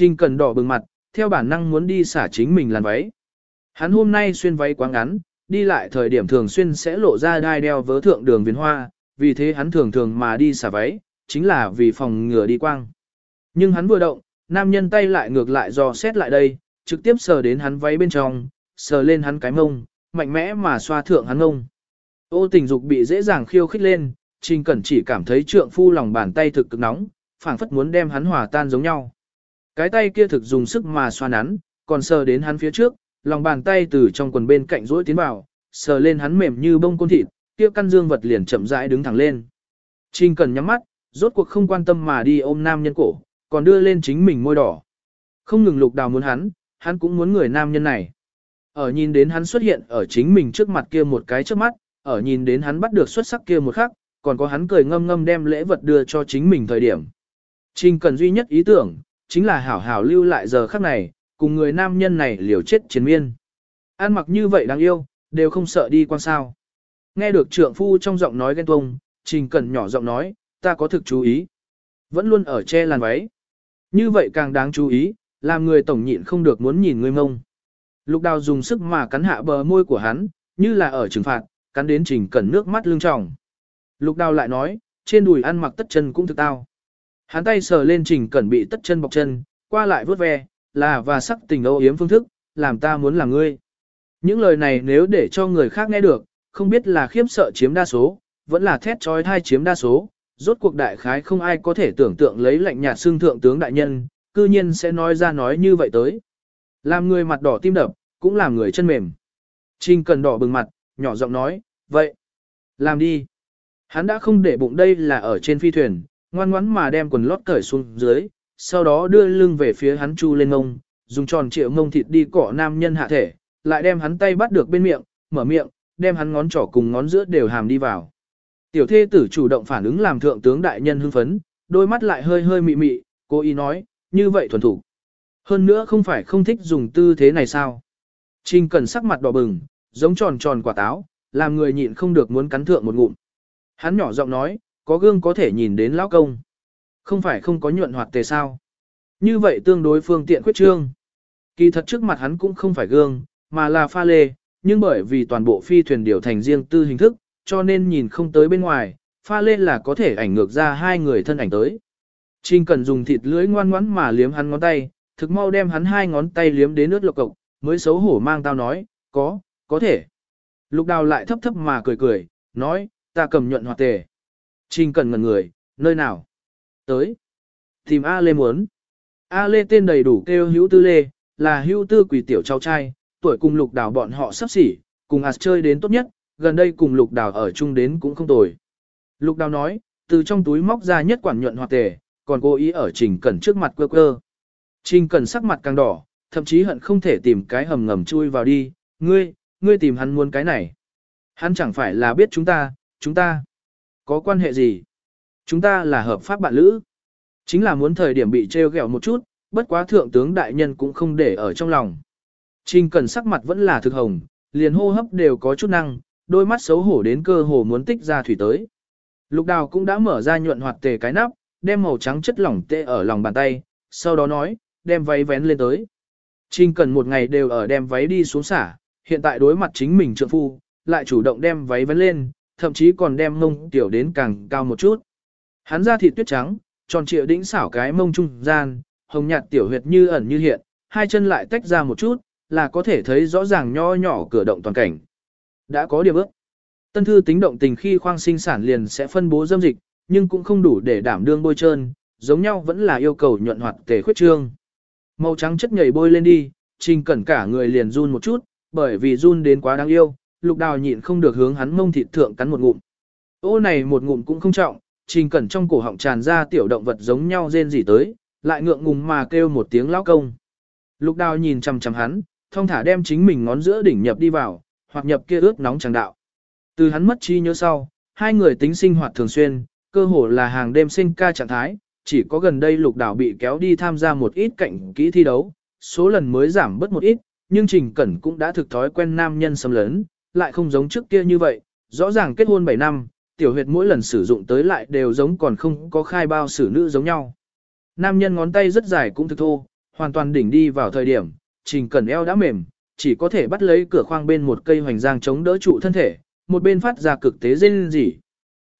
Trình Cần đỏ bừng mặt, theo bản năng muốn đi xả chính mình làn váy. Hắn hôm nay xuyên váy quá ngắn, đi lại thời điểm thường xuyên sẽ lộ ra đai đeo vớ thượng đường viền hoa, vì thế hắn thường thường mà đi xả váy, chính là vì phòng ngừa đi quang. Nhưng hắn vừa động, nam nhân tay lại ngược lại dò xét lại đây, trực tiếp sờ đến hắn váy bên trong, sờ lên hắn cái mông, mạnh mẽ mà xoa thượng hắn mông. Ô tình dục bị dễ dàng khiêu khích lên, Trình Cẩn chỉ cảm thấy trượng phu lòng bàn tay thực cực nóng, phảng phất muốn đem hắn hòa tan giống nhau. Cái tay kia thực dùng sức mà xoa nắn, còn sờ đến hắn phía trước, lòng bàn tay từ trong quần bên cạnh duỗi tiến vào, sờ lên hắn mềm như bông côn thịt, kia căn dương vật liền chậm rãi đứng thẳng lên. Trình Cần nhắm mắt, rốt cuộc không quan tâm mà đi ôm nam nhân cổ, còn đưa lên chính mình môi đỏ. Không ngừng lục đào muốn hắn, hắn cũng muốn người nam nhân này. Ở nhìn đến hắn xuất hiện ở chính mình trước mặt kia một cái trước mắt, ở nhìn đến hắn bắt được xuất sắc kia một khắc, còn có hắn cười ngâm ngâm đem lễ vật đưa cho chính mình thời điểm. Trình cần duy nhất ý tưởng, chính là hảo hảo lưu lại giờ khắc này, cùng người nam nhân này liều chết chiến miên. An mặc như vậy đáng yêu, đều không sợ đi quan sao. Nghe được trượng phu trong giọng nói ghen tuông, trình cẩn nhỏ giọng nói, ta có thực chú ý. Vẫn luôn ở che làn váy. Như vậy càng đáng chú ý, làm người tổng nhịn không được muốn nhìn người mông. Lục đào dùng sức mà cắn hạ bờ môi của hắn, như là ở trừng phạt, cắn đến trình cẩn nước mắt lưng tròng. Lục đào lại nói, trên đùi ăn mặc tất chân cũng thực tao. Hắn tay sờ lên trình cẩn bị tất chân bọc chân, qua lại vuốt ve, là và sắc tình âu yếm phương thức, làm ta muốn làm ngươi. Những lời này nếu để cho người khác nghe được, không biết là khiếp sợ chiếm đa số, vẫn là thét trói thai chiếm đa số, rốt cuộc đại khái không ai có thể tưởng tượng lấy lạnh nhạt xương thượng tướng đại nhân, cư nhiên sẽ nói ra nói như vậy tới. Làm người mặt đỏ tim đập, cũng làm người chân mềm. Trình cần đỏ bừng mặt, nhỏ giọng nói, vậy, làm đi. Hắn đã không để bụng đây là ở trên phi thuyền, ngoan ngoãn mà đem quần lót cởi xuống dưới, sau đó đưa lưng về phía hắn chu lên ngông, dùng tròn trịa ngông thịt đi cọ nam nhân hạ thể, lại đem hắn tay bắt được bên miệng, mở miệng, đem hắn ngón trỏ cùng ngón giữa đều hàm đi vào. Tiểu thê tử chủ động phản ứng làm thượng tướng đại nhân hưng phấn, đôi mắt lại hơi hơi mị mị, cô ý nói, như vậy thuần thủ. Hơn nữa không phải không thích dùng tư thế này sao. Trình cần sắc mặt đỏ bừng, giống tròn tròn quả táo, làm người nhịn không được muốn cắn thượng một ngụm. Hắn nhỏ giọng nói, có gương có thể nhìn đến lão công. Không phải không có nhuận hoạt tề sao. Như vậy tương đối phương tiện khuyết trương. Kỳ thật trước mặt hắn cũng không phải gương, mà là pha lê, nhưng bởi vì toàn bộ phi thuyền điều thành riêng tư hình thức, cho nên nhìn không tới bên ngoài, pha lê là có thể ảnh ngược ra hai người thân ảnh tới. Trình cần dùng thịt lưỡi ngoan ngoãn mà liếm hắn ngón tay, thực mau đem hắn hai ngón tay liếm đến nước lộc cộc, mới xấu hổ mang tao nói, có, có thể. Lục đào lại thấp thấp mà cười cười, nói, ta cầm nhuận hoạt tề. Trình cần ngần người, nơi nào? Tới. Tìm A Lê muốn. A Lê tên đầy đủ kêu hữu tư lê, là hữu tư quỷ tiểu cháu trai, tuổi cùng lục đào bọn họ sắp xỉ, cùng hạt chơi đến tốt nhất, gần đây cùng lục đào ở chung đến cũng không tồi. Lục đào nói, từ trong túi móc ra nhất quản nhuận hoặc tề, còn cố ý ở trình cẩn trước mặt quơ quơ. Trình cẩn sắc mặt càng đỏ, thậm chí hận không thể tìm cái hầm ngầm chui vào đi, ngươi, ngươi tìm hắn muốn cái này. Hắn chẳng phải là biết chúng ta, chúng ta có quan hệ gì? Chúng ta là hợp pháp bạn lữ. Chính là muốn thời điểm bị treo gẹo một chút, bất quá thượng tướng đại nhân cũng không để ở trong lòng. Trình Cần sắc mặt vẫn là thực hồng, liền hô hấp đều có chút năng, đôi mắt xấu hổ đến cơ hồ muốn tích ra thủy tới. Lục đào cũng đã mở ra nhuận hoạt tề cái nắp, đem màu trắng chất lỏng tê ở lòng bàn tay, sau đó nói, đem váy vén lên tới. Trình Cần một ngày đều ở đem váy đi xuống xả, hiện tại đối mặt chính mình trượng phu, lại chủ động đem váy vén lên, thậm chí còn đem mông tiểu đến càng cao một chút. Hắn ra thịt tuyết trắng, tròn trịa đĩnh xảo cái mông trung gian, hồng nhạt tiểu huyệt như ẩn như hiện, hai chân lại tách ra một chút, là có thể thấy rõ ràng nho nhỏ cửa động toàn cảnh. Đã có điều ước. Tân thư tính động tình khi khoang sinh sản liền sẽ phân bố dâm dịch, nhưng cũng không đủ để đảm đương bôi trơn, giống nhau vẫn là yêu cầu nhuận hoạt tề khuyết trương. Màu trắng chất nhảy bôi lên đi, trình cẩn cả người liền run một chút, bởi vì run đến quá đáng yêu, lục đào nhịn không được hướng hắn mông thịt thượng cắn một ngụm. Ô này một ngụm cũng không trọng, trình cẩn trong cổ họng tràn ra tiểu động vật giống nhau rên rỉ tới, lại ngượng ngùng mà kêu một tiếng lão công. Lục đào nhìn chằm chằm hắn, thông thả đem chính mình ngón giữa đỉnh nhập đi vào, hoặc nhập kia ướt nóng chẳng đạo. Từ hắn mất chi nhớ sau, hai người tính sinh hoạt thường xuyên, cơ hồ là hàng đêm sinh ca trạng thái, chỉ có gần đây lục đảo bị kéo đi tham gia một ít cạnh kỹ thi đấu, số lần mới giảm bớt một ít, nhưng Trình Cẩn cũng đã thực thói quen nam nhân xâm lớn, lại không giống trước kia như vậy, rõ ràng kết hôn 7 năm, tiểu huyệt mỗi lần sử dụng tới lại đều giống còn không có khai bao xử nữ giống nhau. Nam nhân ngón tay rất dài cũng thực thô, hoàn toàn đỉnh đi vào thời điểm, trình cẩn eo đã mềm, chỉ có thể bắt lấy cửa khoang bên một cây hoành giang chống đỡ trụ thân thể, một bên phát ra cực tế rên rỉ.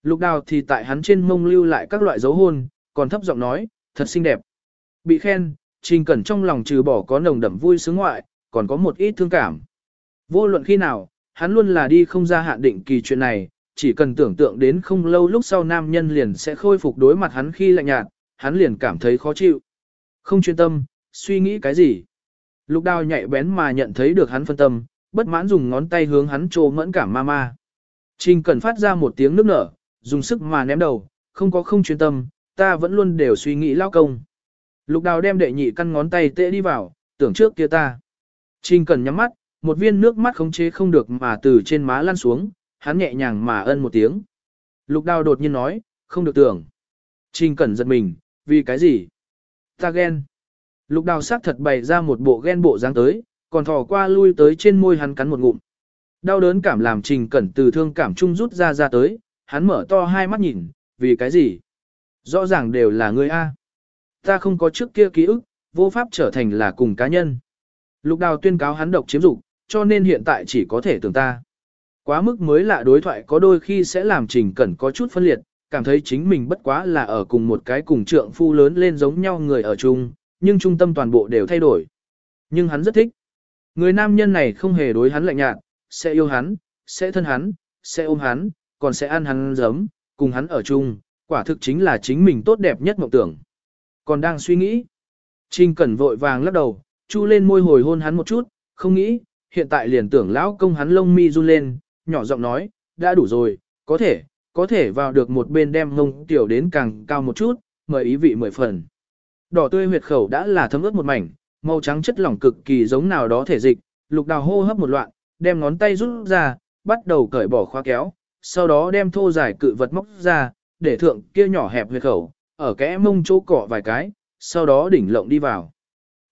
Lục đào thì tại hắn trên mông lưu lại các loại dấu hôn, còn thấp giọng nói, thật xinh đẹp. Bị khen, trình cẩn trong lòng trừ bỏ có nồng đậm vui sướng ngoại, còn có một ít thương cảm. Vô luận khi nào, hắn luôn là đi không ra hạn định kỳ chuyện này, chỉ cần tưởng tượng đến không lâu lúc sau nam nhân liền sẽ khôi phục đối mặt hắn khi lạnh nhạt, hắn liền cảm thấy khó chịu. Không chuyên tâm, suy nghĩ cái gì. Lục đào nhạy bén mà nhận thấy được hắn phân tâm, bất mãn dùng ngón tay hướng hắn trô mẫn cảm ma ma. Trình cần phát ra một tiếng nước nở, dùng sức mà ném đầu, không có không chuyên tâm, ta vẫn luôn đều suy nghĩ lao công. Lục đào đem đệ nhị căn ngón tay tệ đi vào, tưởng trước kia ta. Trình cần nhắm mắt, một viên nước mắt khống chế không được mà từ trên má lăn xuống, hắn nhẹ nhàng mà ân một tiếng. Lục đào đột nhiên nói, không được tưởng. Trình cẩn giật mình, vì cái gì? Ta ghen. Lục đào sắc thật bày ra một bộ ghen bộ dáng tới, còn thò qua lui tới trên môi hắn cắn một ngụm. Đau đớn cảm làm trình cẩn từ thương cảm chung rút ra ra tới, hắn mở to hai mắt nhìn, vì cái gì? Rõ ràng đều là người A. Ta không có trước kia ký ức, vô pháp trở thành là cùng cá nhân. Lục đào tuyên cáo hắn độc chiếm dục, cho nên hiện tại chỉ có thể tưởng ta. Quá mức mới lạ đối thoại có đôi khi sẽ làm trình cẩn có chút phân liệt, cảm thấy chính mình bất quá là ở cùng một cái cùng trượng phu lớn lên giống nhau người ở chung, nhưng trung tâm toàn bộ đều thay đổi. Nhưng hắn rất thích. Người nam nhân này không hề đối hắn lạnh nhạt, sẽ yêu hắn, sẽ thân hắn, sẽ ôm hắn, còn sẽ ăn hắn giấm, cùng hắn ở chung, quả thực chính là chính mình tốt đẹp nhất mộng tưởng. Còn đang suy nghĩ. Trình Cẩn vội vàng lắc đầu, chu lên môi hồi hôn hắn một chút, không nghĩ, hiện tại liền tưởng lão công hắn lông mi run lên, nhỏ giọng nói, đã đủ rồi, có thể, có thể vào được một bên đem ngông tiểu đến càng cao một chút, mời ý vị mười phần. Đỏ tươi huyệt khẩu đã là thấm ướt một mảnh, màu trắng chất lỏng cực kỳ giống nào đó thể dịch, lục đào hô hấp một loạn, đem ngón tay rút ra, bắt đầu cởi bỏ khóa kéo, sau đó đem thô giải cự vật móc ra, để thượng kia nhỏ hẹp huyệt khẩu, ở kẽ mông chỗ cọ vài cái, sau đó đỉnh lộng đi vào.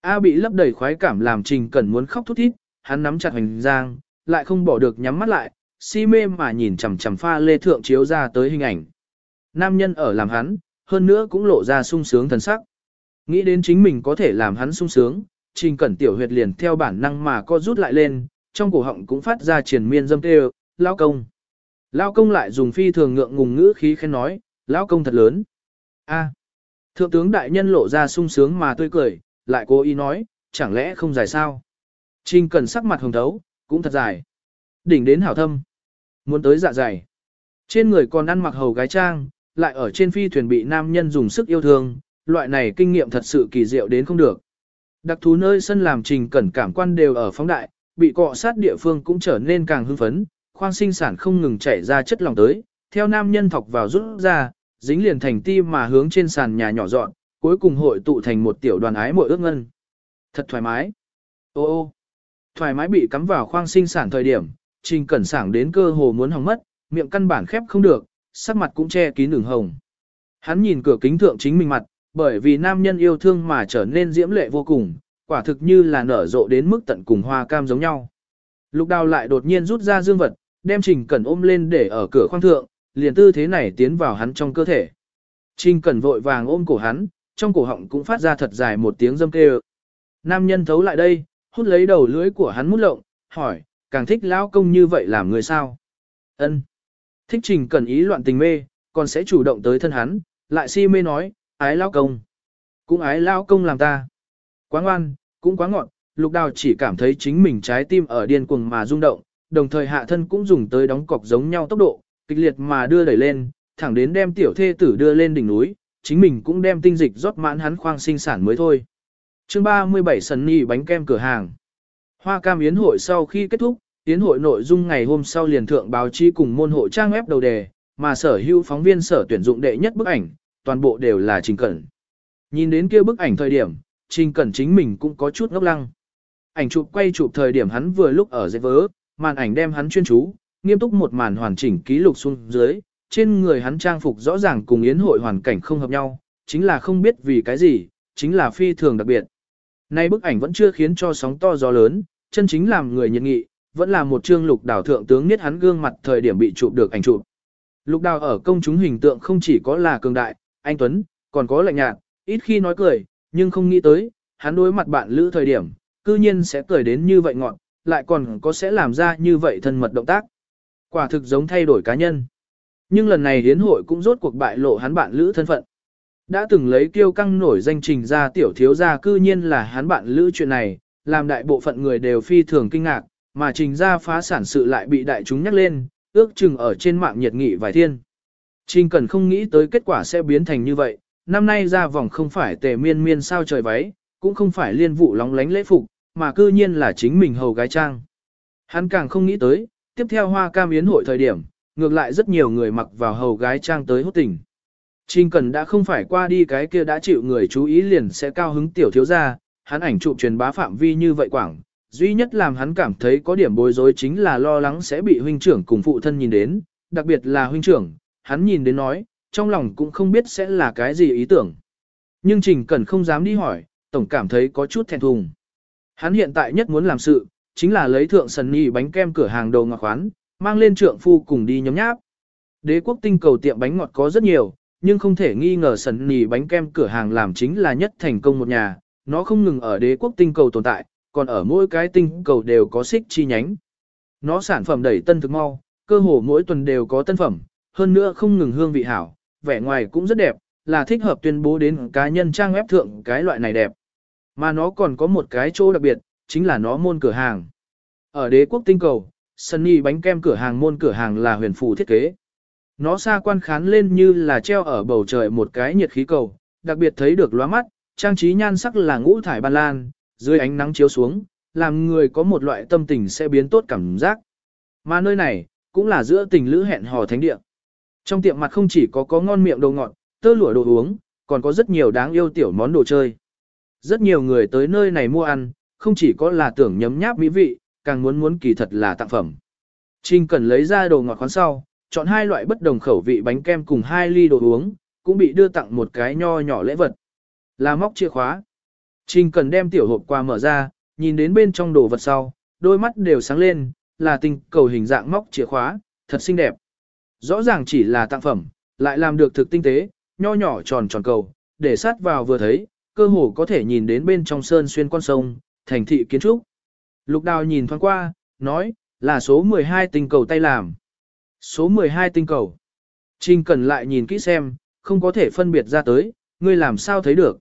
A bị lấp đầy khoái cảm làm trình cần muốn khóc thút thít, hắn nắm chặt hành giang, lại không bỏ được nhắm mắt lại, si mê mà nhìn chằm chằm pha lê thượng chiếu ra tới hình ảnh. Nam nhân ở làm hắn, hơn nữa cũng lộ ra sung sướng thần sắc. Nghĩ đến chính mình có thể làm hắn sung sướng, trình cẩn tiểu huyệt liền theo bản năng mà co rút lại lên, trong cổ họng cũng phát ra triển miên dâm tê lao công. Lao công lại dùng phi thường ngượng ngùng ngữ khí khen nói, lao công thật lớn. a thượng tướng đại nhân lộ ra sung sướng mà tươi cười, lại cố ý nói, chẳng lẽ không dài sao? Trình Cần sắc mặt hồng thấu, cũng thật dài. Đỉnh đến hảo thâm. Muốn tới dạ dày. Trên người còn ăn mặc hầu gái trang, lại ở trên phi thuyền bị nam nhân dùng sức yêu thương, loại này kinh nghiệm thật sự kỳ diệu đến không được. Đặc thú nơi sân làm trình cẩn cảm quan đều ở phóng đại, bị cọ sát địa phương cũng trở nên càng hưng phấn, khoang sinh sản không ngừng chảy ra chất lỏng tới, theo nam nhân thọc vào rút ra, dính liền thành ti mà hướng trên sàn nhà nhỏ dọn, cuối cùng hội tụ thành một tiểu đoàn ái mội ước ngân. Thật thoải mái. Ô ô. Thoải mái bị cắm vào khoang sinh sản thời điểm, trình cẩn sảng đến cơ hồ muốn hỏng mất, miệng căn bản khép không được, sắc mặt cũng che kín đường hồng. Hắn nhìn cửa kính thượng chính mình mặt, bởi vì nam nhân yêu thương mà trở nên diễm lệ vô cùng, quả thực như là nở rộ đến mức tận cùng hoa cam giống nhau. Lục đào lại đột nhiên rút ra dương vật, đem trình cẩn ôm lên để ở cửa khoang thượng, liền tư thế này tiến vào hắn trong cơ thể. Trình cẩn vội vàng ôm cổ hắn, trong cổ họng cũng phát ra thật dài một tiếng dâm kêu. Nam nhân thấu lại đây, hút lấy đầu lưới của hắn mút lộng, hỏi, càng thích lão công như vậy làm người sao? Ân. Thích trình cần ý loạn tình mê, còn sẽ chủ động tới thân hắn, lại si mê nói, ái lão công. Cũng ái lão công làm ta. Quá ngoan, cũng quá ngọn, lục đào chỉ cảm thấy chính mình trái tim ở điên cuồng mà rung động, đồng thời hạ thân cũng dùng tới đóng cọc giống nhau tốc độ, kịch liệt mà đưa đẩy lên, thẳng đến đem tiểu thê tử đưa lên đỉnh núi, chính mình cũng đem tinh dịch rót mãn hắn khoang sinh sản mới thôi chương 37 sần nì bánh kem cửa hàng. Hoa cam yến hội sau khi kết thúc, yến hội nội dung ngày hôm sau liền thượng báo chí cùng môn hộ trang web đầu đề, mà sở hữu phóng viên sở tuyển dụng đệ nhất bức ảnh, toàn bộ đều là Trình Cẩn. Nhìn đến kia bức ảnh thời điểm, Trình Cẩn chính mình cũng có chút ngốc lăng. Ảnh chụp quay chụp thời điểm hắn vừa lúc ở dây vớ, màn ảnh đem hắn chuyên chú, nghiêm túc một màn hoàn chỉnh ký lục xuống dưới, trên người hắn trang phục rõ ràng cùng yến hội hoàn cảnh không hợp nhau, chính là không biết vì cái gì, chính là phi thường đặc biệt. Nay bức ảnh vẫn chưa khiến cho sóng to gió lớn, chân chính làm người nhiệt nghị, vẫn là một chương lục đào thượng tướng niết hắn gương mặt thời điểm bị chụp được ảnh chụp. Lục đào ở công chúng hình tượng không chỉ có là cường đại, anh Tuấn, còn có lạnh nhạt, ít khi nói cười, nhưng không nghĩ tới, hắn đối mặt bạn lữ thời điểm, cư nhiên sẽ cười đến như vậy ngọn, lại còn có sẽ làm ra như vậy thân mật động tác. Quả thực giống thay đổi cá nhân. Nhưng lần này hiến hội cũng rốt cuộc bại lộ hắn bạn lữ thân phận. Đã từng lấy kiêu căng nổi danh trình ra tiểu thiếu gia cư nhiên là hắn bạn lữ chuyện này, làm đại bộ phận người đều phi thường kinh ngạc, mà trình ra phá sản sự lại bị đại chúng nhắc lên, ước chừng ở trên mạng nhiệt nghị vài thiên. Trình cần không nghĩ tới kết quả sẽ biến thành như vậy, năm nay ra vòng không phải tề miên miên sao trời váy, cũng không phải liên vụ lóng lánh lễ phục, mà cư nhiên là chính mình hầu gái trang. Hắn càng không nghĩ tới, tiếp theo hoa cam yến hội thời điểm, ngược lại rất nhiều người mặc vào hầu gái trang tới hốt tình. Trình Cần đã không phải qua đi cái kia đã chịu người chú ý liền sẽ cao hứng tiểu thiếu gia, hắn ảnh chụp truyền bá phạm vi như vậy quảng, duy nhất làm hắn cảm thấy có điểm bối rối chính là lo lắng sẽ bị huynh trưởng cùng phụ thân nhìn đến, đặc biệt là huynh trưởng, hắn nhìn đến nói, trong lòng cũng không biết sẽ là cái gì ý tưởng. Nhưng Trình Cẩn không dám đi hỏi, tổng cảm thấy có chút thẹn thùng. Hắn hiện tại nhất muốn làm sự, chính là lấy thượng sần nhì bánh kem cửa hàng đầu ngọt khoán, mang lên trượng phu cùng đi nhóm nháp. Đế quốc tinh cầu tiệm bánh ngọt có rất nhiều, nhưng không thể nghi ngờ sần nì bánh kem cửa hàng làm chính là nhất thành công một nhà, nó không ngừng ở đế quốc tinh cầu tồn tại, còn ở mỗi cái tinh cầu đều có xích chi nhánh. Nó sản phẩm đẩy tân thực mau, cơ hồ mỗi tuần đều có tân phẩm, hơn nữa không ngừng hương vị hảo, vẻ ngoài cũng rất đẹp, là thích hợp tuyên bố đến cá nhân trang web thượng cái loại này đẹp. Mà nó còn có một cái chỗ đặc biệt, chính là nó môn cửa hàng. Ở đế quốc tinh cầu, Sunny bánh kem cửa hàng môn cửa hàng là huyền phù thiết kế. Nó xa quan khán lên như là treo ở bầu trời một cái nhiệt khí cầu, đặc biệt thấy được lóa mắt, trang trí nhan sắc là ngũ thải ban lan, dưới ánh nắng chiếu xuống, làm người có một loại tâm tình sẽ biến tốt cảm giác. Mà nơi này, cũng là giữa tình lữ hẹn hò thánh địa. Trong tiệm mặt không chỉ có có ngon miệng đồ ngọt, tơ lụa đồ uống, còn có rất nhiều đáng yêu tiểu món đồ chơi. Rất nhiều người tới nơi này mua ăn, không chỉ có là tưởng nhấm nháp mỹ vị, càng muốn muốn kỳ thật là tặng phẩm. Trình cần lấy ra đồ ngọt khoán sau, chọn hai loại bất đồng khẩu vị bánh kem cùng hai ly đồ uống, cũng bị đưa tặng một cái nho nhỏ lễ vật. Là móc chìa khóa. Trình cần đem tiểu hộp qua mở ra, nhìn đến bên trong đồ vật sau, đôi mắt đều sáng lên, là tình cầu hình dạng móc chìa khóa, thật xinh đẹp. Rõ ràng chỉ là tặng phẩm, lại làm được thực tinh tế, nho nhỏ tròn tròn cầu, để sát vào vừa thấy, cơ hồ có thể nhìn đến bên trong sơn xuyên con sông, thành thị kiến trúc. Lục đào nhìn thoáng qua, nói, là số 12 tình cầu tay làm. Số 12 tinh cầu. Trình cần lại nhìn kỹ xem, không có thể phân biệt ra tới, ngươi làm sao thấy được.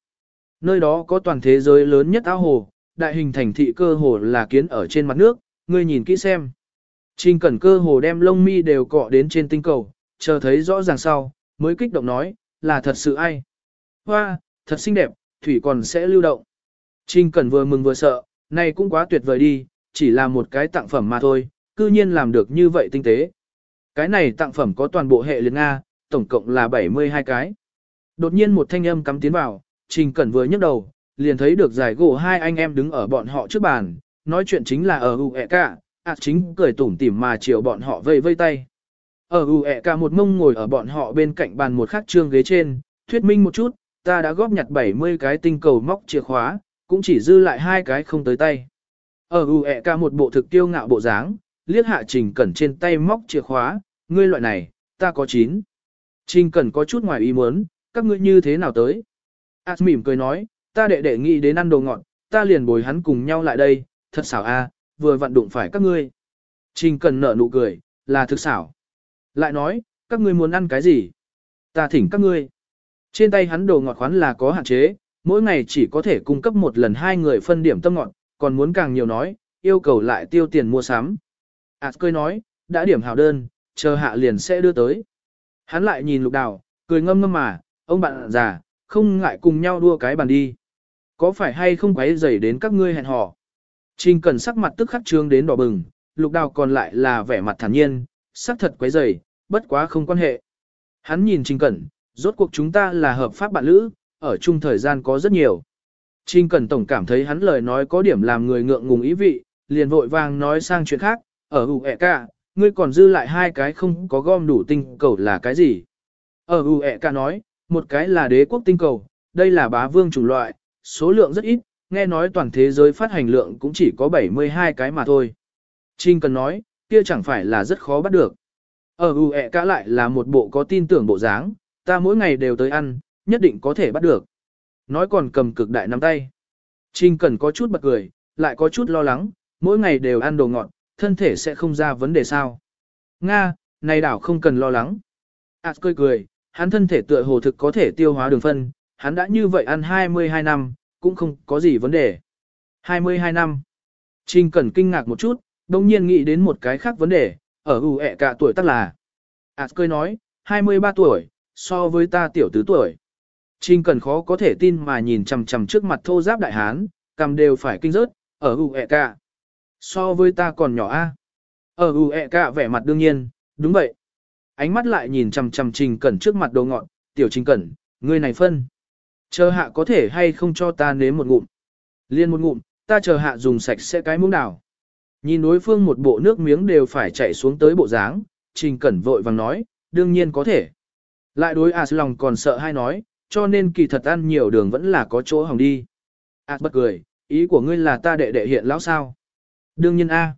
Nơi đó có toàn thế giới lớn nhất ao hồ, đại hình thành thị cơ hồ là kiến ở trên mặt nước, ngươi nhìn kỹ xem. Trình cẩn cơ hồ đem lông mi đều cọ đến trên tinh cầu, chờ thấy rõ ràng sau, mới kích động nói, là thật sự ai. Hoa, thật xinh đẹp, thủy còn sẽ lưu động. Trình cẩn vừa mừng vừa sợ, này cũng quá tuyệt vời đi, chỉ là một cái tặng phẩm mà thôi, cư nhiên làm được như vậy tinh tế. Cái này tặng phẩm có toàn bộ hệ liên Nga, tổng cộng là 72 cái. Đột nhiên một thanh âm cắm tiến vào, Trình Cẩn vừa nhấc đầu, liền thấy được giải gỗ hai anh em đứng ở bọn họ trước bàn, nói chuyện chính là ở UE cả, à chính cười tủm tỉm mà chiều bọn họ vây vây tay. Ở UE cả một mông ngồi ở bọn họ bên cạnh bàn một khắc trương ghế trên, thuyết minh một chút, ta đã góp nhặt 70 cái tinh cầu móc chìa khóa, cũng chỉ dư lại hai cái không tới tay. Ở UE cả một bộ thực tiêu ngạo bộ dáng, liếc hạ Trình Cẩn trên tay móc chìa khóa, ngươi loại này, ta có chín. Trình cần có chút ngoài ý muốn, các ngươi như thế nào tới? Át mỉm cười nói, ta đệ đệ nghĩ đến ăn đồ ngọt, ta liền bồi hắn cùng nhau lại đây, thật xảo a, vừa vặn đụng phải các ngươi. Trình cần nở nụ cười, là thực xảo. Lại nói, các ngươi muốn ăn cái gì? Ta thỉnh các ngươi. Trên tay hắn đồ ngọt khoán là có hạn chế, mỗi ngày chỉ có thể cung cấp một lần hai người phân điểm tâm ngọt, còn muốn càng nhiều nói, yêu cầu lại tiêu tiền mua sắm. Ảt cười nói, đã điểm hảo đơn, chờ hạ liền sẽ đưa tới. Hắn lại nhìn lục đào, cười ngâm ngâm mà, ông bạn già, không ngại cùng nhau đua cái bàn đi. Có phải hay không quấy rầy đến các ngươi hẹn hò? Trình cần sắc mặt tức khắc trương đến đỏ bừng, lục đào còn lại là vẻ mặt thản nhiên, sắc thật quấy rầy, bất quá không quan hệ. Hắn nhìn Trình Cẩn, rốt cuộc chúng ta là hợp pháp bạn lữ, ở chung thời gian có rất nhiều. Trình Cẩn Tổng cảm thấy hắn lời nói có điểm làm người ngượng ngùng ý vị, liền vội vàng nói sang chuyện khác, ở ủ ẹ cả, ngươi còn dư lại hai cái không có gom đủ tinh cầu là cái gì? Ở U ẹ cả nói, một cái là đế quốc tinh cầu, đây là bá vương chủng loại, số lượng rất ít, nghe nói toàn thế giới phát hành lượng cũng chỉ có 72 cái mà thôi. Trinh cần nói, kia chẳng phải là rất khó bắt được. Ở ù ẹ cả lại là một bộ có tin tưởng bộ dáng, ta mỗi ngày đều tới ăn, nhất định có thể bắt được. Nói còn cầm cực đại nắm tay. Trinh cần có chút bật cười, lại có chút lo lắng, mỗi ngày đều ăn đồ ngọt, thân thể sẽ không ra vấn đề sao. Nga, này đảo không cần lo lắng. À cười cười, hắn thân thể tựa hồ thực có thể tiêu hóa đường phân, hắn đã như vậy ăn 22 năm, cũng không có gì vấn đề. 22 năm. Trình Cẩn kinh ngạc một chút, đồng nhiên nghĩ đến một cái khác vấn đề, ở ủ ẹ cả tuổi tác là. À cười nói, 23 tuổi, so với ta tiểu tứ tuổi. Trình Cẩn khó có thể tin mà nhìn chằm chằm trước mặt thô giáp đại hán, cầm đều phải kinh rớt, ở ủ ẹ cả. So với ta còn nhỏ a. Ở ủ ẹ cả vẻ mặt đương nhiên, đúng vậy. Ánh mắt lại nhìn chằm chằm Trình Cẩn trước mặt đồ ngọn, tiểu Trình Cẩn, ngươi này phân. Chờ hạ có thể hay không cho ta nếm một ngụm. Liên một ngụm, ta chờ hạ dùng sạch sẽ cái muỗng đảo. Nhìn đối phương một bộ nước miếng đều phải chảy xuống tới bộ dáng, Trình Cẩn vội vàng nói, đương nhiên có thể. Lại đối As lòng còn sợ hay nói, cho nên kỳ thật ăn nhiều đường vẫn là có chỗ hỏng đi. As bật cười, ý của ngươi là ta đệ đệ hiện lão sao? Đương nhiên A.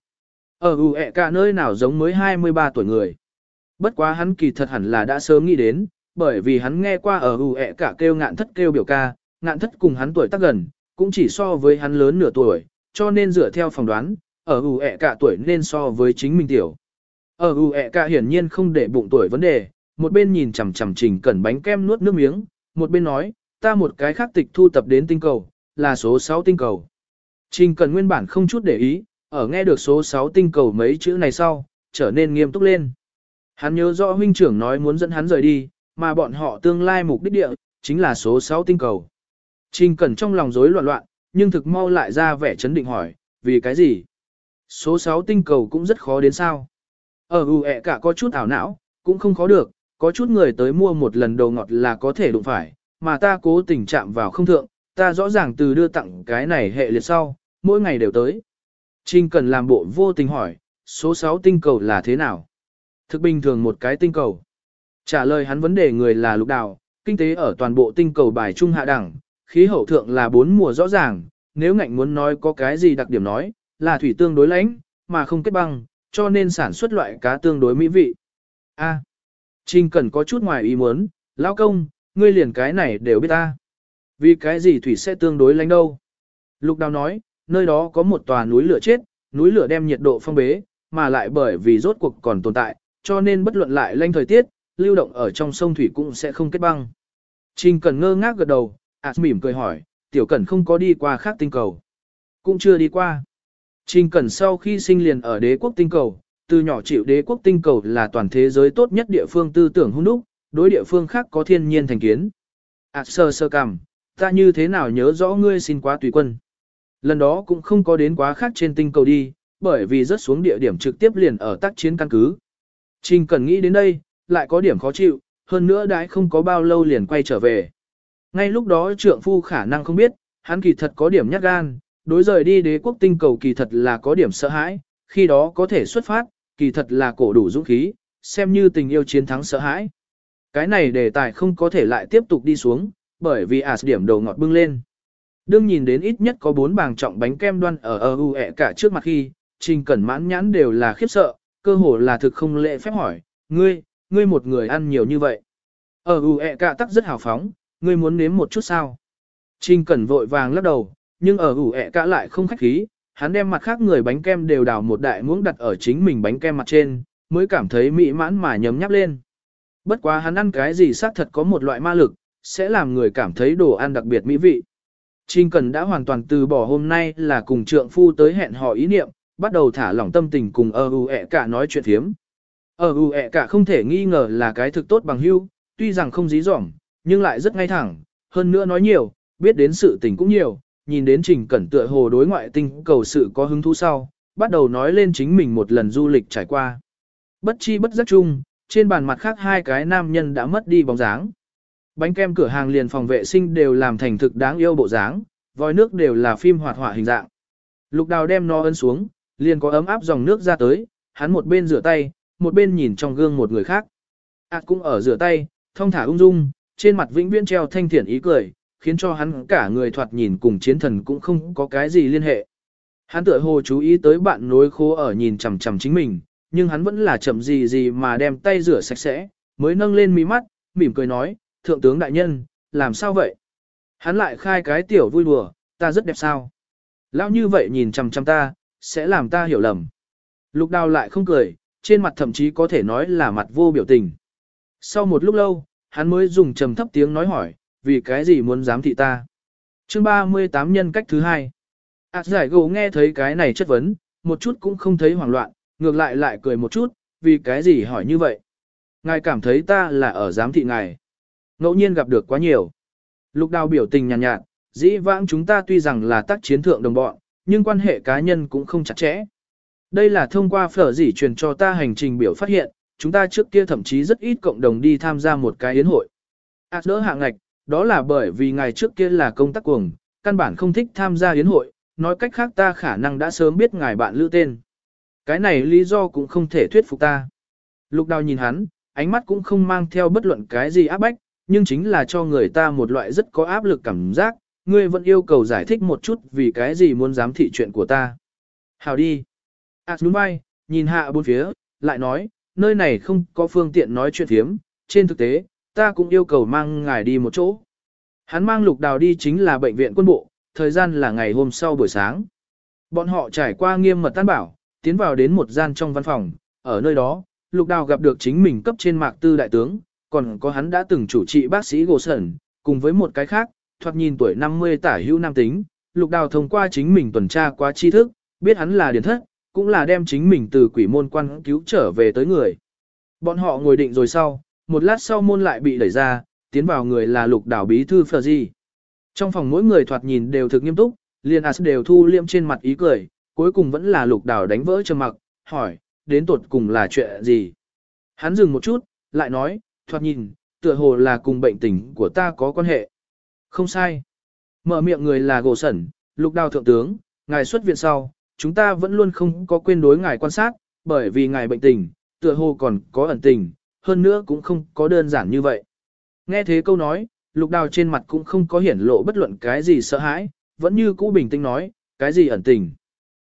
Ở ủ ẹ cả nơi nào giống mới 23 tuổi người. Bất quá hắn kỳ thật hẳn là đã sớm nghĩ đến, bởi vì hắn nghe qua ở ủ ẹ cả kêu ngạn thất kêu biểu ca, ngạn thất cùng hắn tuổi tác gần, cũng chỉ so với hắn lớn nửa tuổi, cho nên dựa theo phỏng đoán, ở ủ ẹ cả tuổi nên so với chính mình tiểu. Ở ủ ẹ cả hiển nhiên không để bụng tuổi vấn đề, một bên nhìn chằm chằm trình cẩn bánh kem nuốt nước miếng, một bên nói, ta một cái khác tịch thu tập đến tinh cầu, là số 6 tinh cầu. Trình cẩn nguyên bản không chút để ý, ở nghe được số 6 tinh cầu mấy chữ này sau, trở nên nghiêm túc lên. Hắn nhớ rõ huynh trưởng nói muốn dẫn hắn rời đi, mà bọn họ tương lai mục đích địa, chính là số 6 tinh cầu. Trình Cẩn trong lòng rối loạn loạn, nhưng thực mau lại ra vẻ chấn định hỏi, vì cái gì? Số 6 tinh cầu cũng rất khó đến sao? Ở ù ẹ cả có chút ảo não, cũng không khó được, có chút người tới mua một lần đồ ngọt là có thể đụng phải, mà ta cố tình chạm vào không thượng, ta rõ ràng từ đưa tặng cái này hệ liệt sau, mỗi ngày đều tới. Trình cần làm bộ vô tình hỏi, số 6 tinh cầu là thế nào? Thực bình thường một cái tinh cầu. Trả lời hắn vấn đề người là lục đào, kinh tế ở toàn bộ tinh cầu bài trung hạ đẳng, khí hậu thượng là bốn mùa rõ ràng, nếu ngạnh muốn nói có cái gì đặc điểm nói, là thủy tương đối lãnh, mà không kết băng, cho nên sản xuất loại cá tương đối mỹ vị. A. À, Trình cần có chút ngoài ý muốn, lão công, ngươi liền cái này đều biết ta. Vì cái gì thủy sẽ tương đối lãnh đâu? Lục đào nói, nơi đó có một tòa núi lửa chết, núi lửa đem nhiệt độ phong bế, mà lại bởi vì rốt cuộc còn tồn tại, cho nên bất luận lại lanh thời tiết, lưu động ở trong sông thủy cũng sẽ không kết băng. Trình Cẩn ngơ ngác gật đầu, ạt mỉm cười hỏi, tiểu Cẩn không có đi qua khác tinh cầu. Cũng chưa đi qua. Trình Cẩn sau khi sinh liền ở đế quốc tinh cầu, từ nhỏ chịu đế quốc tinh cầu là toàn thế giới tốt nhất địa phương tư tưởng hung đúc, đối địa phương khác có thiên nhiên thành kiến. À sơ sơ cằm, ta như thế nào nhớ rõ ngươi xin quá tùy quân. Lần đó cũng không có đến quá khác trên tinh cầu đi, bởi vì rớt xuống địa điểm trực tiếp liền ở tác chiến căn cứ. Trình Cần nghĩ đến đây, lại có điểm khó chịu, hơn nữa đãi không có bao lâu liền quay trở về. Ngay lúc đó trượng phu khả năng không biết, hắn kỳ thật có điểm nhát gan, đối rời đi đế quốc tinh cầu kỳ thật là có điểm sợ hãi, khi đó có thể xuất phát, kỳ thật là cổ đủ dũng khí, xem như tình yêu chiến thắng sợ hãi. Cái này đề tài không có thể lại tiếp tục đi xuống, bởi vì ả điểm đầu ngọt bưng lên. Đương nhìn đến ít nhất có bốn bàng trọng bánh kem đoan ở ơ u ẹ cả trước mặt khi, trình cẩn mãn nhãn đều là khiếp sợ, cơ hồ là thực không lệ phép hỏi, ngươi, ngươi một người ăn nhiều như vậy. Ở u ẹ cả tắc rất hào phóng, ngươi muốn nếm một chút sao. Trình cẩn vội vàng lắc đầu, nhưng ở ủ ẹ cả lại không khách khí, hắn đem mặt khác người bánh kem đều đào một đại muỗng đặt ở chính mình bánh kem mặt trên, mới cảm thấy mỹ mãn mà nhấm nháp lên. Bất quá hắn ăn cái gì xác thật có một loại ma lực, sẽ làm người cảm thấy đồ ăn đặc biệt mỹ vị. Trình Cần đã hoàn toàn từ bỏ hôm nay là cùng trượng phu tới hẹn hò ý niệm, bắt đầu thả lỏng tâm tình cùng ơ u ẹ cả nói chuyện thiếm. Ơ u ẹ cả không thể nghi ngờ là cái thực tốt bằng hưu, tuy rằng không dí dỏm, nhưng lại rất ngay thẳng, hơn nữa nói nhiều, biết đến sự tình cũng nhiều, nhìn đến trình cẩn tựa hồ đối ngoại tinh cầu sự có hứng thú sau, bắt đầu nói lên chính mình một lần du lịch trải qua. Bất chi bất giác chung, trên bàn mặt khác hai cái nam nhân đã mất đi bóng dáng. Bánh kem cửa hàng liền phòng vệ sinh đều làm thành thực đáng yêu bộ dáng, vòi nước đều là phim hoạt họa hình dạng. Lục đào đem nó ấn xuống, liền có ấm áp dòng nước ra tới, hắn một bên rửa tay, một bên nhìn trong gương một người khác. Ảt cũng ở rửa tay, thông thả ung dung, trên mặt vĩnh viễn treo thanh thiện ý cười, khiến cho hắn cả người thoạt nhìn cùng chiến thần cũng không có cái gì liên hệ. Hắn tựa hồ chú ý tới bạn nối khô ở nhìn chằm chằm chính mình, nhưng hắn vẫn là chậm gì gì mà đem tay rửa sạch sẽ, mới nâng lên mí mắt, mỉm cười nói, thượng tướng đại nhân, làm sao vậy? Hắn lại khai cái tiểu vui đùa, ta rất đẹp sao. Lão như vậy nhìn chằm chằm ta, sẽ làm ta hiểu lầm. Lục đào lại không cười, trên mặt thậm chí có thể nói là mặt vô biểu tình. Sau một lúc lâu, hắn mới dùng trầm thấp tiếng nói hỏi, vì cái gì muốn giám thị ta. chương 38 nhân cách thứ hai. Ảt giải gỗ nghe thấy cái này chất vấn, một chút cũng không thấy hoảng loạn, ngược lại lại cười một chút, vì cái gì hỏi như vậy. Ngài cảm thấy ta là ở giám thị ngài. Ngẫu nhiên gặp được quá nhiều. Lục đào biểu tình nhàn nhạt, nhạt, dĩ vãng chúng ta tuy rằng là tác chiến thượng đồng bọn, nhưng quan hệ cá nhân cũng không chặt chẽ. Đây là thông qua phở dỉ truyền cho ta hành trình biểu phát hiện, chúng ta trước kia thậm chí rất ít cộng đồng đi tham gia một cái yến hội. À đỡ hạng ngạch, đó là bởi vì ngày trước kia là công tác cuồng, căn bản không thích tham gia yến hội, nói cách khác ta khả năng đã sớm biết ngài bạn lữ tên. Cái này lý do cũng không thể thuyết phục ta. Lục đào nhìn hắn, ánh mắt cũng không mang theo bất luận cái gì áp bách, nhưng chính là cho người ta một loại rất có áp lực cảm giác, ngươi vẫn yêu cầu giải thích một chút vì cái gì muốn giám thị chuyện của ta. Hào đi. À đúng vai, nhìn hạ bốn phía, lại nói, nơi này không có phương tiện nói chuyện thiếm, trên thực tế, ta cũng yêu cầu mang ngài đi một chỗ. Hắn mang lục đào đi chính là bệnh viện quân bộ, thời gian là ngày hôm sau buổi sáng. Bọn họ trải qua nghiêm mật tan bảo, tiến vào đến một gian trong văn phòng, ở nơi đó, lục đào gặp được chính mình cấp trên mạc tư đại tướng, còn có hắn đã từng chủ trị bác sĩ Gồ Sẩn, cùng với một cái khác, thoạt nhìn tuổi 50 tả hữu nam tính, lục đào thông qua chính mình tuần tra quá tri thức, biết hắn là điển thất, cũng là đem chính mình từ quỷ môn quan cứu trở về tới người. Bọn họ ngồi định rồi sau, một lát sau môn lại bị đẩy ra, tiến vào người là lục đảo bí thư Phờ Di. Trong phòng mỗi người thoạt nhìn đều thực nghiêm túc, liền As đều thu liêm trên mặt ý cười, cuối cùng vẫn là lục đảo đánh vỡ trầm mặc, hỏi, đến tột cùng là chuyện gì? Hắn dừng một chút, lại nói, thoạt nhìn, tựa hồ là cùng bệnh tình của ta có quan hệ. Không sai. Mở miệng người là gỗ sẩn, lục đào thượng tướng, ngài xuất viện sau, chúng ta vẫn luôn không có quên đối ngài quan sát, bởi vì ngài bệnh tình, tựa hồ còn có ẩn tình, hơn nữa cũng không có đơn giản như vậy. Nghe thế câu nói, lục đào trên mặt cũng không có hiển lộ bất luận cái gì sợ hãi, vẫn như cũ bình tĩnh nói, cái gì ẩn tình.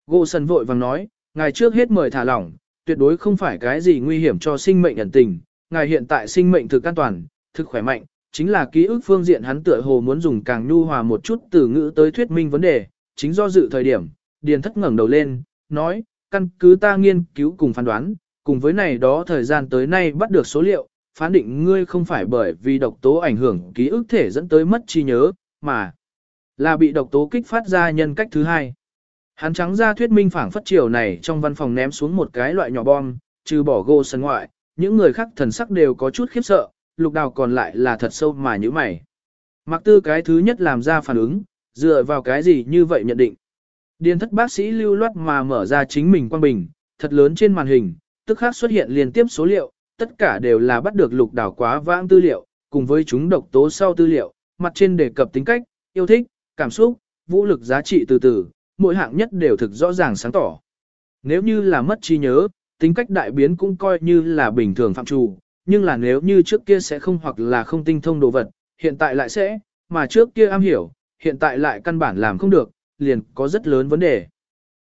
Gỗ sần vội vàng nói, ngài trước hết mời thả lỏng, tuyệt đối không phải cái gì nguy hiểm cho sinh mệnh ẩn tình, ngài hiện tại sinh mệnh thực an toàn, thực khỏe mạnh, chính là ký ức phương diện hắn tựa hồ muốn dùng càng nhu hòa một chút từ ngữ tới thuyết minh vấn đề, chính do dự thời điểm, điền thất ngẩng đầu lên, nói, căn cứ ta nghiên cứu cùng phán đoán, cùng với này đó thời gian tới nay bắt được số liệu, phán định ngươi không phải bởi vì độc tố ảnh hưởng ký ức thể dẫn tới mất trí nhớ, mà là bị độc tố kích phát ra nhân cách thứ hai. Hắn trắng ra thuyết minh phảng phất chiều này trong văn phòng ném xuống một cái loại nhỏ bom, trừ bỏ gô sân ngoại, những người khác thần sắc đều có chút khiếp sợ, lục đào còn lại là thật sâu mà như mày. Mặc tư cái thứ nhất làm ra phản ứng, dựa vào cái gì như vậy nhận định. Điền thất bác sĩ lưu loát mà mở ra chính mình quang bình, thật lớn trên màn hình, tức khác xuất hiện liên tiếp số liệu, tất cả đều là bắt được lục đảo quá vãng tư liệu, cùng với chúng độc tố sau tư liệu, mặt trên đề cập tính cách, yêu thích, cảm xúc, vũ lực giá trị từ từ, mỗi hạng nhất đều thực rõ ràng sáng tỏ. Nếu như là mất trí nhớ, tính cách đại biến cũng coi như là bình thường phạm trù, nhưng là nếu như trước kia sẽ không hoặc là không tinh thông đồ vật, hiện tại lại sẽ, mà trước kia am hiểu, hiện tại lại căn bản làm không được, liền có rất lớn vấn đề.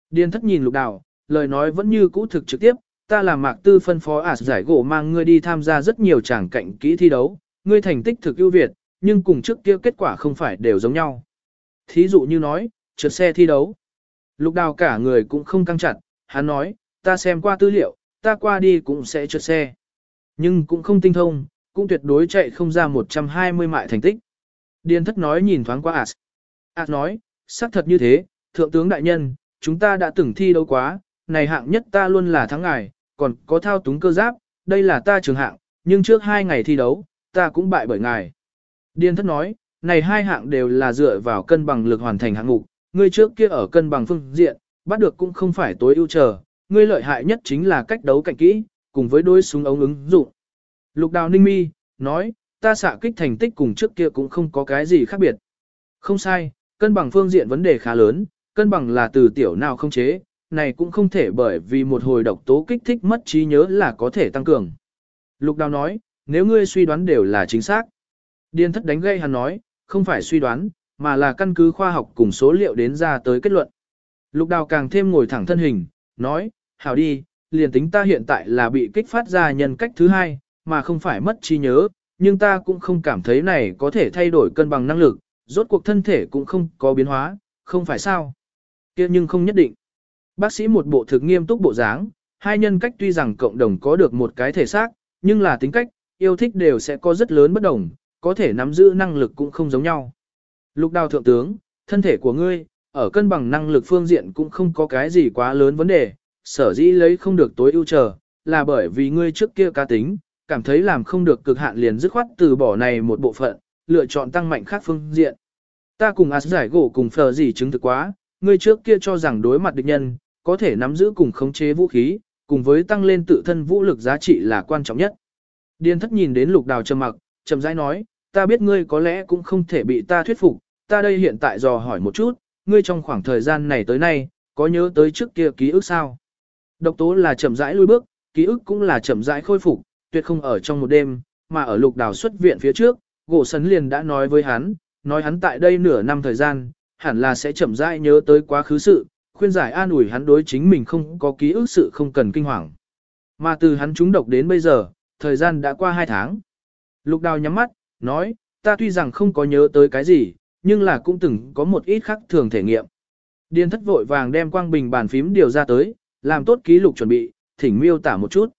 Điền thất nhìn lục đào, lời nói vẫn như cũ thực trực tiếp, ta là mạc tư phân phó ả giải gỗ mang ngươi đi tham gia rất nhiều tràng cạnh kỹ thi đấu, ngươi thành tích thực ưu việt, nhưng cùng trước kia kết quả không phải đều giống nhau. Thí dụ như nói, trượt xe thi đấu. Lục đào cả người cũng không căng chặt, hắn nói, ta xem qua tư liệu, ta qua đi cũng sẽ trượt xe. Nhưng cũng không tinh thông, cũng tuyệt đối chạy không ra 120 mại thành tích. Điền thất nói nhìn thoáng qua As. As nói, xác thật như thế, thượng tướng đại nhân, chúng ta đã từng thi đấu quá, này hạng nhất ta luôn là thắng ngài, còn có thao túng cơ giáp, đây là ta trường hạng, nhưng trước hai ngày thi đấu, ta cũng bại bởi ngài. Điền thất nói, này hai hạng đều là dựa vào cân bằng lực hoàn thành hạng mục, ngươi trước kia ở cân bằng phương diện, bắt được cũng không phải tối ưu chờ, ngươi lợi hại nhất chính là cách đấu cạnh kỹ, cùng với đôi súng ống ứng dụng. Lục đào ninh mi, nói, ta xạ kích thành tích cùng trước kia cũng không có cái gì khác biệt. Không sai, cân bằng phương diện vấn đề khá lớn, cân bằng là từ tiểu nào không chế, này cũng không thể bởi vì một hồi độc tố kích thích mất trí nhớ là có thể tăng cường. Lục đào nói, nếu ngươi suy đoán đều là chính xác. Điên thất đánh gây hắn nói, không phải suy đoán, mà là căn cứ khoa học cùng số liệu đến ra tới kết luận. Lục đào càng thêm ngồi thẳng thân hình, nói, hảo đi, liền tính ta hiện tại là bị kích phát ra nhân cách thứ hai, mà không phải mất trí nhớ, nhưng ta cũng không cảm thấy này có thể thay đổi cân bằng năng lực, rốt cuộc thân thể cũng không có biến hóa, không phải sao? kia nhưng không nhất định. Bác sĩ một bộ thực nghiêm túc bộ dáng, hai nhân cách tuy rằng cộng đồng có được một cái thể xác, nhưng là tính cách, yêu thích đều sẽ có rất lớn bất đồng, có thể nắm giữ năng lực cũng không giống nhau. Lục đào thượng tướng, thân thể của ngươi, ở cân bằng năng lực phương diện cũng không có cái gì quá lớn vấn đề, sở dĩ lấy không được tối ưu chờ là bởi vì ngươi trước kia cá tính, cảm thấy làm không được cực hạn liền dứt khoát từ bỏ này một bộ phận, lựa chọn tăng mạnh khác phương diện. Ta cùng ás giải gỗ cùng phờ gì chứng thực quá, ngươi trước kia cho rằng đối mặt địch nhân, có thể nắm giữ cùng khống chế vũ khí, cùng với tăng lên tự thân vũ lực giá trị là quan trọng nhất. Điền thất nhìn đến lục đào trầm mặc, trầm rãi nói, ta biết ngươi có lẽ cũng không thể bị ta thuyết phục, ta đây hiện tại dò hỏi một chút, ngươi trong khoảng thời gian này tới nay, có nhớ tới trước kia ký ức sao? Độc tố là chậm rãi lui bước, ký ức cũng là chậm rãi khôi phục, tuyệt không ở trong một đêm, mà ở lục đào xuất viện phía trước, gỗ sấn liền đã nói với hắn, nói hắn tại đây nửa năm thời gian, hẳn là sẽ chậm rãi nhớ tới quá khứ sự, khuyên giải an ủi hắn đối chính mình không có ký ức sự không cần kinh hoàng. Mà từ hắn trúng độc đến bây giờ, thời gian đã qua hai tháng. Lục đào nhắm mắt, nói, ta tuy rằng không có nhớ tới cái gì, nhưng là cũng từng có một ít khác thường thể nghiệm. Điền thất vội vàng đem quang bình bàn phím điều ra tới, làm tốt ký lục chuẩn bị, thỉnh miêu tả một chút.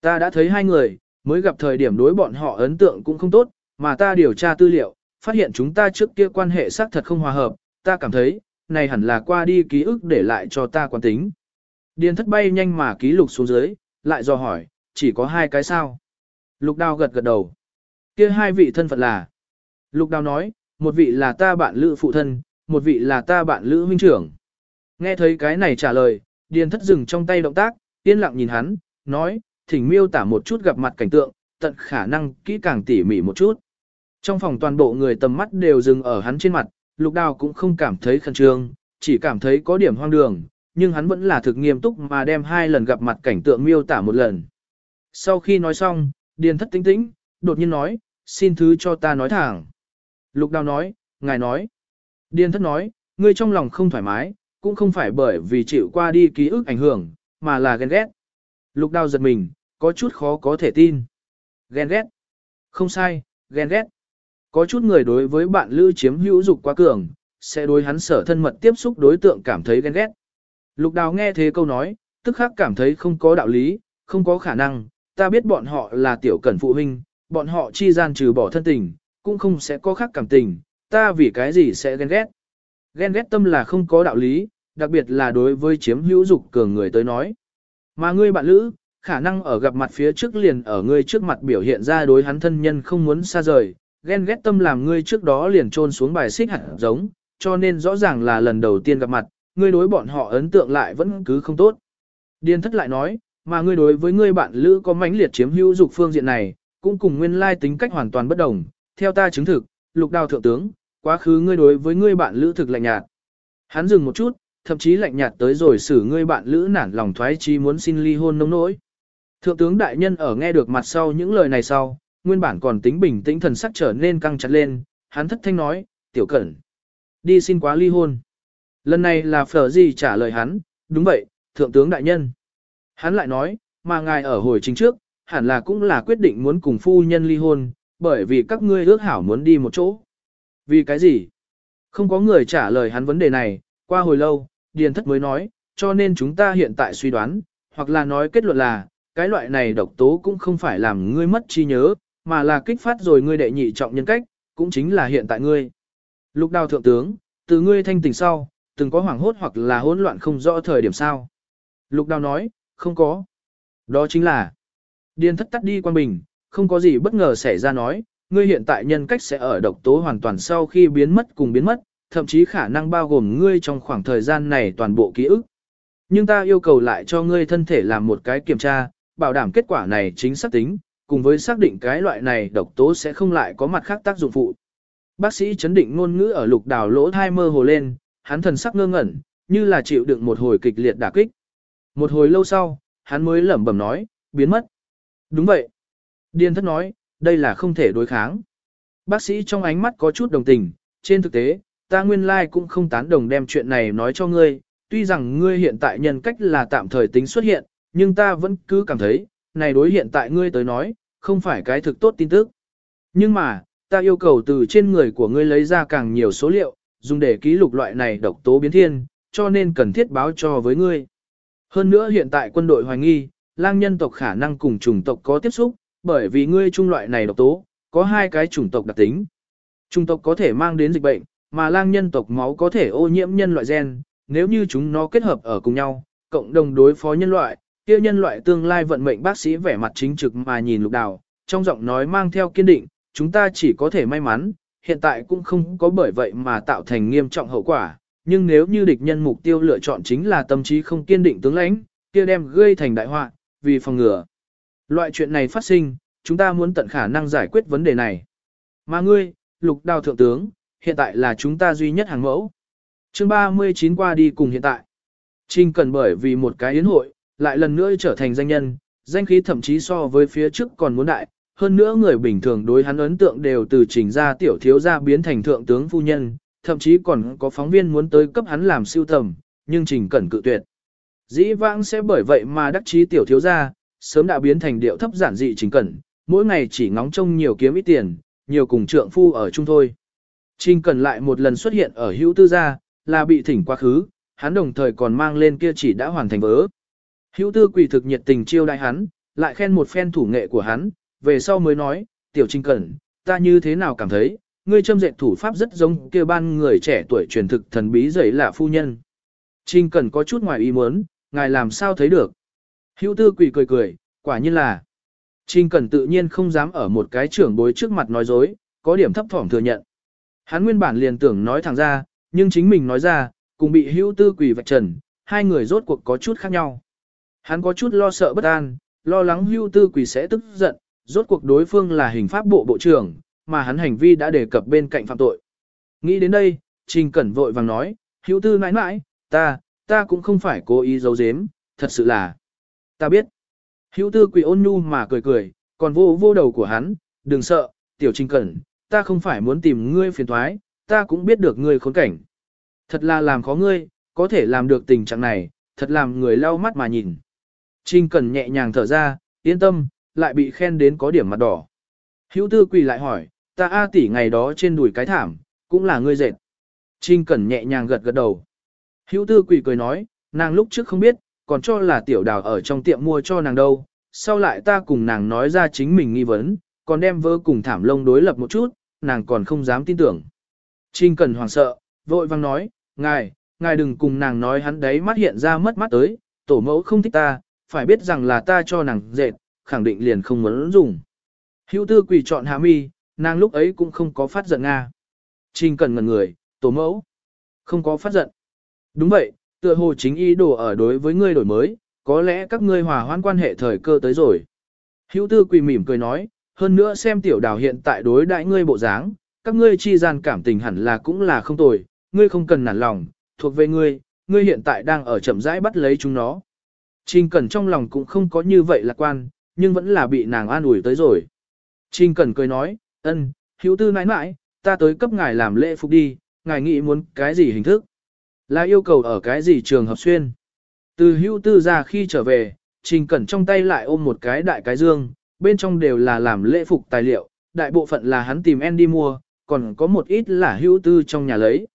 Ta đã thấy hai người, mới gặp thời điểm đối bọn họ ấn tượng cũng không tốt, mà ta điều tra tư liệu, phát hiện chúng ta trước kia quan hệ xác thật không hòa hợp, ta cảm thấy, này hẳn là qua đi ký ức để lại cho ta quan tính. Điền thất bay nhanh mà ký lục xuống dưới, lại do hỏi, chỉ có hai cái sao. Lục đào gật gật đầu. kia hai vị thân phận là. Lục đào nói, một vị là ta bạn lữ phụ thân, một vị là ta bạn lữ huynh trưởng. Nghe thấy cái này trả lời, điền thất dừng trong tay động tác, yên lặng nhìn hắn, nói, thỉnh miêu tả một chút gặp mặt cảnh tượng, tận khả năng kỹ càng tỉ mỉ một chút. Trong phòng toàn bộ người tầm mắt đều dừng ở hắn trên mặt, lục đào cũng không cảm thấy khẩn trương, chỉ cảm thấy có điểm hoang đường, nhưng hắn vẫn là thực nghiêm túc mà đem hai lần gặp mặt cảnh tượng miêu tả một lần. Sau khi nói xong, điền thất tĩnh tĩnh, đột nhiên nói, xin thứ cho ta nói thẳng. Lục đào nói, ngài nói. Điền thất nói, ngươi trong lòng không thoải mái, cũng không phải bởi vì chịu qua đi ký ức ảnh hưởng, mà là ghen ghét. Lục đào giật mình, có chút khó có thể tin. Ghen ghét. Không sai, ghen ghét. Có chút người đối với bạn lữ chiếm hữu dục quá cường, sẽ đối hắn sở thân mật tiếp xúc đối tượng cảm thấy ghen ghét. Lục đào nghe thế câu nói, tức khắc cảm thấy không có đạo lý, không có khả năng, ta biết bọn họ là tiểu cẩn phụ huynh, bọn họ chi gian trừ bỏ thân tình, cũng không sẽ có khác cảm tình, ta vì cái gì sẽ ghen ghét. Ghen ghét tâm là không có đạo lý, đặc biệt là đối với chiếm hữu dục cường người tới nói. Mà ngươi bạn lữ, khả năng ở gặp mặt phía trước liền ở ngươi trước mặt biểu hiện ra đối hắn thân nhân không muốn xa rời, ghen ghét tâm làm ngươi trước đó liền trôn xuống bài xích hẳn giống, cho nên rõ ràng là lần đầu tiên gặp mặt, ngươi đối bọn họ ấn tượng lại vẫn cứ không tốt. Điền thất lại nói, mà ngươi đối với ngươi bạn lữ có mãnh liệt chiếm hữu dục phương diện này, cũng cùng nguyên lai tính cách hoàn toàn bất đồng, theo ta chứng thực, lục đào thượng tướng, quá khứ ngươi đối với ngươi bạn lữ thực lạnh nhạt. Hắn dừng một chút, thậm chí lạnh nhạt tới rồi xử ngươi bạn lữ nản lòng thoái chí muốn xin ly hôn nông nỗi. Thượng tướng đại nhân ở nghe được mặt sau những lời này sau, nguyên bản còn tính bình tĩnh thần sắc trở nên căng chặt lên, hắn thất thanh nói, tiểu cẩn, đi xin quá ly hôn. Lần này là phở gì trả lời hắn, đúng vậy, thượng tướng đại nhân. Hắn lại nói, mà ngài ở hồi chính trước, hẳn là cũng là quyết định muốn cùng phu nhân ly hôn, bởi vì các ngươi ước hảo muốn đi một chỗ. Vì cái gì? Không có người trả lời hắn vấn đề này, qua hồi lâu, Điền Thất mới nói, cho nên chúng ta hiện tại suy đoán, hoặc là nói kết luận là, cái loại này độc tố cũng không phải làm ngươi mất trí nhớ, mà là kích phát rồi ngươi đệ nhị trọng nhân cách, cũng chính là hiện tại ngươi. Lục đào thượng tướng, từ ngươi thanh tỉnh sau, từng có hoảng hốt hoặc là hỗn loạn không rõ thời điểm sao. Lục đào nói, không có. Đó chính là, điền thất tắt đi quan bình, không có gì bất ngờ xảy ra nói, ngươi hiện tại nhân cách sẽ ở độc tố hoàn toàn sau khi biến mất cùng biến mất, thậm chí khả năng bao gồm ngươi trong khoảng thời gian này toàn bộ ký ức. Nhưng ta yêu cầu lại cho ngươi thân thể làm một cái kiểm tra, bảo đảm kết quả này chính xác tính, cùng với xác định cái loại này độc tố sẽ không lại có mặt khác tác dụng phụ. Bác sĩ chấn định ngôn ngữ ở lục đào lỗ thai mơ hồ lên, hắn thần sắc ngơ ngẩn, như là chịu đựng một hồi kịch liệt đả kích. Một hồi lâu sau, hắn mới lẩm bẩm nói, biến mất. Đúng vậy. Điên thất nói, đây là không thể đối kháng. Bác sĩ trong ánh mắt có chút đồng tình, trên thực tế, ta nguyên lai cũng không tán đồng đem chuyện này nói cho ngươi, tuy rằng ngươi hiện tại nhân cách là tạm thời tính xuất hiện, nhưng ta vẫn cứ cảm thấy, này đối hiện tại ngươi tới nói, không phải cái thực tốt tin tức. Nhưng mà, ta yêu cầu từ trên người của ngươi lấy ra càng nhiều số liệu, dùng để ký lục loại này độc tố biến thiên, cho nên cần thiết báo cho với ngươi. Hơn nữa hiện tại quân đội hoài nghi, lang nhân tộc khả năng cùng chủng tộc có tiếp xúc, bởi vì ngươi trung loại này độc tố, có hai cái chủng tộc đặc tính. Chủng tộc có thể mang đến dịch bệnh, mà lang nhân tộc máu có thể ô nhiễm nhân loại gen, nếu như chúng nó kết hợp ở cùng nhau, cộng đồng đối phó nhân loại, kia nhân loại tương lai vận mệnh bác sĩ vẻ mặt chính trực mà nhìn lục đào, trong giọng nói mang theo kiên định, chúng ta chỉ có thể may mắn, hiện tại cũng không có bởi vậy mà tạo thành nghiêm trọng hậu quả, nhưng nếu như địch nhân mục tiêu lựa chọn chính là tâm trí không kiên định tướng lãnh, kia đem gây thành đại họa, vì phòng ngừa. Loại chuyện này phát sinh, chúng ta muốn tận khả năng giải quyết vấn đề này. Mà ngươi, lục đào thượng tướng, hiện tại là chúng ta duy nhất hàng mẫu. chương 39 qua đi cùng hiện tại. trình cần bởi vì một cái yến hội, lại lần nữa trở thành danh nhân, danh khí thậm chí so với phía trước còn muốn đại, hơn nữa người bình thường đối hắn ấn tượng đều từ trình ra tiểu thiếu gia biến thành thượng tướng phu nhân, thậm chí còn có phóng viên muốn tới cấp hắn làm siêu tầm, nhưng trình cẩn cự tuyệt. Dĩ vãng sẽ bởi vậy mà đắc chí tiểu thiếu gia, sớm đã biến thành điệu thấp giản dị trình cẩn, mỗi ngày chỉ ngóng trông nhiều kiếm ít tiền, nhiều cùng trượng phu ở chung thôi. Trình cẩn lại một lần xuất hiện ở hữu tư gia, là bị thỉnh quá khứ, hắn đồng thời còn mang lên kia chỉ đã hoàn thành vỡ. Hữu tư quỷ thực nhiệt tình chiêu đại hắn, lại khen một phen thủ nghệ của hắn, về sau mới nói, tiểu trình cẩn, ta như thế nào cảm thấy, ngươi châm dệt thủ pháp rất giống kia ban người trẻ tuổi truyền thực thần bí dậy là phu nhân. Trình cẩn có chút ngoài ý muốn, ngài làm sao thấy được. Hữu tư quỷ cười cười, quả nhiên là. Trình cẩn tự nhiên không dám ở một cái trưởng bối trước mặt nói dối, có điểm thấp thỏm thừa nhận. Hắn nguyên bản liền tưởng nói thẳng ra, nhưng chính mình nói ra, cùng bị hữu tư quỷ vạch trần, hai người rốt cuộc có chút khác nhau. Hắn có chút lo sợ bất an, lo lắng hưu tư quỷ sẽ tức giận, rốt cuộc đối phương là hình pháp bộ bộ trưởng, mà hắn hành vi đã đề cập bên cạnh phạm tội. Nghĩ đến đây, Trình Cẩn vội vàng nói, hữu tư nãi nãi, ta, ta cũng không phải cố ý giấu giếm, thật sự là, ta biết. Hữu tư quỷ ôn nhu mà cười cười, còn vô vô đầu của hắn, đừng sợ, tiểu Trình Cẩn, ta không phải muốn tìm ngươi phiền thoái, ta cũng biết được ngươi khốn cảnh. Thật là làm khó ngươi, có thể làm được tình trạng này, thật làm người lau mắt mà nhìn. Trình Cẩn nhẹ nhàng thở ra, yên tâm, lại bị khen đến có điểm mặt đỏ. Hữu tư quỳ lại hỏi, ta A tỷ ngày đó trên đùi cái thảm, cũng là ngươi dệt. Trình Cẩn nhẹ nhàng gật gật đầu. Hữu tư quỳ cười nói, nàng lúc trước không biết, còn cho là tiểu đào ở trong tiệm mua cho nàng đâu. Sau lại ta cùng nàng nói ra chính mình nghi vấn, còn đem vơ cùng thảm lông đối lập một chút, nàng còn không dám tin tưởng. Trình Cần hoảng sợ, vội vang nói, ngài, ngài đừng cùng nàng nói hắn đấy mắt hiện ra mất mắt tới, tổ mẫu không thích ta, phải biết rằng là ta cho nàng dệt, khẳng định liền không muốn dùng. Hữu tư quỷ chọn hạ mi, nàng lúc ấy cũng không có phát giận Nga. Trình cần ngần người, tổ mẫu. Không có phát giận. Đúng vậy, tựa hồ chính ý đồ ở đối với ngươi đổi mới, có lẽ các ngươi hòa hoãn quan hệ thời cơ tới rồi. Hữu tư quỷ mỉm cười nói, hơn nữa xem tiểu đào hiện tại đối đại ngươi bộ dáng, các ngươi chi gian cảm tình hẳn là cũng là không tồi, ngươi không cần nản lòng, thuộc về ngươi, ngươi hiện tại đang ở chậm rãi bắt lấy chúng nó. Trình Cẩn trong lòng cũng không có như vậy lạc quan, nhưng vẫn là bị nàng an ủi tới rồi. Trình Cẩn cười nói, ân, hữu tư nãi nãi, ta tới cấp ngài làm lễ phục đi, ngài nghĩ muốn cái gì hình thức? Là yêu cầu ở cái gì trường hợp xuyên? Từ hữu tư ra khi trở về, Trình Cẩn trong tay lại ôm một cái đại cái dương, bên trong đều là làm lễ phục tài liệu, đại bộ phận là hắn tìm Andy đi mua, còn có một ít là hữu tư trong nhà lấy.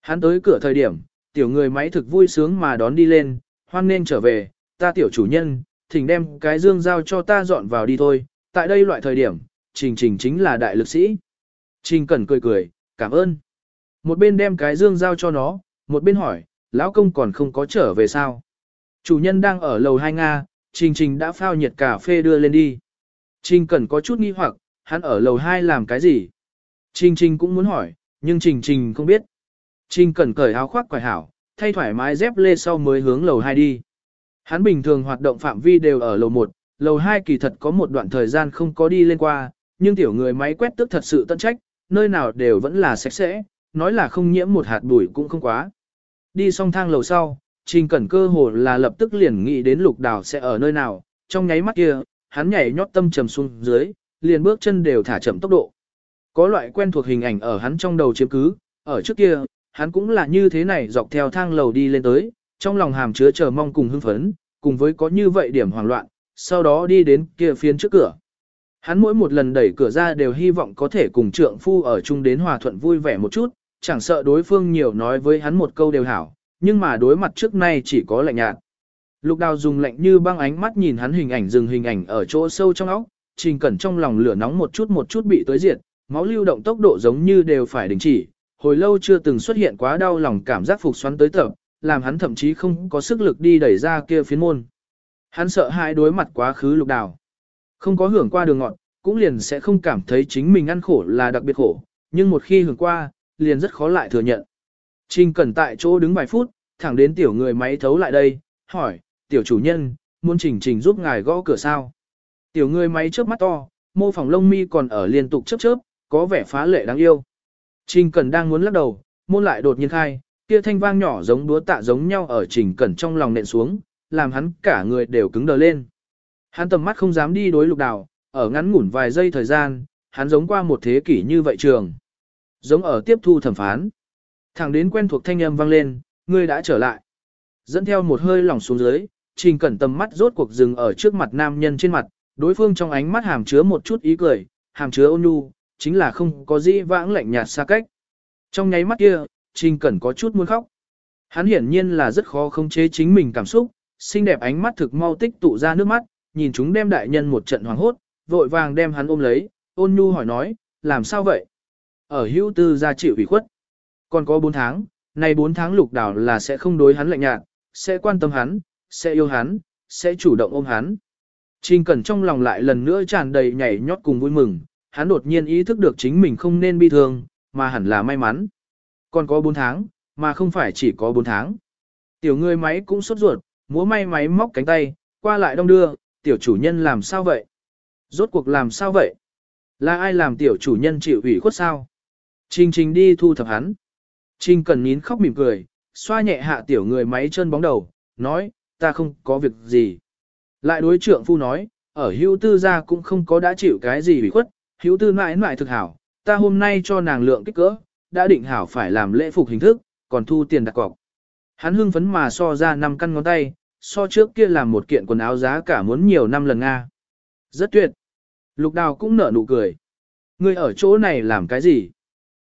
Hắn tới cửa thời điểm, tiểu người máy thực vui sướng mà đón đi lên, hoan nên trở về, ta tiểu chủ nhân, thỉnh đem cái dương giao cho ta dọn vào đi thôi, tại đây loại thời điểm, trình trình chính là đại lực sĩ. Trình cẩn cười cười, cảm ơn. Một bên đem cái dương giao cho nó, một bên hỏi, lão công còn không có trở về sao. Chủ nhân đang ở lầu 2 Nga, trình trình đã phao nhiệt cà phê đưa lên đi. Trình cẩn có chút nghi hoặc, hắn ở lầu 2 làm cái gì? Trình trình cũng muốn hỏi, nhưng trình trình không biết. Trình cẩn cởi áo khoác quải hảo, thay thoải mái dép lê sau mới hướng lầu 2 đi. Hắn bình thường hoạt động phạm vi đều ở lầu 1, lầu 2 kỳ thật có một đoạn thời gian không có đi lên qua, nhưng tiểu người máy quét tức thật sự tận trách, nơi nào đều vẫn là sạch sẽ, nói là không nhiễm một hạt bụi cũng không quá. Đi xong thang lầu sau, Trình Cẩn cơ hồ là lập tức liền nghĩ đến lục đào sẽ ở nơi nào, trong nháy mắt kia, hắn nhảy nhót tâm trầm xuống dưới, liền bước chân đều thả chậm tốc độ. Có loại quen thuộc hình ảnh ở hắn trong đầu chiếm cứ, ở trước kia, hắn cũng là như thế này dọc theo thang lầu đi lên tới, trong lòng hàm chứa chờ mong cùng hưng phấn, cùng với có như vậy điểm hoảng loạn, sau đó đi đến kia phiến trước cửa. Hắn mỗi một lần đẩy cửa ra đều hy vọng có thể cùng trượng phu ở chung đến hòa thuận vui vẻ một chút, chẳng sợ đối phương nhiều nói với hắn một câu đều hảo, nhưng mà đối mặt trước nay chỉ có lạnh nhạt. Lục đào dùng lạnh như băng ánh mắt nhìn hắn hình ảnh dừng hình ảnh ở chỗ sâu trong óc, trình cẩn trong lòng lửa nóng một chút một chút bị tới diệt, máu lưu động tốc độ giống như đều phải đình chỉ, hồi lâu chưa từng xuất hiện quá đau lòng cảm giác phục xoắn tới tập, làm hắn thậm chí không có sức lực đi đẩy ra kia phiến môn. Hắn sợ hãi đối mặt quá khứ lục đào. Không có hưởng qua đường ngọn, cũng liền sẽ không cảm thấy chính mình ăn khổ là đặc biệt khổ, nhưng một khi hưởng qua, liền rất khó lại thừa nhận. Trình cẩn tại chỗ đứng vài phút, thẳng đến tiểu người máy thấu lại đây, hỏi, tiểu chủ nhân, muốn trình trình giúp ngài gõ cửa sao? Tiểu người máy chớp mắt to, mô phỏng lông mi còn ở liên tục chớp chớp, có vẻ phá lệ đáng yêu. Trình cẩn đang muốn lắc đầu, môn lại đột nhiên khai, kia thanh vang nhỏ giống đúa tạ giống nhau ở trình cẩn trong lòng nện xuống, làm hắn cả người đều cứng đờ lên. Hắn tầm mắt không dám đi đối lục đào, ở ngắn ngủn vài giây thời gian, hắn giống qua một thế kỷ như vậy trường. Giống ở tiếp thu thẩm phán. Thẳng đến quen thuộc thanh âm vang lên, ngươi đã trở lại. Dẫn theo một hơi lỏng xuống dưới, trình cẩn tầm mắt rốt cuộc dừng ở trước mặt nam nhân trên mặt, đối phương trong ánh mắt hàm chứa một chút ý cười, hàm chứa ôn nhu, chính là không có gì vãng lạnh nhạt xa cách. Trong nháy mắt kia, trình cẩn có chút muốn khóc. Hắn hiển nhiên là rất khó khống chế chính mình cảm xúc, xinh đẹp ánh mắt thực mau tích tụ ra nước mắt, nhìn chúng đem đại nhân một trận hoàng hốt, vội vàng đem hắn ôm lấy, ôn nhu hỏi nói, làm sao vậy? Ở hữu tư gia chịu ủy khuất. Còn có 4 tháng, này 4 tháng lục đảo là sẽ không đối hắn lạnh nhạt, sẽ quan tâm hắn, sẽ yêu hắn, sẽ chủ động ôm hắn. Trình Cẩn trong lòng lại lần nữa tràn đầy nhảy nhót cùng vui mừng, hắn đột nhiên ý thức được chính mình không nên bi thương, mà hẳn là may mắn. Còn có 4 tháng, mà không phải chỉ có 4 tháng. Tiểu người máy cũng sốt ruột, múa may máy móc cánh tay, qua lại đông đưa, tiểu chủ nhân làm sao vậy? Rốt cuộc làm sao vậy? Là ai làm tiểu chủ nhân chịu ủy khuất sao? Trình trình đi thu thập hắn. Trình cần nín khóc mỉm cười, xoa nhẹ hạ tiểu người máy chân bóng đầu, nói, ta không có việc gì. Lại đối trưởng phu nói, ở hữu tư gia cũng không có đã chịu cái gì ủy khuất, hữu tư mãi mãi thực hảo, ta hôm nay cho nàng lượng kích cỡ, đã định hảo phải làm lễ phục hình thức, còn thu tiền đặt cọc. Hắn hưng phấn mà so ra năm căn ngón tay, so trước kia làm một kiện quần áo giá cả muốn nhiều năm lần Nga. Rất tuyệt. Lục đào cũng nở nụ cười. Ngươi ở chỗ này làm cái gì?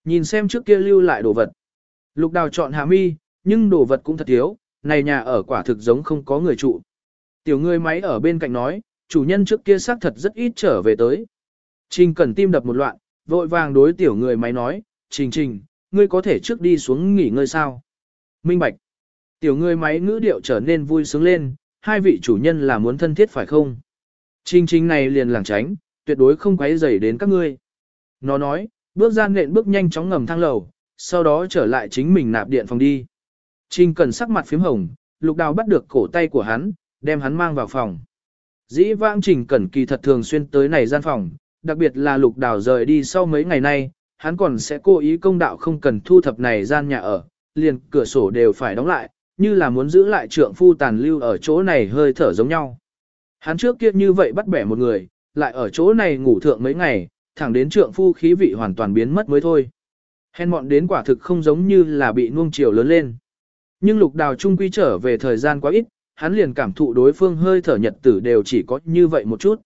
Nhìn xem trước kia lưu lại đồ vật. Lục đào chọn hạ mi, nhưng đồ vật cũng thật thiếu, này nhà ở quả thực giống không có người trụ. Tiểu người máy ở bên cạnh nói, chủ nhân trước kia xác thật rất ít trở về tới. Trình cần tim đập một loạn, vội vàng đối tiểu người máy nói, Trình Trình, ngươi có thể trước đi xuống nghỉ ngơi sao? Minh Bạch. Tiểu người máy ngữ điệu trở nên vui sướng lên, hai vị chủ nhân là muốn thân thiết phải không? Trình Trình này liền lảng tránh, tuyệt đối không quấy rầy đến các ngươi. Nó nói, bước ra nện bước nhanh chóng ngầm thang lầu, sau đó trở lại chính mình nạp điện phòng đi. Trình cần sắc mặt phím hồng, lục đào bắt được cổ tay của hắn, đem hắn mang vào phòng. Dĩ vãng trình cẩn kỳ thật thường xuyên tới này gian phòng, đặc biệt là lục đào rời đi sau mấy ngày nay, hắn còn sẽ cố ý công đạo không cần thu thập này gian nhà ở, liền cửa sổ đều phải đóng lại, như là muốn giữ lại trượng phu tàn lưu ở chỗ này hơi thở giống nhau. Hắn trước kia như vậy bắt bẻ một người, lại ở chỗ này ngủ thượng mấy ngày, thẳng đến trượng phu khí vị hoàn toàn biến mất mới thôi. Hèn mọn đến quả thực không giống như là bị nuông chiều lớn lên. Nhưng lục đào trung quy trở về thời gian quá ít, hắn liền cảm thụ đối phương hơi thở nhật tử đều chỉ có như vậy một chút.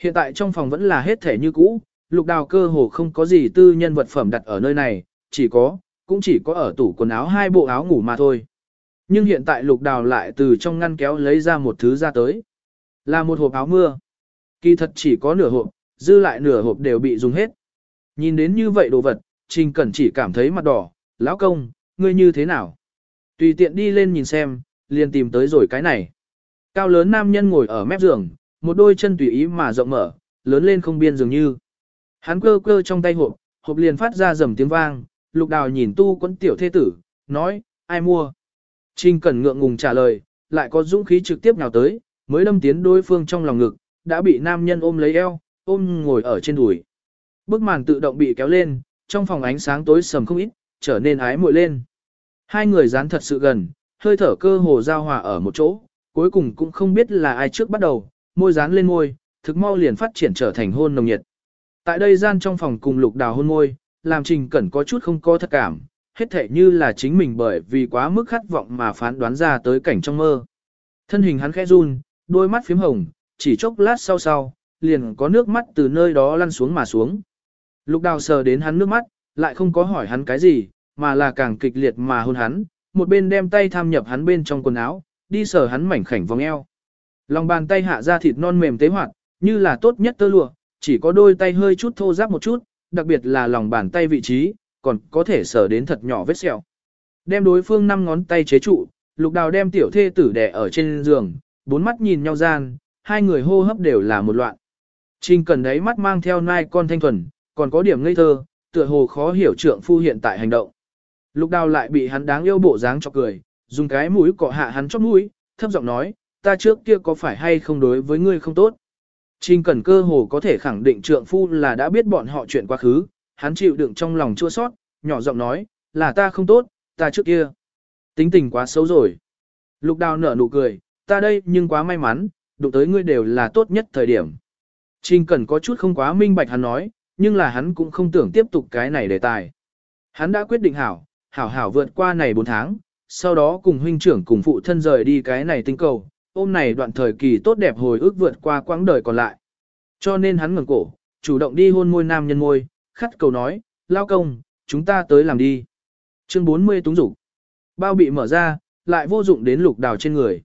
Hiện tại trong phòng vẫn là hết thể như cũ, lục đào cơ hồ không có gì tư nhân vật phẩm đặt ở nơi này, chỉ có, cũng chỉ có ở tủ quần áo hai bộ áo ngủ mà thôi. Nhưng hiện tại lục đào lại từ trong ngăn kéo lấy ra một thứ ra tới. Là một hộp áo mưa. Kỳ thật chỉ có nửa hộp, dư lại nửa hộp đều bị dùng hết. Nhìn đến như vậy đồ vật, Trình Cẩn chỉ cảm thấy mặt đỏ, lão công, ngươi như thế nào? Tùy tiện đi lên nhìn xem, liền tìm tới rồi cái này. Cao lớn nam nhân ngồi ở mép giường, một đôi chân tùy ý mà rộng mở, lớn lên không biên dường như. Hắn cơ cơ trong tay hộp, hộp liền phát ra rầm tiếng vang, lục đào nhìn tu quấn tiểu thế tử, nói, ai mua? Trình Cẩn ngượng ngùng trả lời, lại có dũng khí trực tiếp nào tới, mới đâm tiến đối phương trong lòng ngực, đã bị nam nhân ôm lấy eo, ôm ngồi ở trên đùi. Bức màn tự động bị kéo lên, trong phòng ánh sáng tối sầm không ít, trở nên ái muội lên. Hai người dán thật sự gần, hơi thở cơ hồ giao hòa ở một chỗ, cuối cùng cũng không biết là ai trước bắt đầu, môi dán lên môi, thực mau liền phát triển trở thành hôn nồng nhiệt. Tại đây gian trong phòng cùng lục đào hôn môi, làm trình cẩn có chút không có thật cảm, hết thể như là chính mình bởi vì quá mức khát vọng mà phán đoán ra tới cảnh trong mơ. Thân hình hắn khẽ run, đôi mắt phím hồng, chỉ chốc lát sau sau, liền có nước mắt từ nơi đó lăn xuống mà xuống. Lục đào sờ đến hắn nước mắt, lại không có hỏi hắn cái gì, mà là càng kịch liệt mà hôn hắn, một bên đem tay tham nhập hắn bên trong quần áo, đi sờ hắn mảnh khảnh vòng eo. Lòng bàn tay hạ ra thịt non mềm tế hoạt, như là tốt nhất tơ lụa, chỉ có đôi tay hơi chút thô ráp một chút, đặc biệt là lòng bàn tay vị trí, còn có thể sờ đến thật nhỏ vết sẹo. Đem đối phương năm ngón tay chế trụ, lục đào đem tiểu thê tử đè ở trên giường, bốn mắt nhìn nhau gian, hai người hô hấp đều là một loạn. Trình cần đấy mắt mang theo nai con thanh thuần, còn có điểm ngây thơ, tựa hồ khó hiểu trượng phu hiện tại hành động. Lục đào lại bị hắn đáng yêu bộ dáng cho cười, dùng cái mũi cọ hạ hắn chóp mũi, thấp giọng nói, ta trước kia có phải hay không đối với ngươi không tốt. Trình cần cơ hồ có thể khẳng định trượng phu là đã biết bọn họ chuyện quá khứ, hắn chịu đựng trong lòng chua sót, nhỏ giọng nói, là ta không tốt, ta trước kia. Tính tình quá xấu rồi. Lục đào nở nụ cười, ta đây nhưng quá may mắn, đụng tới ngươi đều là tốt nhất thời điểm. Trình Cẩn có chút không quá minh bạch hắn nói, nhưng là hắn cũng không tưởng tiếp tục cái này đề tài. Hắn đã quyết định hảo, hảo hảo vượt qua này 4 tháng, sau đó cùng huynh trưởng cùng phụ thân rời đi cái này tinh cầu, ôm này đoạn thời kỳ tốt đẹp hồi ức vượt qua quãng đời còn lại. Cho nên hắn ngẩng cổ, chủ động đi hôn môi nam nhân môi, khắt cầu nói, lao công, chúng ta tới làm đi. Chương 40 túng dục Bao bị mở ra, lại vô dụng đến lục đào trên người.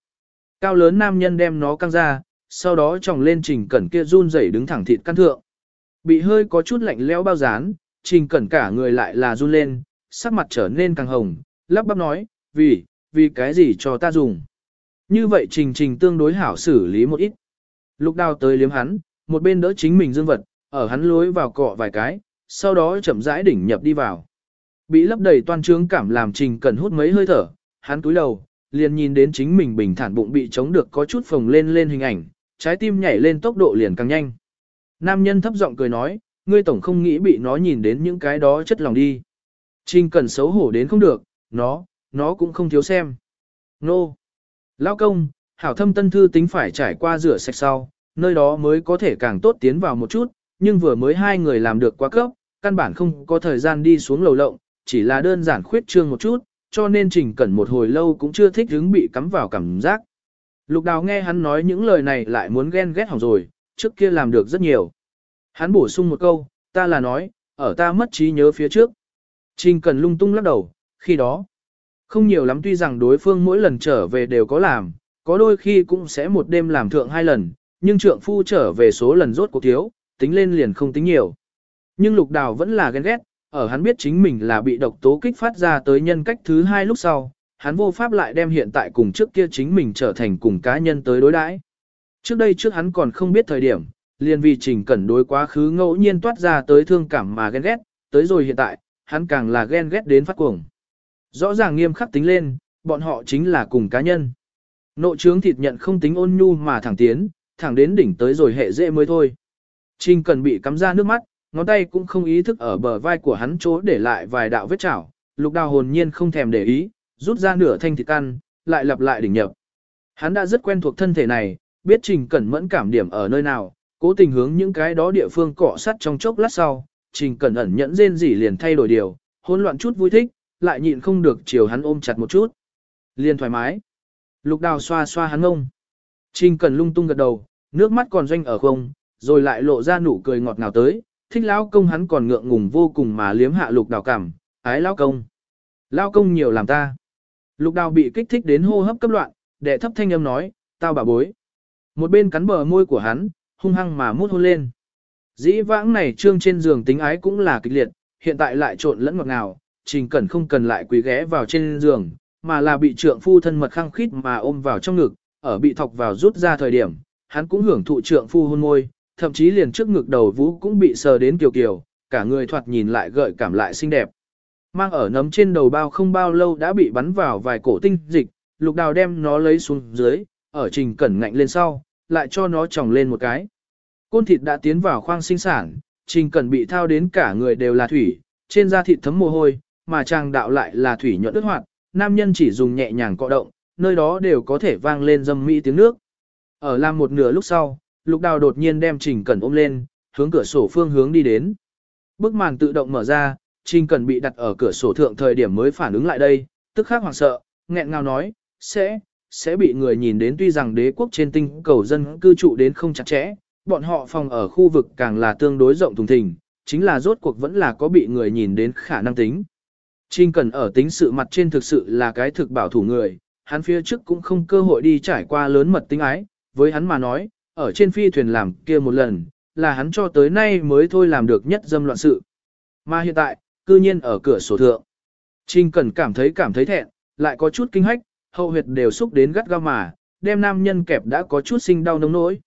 Cao lớn nam nhân đem nó căng ra, sau đó tròng lên trình cẩn kia run rẩy đứng thẳng thịt căn thượng. Bị hơi có chút lạnh lẽo bao dán, trình cẩn cả người lại là run lên, sắc mặt trở nên càng hồng, lắp bắp nói, vì, vì cái gì cho ta dùng. Như vậy trình trình tương đối hảo xử lý một ít. Lục đào tới liếm hắn, một bên đỡ chính mình dương vật, ở hắn lối vào cọ vài cái, sau đó chậm rãi đỉnh nhập đi vào. Bị lấp đầy toan trướng cảm làm trình cần hút mấy hơi thở, hắn túi đầu, liền nhìn đến chính mình bình thản bụng bị chống được có chút phồng lên lên hình ảnh, trái tim nhảy lên tốc độ liền càng nhanh. Nam nhân thấp giọng cười nói, ngươi tổng không nghĩ bị nó nhìn đến những cái đó chất lòng đi. Trình cần xấu hổ đến không được, nó, nó cũng không thiếu xem. Nô! Lao công, hảo thâm tân thư tính phải trải qua rửa sạch sau, nơi đó mới có thể càng tốt tiến vào một chút, nhưng vừa mới hai người làm được quá cấp, căn bản không có thời gian đi xuống lầu lộng, chỉ là đơn giản khuyết trương một chút, cho nên trình cẩn một hồi lâu cũng chưa thích hứng bị cắm vào cảm giác. Lục đào nghe hắn nói những lời này lại muốn ghen ghét hỏng rồi, trước kia làm được rất nhiều. Hắn bổ sung một câu, ta là nói, ở ta mất trí nhớ phía trước. Trình cần lung tung lắc đầu, khi đó. Không nhiều lắm tuy rằng đối phương mỗi lần trở về đều có làm, có đôi khi cũng sẽ một đêm làm thượng hai lần, nhưng trượng phu trở về số lần rốt cuộc thiếu, tính lên liền không tính nhiều. Nhưng lục đào vẫn là ghen ghét, ở hắn biết chính mình là bị độc tố kích phát ra tới nhân cách thứ hai lúc sau, hắn vô pháp lại đem hiện tại cùng trước kia chính mình trở thành cùng cá nhân tới đối đãi. Trước đây trước hắn còn không biết thời điểm, liền vì trình cẩn đối quá khứ ngẫu nhiên toát ra tới thương cảm mà ghen ghét, tới rồi hiện tại, hắn càng là ghen ghét đến phát cuồng. Rõ ràng nghiêm khắc tính lên, bọn họ chính là cùng cá nhân. Nộ trướng thịt nhận không tính ôn nhu mà thẳng tiến, thẳng đến đỉnh tới rồi hệ dễ mới thôi. Trình cần bị cắm ra nước mắt, ngón tay cũng không ý thức ở bờ vai của hắn chỗ để lại vài đạo vết chảo, lục đào hồn nhiên không thèm để ý, rút ra nửa thanh thịt căn, lại lặp lại đỉnh nhập. Hắn đã rất quen thuộc thân thể này, biết trình cẩn mẫn cảm điểm ở nơi nào, cố tình hướng những cái đó địa phương cọ sắt trong chốc lát sau, trình cẩn ẩn nhẫn rên rỉ liền thay đổi điều, hỗn loạn chút vui thích, lại nhịn không được chiều hắn ôm chặt một chút. Liền thoải mái. Lục đào xoa xoa hắn ngông. Trình cẩn lung tung gật đầu, nước mắt còn doanh ở không, rồi lại lộ ra nụ cười ngọt ngào tới, thích lão công hắn còn ngượng ngùng vô cùng mà liếm hạ lục đào cảm, ái lão công. Lão công nhiều làm ta. Lục đào bị kích thích đến hô hấp cấp loạn, đệ thấp thanh âm nói, tao bà bối. Một bên cắn bờ môi của hắn, hung hăng mà mút hôn lên. Dĩ vãng này trương trên giường tính ái cũng là kịch liệt, hiện tại lại trộn lẫn ngọt ngào, trình cẩn không cần lại quỳ ghé vào trên giường, mà là bị trượng phu thân mật khăng khít mà ôm vào trong ngực, ở bị thọc vào rút ra thời điểm, hắn cũng hưởng thụ trượng phu hôn môi, thậm chí liền trước ngực đầu vũ cũng bị sờ đến kiều kiều, cả người thoạt nhìn lại gợi cảm lại xinh đẹp. Mang ở nấm trên đầu bao không bao lâu đã bị bắn vào vài cổ tinh dịch, lục đào đem nó lấy xuống dưới, ở trình cẩn ngạnh lên sau, lại cho nó tròng lên một cái. Côn thịt đã tiến vào khoang sinh sản, trình cần bị thao đến cả người đều là thủy, trên da thịt thấm mồ hôi, mà chàng đạo lại là thủy nhuận ướt hoạt, nam nhân chỉ dùng nhẹ nhàng cọ động, nơi đó đều có thể vang lên dâm mỹ tiếng nước. Ở làm một nửa lúc sau, lục đào đột nhiên đem trình cần ôm lên, hướng cửa sổ phương hướng đi đến. Bức màn tự động mở ra, trình cần bị đặt ở cửa sổ thượng thời điểm mới phản ứng lại đây, tức khắc hoảng sợ, nghẹn ngào nói, sẽ, sẽ bị người nhìn đến tuy rằng đế quốc trên tinh cầu dân cư trụ đến không chặt chẽ, bọn họ phòng ở khu vực càng là tương đối rộng thùng thình, chính là rốt cuộc vẫn là có bị người nhìn đến khả năng tính. Trình Cần ở tính sự mặt trên thực sự là cái thực bảo thủ người, hắn phía trước cũng không cơ hội đi trải qua lớn mật tính ái, với hắn mà nói, ở trên phi thuyền làm kia một lần, là hắn cho tới nay mới thôi làm được nhất dâm loạn sự. Mà hiện tại, cư nhiên ở cửa sổ thượng. Trình Cần cảm thấy cảm thấy thẹn, lại có chút kinh hách, hậu huyệt đều xúc đến gắt gao mà, đem nam nhân kẹp đã có chút sinh đau nóng nỗi.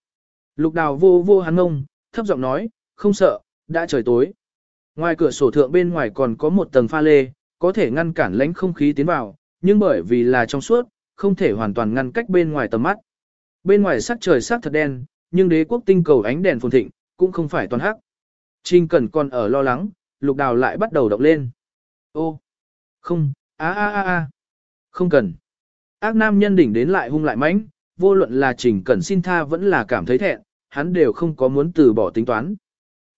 Lục đào vô vô hắn ngông, thấp giọng nói, không sợ, đã trời tối. Ngoài cửa sổ thượng bên ngoài còn có một tầng pha lê, có thể ngăn cản lánh không khí tiến vào, nhưng bởi vì là trong suốt, không thể hoàn toàn ngăn cách bên ngoài tầm mắt. Bên ngoài sắc trời sắc thật đen, nhưng đế quốc tinh cầu ánh đèn phồn thịnh, cũng không phải toàn hắc. Trình Cẩn còn ở lo lắng, lục đào lại bắt đầu động lên. Ô, không, a a a a, không cần. Ác nam nhân đỉnh đến lại hung lại mãnh, vô luận là Trình Cẩn xin tha vẫn là cảm thấy thẹn, hắn đều không có muốn từ bỏ tính toán.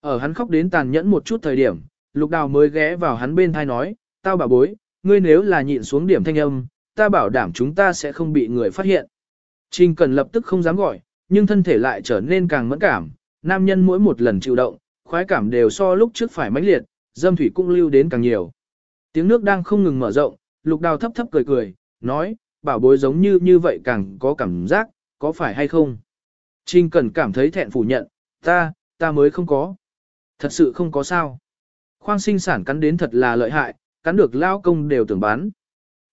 Ở hắn khóc đến tàn nhẫn một chút thời điểm, lục đào mới ghé vào hắn bên thai nói, tao bảo bối, ngươi nếu là nhịn xuống điểm thanh âm, ta bảo đảm chúng ta sẽ không bị người phát hiện. Trình Cần lập tức không dám gọi, nhưng thân thể lại trở nên càng mẫn cảm, nam nhân mỗi một lần chịu động, khoái cảm đều so lúc trước phải mãnh liệt, dâm thủy cũng lưu đến càng nhiều. Tiếng nước đang không ngừng mở rộng, lục đào thấp thấp cười cười, nói, bảo bối giống như như vậy càng có cảm giác, có phải hay không? Trình Cần cảm thấy thẹn phủ nhận, ta, ta mới không có. Thật sự không có sao. Khoang sinh sản cắn đến thật là lợi hại, cắn được lao công đều tưởng bán.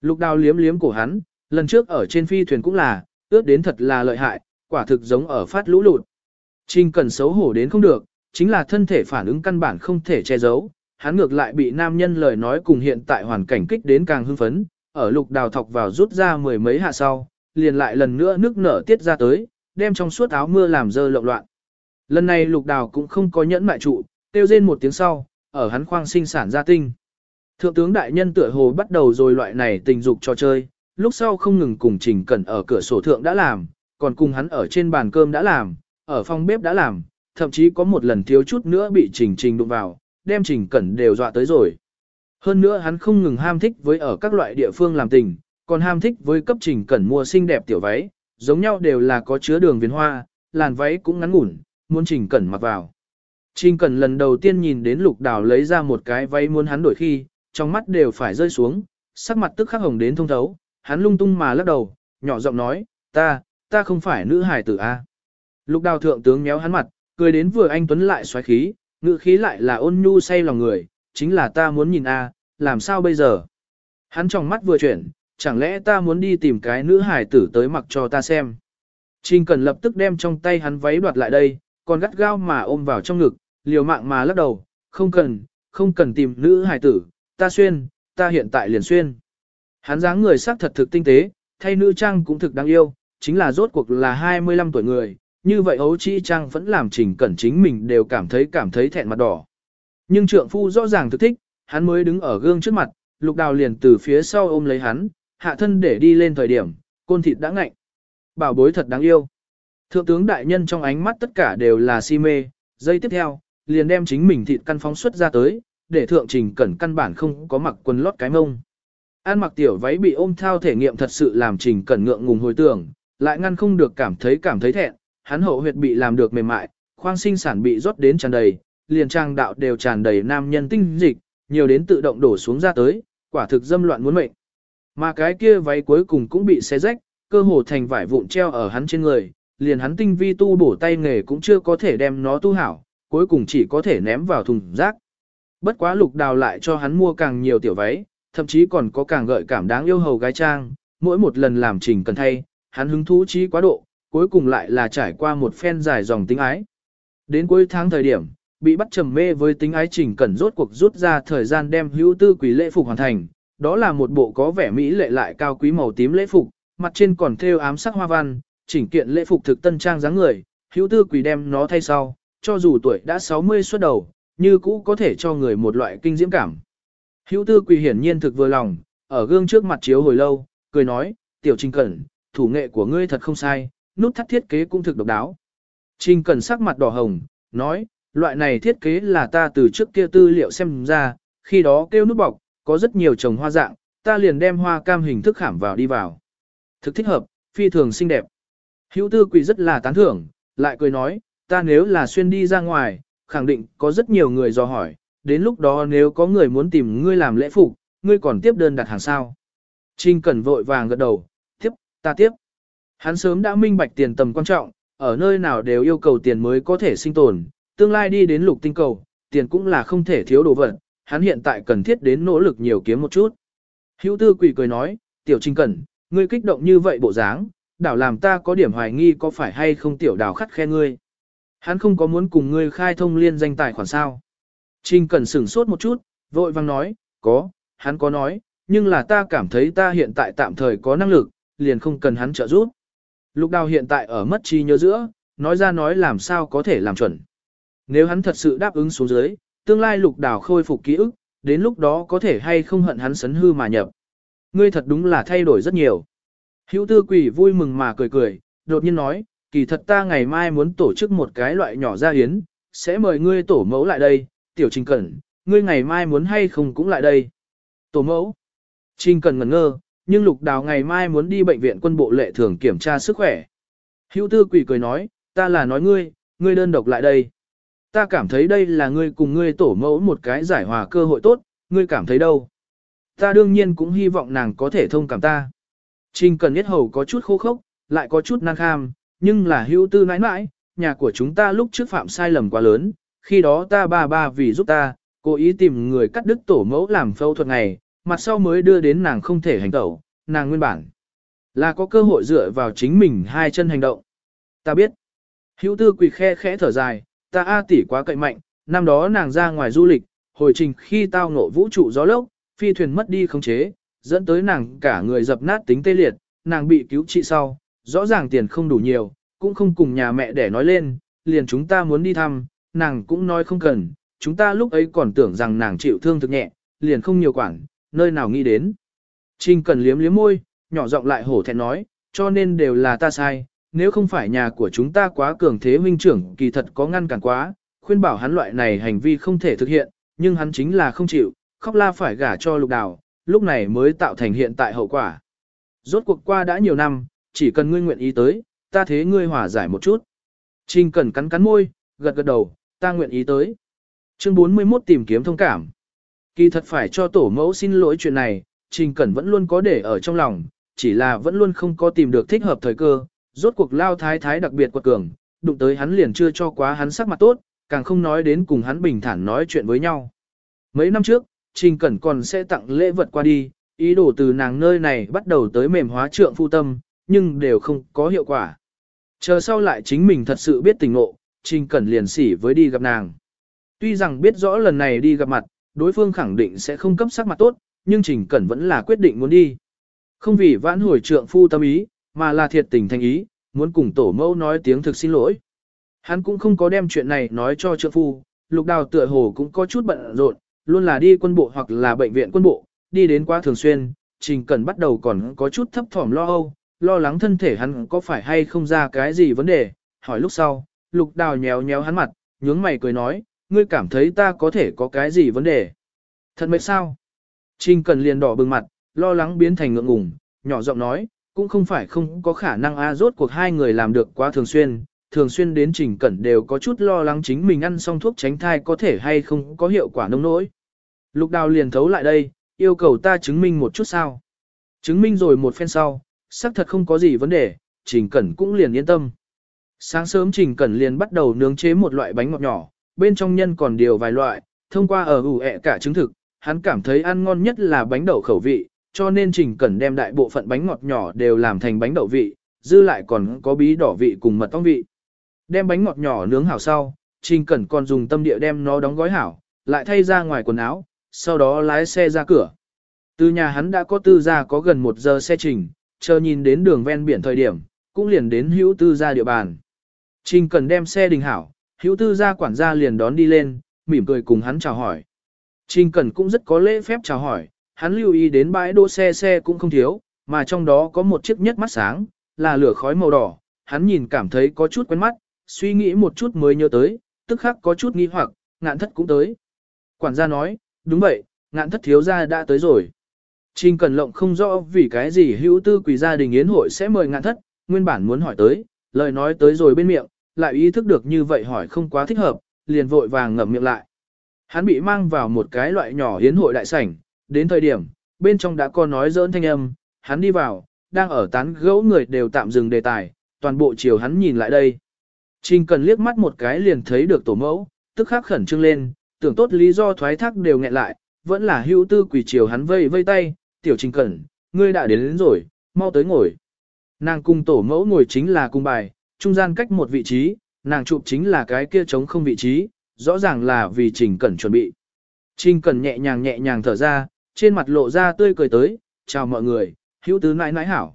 Lục đào liếm liếm cổ hắn, lần trước ở trên phi thuyền cũng là, ướt đến thật là lợi hại, quả thực giống ở phát lũ lụt. Trình cần xấu hổ đến không được, chính là thân thể phản ứng căn bản không thể che giấu, hắn ngược lại bị nam nhân lời nói cùng hiện tại hoàn cảnh kích đến càng hưng phấn, ở lục đào thọc vào rút ra mười mấy hạ sau, liền lại lần nữa nước nở tiết ra tới, đem trong suốt áo mưa làm dơ lộn loạn. Lần này lục đào cũng không có nhẫn mại trụ, tiêu rên một tiếng sau, ở hắn khoang sinh sản ra tinh. Thượng tướng đại nhân tựa hồ bắt đầu rồi loại này tình dục trò chơi, lúc sau không ngừng cùng Trình Cẩn ở cửa sổ thượng đã làm, còn cùng hắn ở trên bàn cơm đã làm, ở phòng bếp đã làm, thậm chí có một lần thiếu chút nữa bị Trình Trình đụng vào, đem Trình Cẩn đều dọa tới rồi. Hơn nữa hắn không ngừng ham thích với ở các loại địa phương làm tình, còn ham thích với cấp Trình Cẩn mua xinh đẹp tiểu váy, giống nhau đều là có chứa đường viền hoa, làn váy cũng ngắn ngủn, muốn Trình Cẩn mặc vào. Trình Cẩn lần đầu tiên nhìn đến Lục Đào lấy ra một cái váy muốn hắn đổi khi, trong mắt đều phải rơi xuống, sắc mặt tức khắc hồng đến thông thấu, hắn lung tung mà lắc đầu, nhỏ giọng nói, ta, ta không phải nữ hài tử A. Lục đào thượng tướng méo hắn mặt, cười đến vừa anh Tuấn lại xoáy khí, ngữ khí lại là ôn nhu say lòng người, chính là ta muốn nhìn A, làm sao bây giờ? Hắn trong mắt vừa chuyển, chẳng lẽ ta muốn đi tìm cái nữ hài tử tới mặc cho ta xem? Trình cần lập tức đem trong tay hắn váy đoạt lại đây, còn gắt gao mà ôm vào trong ngực, liều mạng mà lắc đầu, không cần, không cần tìm nữ hài tử, ta xuyên, ta hiện tại liền xuyên. Hắn dáng người sắc thật thực tinh tế, thay nữ trang cũng thực đáng yêu, chính là rốt cuộc là 25 tuổi người, như vậy ấu chi trang vẫn làm trình cẩn chính mình đều cảm thấy cảm thấy thẹn mặt đỏ. Nhưng trượng phu rõ ràng thực thích, hắn mới đứng ở gương trước mặt, lục đào liền từ phía sau ôm lấy hắn, hạ thân để đi lên thời điểm, côn thịt đã ngạnh. Bảo bối thật đáng yêu. Thượng tướng đại nhân trong ánh mắt tất cả đều là si mê, giây tiếp theo, liền đem chính mình thịt căn phóng xuất ra tới, để thượng trình cẩn căn bản không có mặc quần lót cái mông. An mặc tiểu váy bị ôm thao thể nghiệm thật sự làm trình cẩn ngượng ngùng hồi tưởng, lại ngăn không được cảm thấy cảm thấy thẹn, hắn hậu huyệt bị làm được mềm mại, khoang sinh sản bị rót đến tràn đầy, liền trang đạo đều tràn đầy nam nhân tinh dịch, nhiều đến tự động đổ xuống ra tới, quả thực dâm loạn muốn mệnh. Mà cái kia váy cuối cùng cũng bị xé rách, cơ hồ thành vải vụn treo ở hắn trên người, liền hắn tinh vi tu bổ tay nghề cũng chưa có thể đem nó tu hảo, cuối cùng chỉ có thể ném vào thùng rác. Bất quá lục đào lại cho hắn mua càng nhiều tiểu váy, thậm chí còn có càng gợi cảm đáng yêu hầu gái trang, mỗi một lần làm trình cần thay, hắn hứng thú trí quá độ, cuối cùng lại là trải qua một phen dài dòng tính ái. Đến cuối tháng thời điểm, bị bắt trầm mê với tính ái trình cần rốt cuộc rút ra thời gian đem hữu tư quỷ lễ phục hoàn thành, đó là một bộ có vẻ mỹ lệ lại cao quý màu tím lễ phục, mặt trên còn thêu ám sắc hoa văn, chỉnh kiện lễ phục thực tân trang dáng người, hữu tư quỷ đem nó thay sau, cho dù tuổi đã 60 xuất đầu, như cũ có thể cho người một loại kinh diễm cảm. Hữu tư quỳ hiển nhiên thực vừa lòng, ở gương trước mặt chiếu hồi lâu, cười nói, tiểu trình cẩn, thủ nghệ của ngươi thật không sai, nút thắt thiết kế cũng thực độc đáo. Trình cẩn sắc mặt đỏ hồng, nói, loại này thiết kế là ta từ trước kia tư liệu xem ra, khi đó kêu nút bọc, có rất nhiều trồng hoa dạng, ta liền đem hoa cam hình thức khảm vào đi vào. Thực thích hợp, phi thường xinh đẹp. Hữu tư quỷ rất là tán thưởng, lại cười nói, ta nếu là xuyên đi ra ngoài, khẳng định có rất nhiều người dò hỏi, đến lúc đó nếu có người muốn tìm ngươi làm lễ phục, ngươi còn tiếp đơn đặt hàng sao. trinh Cẩn vội vàng gật đầu, tiếp, ta tiếp. Hắn sớm đã minh bạch tiền tầm quan trọng, ở nơi nào đều yêu cầu tiền mới có thể sinh tồn, tương lai đi đến lục tinh cầu, tiền cũng là không thể thiếu đồ vật, hắn hiện tại cần thiết đến nỗ lực nhiều kiếm một chút. Hữu tư quỷ cười nói, tiểu trình cẩn, ngươi kích động như vậy bộ dáng, đảo làm ta có điểm hoài nghi có phải hay không tiểu đảo khắt khe ngươi. Hắn không có muốn cùng ngươi khai thông liên danh tài khoản sao. Trình cẩn sửng sốt một chút, vội vang nói, có, hắn có nói, nhưng là ta cảm thấy ta hiện tại tạm thời có năng lực, liền không cần hắn trợ giúp. Lục đào hiện tại ở mất trí nhớ giữa, nói ra nói làm sao có thể làm chuẩn. Nếu hắn thật sự đáp ứng xuống dưới, tương lai lục đào khôi phục ký ức, đến lúc đó có thể hay không hận hắn sấn hư mà nhập. Ngươi thật đúng là thay đổi rất nhiều. Hữu tư quỷ vui mừng mà cười cười, đột nhiên nói, kỳ thật ta ngày mai muốn tổ chức một cái loại nhỏ gia yến sẽ mời ngươi tổ mẫu lại đây, tiểu trình cẩn, ngươi ngày mai muốn hay không cũng lại đây. Tổ mẫu, trình cẩn ngẩn ngơ, nhưng lục đào ngày mai muốn đi bệnh viện quân bộ lệ thường kiểm tra sức khỏe. Hữu tư quỷ cười nói, ta là nói ngươi, ngươi đơn độc lại đây. Ta cảm thấy đây là ngươi cùng ngươi tổ mẫu một cái giải hòa cơ hội tốt, ngươi cảm thấy đâu? Ta đương nhiên cũng hy vọng nàng có thể thông cảm ta. Trình cần biết hầu có chút khô khốc, lại có chút năng kham, nhưng là hữu tư nãi nãi, nhà của chúng ta lúc trước phạm sai lầm quá lớn, khi đó ta ba ba vì giúp ta, cố ý tìm người cắt đứt tổ mẫu làm phẫu thuật này, mặt sau mới đưa đến nàng không thể hành tẩu, nàng nguyên bản. Là có cơ hội dựa vào chính mình hai chân hành động. Ta biết. Hữu tư quỳ khe khẽ thở dài, ta A tỷ quá cậy mạnh, năm đó nàng ra ngoài du lịch, hồi trình khi tao ngộ vũ trụ gió lốc, phi thuyền mất đi khống chế, dẫn tới nàng cả người dập nát tính tê liệt, nàng bị cứu trị sau, rõ ràng tiền không đủ nhiều, cũng không cùng nhà mẹ để nói lên, liền chúng ta muốn đi thăm, nàng cũng nói không cần, chúng ta lúc ấy còn tưởng rằng nàng chịu thương thực nhẹ, liền không nhiều quản, nơi nào nghĩ đến. Trình cần liếm liếm môi, nhỏ giọng lại hổ thẹn nói, cho nên đều là ta sai, nếu không phải nhà của chúng ta quá cường thế huynh trưởng kỳ thật có ngăn cản quá, khuyên bảo hắn loại này hành vi không thể thực hiện, nhưng hắn chính là không chịu, khóc la phải gả cho lục đào, lúc này mới tạo thành hiện tại hậu quả. Rốt cuộc qua đã nhiều năm, chỉ cần ngươi nguyện ý tới, ta thế ngươi hòa giải một chút. Trình cần cắn cắn môi, gật gật đầu, ta nguyện ý tới. Chương 41 tìm kiếm thông cảm. Kỳ thật phải cho tổ mẫu xin lỗi chuyện này, Trình Cẩn vẫn luôn có để ở trong lòng, chỉ là vẫn luôn không có tìm được thích hợp thời cơ, rốt cuộc lao thái thái đặc biệt quật cường, đụng tới hắn liền chưa cho quá hắn sắc mặt tốt, càng không nói đến cùng hắn bình thản nói chuyện với nhau. Mấy năm trước, Trình Cẩn còn sẽ tặng lễ vật qua đi, ý đồ từ nàng nơi này bắt đầu tới mềm hóa trượng phu tâm, nhưng đều không có hiệu quả. Chờ sau lại chính mình thật sự biết tình ngộ, Trình Cẩn liền xỉ với đi gặp nàng. Tuy rằng biết rõ lần này đi gặp mặt, đối phương khẳng định sẽ không cấp sắc mặt tốt, nhưng Trình Cẩn vẫn là quyết định muốn đi. Không vì vãn hồi trượng phu tâm ý, mà là thiệt tình thành ý, muốn cùng tổ mẫu nói tiếng thực xin lỗi. Hắn cũng không có đem chuyện này nói cho trượng phu, lục đào tựa hồ cũng có chút bận rộn, luôn là đi quân bộ hoặc là bệnh viện quân bộ, đi đến quá thường xuyên, Trình Cần bắt đầu còn có chút thấp thỏm lo âu, lo lắng thân thể hắn có phải hay không ra cái gì vấn đề, hỏi lúc sau, lục đào nhéo nhéo hắn mặt, nhướng mày cười nói, ngươi cảm thấy ta có thể có cái gì vấn đề. Thật mệt sao? Trình Cần liền đỏ bừng mặt, lo lắng biến thành ngượng ngùng, nhỏ giọng nói, cũng không phải không có khả năng a rốt cuộc hai người làm được quá thường xuyên, thường xuyên đến Trình Cẩn đều có chút lo lắng chính mình ăn xong thuốc tránh thai có thể hay không có hiệu quả nông nỗi. Lục đào liền thấu lại đây, yêu cầu ta chứng minh một chút sao. Chứng minh rồi một phen sau, xác thật không có gì vấn đề, Trình Cẩn cũng liền yên tâm. Sáng sớm Trình Cẩn liền bắt đầu nướng chế một loại bánh ngọt nhỏ, bên trong nhân còn điều vài loại, thông qua ở ủ ẹ cả chứng thực, hắn cảm thấy ăn ngon nhất là bánh đậu khẩu vị, cho nên Trình Cẩn đem đại bộ phận bánh ngọt nhỏ đều làm thành bánh đậu vị, dư lại còn có bí đỏ vị cùng mật ong vị. Đem bánh ngọt nhỏ nướng hảo sau, Trình Cẩn còn dùng tâm địa đem nó đóng gói hảo, lại thay ra ngoài quần áo, sau đó lái xe ra cửa. Từ nhà hắn đã có tư gia có gần một giờ xe trình, chờ nhìn đến đường ven biển thời điểm, cũng liền đến hữu tư gia địa bàn. Trình Cẩn đem xe đình hảo, hữu tư gia quản gia liền đón đi lên, mỉm cười cùng hắn chào hỏi. Trình Cẩn cũng rất có lễ phép chào hỏi, hắn lưu ý đến bãi đỗ xe xe cũng không thiếu, mà trong đó có một chiếc nhất mắt sáng, là lửa khói màu đỏ, hắn nhìn cảm thấy có chút quen mắt, suy nghĩ một chút mới nhớ tới, tức khắc có chút nghi hoặc, ngạn thất cũng tới. Quản gia nói, đúng vậy, ngạn thất thiếu gia đã tới rồi. Trình Cẩn Lộng không rõ vì cái gì hữu tư quỷ gia đình yến hội sẽ mời ngạn thất, nguyên bản muốn hỏi tới, lời nói tới rồi bên miệng, lại ý thức được như vậy hỏi không quá thích hợp, liền vội vàng ngậm miệng lại. Hắn bị mang vào một cái loại nhỏ yến hội đại sảnh, đến thời điểm, bên trong đã có nói dỡn thanh âm, hắn đi vào, đang ở tán gẫu người đều tạm dừng đề tài, toàn bộ chiều hắn nhìn lại đây. Trình cần liếc mắt một cái liền thấy được tổ mẫu, tức khắc khẩn trương lên, tưởng tốt lý do thoái thác đều nghẹn lại, vẫn là hữu tư quỷ chiều hắn vây vây tay, tiểu trình cần, ngươi đã đến, đến rồi, mau tới ngồi. Nàng cùng tổ mẫu ngồi chính là cung bài, trung gian cách một vị trí, nàng chụp chính là cái kia trống không vị trí, rõ ràng là vì trình cần chuẩn bị. Trình cần nhẹ nhàng nhẹ nhàng thở ra, trên mặt lộ ra tươi cười tới, chào mọi người, hữu tứ nãi nãi hảo.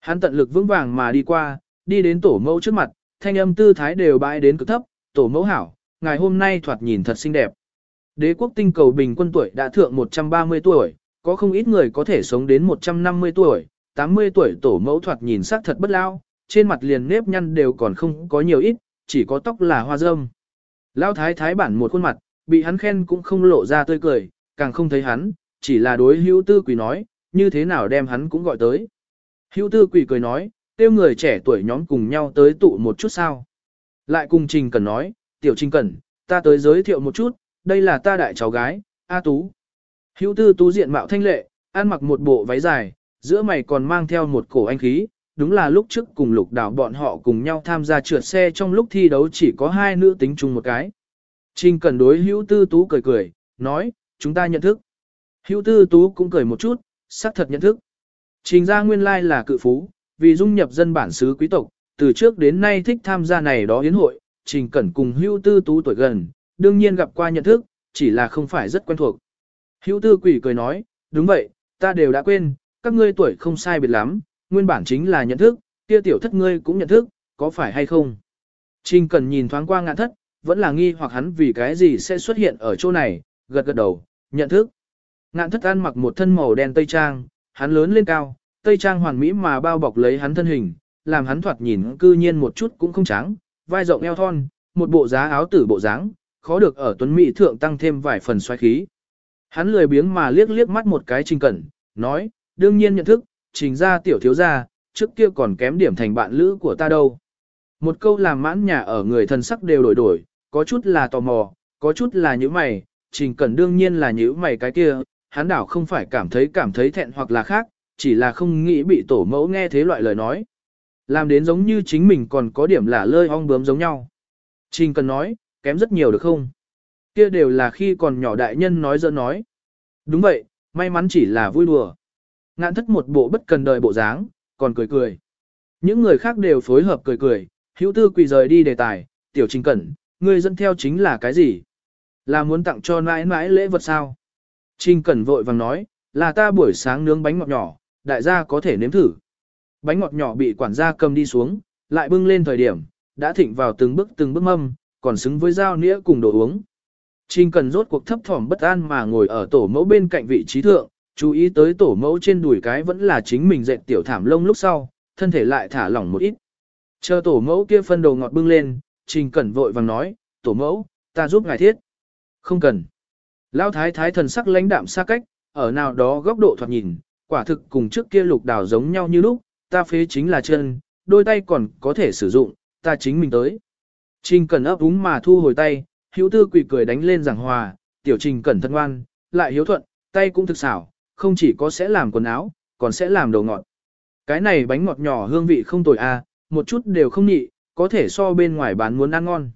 Hắn tận lực vững vàng mà đi qua, đi đến tổ mẫu trước mặt, thanh âm tư thái đều bãi đến cực thấp, tổ mẫu hảo, ngày hôm nay thoạt nhìn thật xinh đẹp. Đế quốc tinh cầu bình quân tuổi đã thượng 130 tuổi, có không ít người có thể sống đến 150 tuổi, 80 tuổi tổ mẫu thoạt nhìn sắc thật bất lao, trên mặt liền nếp nhăn đều còn không có nhiều ít, chỉ có tóc là hoa râm. Lao thái thái bản một khuôn mặt, bị hắn khen cũng không lộ ra tươi cười, càng không thấy hắn, chỉ là đối hữu tư quỷ nói, như thế nào đem hắn cũng gọi tới. Hữu tư quỷ cười nói, tiêu người trẻ tuổi nhóm cùng nhau tới tụ một chút sao. Lại cùng Trình Cẩn nói, tiểu Trình Cẩn, ta tới giới thiệu một chút, đây là ta đại cháu gái, A Tú. Hữu tư tú diện mạo thanh lệ, ăn mặc một bộ váy dài, giữa mày còn mang theo một cổ anh khí, đúng là lúc trước cùng lục đảo bọn họ cùng nhau tham gia trượt xe trong lúc thi đấu chỉ có hai nữ tính chung một cái. Trình Cẩn đối hữu tư tú cười cười, nói, chúng ta nhận thức. Hữu tư tú cũng cười một chút, xác thật nhận thức. Trình ra nguyên lai là cự phú, vì dung nhập dân bản xứ quý tộc, từ trước đến nay thích tham gia này đó yến hội, Trình Cẩn cùng Hữu Tư Tú tuổi gần, đương nhiên gặp qua nhận thức, chỉ là không phải rất quen thuộc. Hữu Tư Quỷ cười nói, đúng vậy, ta đều đã quên, các ngươi tuổi không sai biệt lắm, nguyên bản chính là nhận thức, kia tiểu thất ngươi cũng nhận thức, có phải hay không? Trình Cẩn nhìn thoáng qua ngạn thất, vẫn là nghi hoặc hắn vì cái gì sẽ xuất hiện ở chỗ này, gật gật đầu, nhận thức. Ngạn thất ăn mặc một thân màu đen tây trang, hắn lớn lên cao, tây trang hoàn mỹ mà bao bọc lấy hắn thân hình, làm hắn thoạt nhìn cư nhiên một chút cũng không trắng, vai rộng eo thon, một bộ giá áo tử bộ dáng, khó được ở tuấn mỹ thượng tăng thêm vài phần xoáy khí. Hắn lười biếng mà liếc liếc mắt một cái Trình Cẩn, nói, đương nhiên nhận thức, trình ra tiểu thiếu gia, trước kia còn kém điểm thành bạn lữ của ta đâu. Một câu làm mãn nhà ở người thân sắc đều đổi đổi, có chút là tò mò, có chút là nhíu mày, Trình Cẩn đương nhiên là nhíu mày cái kia, hắn đảo không phải cảm thấy cảm thấy thẹn hoặc là khác, chỉ là không nghĩ bị tổ mẫu nghe thế loại lời nói. Làm đến giống như chính mình còn có điểm là lơi ong bướm giống nhau. Trình cần nói, kém rất nhiều được không? Kia đều là khi còn nhỏ đại nhân nói dơ nói. Đúng vậy, may mắn chỉ là vui đùa. Ngạn thất một bộ bất cần đời bộ dáng, còn cười cười. Những người khác đều phối hợp cười cười, hữu tư quỳ rời đi đề tài, tiểu trình cẩn, người dẫn theo chính là cái gì? Là muốn tặng cho nãi nãi lễ vật sao? Trình cẩn vội vàng nói, là ta buổi sáng nướng bánh ngọt nhỏ, đại gia có thể nếm thử. Bánh ngọt nhỏ bị quản gia cầm đi xuống, lại bưng lên thời điểm, đã thịnh vào từng bước từng bước mâm, còn xứng với dao nĩa cùng đồ uống. Trình cần rốt cuộc thấp thỏm bất an mà ngồi ở tổ mẫu bên cạnh vị trí thượng, chú ý tới tổ mẫu trên đùi cái vẫn là chính mình dệt tiểu thảm lông lúc sau, thân thể lại thả lỏng một ít. Chờ tổ mẫu kia phân đồ ngọt bưng lên, trình cẩn vội vàng nói, tổ mẫu, ta giúp ngài thiết. Không cần. Lão thái thái thần sắc lãnh đạm xa cách, ở nào đó góc độ thoạt nhìn, quả thực cùng trước kia lục đảo giống nhau như lúc, ta phế chính là chân, đôi tay còn có thể sử dụng, ta chính mình tới. Trình Cẩn ấp úng mà thu hồi tay, hữu tư quỷ cười đánh lên giảng hòa, tiểu trình cẩn thân ngoan, lại hiếu thuận, tay cũng thực xảo, không chỉ có sẽ làm quần áo, còn sẽ làm đồ ngọt. Cái này bánh ngọt nhỏ hương vị không tồi a, à, một chút đều không nhị, có thể so bên ngoài bán muốn ăn ngon.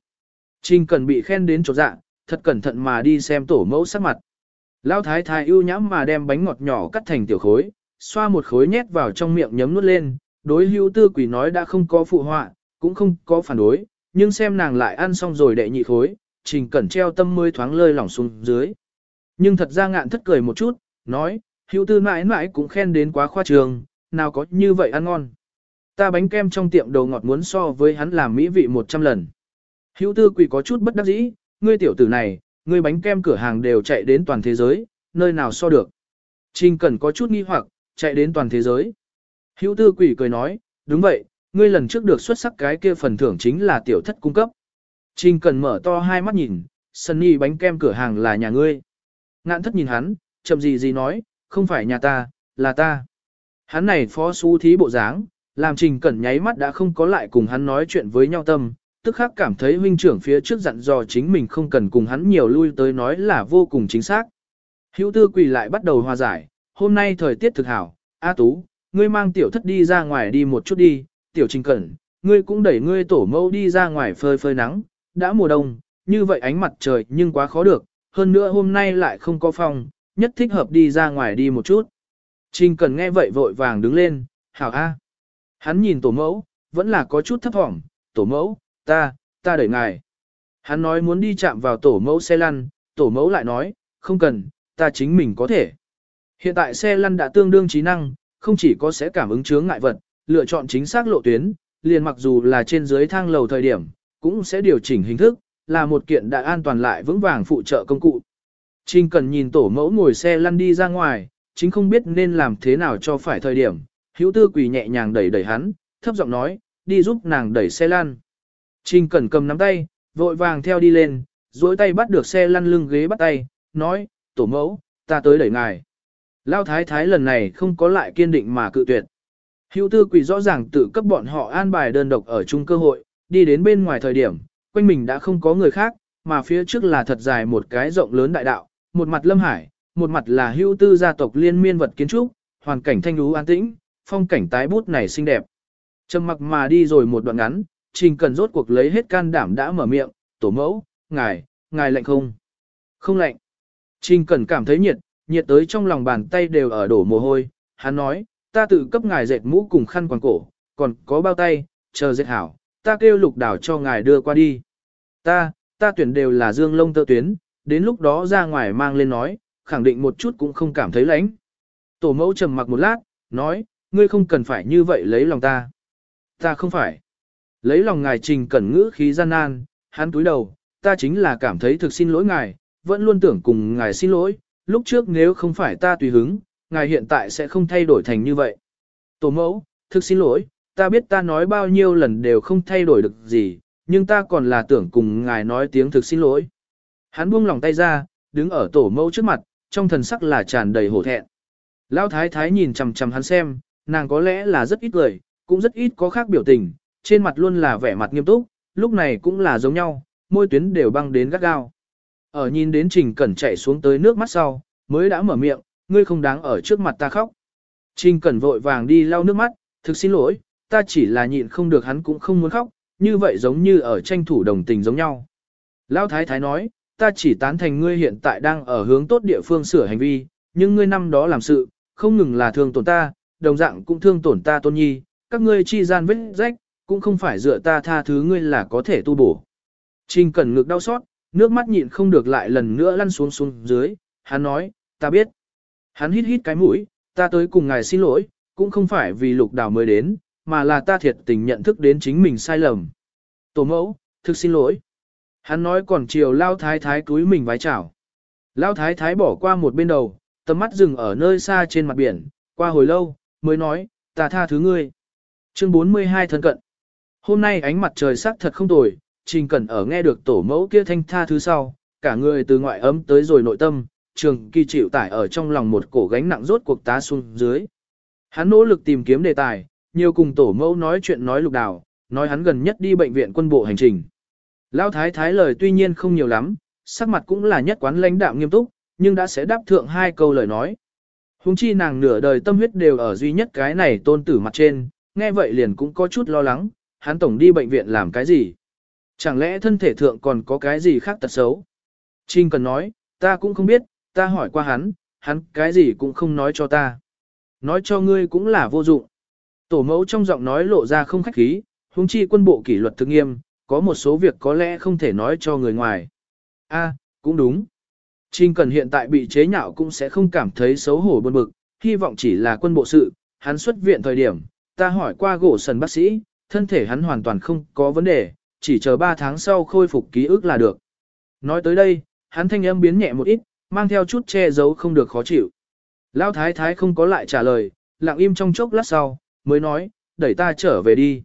Trình Cẩn bị khen đến chỗ dạ, thật cẩn thận mà đi xem tổ mẫu sắc mặt. Lão thái thái ưu nhãm mà đem bánh ngọt nhỏ cắt thành tiểu khối, xoa một khối nhét vào trong miệng nhấm nuốt lên, đối hữu tư quỷ nói đã không có phụ họa, cũng không có phản đối, nhưng xem nàng lại ăn xong rồi đệ nhị khối, trình cẩn treo tâm mới thoáng lơi lỏng xuống dưới. Nhưng thật ra ngạn thất cười một chút, nói, hữu tư mãi mãi cũng khen đến quá khoa trường, nào có như vậy ăn ngon. Ta bánh kem trong tiệm đầu ngọt muốn so với hắn làm mỹ vị 100 lần. Hữu tư quỷ có chút bất đắc dĩ, ngươi tiểu tử này, ngươi bánh kem cửa hàng đều chạy đến toàn thế giới, nơi nào so được. Trình Cẩn có chút nghi hoặc, chạy đến toàn thế giới. Hữu tư quỷ cười nói, đúng vậy, ngươi lần trước được xuất sắc cái kia phần thưởng chính là tiểu thất cung cấp. Trình Cẩn mở to hai mắt nhìn, Sunny bánh kem cửa hàng là nhà ngươi. Ngạn thất nhìn hắn, chậm gì gì nói, không phải nhà ta, là ta. Hắn này phó xú thí bộ dáng, làm Trình Cẩn nháy mắt đã không có lại cùng hắn nói chuyện với nhau tâm, tức khắc cảm thấy huynh trưởng phía trước dặn dò chính mình không cần cùng hắn nhiều lui tới nói là vô cùng chính xác. Hữu tư quỳ lại bắt đầu hòa giải, hôm nay thời tiết thực hảo, A Tú, ngươi mang tiểu thất đi ra ngoài đi một chút đi, tiểu trình cẩn, ngươi cũng đẩy ngươi tổ mẫu đi ra ngoài phơi phơi nắng, đã mùa đông, như vậy ánh mặt trời nhưng quá khó được, hơn nữa hôm nay lại không có phòng, nhất thích hợp đi ra ngoài đi một chút. Trình Cẩn nghe vậy vội vàng đứng lên, hảo A. Hắn nhìn tổ mẫu, vẫn là có chút thấp thỏm, tổ mẫu, ta, ta đẩy ngài. Hắn nói muốn đi chạm vào tổ mẫu xe lăn, tổ mẫu lại nói, không cần, ta chính mình có thể. Hiện tại xe lăn đã tương đương trí năng, không chỉ có sẽ cảm ứng chướng ngại vật, lựa chọn chính xác lộ tuyến, liền mặc dù là trên dưới thang lầu thời điểm, cũng sẽ điều chỉnh hình thức, là một kiện đại an toàn lại vững vàng phụ trợ công cụ. Trình cần nhìn tổ mẫu ngồi xe lăn đi ra ngoài, chính không biết nên làm thế nào cho phải thời điểm, hữu tư quỳ nhẹ nhàng đẩy đẩy hắn, thấp giọng nói, đi giúp nàng đẩy xe lăn. Trình Cẩn cầm nắm tay, vội vàng theo đi lên, duỗi tay bắt được xe lăn lưng ghế bắt tay, nói, tổ mẫu, ta tới đẩy ngài. Lao thái thái lần này không có lại kiên định mà cự tuyệt. Hữu tư quỷ rõ ràng tự cấp bọn họ an bài đơn độc ở chung cơ hội, đi đến bên ngoài thời điểm, quanh mình đã không có người khác, mà phía trước là thật dài một cái rộng lớn đại đạo, một mặt lâm hải, một mặt là hữu tư gia tộc liên miên vật kiến trúc, hoàn cảnh thanh lú an tĩnh, phong cảnh tái bút này xinh đẹp. Trầm mặc mà đi rồi một đoạn ngắn, trình cần rốt cuộc lấy hết can đảm đã mở miệng, tổ mẫu, ngài, ngài lạnh không? Không lạnh. Trình cần cảm thấy nhiệt, nhiệt tới trong lòng bàn tay đều ở đổ mồ hôi, hắn nói, ta tự cấp ngài dệt mũ cùng khăn quàng cổ, còn có bao tay, chờ dệt hảo, ta kêu lục đảo cho ngài đưa qua đi. Ta, ta tuyển đều là dương lông tơ tuyến, đến lúc đó ra ngoài mang lên nói, khẳng định một chút cũng không cảm thấy lạnh. Tổ mẫu trầm mặc một lát, nói, ngươi không cần phải như vậy lấy lòng ta. Ta không phải. Lấy lòng ngài trình cẩn ngữ khí gian nan, hắn túi đầu, ta chính là cảm thấy thực xin lỗi ngài, vẫn luôn tưởng cùng ngài xin lỗi, lúc trước nếu không phải ta tùy hứng, ngài hiện tại sẽ không thay đổi thành như vậy. Tổ mẫu, thực xin lỗi, ta biết ta nói bao nhiêu lần đều không thay đổi được gì, nhưng ta còn là tưởng cùng ngài nói tiếng thực xin lỗi. Hắn buông lòng tay ra, đứng ở tổ mẫu trước mặt, trong thần sắc là tràn đầy hổ thẹn. Lão thái thái nhìn chằm chằm hắn xem, nàng có lẽ là rất ít cười, cũng rất ít có khác biểu tình, trên mặt luôn là vẻ mặt nghiêm túc, lúc này cũng là giống nhau, môi tuyến đều băng đến gắt gao. Ở nhìn đến Trình Cẩn chạy xuống tới nước mắt sau, mới đã mở miệng, ngươi không đáng ở trước mặt ta khóc. Trình Cẩn vội vàng đi lau nước mắt, thực xin lỗi, ta chỉ là nhịn không được hắn cũng không muốn khóc, như vậy giống như ở tranh thủ đồng tình giống nhau. Lão Thái Thái nói, ta chỉ tán thành ngươi hiện tại đang ở hướng tốt địa phương sửa hành vi, nhưng ngươi năm đó làm sự, không ngừng là thương tổn ta, đồng dạng cũng thương tổn ta tôn nhi, các ngươi chi gian vết rách, cũng không phải dựa ta tha thứ ngươi là có thể tu bổ. Trình Cẩn ngực đau xót, nước mắt nhịn không được lại lần nữa lăn xuống xuống dưới, hắn nói, ta biết. Hắn hít hít cái mũi, ta tới cùng ngài xin lỗi, cũng không phải vì lục đào mới đến, mà là ta thiệt tình nhận thức đến chính mình sai lầm. Tổ mẫu, thực xin lỗi. Hắn nói còn chiều lao thái thái túi mình vái chào. Lao thái thái bỏ qua một bên đầu, tầm mắt dừng ở nơi xa trên mặt biển, qua hồi lâu, mới nói, ta tha thứ ngươi. Chương 42 thân cận. Hôm nay ánh mặt trời sắc thật không tồi, Trình Cẩn ở nghe được tổ mẫu kia thanh tha thứ sau, cả người từ ngoại ấm tới rồi nội tâm, trường kỳ chịu tải ở trong lòng một cổ gánh nặng rốt cuộc tá xuống dưới. Hắn nỗ lực tìm kiếm đề tài, nhiều cùng tổ mẫu nói chuyện nói lục đào, nói hắn gần nhất đi bệnh viện quân bộ hành trình. Lão thái thái lời tuy nhiên không nhiều lắm, sắc mặt cũng là nhất quán lãnh đạm nghiêm túc, nhưng đã sẽ đáp thượng hai câu lời nói. Hùng chi nàng nửa đời tâm huyết đều ở duy nhất cái này tôn tử mặt trên, nghe vậy liền cũng có chút lo lắng, hắn tổng đi bệnh viện làm cái gì. Chẳng lẽ thân thể thượng còn có cái gì khác tật xấu? Trinh cần nói, ta cũng không biết, ta hỏi qua hắn, hắn cái gì cũng không nói cho ta. Nói cho ngươi cũng là vô dụng. Tổ mẫu trong giọng nói lộ ra không khách khí, huống chi quân bộ kỷ luật thực nghiêm, có một số việc có lẽ không thể nói cho người ngoài. A, cũng đúng. Trinh Cần hiện tại bị chế nhạo cũng sẽ không cảm thấy xấu hổ buồn bực, hy vọng chỉ là quân bộ sự, hắn xuất viện thời điểm, ta hỏi qua gỗ sần bác sĩ, thân thể hắn hoàn toàn không có vấn đề, chỉ chờ 3 tháng sau khôi phục ký ức là được. Nói tới đây, hắn thanh âm biến nhẹ một ít, mang theo chút che giấu không được khó chịu. Lão thái thái không có lại trả lời, lặng im trong chốc lát sau, mới nói, đẩy ta trở về đi.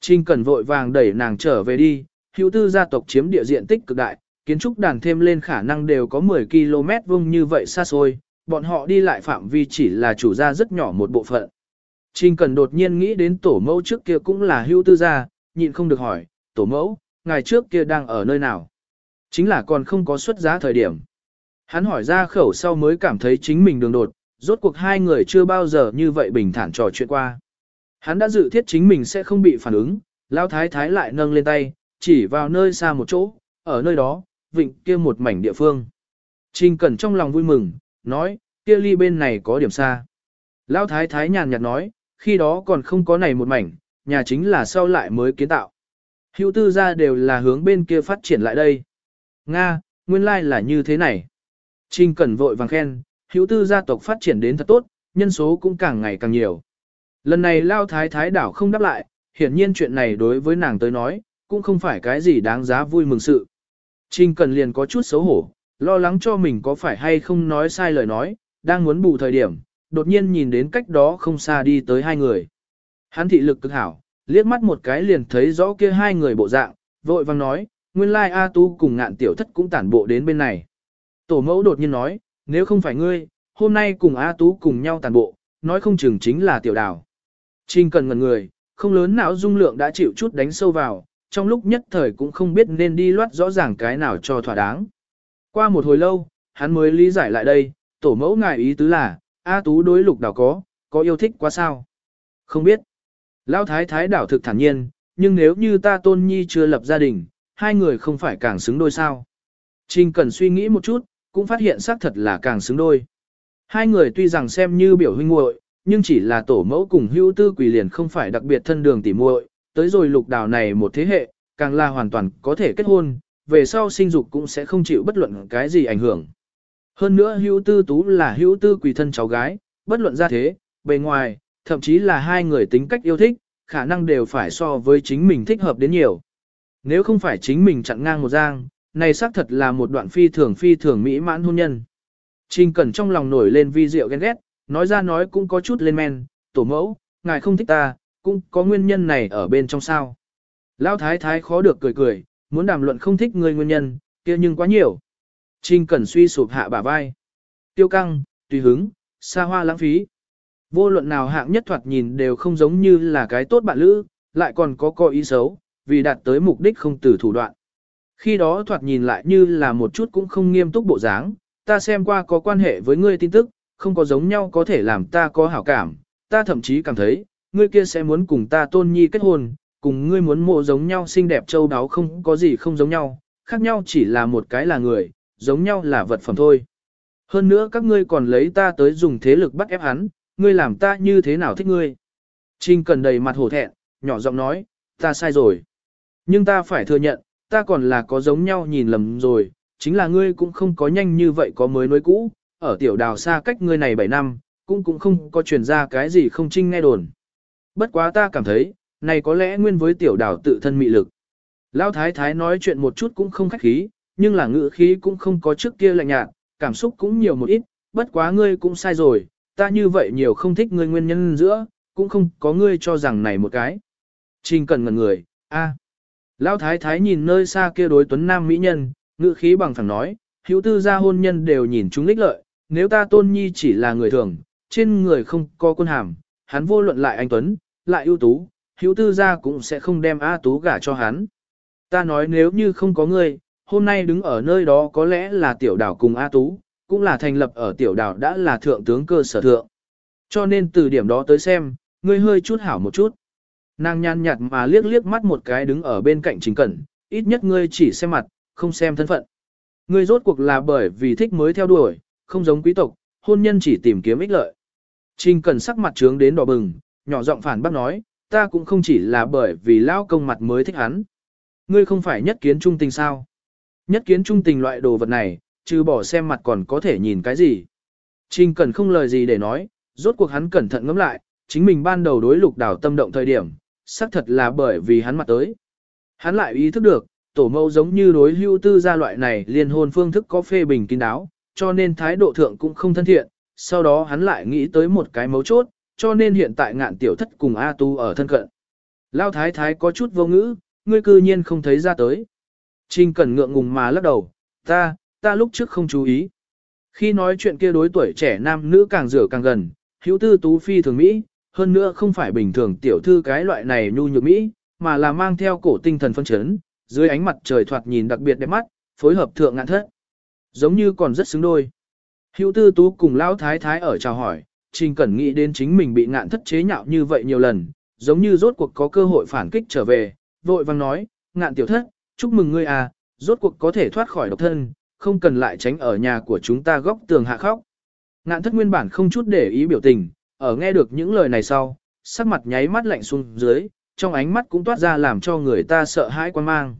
Trình Cẩn vội vàng đẩy nàng trở về đi, hữu tư gia tộc chiếm địa diện tích cực đại, kiến trúc đàn thêm lên khả năng đều có 10 km vuông như vậy xa xôi, bọn họ đi lại phạm vi chỉ là chủ gia rất nhỏ một bộ phận. Trình Cẩn đột nhiên nghĩ đến tổ mẫu trước kia cũng là hưu tư gia, nhịn không được hỏi, tổ mẫu, ngày trước kia đang ở nơi nào? Chính là còn không có xuất giá thời điểm. Hắn hỏi ra khẩu sau mới cảm thấy chính mình đường đột, rốt cuộc hai người chưa bao giờ như vậy bình thản trò chuyện qua. Hắn đã dự thiết chính mình sẽ không bị phản ứng, Lão thái thái lại nâng lên tay, chỉ vào nơi xa một chỗ, ở nơi đó, vịnh kia một mảnh địa phương. Trình Cẩn trong lòng vui mừng, nói, kia ly bên này có điểm xa. Lão thái thái nhàn nhạt nói, khi đó còn không có này một mảnh, nhà chính là sau lại mới kiến tạo. Hữu tư gia đều là hướng bên kia phát triển lại đây. Nga, nguyên lai like là như thế này. Trình Cẩn vội vàng khen, hữu tư gia tộc phát triển đến thật tốt, nhân số cũng càng ngày càng nhiều. Lần này Lao Thái Thái đảo không đáp lại, hiển nhiên chuyện này đối với nàng tới nói, cũng không phải cái gì đáng giá vui mừng sự. Trình Cần liền có chút xấu hổ, lo lắng cho mình có phải hay không nói sai lời nói, đang muốn bù thời điểm, đột nhiên nhìn đến cách đó không xa đi tới hai người. Hắn thị lực cực hảo, liếc mắt một cái liền thấy rõ kia hai người bộ dạng, vội vang nói, nguyên lai A Tu cùng ngạn tiểu thất cũng tản bộ đến bên này. Tổ mẫu đột nhiên nói, nếu không phải ngươi, hôm nay cùng A Tú cùng nhau tản bộ, nói không chừng chính là tiểu đào. Trình cần ngần người, không lớn não dung lượng đã chịu chút đánh sâu vào, trong lúc nhất thời cũng không biết nên đi loát rõ ràng cái nào cho thỏa đáng. Qua một hồi lâu, hắn mới lý giải lại đây, tổ mẫu ngài ý tứ là, A Tú đối lục đảo có, có yêu thích quá sao? Không biết. Lão thái thái đảo thực thản nhiên, nhưng nếu như ta tôn nhi chưa lập gia đình, hai người không phải càng xứng đôi sao? Trình cần suy nghĩ một chút, cũng phát hiện xác thật là càng xứng đôi. Hai người tuy rằng xem như biểu huynh muội, nhưng chỉ là tổ mẫu cùng hữu tư quỷ liền không phải đặc biệt thân đường tỉ muội, tới rồi lục đảo này một thế hệ, càng là hoàn toàn có thể kết hôn, về sau sinh dục cũng sẽ không chịu bất luận cái gì ảnh hưởng. Hơn nữa hữu tư tú là hữu tư quỷ thân cháu gái, bất luận ra thế, bề ngoài, thậm chí là hai người tính cách yêu thích, khả năng đều phải so với chính mình thích hợp đến nhiều. Nếu không phải chính mình chặn ngang một giang, này xác thật là một đoạn phi thường phi thường mỹ mãn hôn nhân. Trình Cẩn trong lòng nổi lên vi diệu ghen ghét, nói ra nói cũng có chút lên men, tổ mẫu, ngài không thích ta, cũng có nguyên nhân này ở bên trong sao. Lão thái thái khó được cười cười, muốn đàm luận không thích người nguyên nhân, kia nhưng quá nhiều. Trình Cẩn suy sụp hạ bả vai. Tiêu căng, tùy hứng, xa hoa lãng phí. Vô luận nào hạng nhất thoạt nhìn đều không giống như là cái tốt bạn lữ, lại còn có coi ý xấu, vì đạt tới mục đích không từ thủ đoạn. Khi đó thoạt nhìn lại như là một chút cũng không nghiêm túc bộ dáng, ta xem qua có quan hệ với ngươi tin tức, không có giống nhau có thể làm ta có hảo cảm, ta thậm chí cảm thấy, ngươi kia sẽ muốn cùng ta tôn nhi kết hôn, cùng ngươi muốn mộ giống nhau xinh đẹp châu đáo không có gì không giống nhau, khác nhau chỉ là một cái là người, giống nhau là vật phẩm thôi. Hơn nữa các ngươi còn lấy ta tới dùng thế lực bắt ép hắn, ngươi làm ta như thế nào thích ngươi. Trinh cần đầy mặt hổ thẹn, nhỏ giọng nói, ta sai rồi. Nhưng ta phải thừa nhận, ta còn là có giống nhau nhìn lầm rồi, chính là ngươi cũng không có nhanh như vậy có mới nối cũ, ở tiểu đào xa cách ngươi này 7 năm, cũng cũng không có truyền ra cái gì không trinh nghe đồn. Bất quá ta cảm thấy, này có lẽ nguyên với tiểu đào tự thân mị lực. Lão thái thái nói chuyện một chút cũng không khách khí, nhưng là ngữ khí cũng không có trước kia lạnh nhạt, cảm xúc cũng nhiều một ít, bất quá ngươi cũng sai rồi, ta như vậy nhiều không thích ngươi nguyên nhân giữa, cũng không có ngươi cho rằng này một cái. Trình cần ngần người, a. Lão thái thái nhìn nơi xa kia đối tuấn nam mỹ nhân, ngữ khí bằng phẳng nói, hữu tư gia hôn nhân đều nhìn chúng lích lợi, nếu ta tôn nhi chỉ là người thường, trên người không có quân hàm, hắn vô luận lại anh tuấn, lại ưu tú, hữu tư gia cũng sẽ không đem A tú gả cho hắn. Ta nói nếu như không có ngươi, hôm nay đứng ở nơi đó có lẽ là tiểu đảo cùng A tú, cũng là thành lập ở tiểu đảo đã là thượng tướng cơ sở thượng. Cho nên từ điểm đó tới xem, ngươi hơi chút hảo một chút. Nàng nhàn nhạt mà liếc liếc mắt một cái đứng ở bên cạnh trình cẩn, ít nhất ngươi chỉ xem mặt, không xem thân phận. Ngươi rốt cuộc là bởi vì thích mới theo đuổi, không giống quý tộc, hôn nhân chỉ tìm kiếm ích lợi. Trình cẩn sắc mặt trướng đến đỏ bừng, nhỏ giọng phản bác nói, ta cũng không chỉ là bởi vì lao công mặt mới thích hắn. Ngươi không phải nhất kiến trung tình sao? Nhất kiến trung tình loại đồ vật này, trừ bỏ xem mặt còn có thể nhìn cái gì. Trình cẩn không lời gì để nói, rốt cuộc hắn cẩn thận ngẫm lại, chính mình ban đầu đối lục đảo tâm động thời điểm, xác thật là bởi vì hắn mặt tới. Hắn lại ý thức được, tổ mẫu giống như đối hưu tư gia loại này liên hôn phương thức có phê bình kín đáo, cho nên thái độ thượng cũng không thân thiện, sau đó hắn lại nghĩ tới một cái mấu chốt, cho nên hiện tại ngạn tiểu thất cùng A tu ở thân cận. Lao thái thái có chút vô ngữ, ngươi cư nhiên không thấy ra tới. Trình cẩn ngượng ngùng mà lắc đầu, ta, ta lúc trước không chú ý. Khi nói chuyện kia đối tuổi trẻ nam nữ càng rửa càng gần, hữu tư tú phi thường Mỹ, hơn nữa không phải bình thường tiểu thư cái loại này nhu nhược Mỹ, mà là mang theo cổ tinh thần phân chấn, dưới ánh mặt trời thoạt nhìn đặc biệt đẹp mắt, phối hợp thượng ngạn thất. Giống như còn rất xứng đôi. Hữu tư tú cùng lão thái thái ở chào hỏi, Trình Cẩn nghĩ đến chính mình bị ngạn thất chế nhạo như vậy nhiều lần, giống như rốt cuộc có cơ hội phản kích trở về, vội vang nói, ngạn tiểu thất, chúc mừng ngươi à, rốt cuộc có thể thoát khỏi độc thân, không cần lại tránh ở nhà của chúng ta góc tường hạ khóc. Ngạn thất nguyên bản không chút để ý biểu tình, ở nghe được những lời này sau, sắc mặt nháy mắt lạnh xuống dưới, trong ánh mắt cũng toát ra làm cho người ta sợ hãi quan mang.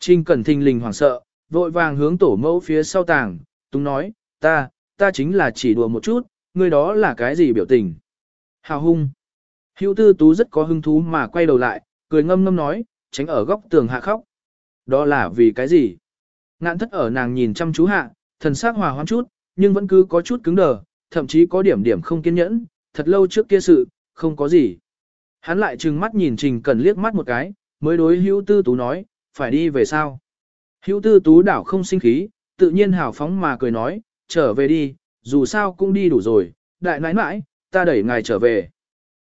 Trình Cẩn thình lình hoảng sợ, vội vàng hướng tổ mẫu phía sau tàng, túng nói, ta, ta chính là chỉ đùa một chút, ngươi đó là cái gì biểu tình. Hào hung. Hữu tư tú rất có hứng thú mà quay đầu lại, cười ngâm ngâm nói, tránh ở góc tường hạ khóc. Đó là vì cái gì? Ngạn thất ở nàng nhìn chăm chú hạ, thần sắc hòa hoãn chút, nhưng vẫn cứ có chút cứng đờ, thậm chí có điểm điểm không kiên nhẫn, thật lâu trước kia sự, không có gì. Hắn lại trừng mắt nhìn Trình Cần liếc mắt một cái, mới đối hữu tư tú nói, phải đi về sao? Hữu tư tú đảo không sinh khí, tự nhiên hào phóng mà cười nói, trở về đi, dù sao cũng đi đủ rồi, đại nãi nãi, ta đẩy ngài trở về.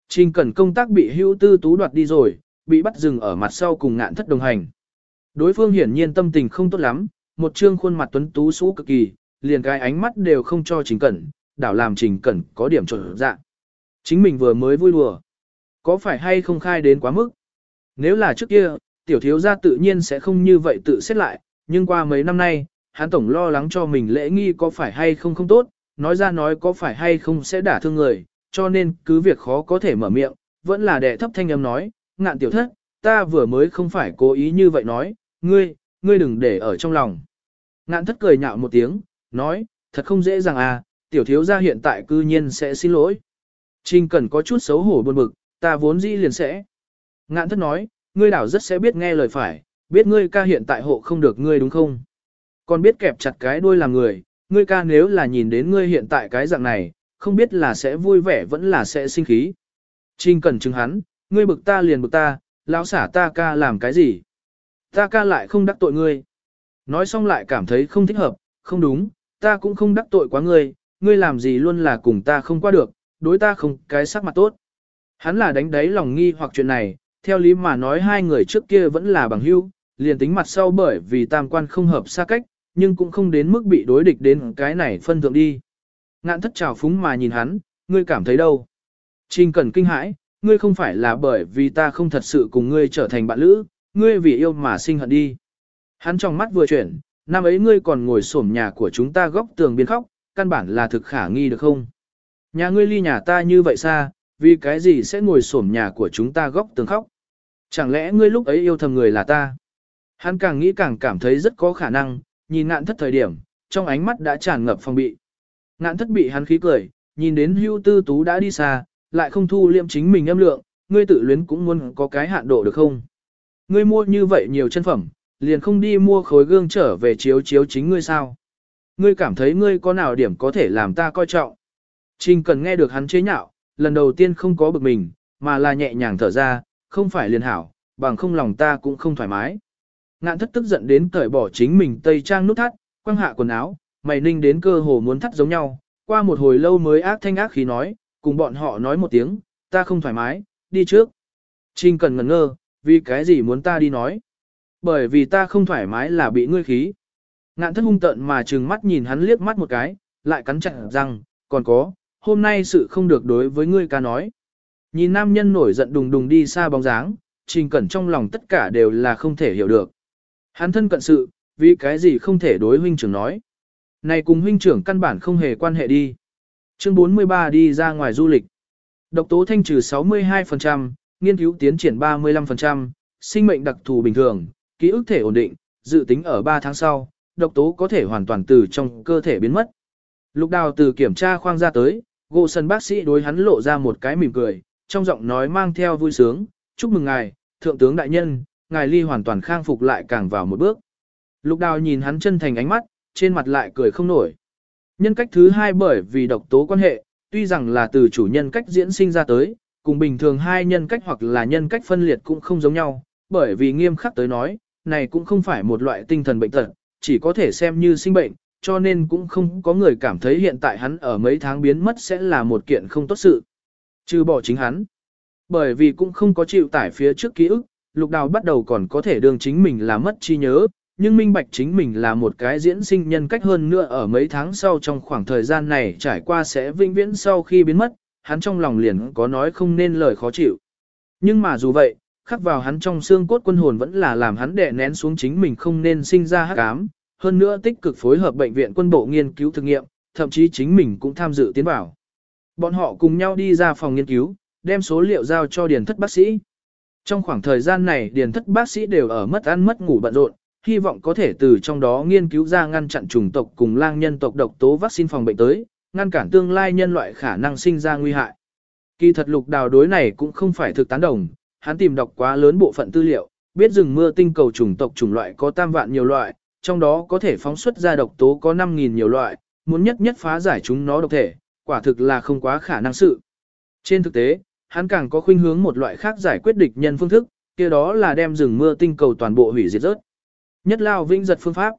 Trình Cẩn công tác bị hữu tư tú đoạt đi rồi, bị bắt dừng ở mặt sau cùng ngạn thất đồng hành. Đối phương hiển nhiên tâm tình không tốt lắm, một trương khuôn mặt tuấn tú sú cực kỳ, liền cái ánh mắt đều không cho Trình Cẩn, đảo làm Trình Cẩn có điểm trộn dạ. Chính mình vừa mới vui đùa. Có phải hay không khai đến quá mức? Nếu là trước kia, tiểu thiếu gia tự nhiên sẽ không như vậy tự xét lại, nhưng qua mấy năm nay, hắn tổng lo lắng cho mình lễ nghi có phải hay không không tốt, nói ra nói có phải hay không sẽ đả thương người, cho nên cứ việc khó có thể mở miệng, vẫn là đệ thấp thanh âm nói, ngạn tiểu thất, ta vừa mới không phải cố ý như vậy nói, ngươi, ngươi đừng để ở trong lòng. Ngạn thất cười nhạo một tiếng, nói, thật không dễ dàng à, tiểu thiếu gia hiện tại cư nhiên sẽ xin lỗi. Trình cần có chút xấu hổ buồn bực, ta vốn dĩ liền sẽ. Ngạn thất nói, ngươi đảo rất sẽ biết nghe lời phải, biết ngươi ca hiện tại hộ không được ngươi đúng không? Còn biết kẹp chặt cái đuôi làm người, ngươi ca nếu là nhìn đến ngươi hiện tại cái dạng này, không biết là sẽ vui vẻ vẫn là sẽ sinh khí. Trình cần chứng hắn, ngươi bực ta liền bực ta, lão xả ta ca làm cái gì? Ta ca lại không đắc tội ngươi. Nói xong lại cảm thấy không thích hợp, không đúng, ta cũng không đắc tội quá ngươi, ngươi làm gì luôn là cùng ta không qua được, đối ta không cái sắc mặt tốt. Hắn là đánh đáy lòng nghi hoặc chuyện này, theo lý mà nói hai người trước kia vẫn là bằng hữu, liền tính mặt sau bởi vì tam quan không hợp xa cách, nhưng cũng không đến mức bị đối địch đến cái này phân thượng đi. Ngạn thất trào phúng mà nhìn hắn, ngươi cảm thấy đâu? Trình cần kinh hãi, ngươi không phải là bởi vì ta không thật sự cùng ngươi trở thành bạn lữ, ngươi vì yêu mà sinh hận đi. Hắn trong mắt vừa chuyển, năm ấy ngươi còn ngồi xổm nhà của chúng ta góc tường biên khóc, căn bản là thực khả nghi được không? Nhà ngươi ly nhà ta như vậy xa, vì cái gì sẽ ngồi xổm nhà của chúng ta góc tường khóc? Chẳng lẽ ngươi lúc ấy yêu thầm người là ta? Hắn càng nghĩ càng cảm thấy rất có khả năng, nhìn ngạn thất thời điểm, trong ánh mắt đã tràn ngập phong bị. Ngạn thất bị hắn khí cười, nhìn đến hưu tư tú đã đi xa, lại không thu liệm chính mình âm lượng, ngươi tự luyến cũng muốn có cái hạn độ được không? Ngươi mua như vậy nhiều chân phẩm, liền không đi mua khối gương trở về chiếu chiếu chính ngươi sao? Ngươi cảm thấy ngươi có nào điểm có thể làm ta coi trọng? Trình cần nghe được hắn chế nhạo, lần đầu tiên không có bực mình, mà là nhẹ nhàng thở ra, không phải liền hảo, bằng không lòng ta cũng không thoải mái. Ngạn thất tức giận đến cởi bỏ chính mình tây trang nút thắt, quăng hạ quần áo, mày ninh đến cơ hồ muốn thắt giống nhau, qua một hồi lâu mới ác thanh ác khí nói, cùng bọn họ nói một tiếng, ta không thoải mái, đi trước. Trình cần ngẩn ngơ, vì cái gì muốn ta đi nói? Bởi vì ta không thoải mái là bị ngươi khí. Ngạn thất hung tận mà trừng mắt nhìn hắn liếc mắt một cái, lại cắn chặt răng, còn có, hôm nay sự không được đối với ngươi ca nói. Nhìn nam nhân nổi giận đùng đùng đi xa bóng dáng, trình cẩn trong lòng tất cả đều là không thể hiểu được. Hắn thân cận sự, vì cái gì không thể đối huynh trưởng nói. Này cùng huynh trưởng căn bản không hề quan hệ đi. Chương 43 đi ra ngoài du lịch. Độc tố thanh trừ 62%, nghiên cứu tiến triển 35%, sinh mệnh đặc thù bình thường, ký ức thể ổn định, dự tính ở 3 tháng sau, độc tố có thể hoàn toàn từ trong cơ thể biến mất. Lục đào từ kiểm tra khoang ra tới, gỗ sân bác sĩ đối hắn lộ ra một cái mỉm cười, trong giọng nói mang theo vui sướng, chúc mừng ngài, thượng tướng đại nhân, ngài ly hoàn toàn khang phục lại càng vào một bước. Lục đào nhìn hắn chân thành ánh mắt, trên mặt lại cười không nổi. Nhân cách thứ hai bởi vì độc tố quan hệ, tuy rằng là từ chủ nhân cách diễn sinh ra tới, cùng bình thường hai nhân cách hoặc là nhân cách phân liệt cũng không giống nhau, bởi vì nghiêm khắc tới nói, này cũng không phải một loại tinh thần bệnh tật, chỉ có thể xem như sinh bệnh, cho nên cũng không có người cảm thấy hiện tại hắn ở mấy tháng biến mất sẽ là một kiện không tốt sự. Trừ bỏ chính hắn. Bởi vì cũng không có chịu tải phía trước ký ức, lục đào bắt đầu còn có thể đương chính mình là mất trí nhớ, nhưng minh bạch chính mình là một cái diễn sinh nhân cách hơn nữa ở mấy tháng sau trong khoảng thời gian này trải qua sẽ vinh viễn sau khi biến mất, hắn trong lòng liền có nói không nên lời khó chịu. Nhưng mà dù vậy, khắc vào hắn trong xương cốt quân hồn vẫn là làm hắn đè nén xuống chính mình không nên sinh ra hắc ám, hơn nữa tích cực phối hợp bệnh viện quân bộ nghiên cứu thực nghiệm, thậm chí chính mình cũng tham dự tiến vào. Bọn họ cùng nhau đi ra phòng nghiên cứu, đem số liệu giao cho điền thất bác sĩ. Trong khoảng thời gian này điền thất bác sĩ đều ở mất ăn mất ngủ bận rộn, hy vọng có thể từ trong đó nghiên cứu ra ngăn chặn chủng tộc cùng lang nhân tộc độc tố vaccine phòng bệnh tới, ngăn cản tương lai nhân loại khả năng sinh ra nguy hại. Kỳ thật lục đào đối này cũng không phải thực tán đồng, hắn tìm đọc quá lớn bộ phận tư liệu, biết rừng mưa tinh cầu chủng tộc chủng loại có tam vạn nhiều loại, trong đó có thể phóng xuất ra độc tố có 5.000 nhiều loại, muốn nhất nhất phá giải chúng nó độc thể, quả thực là không quá khả năng sự. Trên thực tế, hắn càng có khuynh hướng một loại khác giải quyết địch nhân phương thức, kia đó là đem rừng mưa tinh cầu toàn bộ hủy diệt rớt. Nhất lao vinh giật phương pháp.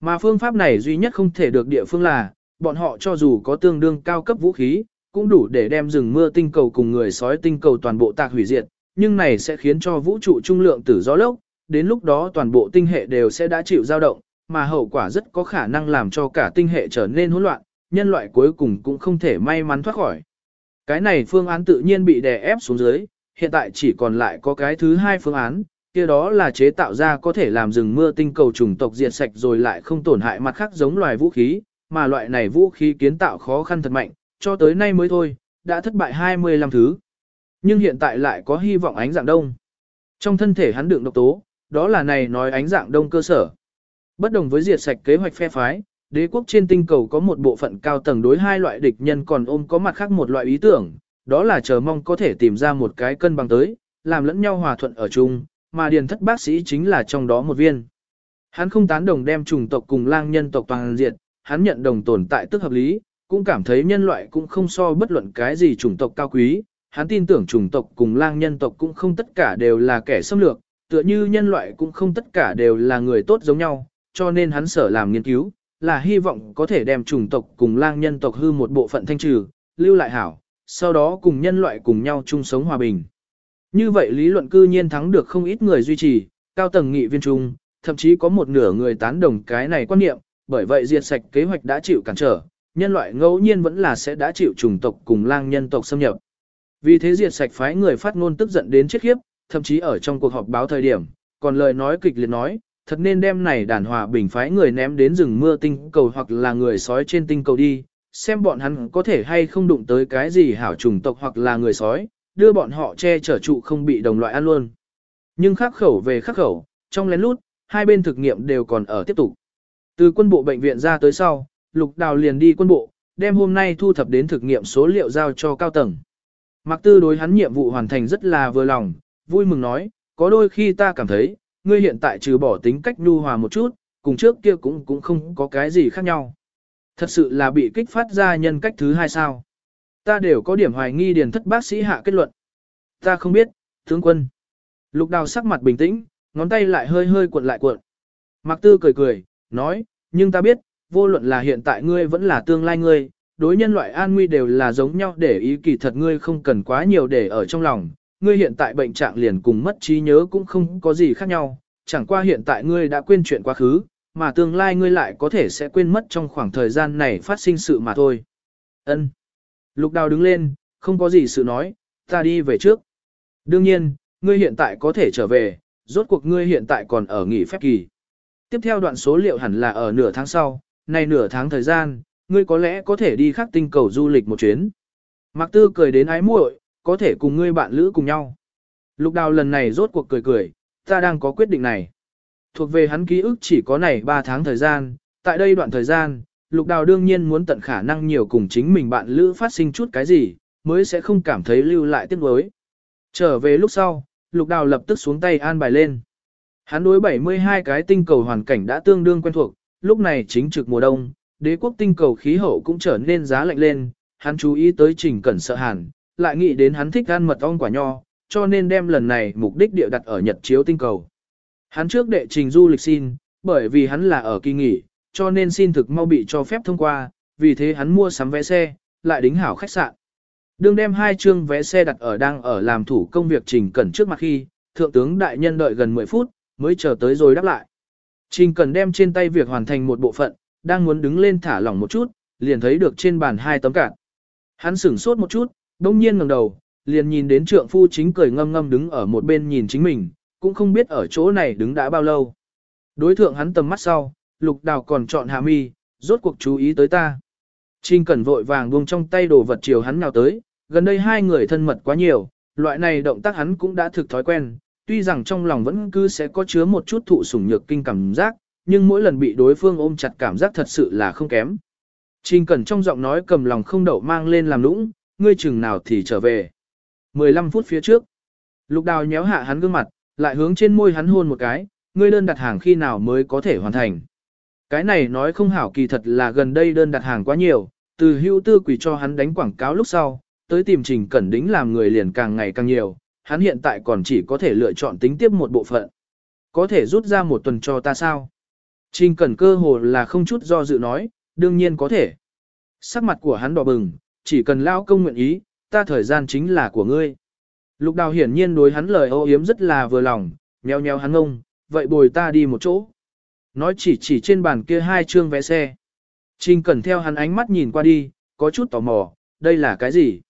Mà phương pháp này duy nhất không thể được địa phương là, bọn họ cho dù có tương đương cao cấp vũ khí, cũng đủ để đem rừng mưa tinh cầu cùng người sói tinh cầu toàn bộ tạc hủy diệt, nhưng này sẽ khiến cho vũ trụ trung lượng tử gió lốc, đến lúc đó toàn bộ tinh hệ đều sẽ đã chịu dao động, mà hậu quả rất có khả năng làm cho cả tinh hệ trở nên hỗn loạn, nhân loại cuối cùng cũng không thể may mắn thoát khỏi. Cái này phương án tự nhiên bị đè ép xuống dưới, hiện tại chỉ còn lại có cái thứ hai phương án, kia đó là chế tạo ra có thể làm rừng mưa tinh cầu trùng tộc diệt sạch rồi lại không tổn hại mặt khác giống loài vũ khí, mà loại này vũ khí kiến tạo khó khăn thật mạnh, cho tới nay mới thôi, đã thất bại 25 thứ. Nhưng hiện tại lại có hy vọng ánh dạng đông. Trong thân thể hắn đựng độc tố, đó là này nói ánh dạng đông cơ sở. Bất đồng với diệt sạch kế hoạch phe phái, đế quốc trên tinh cầu có một bộ phận cao tầng đối hai loại địch nhân còn ôm có mặt khác một loại ý tưởng, đó là chờ mong có thể tìm ra một cái cân bằng tới, làm lẫn nhau hòa thuận ở chung, mà điền thất bác sĩ chính là trong đó một viên. Hắn không tán đồng đem chủng tộc cùng lang nhân tộc toàn diệt, hắn nhận đồng tồn tại tức hợp lý, cũng cảm thấy nhân loại cũng không so bất luận cái gì chủng tộc cao quý, hắn tin tưởng chủng tộc cùng lang nhân tộc cũng không tất cả đều là kẻ xâm lược, tựa như nhân loại cũng không tất cả đều là người tốt giống nhau, cho nên hắn sở làm nghiên cứu, là hy vọng có thể đem chủng tộc cùng lang nhân tộc hư một bộ phận thanh trừ, lưu lại hảo, sau đó cùng nhân loại cùng nhau chung sống hòa bình. Như vậy lý luận cư nhiên thắng được không ít người duy trì, cao tầng nghị viên trung, thậm chí có một nửa người tán đồng cái này quan niệm, bởi vậy diệt sạch kế hoạch đã chịu cản trở, nhân loại ngẫu nhiên vẫn là sẽ đã chịu chủng tộc cùng lang nhân tộc xâm nhập. Vì thế diệt sạch phái người phát ngôn tức giận đến chết khiếp, thậm chí ở trong cuộc họp báo thời điểm, còn lời nói kịch liệt nói, thật nên đem này đàn hòa bình phái người ném đến rừng mưa tinh cầu hoặc là người sói trên tinh cầu đi, xem bọn hắn có thể hay không đụng tới cái gì hảo trùng tộc hoặc là người sói, đưa bọn họ che chở trụ không bị đồng loại ăn luôn. Nhưng khắc khẩu về khắc khẩu, trong lén lút, hai bên thực nghiệm đều còn ở tiếp tục. Từ quân bộ bệnh viện ra tới sau, Lục Đào liền đi quân bộ, đem hôm nay thu thập đến thực nghiệm số liệu giao cho cao tầng. Mạc Tư đối hắn nhiệm vụ hoàn thành rất là vừa lòng, vui mừng nói, có đôi khi ta cảm thấy, ngươi hiện tại trừ bỏ tính cách nhu hòa một chút, cùng trước kia cũng cũng không có cái gì khác nhau. Thật sự là bị kích phát ra nhân cách thứ hai sao. Ta đều có điểm hoài nghi điền thất bác sĩ hạ kết luận. Ta không biết, tướng quân. Lục đào sắc mặt bình tĩnh, ngón tay lại hơi hơi cuộn lại cuộn. Mạc Tư cười cười, nói, nhưng ta biết, vô luận là hiện tại ngươi vẫn là tương lai ngươi, đối nhân loại an nguy đều là giống nhau để ý kỳ thật ngươi không cần quá nhiều để ở trong lòng, ngươi hiện tại bệnh trạng liền cùng mất trí nhớ cũng không có gì khác nhau, chẳng qua hiện tại ngươi đã quên chuyện quá khứ, mà tương lai ngươi lại có thể sẽ quên mất trong khoảng thời gian này phát sinh sự mà thôi. Ân. Lục đào đứng lên, không có gì sự nói, ta đi về trước. Đương nhiên, ngươi hiện tại có thể trở về, rốt cuộc ngươi hiện tại còn ở nghỉ phép kỳ. Tiếp theo đoạn số liệu hẳn là ở nửa tháng sau, này nửa tháng thời gian, ngươi có lẽ có thể đi khắc tinh cầu du lịch một chuyến. Mạc Tư cười đến ái muội, có thể cùng ngươi bạn lữ cùng nhau. Lục đào lần này rốt cuộc cười cười, ta đang có quyết định này. Thuộc về hắn ký ức chỉ có này 3 tháng thời gian, tại đây đoạn thời gian, lục đào đương nhiên muốn tận khả năng nhiều cùng chính mình bạn lữ phát sinh chút cái gì, mới sẽ không cảm thấy lưu lại tiếc nuối. Trở về lúc sau, lục đào lập tức xuống tay an bài lên. Hắn đối 72 cái tinh cầu hoàn cảnh đã tương đương quen thuộc, lúc này chính trực mùa đông, đế quốc tinh cầu khí hậu cũng trở nên giá lạnh lên, hắn chú ý tới trình cẩn sợ hàn, lại nghĩ đến hắn thích ăn mật ong quả nho, cho nên đem lần này mục đích địa đặt ở Nhật chiếu tinh cầu. Hắn trước đệ trình du lịch xin, bởi vì hắn là ở kỳ nghỉ, cho nên xin thực mau bị cho phép thông qua, vì thế hắn mua sắm vé xe, lại đính hảo khách sạn. Đương đem hai chương vé xe đặt ở đang ở làm thủ công việc trình cẩn trước mặt khi, thượng tướng đại nhân đợi gần 10 phút, mới chờ tới rồi đáp lại. Trình cần đem trên tay việc hoàn thành một bộ phận, đang muốn đứng lên thả lỏng một chút, liền thấy được trên bàn hai tấm cạn. Hắn sửng sốt một chút, đông nhiên ngẩng đầu, liền nhìn đến trượng phu chính cười ngâm ngâm đứng ở một bên nhìn chính mình, cũng không biết ở chỗ này đứng đã bao lâu. Đối thượng hắn tầm mắt sau, lục đào còn chọn hạ mi, rốt cuộc chú ý tới ta. Trình cẩn vội vàng buông trong tay đồ vật chiều hắn nào tới, gần đây hai người thân mật quá nhiều, loại này động tác hắn cũng đã thực thói quen, tuy rằng trong lòng vẫn cứ sẽ có chứa một chút thụ sủng nhược kinh cảm giác, nhưng mỗi lần bị đối phương ôm chặt cảm giác thật sự là không kém. Trình Cẩn trong giọng nói cầm lòng không đậu mang lên làm lũng, ngươi chừng nào thì trở về. 15 phút phía trước, lục đào nhéo hạ hắn gương mặt, lại hướng trên môi hắn hôn một cái, ngươi đơn đặt hàng khi nào mới có thể hoàn thành. Cái này nói không hảo kỳ thật là gần đây đơn đặt hàng quá nhiều, từ hữu tư quỷ cho hắn đánh quảng cáo lúc sau, tới tìm Trình Cẩn Đính làm người liền càng ngày càng nhiều, hắn hiện tại còn chỉ có thể lựa chọn tính tiếp một bộ phận. Có thể rút ra một tuần cho ta sao? Trình Cẩn cơ hồ là không chút do dự nói, đương nhiên có thể. Sắc mặt của hắn đỏ bừng, chỉ cần lao công nguyện ý, ta thời gian chính là của ngươi. Lục đào hiển nhiên đối hắn lời ô yếm rất là vừa lòng, nheo nheo hắn ngông, vậy bồi ta đi một chỗ. Nói chỉ chỉ trên bàn kia hai chương vé xe. Trình Cẩn theo hắn ánh mắt nhìn qua đi, có chút tò mò, đây là cái gì?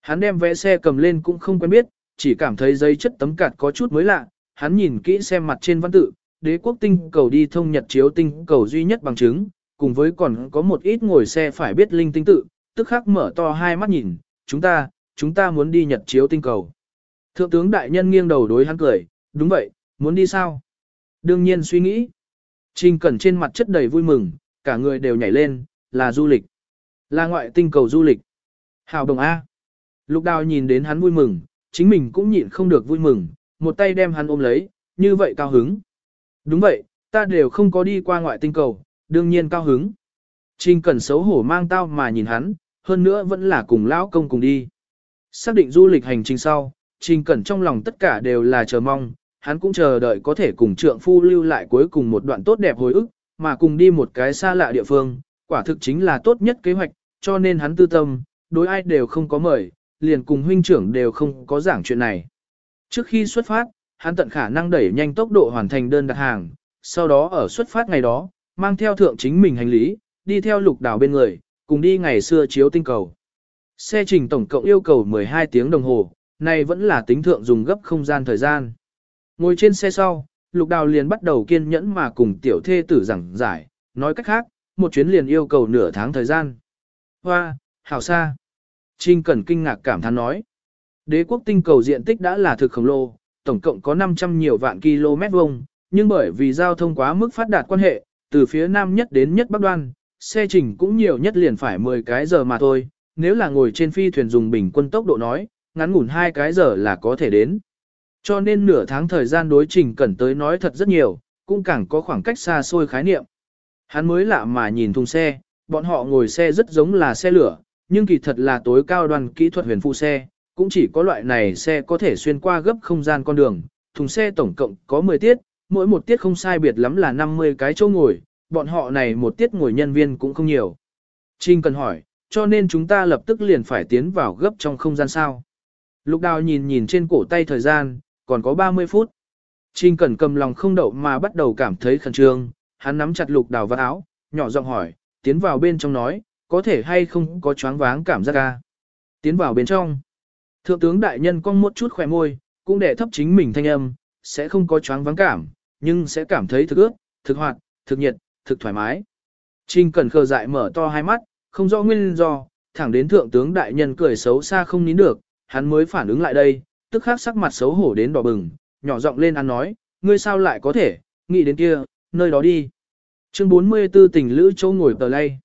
Hắn đem vé xe cầm lên cũng không quen biết, chỉ cảm thấy giấy chất tấm cạt có chút mới lạ, hắn nhìn kỹ xem mặt trên văn tự, đế quốc tinh cầu đi thông nhật chiếu tinh cầu duy nhất bằng chứng, cùng với còn có một ít ngồi xe phải biết linh tinh tự, tức khắc mở to hai mắt nhìn, chúng ta, chúng ta muốn đi nhật chiếu tinh cầu. Thượng tướng đại nhân nghiêng đầu đối hắn cười, đúng vậy, muốn đi sao? Đương nhiên suy nghĩ. Trình cẩn trên mặt chất đầy vui mừng, cả người đều nhảy lên, là du lịch. Là ngoại tinh cầu du lịch. Hào đồng A. Lục đào nhìn đến hắn vui mừng, chính mình cũng nhịn không được vui mừng, một tay đem hắn ôm lấy, như vậy cao hứng. Đúng vậy, ta đều không có đi qua ngoại tinh cầu, đương nhiên cao hứng. Trình Cẩn xấu hổ mang tao mà nhìn hắn, hơn nữa vẫn là cùng lão công cùng đi. Xác định du lịch hành trình sau, Trình Cẩn trong lòng tất cả đều là chờ mong, hắn cũng chờ đợi có thể cùng trượng phu lưu lại cuối cùng một đoạn tốt đẹp hồi ức, mà cùng đi một cái xa lạ địa phương, quả thực chính là tốt nhất kế hoạch, cho nên hắn tư tâm, đối ai đều không có mời, liền cùng huynh trưởng đều không có giảng chuyện này. Trước khi xuất phát, hắn tận khả năng đẩy nhanh tốc độ hoàn thành đơn đặt hàng, sau đó ở xuất phát ngày đó, mang theo thượng chính mình hành lý, đi theo lục đảo bên người, cùng đi ngày xưa chiếu tinh cầu. Xe trình tổng cộng yêu cầu 12 tiếng đồng hồ, này vẫn là tính thượng dùng gấp không gian thời gian. Ngồi trên xe sau, lục đào liền bắt đầu kiên nhẫn mà cùng tiểu thê tử giảng giải, nói cách khác, một chuyến liền yêu cầu nửa tháng thời gian. Hoa, hảo xa. Trinh Cẩn kinh ngạc cảm thán nói. Đế quốc tinh cầu diện tích đã là thực khổng lồ, tổng cộng có 500 nhiều vạn km vuông, nhưng bởi vì giao thông quá mức phát đạt quan hệ, từ phía nam nhất đến nhất bắc đoan, xe trình cũng nhiều nhất liền phải 10 cái giờ mà thôi, nếu là ngồi trên phi thuyền dùng bình quân tốc độ nói, ngắn ngủn hai cái giờ là có thể đến. Cho nên nửa tháng thời gian đối trình cẩn tới nói thật rất nhiều, cũng càng có khoảng cách xa xôi khái niệm. Hắn mới lạ mà nhìn thùng xe, bọn họ ngồi xe rất giống là xe lửa, nhưng kỳ thật là tối cao đoàn kỹ thuật huyền phụ xe, cũng chỉ có loại này xe có thể xuyên qua gấp không gian con đường, thùng xe tổng cộng có 10 tiết, mỗi một tiết không sai biệt lắm là 50 cái chỗ ngồi, bọn họ này một tiết ngồi nhân viên cũng không nhiều. Trinh cần hỏi, cho nên chúng ta lập tức liền phải tiến vào gấp trong không gian sao. Lục đào nhìn nhìn trên cổ tay thời gian, còn có 30 phút. Trinh cần cầm lòng không đậu mà bắt đầu cảm thấy khẩn trương, hắn nắm chặt lục đào vào áo, nhỏ giọng hỏi, tiến vào bên trong nói, có thể hay không có choáng váng cảm giác ca. Tiến vào bên trong. Thượng tướng đại nhân cong một chút khỏe môi, cũng để thấp chính mình thanh âm, sẽ không có choáng váng cảm, nhưng sẽ cảm thấy thực ướt, thực hoạt, thực nhiệt, thực thoải mái. Trình Cẩn khờ dại mở to hai mắt, không rõ nguyên do, thẳng đến thượng tướng đại nhân cười xấu xa không nín được, hắn mới phản ứng lại đây, tức khắc sắc mặt xấu hổ đến đỏ bừng, nhỏ giọng lên ăn nói, ngươi sao lại có thể, nghĩ đến kia, nơi đó đi. Chương 44 tình lữ châu ngồi tờ lay.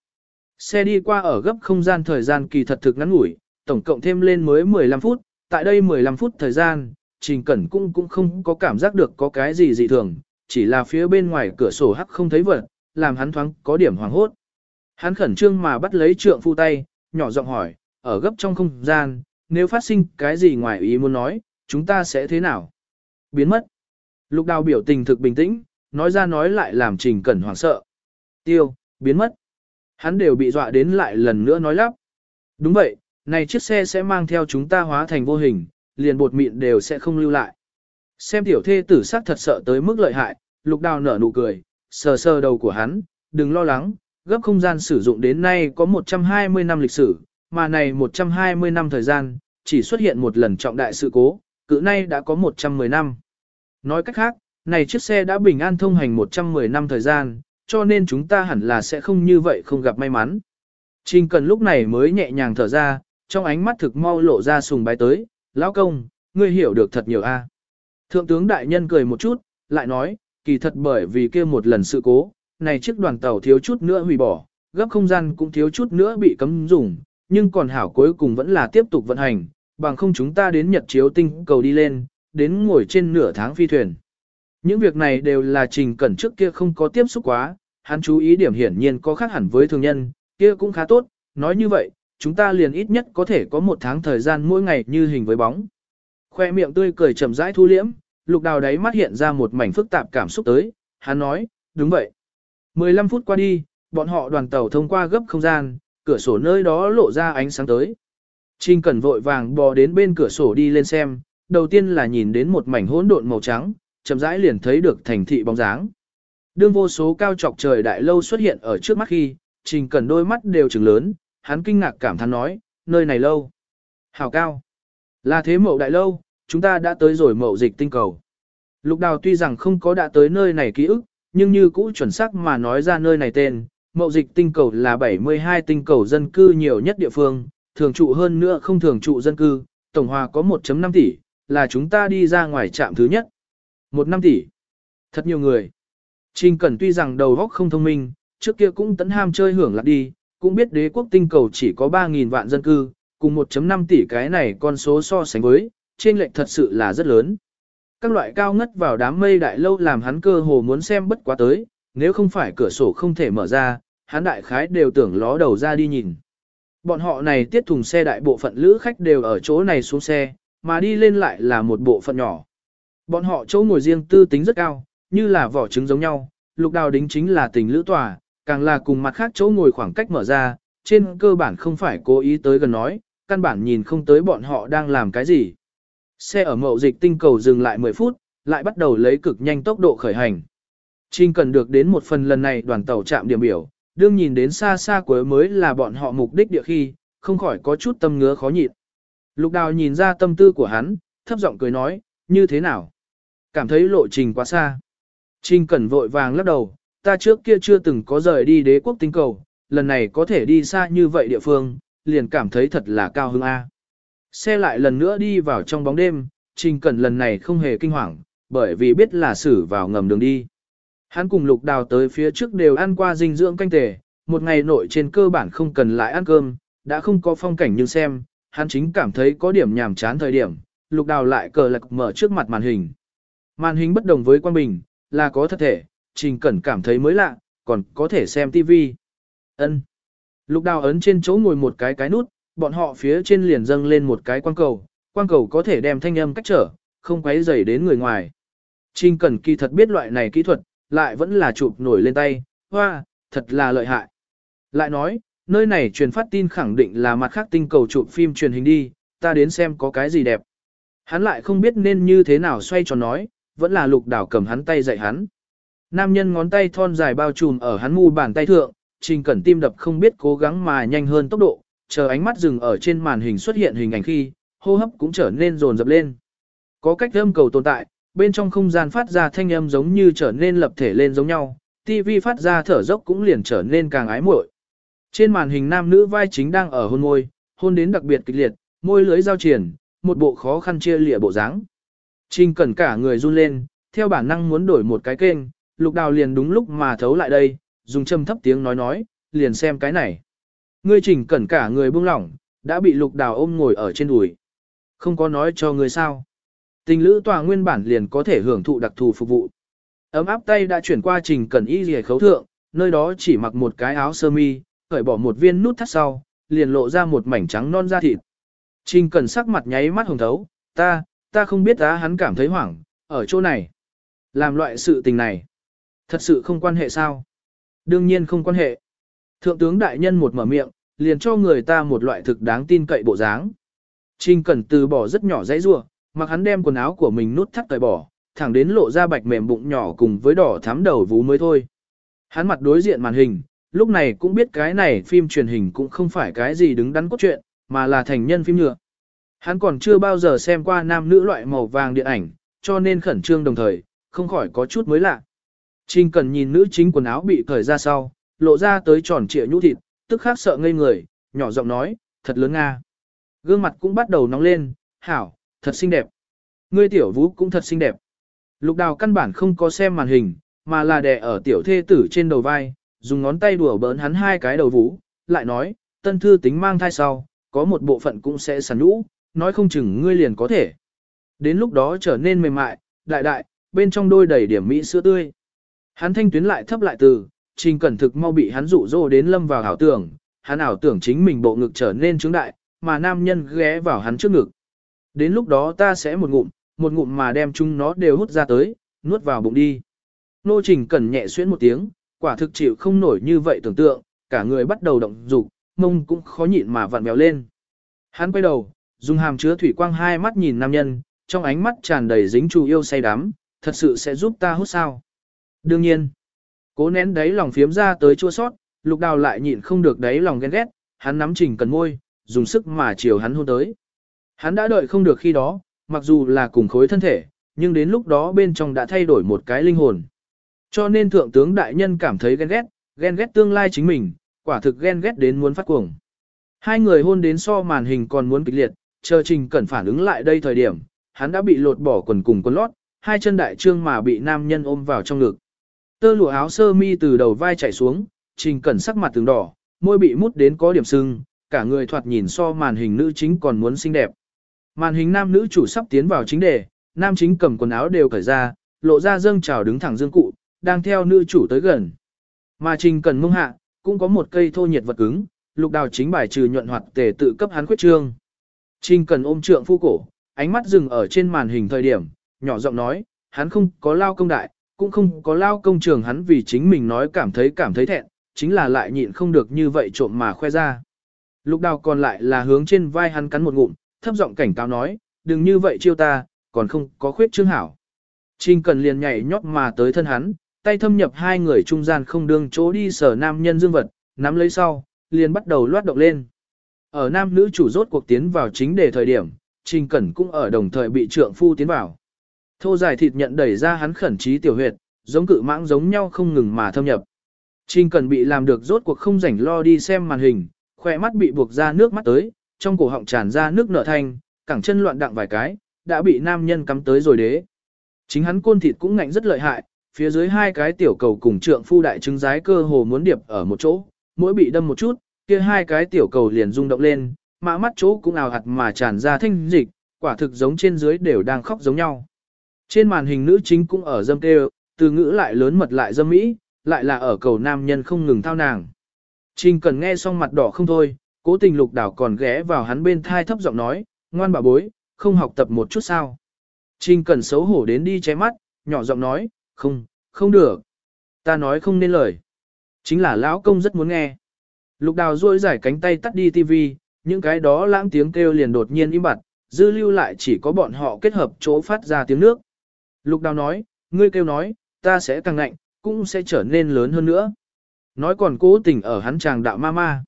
Xe đi qua ở gấp không gian thời gian kỳ thật thực ngắn ngủi, tổng cộng thêm lên mới 15 phút, tại đây 15 phút thời gian, Trình Cẩn cũng cũng không có cảm giác được có cái gì dị thường, chỉ là phía bên ngoài cửa sổ hắc không thấy vật, làm hắn thoáng có điểm hoảng hốt. Hắn khẩn trương mà bắt lấy trượng phu tay, nhỏ giọng hỏi, ở gấp trong không gian, nếu phát sinh cái gì ngoài ý muốn nói, chúng ta sẽ thế nào? Biến mất. Lục đào biểu tình thực bình tĩnh, nói ra nói lại làm Trình Cẩn hoảng sợ. Tiêu, biến mất. Hắn đều bị dọa đến lại lần nữa nói lắp. Đúng vậy, này chiếc xe sẽ mang theo chúng ta hóa thành vô hình, liền bột mịn đều sẽ không lưu lại. Xem tiểu thê tử sắc thật sợ tới mức lợi hại, lục đào nở nụ cười, sờ sờ đầu của hắn, đừng lo lắng, gấp không gian sử dụng đến nay có 120 năm lịch sử, mà này 120 năm thời gian, chỉ xuất hiện một lần trọng đại sự cố, cự nay đã có 110 năm. Nói cách khác, này chiếc xe đã bình an thông hành 110 năm thời gian, cho nên chúng ta hẳn là sẽ không như vậy không gặp may mắn. Trình cần lúc này mới nhẹ nhàng thở ra, trong ánh mắt thực mau lộ ra sùng bái tới, lão công, ngươi hiểu được thật nhiều a. Thượng tướng đại nhân cười một chút, lại nói, kỳ thật bởi vì kia một lần sự cố, này chiếc đoàn tàu thiếu chút nữa hủy bỏ, gấp không gian cũng thiếu chút nữa bị cấm dùng, nhưng còn hảo cuối cùng vẫn là tiếp tục vận hành, bằng không chúng ta đến Nhật chiếu tinh cầu đi lên, đến ngồi trên nửa tháng phi thuyền. Những việc này đều là trình cẩn trước kia không có tiếp xúc quá, hắn chú ý điểm hiển nhiên có khác hẳn với thường nhân, kia cũng khá tốt, nói như vậy, chúng ta liền ít nhất có thể có một tháng thời gian mỗi ngày như hình với bóng. Khoe miệng tươi cười chậm rãi thu liễm, lục đào đáy mắt hiện ra một mảnh phức tạp cảm xúc tới, hắn nói, đúng vậy. 15 phút qua đi, bọn họ đoàn tàu thông qua gấp không gian, cửa sổ nơi đó lộ ra ánh sáng tới. Trình Cẩn vội vàng bò đến bên cửa sổ đi lên xem, đầu tiên là nhìn đến một mảnh hỗn độn màu trắng, chậm rãi liền thấy được thành thị bóng dáng. Đương vô số cao trọc trời đại lâu xuất hiện ở trước mắt khi, Trình cần đôi mắt đều trừng lớn, hắn kinh ngạc cảm thán nói, nơi này lâu. Hảo cao. Là thế mậu đại lâu, chúng ta đã tới rồi mậu dịch tinh cầu. Lục đào tuy rằng không có đã tới nơi này ký ức, nhưng như cũ chuẩn xác mà nói ra nơi này tên, mậu dịch tinh cầu là 72 tinh cầu dân cư nhiều nhất địa phương, thường trụ hơn nữa không thường trụ dân cư, tổng hòa có 1.5 tỷ, là chúng ta đi ra ngoài trạm thứ nhất một năm tỷ. Thật nhiều người. Trình Cẩn tuy rằng đầu óc không thông minh, trước kia cũng tấn ham chơi hưởng lạc đi, cũng biết đế quốc tinh cầu chỉ có 3.000 vạn dân cư, cùng 1.5 tỷ cái này con số so sánh với, trên lệch thật sự là rất lớn. Các loại cao ngất vào đám mây đại lâu làm hắn cơ hồ muốn xem bất quá tới, nếu không phải cửa sổ không thể mở ra, hắn đại khái đều tưởng ló đầu ra đi nhìn. Bọn họ này tiết thùng xe đại bộ phận lữ khách đều ở chỗ này xuống xe, mà đi lên lại là một bộ phận nhỏ. Bọn họ chỗ ngồi riêng tư tính rất cao, như là vỏ trứng giống nhau, lục đào đính chính là tình lữ tòa, càng là cùng mặt khác chỗ ngồi khoảng cách mở ra, trên cơ bản không phải cố ý tới gần nói, căn bản nhìn không tới bọn họ đang làm cái gì. Xe ở mậu dịch tinh cầu dừng lại 10 phút, lại bắt đầu lấy cực nhanh tốc độ khởi hành. Trinh cần được đến một phần lần này đoàn tàu chạm điểm biểu, đương nhìn đến xa xa cuối mới là bọn họ mục đích địa khi, không khỏi có chút tâm ngứa khó nhịn. Lục đào nhìn ra tâm tư của hắn, thấp giọng cười nói, như thế nào? Cảm thấy lộ trình quá xa. Trinh Cẩn vội vàng lắc đầu, ta trước kia chưa từng có rời đi đế quốc tinh cầu, lần này có thể đi xa như vậy địa phương, liền cảm thấy thật là cao hứng A. Xe lại lần nữa đi vào trong bóng đêm, Trình Cẩn lần này không hề kinh hoàng, bởi vì biết là xử vào ngầm đường đi. Hắn cùng lục đào tới phía trước đều ăn qua dinh dưỡng canh tề, một ngày nội trên cơ bản không cần lại ăn cơm, đã không có phong cảnh nhưng xem, hắn chính cảm thấy có điểm nhàm chán thời điểm, lục đào lại cờ lạc mở trước mặt màn hình. Màn hình bất đồng với quan bình, là có thật thể, Trình Cẩn cảm thấy mới lạ, còn có thể xem TV. Ân. Lục đào ấn trên chỗ ngồi một cái cái nút, bọn họ phía trên liền dâng lên một cái quang cầu, quang cầu có thể đem thanh âm cách trở, không quấy rầy đến người ngoài. Trình Cẩn kỳ thật biết loại này kỹ thuật, lại vẫn là chụp nổi lên tay, hoa, thật là lợi hại. Lại nói, nơi này truyền phát tin khẳng định là mặt khác tinh cầu chụp phim truyền hình đi, ta đến xem có cái gì đẹp. Hắn lại không biết nên như thế nào xoay tròn nói, vẫn là lục đảo cầm hắn tay dạy hắn. Nam nhân ngón tay thon dài bao trùm ở hắn mu bàn tay thượng, trình cẩn tim đập không biết cố gắng mà nhanh hơn tốc độ, chờ ánh mắt dừng ở trên màn hình xuất hiện hình ảnh khi, hô hấp cũng trở nên rồn rập lên. Có cách âm cầu tồn tại, bên trong không gian phát ra thanh âm giống như trở nên lập thể lên giống nhau, TV phát ra thở dốc cũng liền trở nên càng ái muội. Trên màn hình nam nữ vai chính đang ở hôn môi, hôn đến đặc biệt kịch liệt, môi lưới giao triển, một bộ khó khăn chia lịa bộ dáng. Trình cẩn cả người run lên, theo bản năng muốn đổi một cái kênh, lục đào liền đúng lúc mà thấu lại đây, dùng châm thấp tiếng nói nói, liền xem cái này. Ngươi trình cẩn cả người buông lỏng, đã bị lục đào ôm ngồi ở trên đùi. Không có nói cho ngươi sao. Tình lữ tòa nguyên bản liền có thể hưởng thụ đặc thù phục vụ. Ấm áp tay đã chuyển qua trình cẩn y rìa khấu thượng, nơi đó chỉ mặc một cái áo sơ mi, cởi bỏ một viên nút thắt sau, liền lộ ra một mảnh trắng non da thịt. Trình cẩn sắc mặt nháy mắt hồng thấu, ta, ta không biết á hắn cảm thấy hoảng, ở chỗ này. Làm loại sự tình này. Thật sự không quan hệ sao? Đương nhiên không quan hệ. Thượng tướng đại nhân một mở miệng, liền cho người ta một loại thực đáng tin cậy bộ dáng. Trình Cẩn từ bỏ rất nhỏ dãy rua, mặc hắn đem quần áo của mình nút thắt cởi bỏ, thẳng đến lộ ra bạch mềm bụng nhỏ cùng với đỏ thắm đầu vú mới thôi. Hắn mặt đối diện màn hình, lúc này cũng biết cái này phim truyền hình cũng không phải cái gì đứng đắn cốt truyện, mà là thành nhân phim nhựa. Hắn còn chưa bao giờ xem qua nam nữ loại màu vàng điện ảnh, cho nên khẩn trương đồng thời, không khỏi có chút mới lạ. Trình cần nhìn nữ chính quần áo bị cởi ra sau, lộ ra tới tròn trịa nhũ thịt, tức khắc sợ ngây người, nhỏ giọng nói, thật lớn nga. Gương mặt cũng bắt đầu nóng lên, hảo, thật xinh đẹp. Ngươi tiểu vũ cũng thật xinh đẹp. Lục đào căn bản không có xem màn hình, mà là đè ở tiểu thê tử trên đầu vai, dùng ngón tay đùa bỡn hắn hai cái đầu vũ, lại nói, tân thư tính mang thai sau, có một bộ phận cũng sẽ sản nhũ, nói không chừng ngươi liền có thể. Đến lúc đó trở nên mềm mại, đại đại, bên trong đôi đầy điểm mỹ sữa tươi. Hắn thanh tuyến lại thấp lại từ, trình cẩn thực mau bị hắn dụ dỗ đến lâm vào ảo tưởng, hắn ảo tưởng chính mình bộ ngực trở nên trướng đại, mà nam nhân ghé vào hắn trước ngực. Đến lúc đó ta sẽ một ngụm, một ngụm mà đem chúng nó đều hút ra tới, nuốt vào bụng đi. Nô trình cẩn nhẹ xuyến một tiếng, quả thực chịu không nổi như vậy tưởng tượng, cả người bắt đầu động dục, mông cũng khó nhịn mà vặn mèo lên. Hắn quay đầu, dùng hàm chứa thủy quang hai mắt nhìn nam nhân, trong ánh mắt tràn đầy dính chu yêu say đắm, thật sự sẽ giúp ta hút sao. Đương nhiên, cố nén đáy lòng phiếm ra tới chua sót, lục đào lại nhịn không được đáy lòng ghen ghét, hắn nắm trình cần môi, dùng sức mà chiều hắn hôn tới. Hắn đã đợi không được khi đó, mặc dù là cùng khối thân thể, nhưng đến lúc đó bên trong đã thay đổi một cái linh hồn. Cho nên thượng tướng đại nhân cảm thấy ghen ghét, ghen ghét tương lai chính mình, quả thực ghen ghét đến muốn phát cuồng. Hai người hôn đến so màn hình còn muốn kịch liệt, chờ trình cẩn phản ứng lại đây thời điểm, hắn đã bị lột bỏ quần cùng quần lót, hai chân đại trương mà bị nam nhân ôm vào trong ngực. Tơ lụa áo sơ mi từ đầu vai chạy xuống, trình cẩn sắc mặt từng đỏ, môi bị mút đến có điểm sưng, cả người thoạt nhìn so màn hình nữ chính còn muốn xinh đẹp. Màn hình nam nữ chủ sắp tiến vào chính đề, nam chính cầm quần áo đều cởi ra, lộ ra dâng trào đứng thẳng dương cụ, đang theo nữ chủ tới gần. Mà trình cần mông hạ, cũng có một cây thô nhiệt vật cứng, lục đào chính bài trừ nhuận hoạt tề tự cấp hắn khuyết trương. Trình cần ôm trượng phu cổ, ánh mắt dừng ở trên màn hình thời điểm, nhỏ giọng nói, hắn không có lao công đại, cũng không có lao công trường hắn vì chính mình nói cảm thấy cảm thấy thẹn, chính là lại nhịn không được như vậy trộm mà khoe ra. Lục đào còn lại là hướng trên vai hắn cắn một ngụm, thấp giọng cảnh cáo nói, đừng như vậy chiêu ta, còn không có khuyết trương hảo. Trình cần liền nhảy nhót mà tới thân hắn, tay thâm nhập hai người trung gian không đương chỗ đi sở nam nhân dương vật, nắm lấy sau, liền bắt đầu loát động lên. Ở nam nữ chủ rốt cuộc tiến vào chính đề thời điểm, Trình Cẩn cũng ở đồng thời bị trượng phu tiến vào. Thô dài thịt nhận đẩy ra hắn khẩn trí tiểu huyệt, giống cự mãng giống nhau không ngừng mà thâm nhập. Trình Cẩn bị làm được rốt cuộc không rảnh lo đi xem màn hình, khỏe mắt bị buộc ra nước mắt tới, trong cổ họng tràn ra nước nở thanh, cẳng chân loạn đặng vài cái, đã bị nam nhân cắm tới rồi đế. Chính hắn côn thịt cũng ngạnh rất lợi hại, phía dưới hai cái tiểu cầu cùng trượng phu đại trứng giái cơ hồ muốn điệp ở một chỗ, mỗi bị đâm một chút, kia hai cái tiểu cầu liền rung động lên, mã mắt chỗ cũng ào hạt mà tràn ra thanh dịch, quả thực giống trên dưới đều đang khóc giống nhau. Trên màn hình nữ chính cũng ở dâm kêu, từ ngữ lại lớn mật lại dâm mỹ, lại là ở cầu nam nhân không ngừng thao nàng. Trình cần nghe xong mặt đỏ không thôi, cố tình lục đảo còn ghé vào hắn bên thai thấp giọng nói, ngoan bà bối, không học tập một chút sao. Trình cần xấu hổ đến đi che mắt, nhỏ giọng nói, không, không được. Ta nói không nên lời. Chính là lão công rất muốn nghe. Lục đào duỗi giải cánh tay tắt đi tivi, những cái đó lãng tiếng kêu liền đột nhiên im bặt, dư lưu lại chỉ có bọn họ kết hợp chỗ phát ra tiếng nước. Lục đào nói, ngươi kêu nói, ta sẽ càng nạnh, cũng sẽ trở nên lớn hơn nữa. Nói còn cố tình ở hắn chàng đạo ma ma.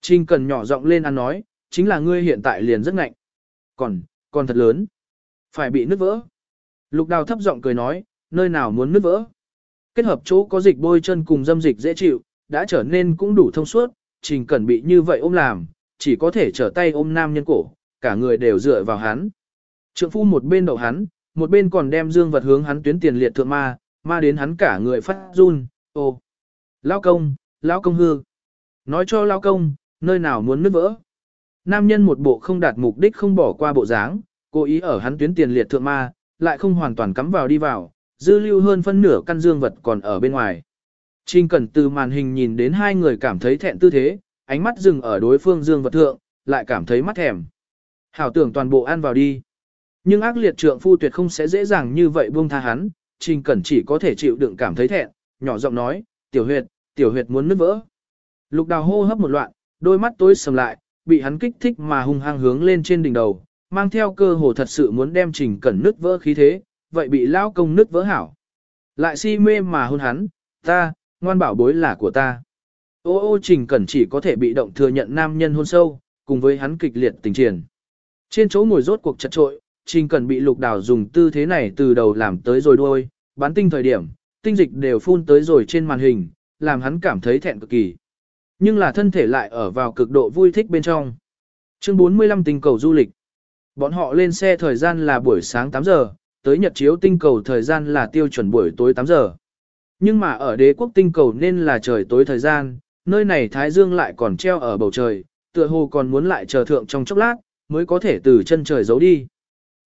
Trình cần nhỏ giọng lên ăn nói, chính là ngươi hiện tại liền rất ngạnh. Còn, còn thật lớn. Phải bị nứt vỡ. Lục đào thấp giọng cười nói, nơi nào muốn nứt vỡ. Kết hợp chỗ có dịch bôi chân cùng dâm dịch dễ chịu, đã trở nên cũng đủ thông suốt, trình cần bị như vậy ôm làm, chỉ có thể trở tay ôm nam nhân cổ, cả người đều dựa vào hắn. Trượng phu một bên đậu hắn, một bên còn đem dương vật hướng hắn tuyến tiền liệt thượng ma, ma đến hắn cả người phát run, ô. Lao công, lao công hư. Nói cho lao công, nơi nào muốn nứt vỡ. Nam nhân một bộ không đạt mục đích không bỏ qua bộ dáng, cố ý ở hắn tuyến tiền liệt thượng ma, lại không hoàn toàn cắm vào đi vào, dư lưu hơn phân nửa căn dương vật còn ở bên ngoài. Trình Cẩn từ màn hình nhìn đến hai người cảm thấy thẹn tư thế, ánh mắt dừng ở đối phương dương vật thượng, lại cảm thấy mắt thèm. Hảo tưởng toàn bộ ăn vào đi. Nhưng ác liệt trượng phu tuyệt không sẽ dễ dàng như vậy buông tha hắn, Trình Cẩn chỉ có thể chịu đựng cảm thấy thẹn, nhỏ giọng nói, tiểu huyệt, tiểu huyệt muốn nứt vỡ. Lục đào hô hấp một loạn, đôi mắt tối sầm lại, bị hắn kích thích mà hung hăng hướng lên trên đỉnh đầu, mang theo cơ hồ thật sự muốn đem Trình Cẩn nứt vỡ khí thế, vậy bị lao công nứt vỡ hảo. Lại si mê mà hôn hắn, ta, ngoan bảo bối là của ta. Ô ô trình cẩn chỉ có thể bị động thừa nhận nam nhân hôn sâu, cùng với hắn kịch liệt tình triển. Trên chỗ ngồi rốt cuộc chật trội, trình cẩn bị lục đào dùng tư thế này từ đầu làm tới rồi đuôi, bán tinh thời điểm, tinh dịch đều phun tới rồi trên màn hình, làm hắn cảm thấy thẹn cực kỳ. Nhưng là thân thể lại ở vào cực độ vui thích bên trong. Chương 45 tinh cầu du lịch. Bọn họ lên xe thời gian là buổi sáng 8 giờ, tới nhật chiếu tinh cầu thời gian là tiêu chuẩn buổi tối 8 giờ. Nhưng mà ở đế quốc tinh cầu nên là trời tối thời gian, nơi này Thái Dương lại còn treo ở bầu trời, tựa hồ còn muốn lại chờ thượng trong chốc lát, mới có thể từ chân trời giấu đi.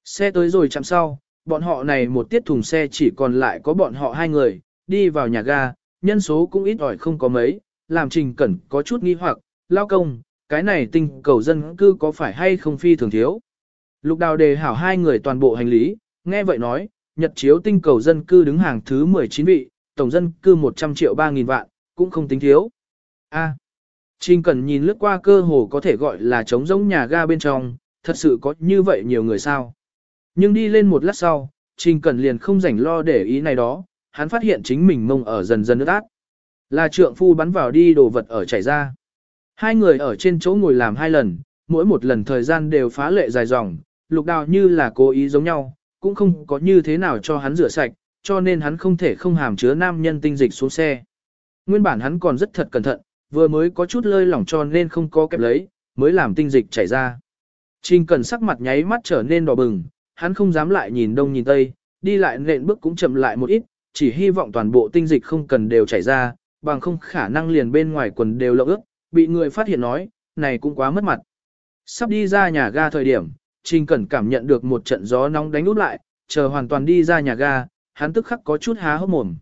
Xe tới rồi chạm sau, bọn họ này một tiết thùng xe chỉ còn lại có bọn họ hai người, đi vào nhà ga, nhân số cũng ít ỏi không có mấy, làm trình cẩn có chút nghi hoặc, lao công, cái này tinh cầu dân cư có phải hay không phi thường thiếu. Lục đào đề hảo hai người toàn bộ hành lý, nghe vậy nói, nhật chiếu tinh cầu dân cư đứng hàng thứ 19 vị, tổng dân cư 100 triệu 3.000 vạn, cũng không tính thiếu. A. Trình Cần nhìn lướt qua cơ hồ có thể gọi là trống rỗng nhà ga bên trong, thật sự có như vậy nhiều người sao. Nhưng đi lên một lát sau, Trình Cần liền không rảnh lo để ý này đó, hắn phát hiện chính mình mông ở dần dần nước át. Là trượng phu bắn vào đi đồ vật ở chảy ra. Hai người ở trên chỗ ngồi làm hai lần, mỗi một lần thời gian đều phá lệ dài dòng, lục đào như là cố ý giống nhau, cũng không có như thế nào cho hắn rửa sạch, cho nên hắn không thể không hàm chứa nam nhân tinh dịch xuống xe. Nguyên bản hắn còn rất thật cẩn thận, vừa mới có chút lơi lỏng cho nên không có kẹp lấy, mới làm tinh dịch chảy ra. Trình cần sắc mặt nháy mắt trở nên đỏ bừng, hắn không dám lại nhìn đông nhìn tây, đi lại nện bước cũng chậm lại một ít, chỉ hy vọng toàn bộ tinh dịch không cần đều chảy ra, bằng không khả năng liền bên ngoài quần đều lộng ước, bị người phát hiện nói, này cũng quá mất mặt. Sắp đi ra nhà ga thời điểm, Trình Cẩn cảm nhận được một trận gió nóng đánh út lại, chờ hoàn toàn đi ra nhà ga, hắn tức khắc có chút há hốc mồm.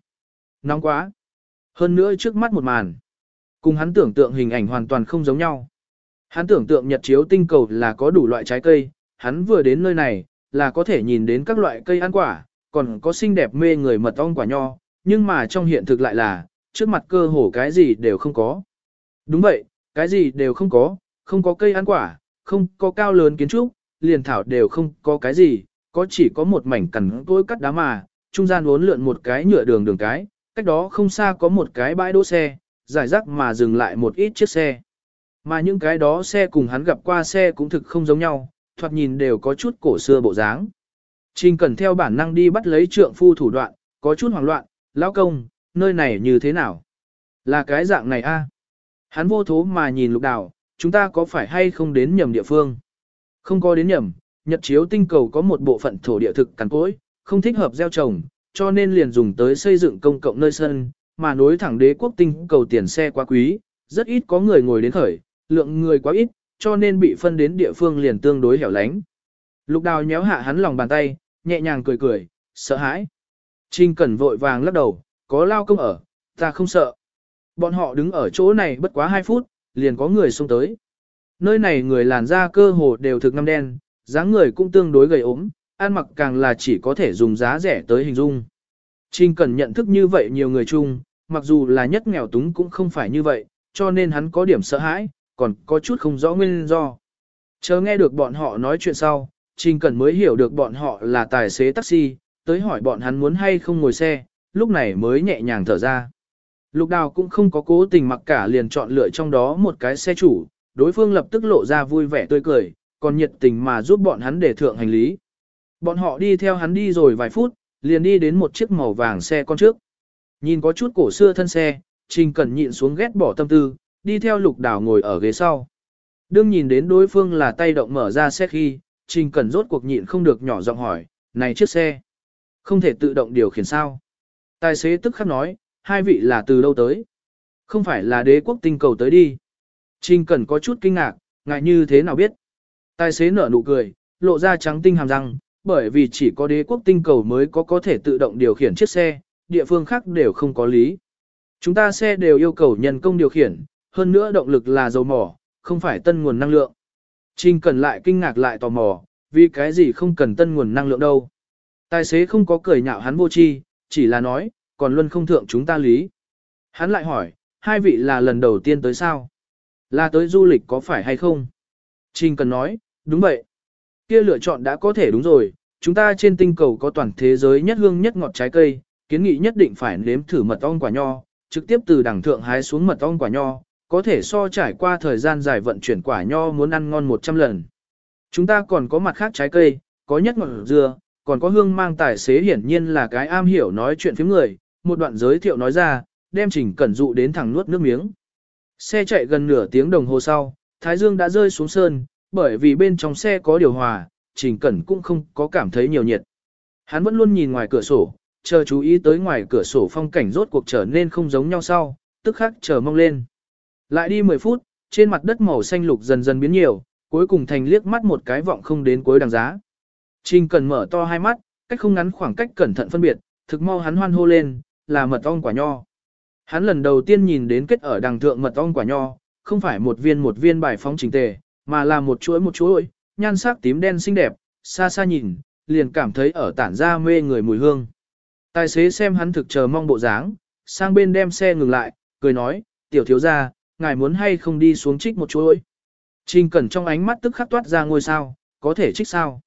Nóng quá. Hơn nữa trước mắt một màn. Cùng hắn tưởng tượng hình ảnh hoàn toàn không giống nhau. Hắn tưởng tượng nhật chiếu tinh cầu là có đủ loại trái cây, hắn vừa đến nơi này, là có thể nhìn đến các loại cây ăn quả, còn có xinh đẹp mê người mật ong quả nho, nhưng mà trong hiện thực lại là, trước mặt cơ hồ cái gì đều không có. Đúng vậy, cái gì đều không có, không có cây ăn quả, không có cao lớn kiến trúc, liền thảo đều không có cái gì, có chỉ có một mảnh cằn tối cắt đá mà, trung gian uốn lượn một cái nhựa đường đường cái, cách đó không xa có một cái bãi đỗ xe, giải rác mà dừng lại một ít chiếc xe. Mà những cái đó xe cùng hắn gặp qua xe cũng thực không giống nhau, thoạt nhìn đều có chút cổ xưa bộ dáng. Trình cần theo bản năng đi bắt lấy trượng phu thủ đoạn, có chút hoảng loạn, lão công, nơi này như thế nào? Là cái dạng này a? Hắn vô thố mà nhìn lục đào, chúng ta có phải hay không đến nhầm địa phương? Không có đến nhầm, nhật chiếu tinh cầu có một bộ phận thổ địa thực cằn cỗi, không thích hợp gieo trồng, cho nên liền dùng tới xây dựng công cộng nơi sân, mà nối thẳng đế quốc tinh cầu tiền xe quá quý, rất ít có người ngồi đến khởi, lượng người quá ít, cho nên bị phân đến địa phương liền tương đối hẻo lánh. Lục đào nhéo hạ hắn lòng bàn tay, nhẹ nhàng cười cười, sợ hãi. Trinh Cẩn vội vàng lắc đầu, có lao công ở, ta không sợ. Bọn họ đứng ở chỗ này bất quá 2 phút, liền có người xông tới. Nơi này người làn da cơ hồ đều thực ngăm đen, dáng người cũng tương đối gầy ốm, ăn mặc càng là chỉ có thể dùng giá rẻ tới hình dung. Trình cần nhận thức như vậy nhiều người chung, mặc dù là nhất nghèo túng cũng không phải như vậy, cho nên hắn có điểm sợ hãi, còn có chút không rõ nguyên do. Chờ nghe được bọn họ nói chuyện sau, Trình Cẩn mới hiểu được bọn họ là tài xế taxi, tới hỏi bọn hắn muốn hay không ngồi xe, lúc này mới nhẹ nhàng thở ra. Lục đào cũng không có cố tình mặc cả liền chọn lựa trong đó một cái xe chủ, đối phương lập tức lộ ra vui vẻ tươi cười, còn nhiệt tình mà giúp bọn hắn để thượng hành lý. Bọn họ đi theo hắn đi rồi vài phút, liền đi đến một chiếc màu vàng xe con trước. Nhìn có chút cổ xưa thân xe, Trình Cẩn nhịn xuống ghét bỏ tâm tư, đi theo lục đảo ngồi ở ghế sau. Đương nhìn đến đối phương là tay động mở ra xe khi, Trình Cẩn rốt cuộc nhịn không được nhỏ giọng hỏi, này chiếc xe, không thể tự động điều khiển sao? Tài xế tức khắc nói, hai vị là từ đâu tới? Không phải là đế quốc tinh cầu tới đi. Trình Cẩn có chút kinh ngạc, ngại như thế nào biết? Tài xế nở nụ cười, lộ ra trắng tinh hàm răng, bởi vì chỉ có đế quốc tinh cầu mới có có thể tự động điều khiển chiếc xe, địa phương khác đều không có lý. Chúng ta xe đều yêu cầu nhân công điều khiển, hơn nữa động lực là dầu mỏ, không phải tân nguồn năng lượng. Trình cần lại kinh ngạc lại tò mò, vì cái gì không cần tân nguồn năng lượng đâu. Tài xế không có cười nhạo hắn vô chi, chỉ là nói, còn luôn không thượng chúng ta lý. Hắn lại hỏi, hai vị là lần đầu tiên tới sao? Là tới du lịch có phải hay không? Trình cần nói, đúng vậy. Kia lựa chọn đã có thể đúng rồi, chúng ta trên tinh cầu có toàn thế giới nhất hương nhất ngọt trái cây, kiến nghị nhất định phải nếm thử mật ong quả nho, trực tiếp từ đằng thượng hái xuống mật ong quả nho, có thể so trải qua thời gian dài vận chuyển quả nho muốn ăn ngon 100 lần. Chúng ta còn có mặt khác trái cây, có nhất ngọt dưa, còn có hương mang tài xế hiển nhiên là cái am hiểu nói chuyện phía người, một đoạn giới thiệu nói ra, đem Trình Cẩn dụ đến thẳng nuốt nước miếng. Xe chạy gần nửa tiếng đồng hồ sau, Thái Dương đã rơi xuống sơn, bởi vì bên trong xe có điều hòa, Trình Cẩn cũng không có cảm thấy nhiều nhiệt. Hắn vẫn luôn nhìn ngoài cửa sổ, chờ chú ý tới ngoài cửa sổ phong cảnh rốt cuộc trở nên không giống nhau sau, tức khắc chờ mong lên. Lại đi 10 phút, trên mặt đất màu xanh lục dần dần biến nhiều, cuối cùng thành liếc mắt một cái vọng không đến cuối đằng giá. Trình Cẩn mở to hai mắt, cách không ngắn khoảng cách cẩn thận phân biệt, thực mau hắn hoan hô lên, là mật ong quả nho. Hắn lần đầu tiên nhìn đến kết ở đằng thượng mật ong quả nho, không phải một viên một viên bài phóng trình tề, mà là một chuỗi một chuỗi, nhan sắc tím đen xinh đẹp, xa xa nhìn, liền cảm thấy ở tản ra mê người mùi hương. Tài xế xem hắn thực chờ mong bộ dáng, sang bên đem xe ngừng lại, cười nói, tiểu thiếu gia, ngài muốn hay không đi xuống trích một chuỗi. Trình cẩn trong ánh mắt tức khắc toát ra ngôi sao, có thể trích sao.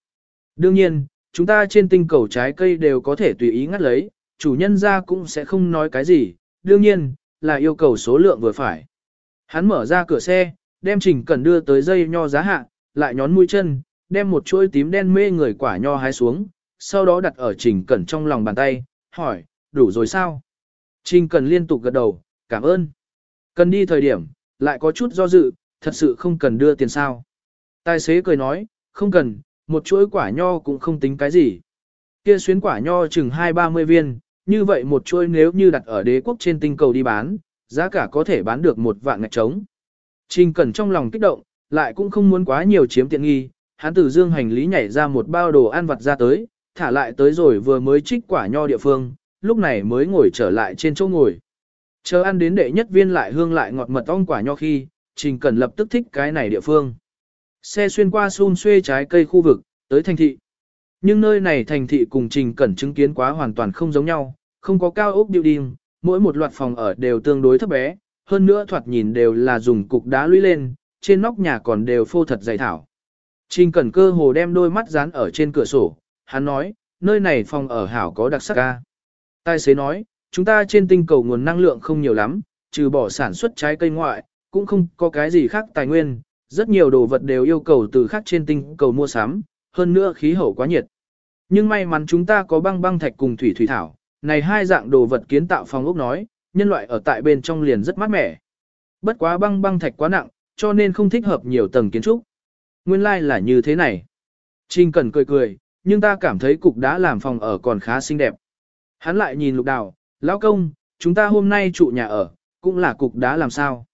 Đương nhiên, chúng ta trên tinh cầu trái cây đều có thể tùy ý ngắt lấy, chủ nhân ra cũng sẽ không nói cái gì, đương nhiên, là yêu cầu số lượng vừa phải. Hắn mở ra cửa xe, đem trình cẩn đưa tới dây nho giá hạ, lại nhón mũi chân, đem một chuỗi tím đen mê người quả nho hái xuống, sau đó đặt ở trình cẩn trong lòng bàn tay, hỏi, đủ rồi sao? Trình cẩn liên tục gật đầu, cảm ơn. Cần đi thời điểm, lại có chút do dự, thật sự không cần đưa tiền sao. Tài xế cười nói, không cần, một chuỗi quả nho cũng không tính cái gì. Kia xuyến quả nho chừng 2-30 viên, như vậy một chuỗi nếu như đặt ở đế quốc trên tinh cầu đi bán, giá cả có thể bán được một vạn ngạch trống. Trình Cẩn trong lòng kích động, lại cũng không muốn quá nhiều chiếm tiện nghi, hắn từ dương hành lý nhảy ra một bao đồ ăn vặt ra tới, thả lại tới rồi vừa mới trích quả nho địa phương, lúc này mới ngồi trở lại trên chỗ ngồi. Chờ ăn đến đệ nhất viên lại hương lại ngọt mật ong quả nho khi, Trình Cẩn lập tức thích cái này địa phương. Xe xuyên qua xun xuê trái cây khu vực, tới thành thị. Nhưng nơi này thành thị cùng Trình Cẩn chứng kiến quá hoàn toàn không giống nhau, không có cao ốc building, mỗi một loạt phòng ở đều tương đối thấp bé, hơn nữa thoạt nhìn đều là dùng cục đá lũy lên, trên nóc nhà còn đều phô thật dày thảo. Trình Cẩn cơ hồ đem đôi mắt dán ở trên cửa sổ, hắn nói, nơi này phòng ở hảo có đặc sắc ca. Tài xế nói, chúng ta trên tinh cầu nguồn năng lượng không nhiều lắm, trừ bỏ sản xuất trái cây ngoại, cũng không có cái gì khác tài nguyên, rất nhiều đồ vật đều yêu cầu từ khác trên tinh cầu mua sắm, hơn nữa khí hậu quá nhiệt. Nhưng may mắn chúng ta có băng băng thạch cùng thủy thủy thảo, này hai dạng đồ vật kiến tạo phòng ốc nói, nhân loại ở tại bên trong liền rất mát mẻ. Bất quá băng băng thạch quá nặng, cho nên không thích hợp nhiều tầng kiến trúc. Nguyên lai like là như thế này. Trình Cẩn cười cười, nhưng ta cảm thấy cục đã làm phòng ở còn khá xinh đẹp. Hắn lại nhìn lục đào, lão công, chúng ta hôm nay trụ nhà ở, cũng là cục đá làm sao.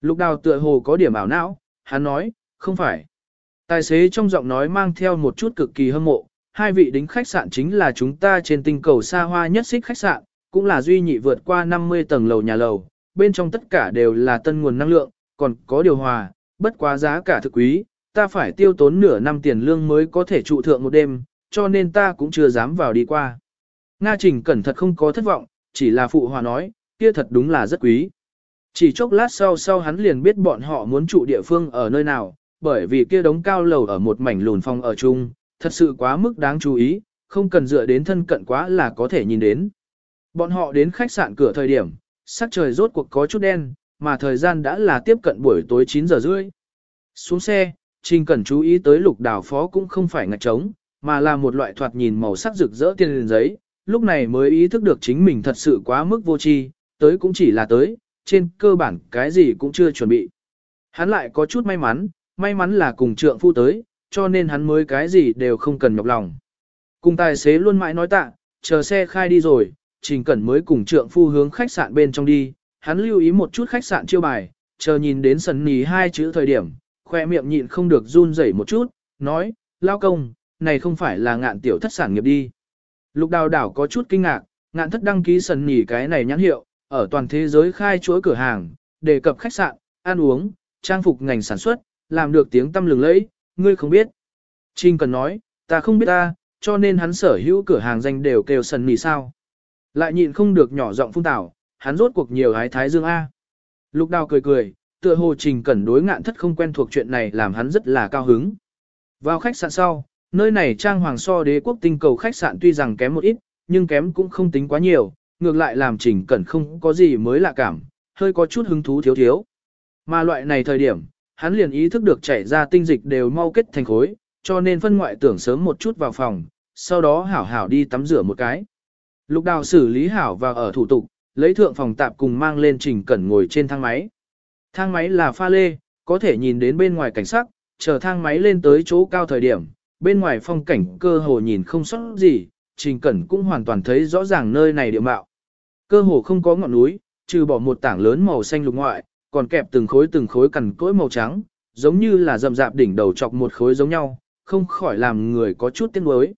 Lục đào tựa hồ có điểm ảo não, hắn nói, không phải. Tài xế trong giọng nói mang theo một chút cực kỳ hâm mộ, hai vị đính khách sạn chính là chúng ta trên tinh cầu xa hoa nhất xích khách sạn, cũng là duy nhị vượt qua 50 tầng lầu nhà lầu, bên trong tất cả đều là tân nguồn năng lượng, còn có điều hòa, bất quá giá cả thực quý, ta phải tiêu tốn nửa năm tiền lương mới có thể trụ thượng một đêm, cho nên ta cũng chưa dám vào đi qua. Nga Trình cẩn thật không có thất vọng, chỉ là phụ hòa nói, kia thật đúng là rất quý. Chỉ chốc lát sau sau hắn liền biết bọn họ muốn trụ địa phương ở nơi nào, bởi vì kia đống cao lầu ở một mảnh lùn phong ở chung, thật sự quá mức đáng chú ý, không cần dựa đến thân cận quá là có thể nhìn đến. Bọn họ đến khách sạn cửa thời điểm, sắc trời rốt cuộc có chút đen, mà thời gian đã là tiếp cận buổi tối 9 giờ rưỡi. Xuống xe, Trình Cẩn chú ý tới lục đảo phó cũng không phải ngạch trống, mà là một loại thoạt nhìn màu sắc rực rỡ tiền giấy, lúc này mới ý thức được chính mình thật sự quá mức vô tri, tới cũng chỉ là tới, trên cơ bản cái gì cũng chưa chuẩn bị. Hắn lại có chút may mắn, may mắn là cùng trượng phu tới, cho nên hắn mới cái gì đều không cần nhọc lòng. Cùng tài xế luôn mãi nói tạ, chờ xe khai đi rồi, Trình Cẩn mới cùng trượng phu hướng khách sạn bên trong đi, hắn lưu ý một chút khách sạn chiêu bài, chờ nhìn đến sần nì hai chữ thời điểm, khoe miệng nhịn không được run rẩy một chút, nói, lao công, này không phải là ngạn tiểu thất sản nghiệp đi. Lục đào đảo có chút kinh ngạc, ngạn thất đăng ký sần nỉ cái này nhãn hiệu, ở toàn thế giới khai chuỗi cửa hàng, đề cập khách sạn, ăn uống, trang phục ngành sản xuất, làm được tiếng tâm lừng lẫy, ngươi không biết. Trinh cần nói, ta không biết ta, cho nên hắn sở hữu cửa hàng danh đều kêu sần nỉ sao. Lại nhịn không được nhỏ giọng phun tảo, hắn rốt cuộc nhiều hái thái dương A. Lục đào cười cười, tựa hồ trình cẩn đối ngạn thất không quen thuộc chuyện này làm hắn rất là cao hứng. Vào khách sạn sau, nơi này trang hoàng so đế quốc tinh cầu khách sạn tuy rằng kém một ít, nhưng kém cũng không tính quá nhiều, ngược lại làm trình cẩn không có gì mới lạ cảm, hơi có chút hứng thú thiếu thiếu. Mà loại này thời điểm, hắn liền ý thức được chảy ra tinh dịch đều mau kết thành khối, cho nên phân ngoại tưởng sớm một chút vào phòng, sau đó hảo hảo đi tắm rửa một cái. Lục đào xử lý hảo và ở thủ tục, lấy thượng phòng tạp cùng mang lên trình cẩn ngồi trên thang máy. Thang máy là pha lê, có thể nhìn đến bên ngoài cảnh sắc, chờ thang máy lên tới chỗ cao thời điểm, bên ngoài phong cảnh cơ hồ nhìn không sót gì, trình cẩn cũng hoàn toàn thấy rõ ràng nơi này địa mạo. Cơ hồ không có ngọn núi, trừ bỏ một tảng lớn màu xanh lục ngoại, còn kẹp từng khối từng khối cằn cỗi màu trắng, giống như là rậm rạp đỉnh đầu chọc một khối giống nhau, không khỏi làm người có chút tiếc nuối.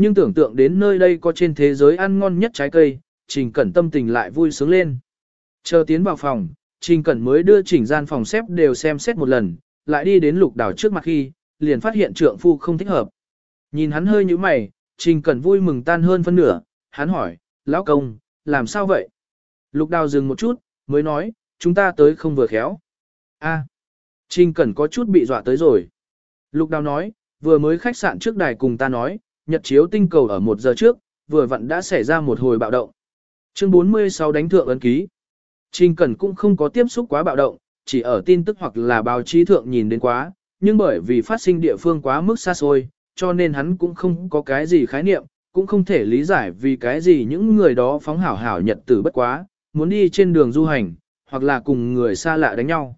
Nhưng tưởng tượng đến nơi đây có trên thế giới ăn ngon nhất trái cây, Trình Cẩn tâm tình lại vui sướng lên. Chờ tiến vào phòng, Trình Cẩn mới đưa chỉnh gian phòng xếp đều xem xét một lần, lại đi đến lục đảo trước mặt khi, liền phát hiện trượng phu không thích hợp. Nhìn hắn hơi như mày, Trình Cẩn vui mừng tan hơn phân nửa, hắn hỏi, lão công, làm sao vậy? Lục đào dừng một chút, mới nói, chúng ta tới không vừa khéo. A, Trình Cẩn có chút bị dọa tới rồi. Lục đào nói, vừa mới khách sạn trước đài cùng ta nói, nhật chiếu tinh cầu ở một giờ trước, vừa vặn đã xảy ra một hồi bạo động. Chương 46 đánh thượng ấn ký. Trình Cẩn cũng không có tiếp xúc quá bạo động, chỉ ở tin tức hoặc là báo chí thượng nhìn đến quá, nhưng bởi vì phát sinh địa phương quá mức xa xôi, cho nên hắn cũng không có cái gì khái niệm, cũng không thể lý giải vì cái gì những người đó phóng hảo hảo nhật tử bất quá, muốn đi trên đường du hành, hoặc là cùng người xa lạ đánh nhau.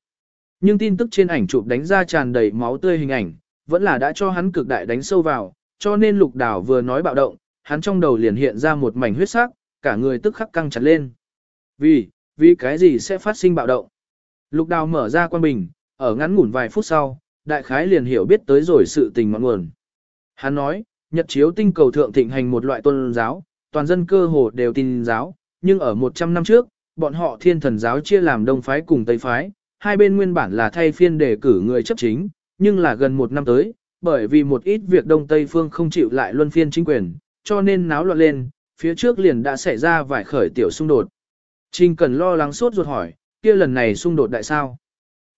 Nhưng tin tức trên ảnh chụp đánh ra tràn đầy máu tươi hình ảnh, vẫn là đã cho hắn cực đại đánh sâu vào, cho nên lục đảo vừa nói bạo động, hắn trong đầu liền hiện ra một mảnh huyết sắc, cả người tức khắc căng chặt lên. Vì, vì cái gì sẽ phát sinh bạo động? Lục đào mở ra quan bình, ở ngắn ngủn vài phút sau, đại khái liền hiểu biết tới rồi sự tình ngọn nguồn. Hắn nói, Nhật chiếu tinh cầu thượng thịnh hành một loại tôn giáo, toàn dân cơ hồ đều tin giáo, nhưng ở 100 năm trước, bọn họ thiên thần giáo chia làm đông phái cùng tây phái, hai bên nguyên bản là thay phiên để cử người chấp chính, nhưng là gần một năm tới, bởi vì một ít việc đông tây phương không chịu lại luân phiên chính quyền, cho nên náo loạn lên, phía trước liền đã xảy ra vài khởi tiểu xung đột. Trình cần lo lắng suốt ruột hỏi, kia lần này xung đột đại sao?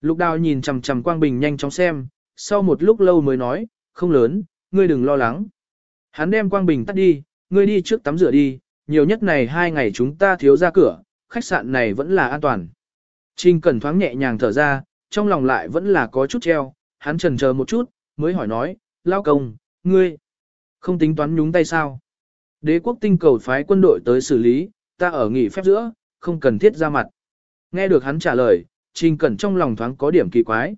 Lục đào nhìn chằm chằm quang bình nhanh chóng xem, sau một lúc lâu mới nói, không lớn, ngươi đừng lo lắng. Hắn đem quang bình tắt đi, ngươi đi trước tắm rửa đi, nhiều nhất này hai ngày chúng ta thiếu ra cửa, khách sạn này vẫn là an toàn. Trình cần thoáng nhẹ nhàng thở ra, trong lòng lại vẫn là có chút treo, hắn trần chờ một chút, mới hỏi nói, lao công, ngươi, không tính toán nhúng tay sao? Đế quốc tinh cầu phái quân đội tới xử lý, ta ở nghỉ phép giữa, không cần thiết ra mặt. Nghe được hắn trả lời, Trình Cẩn trong lòng thoáng có điểm kỳ quái.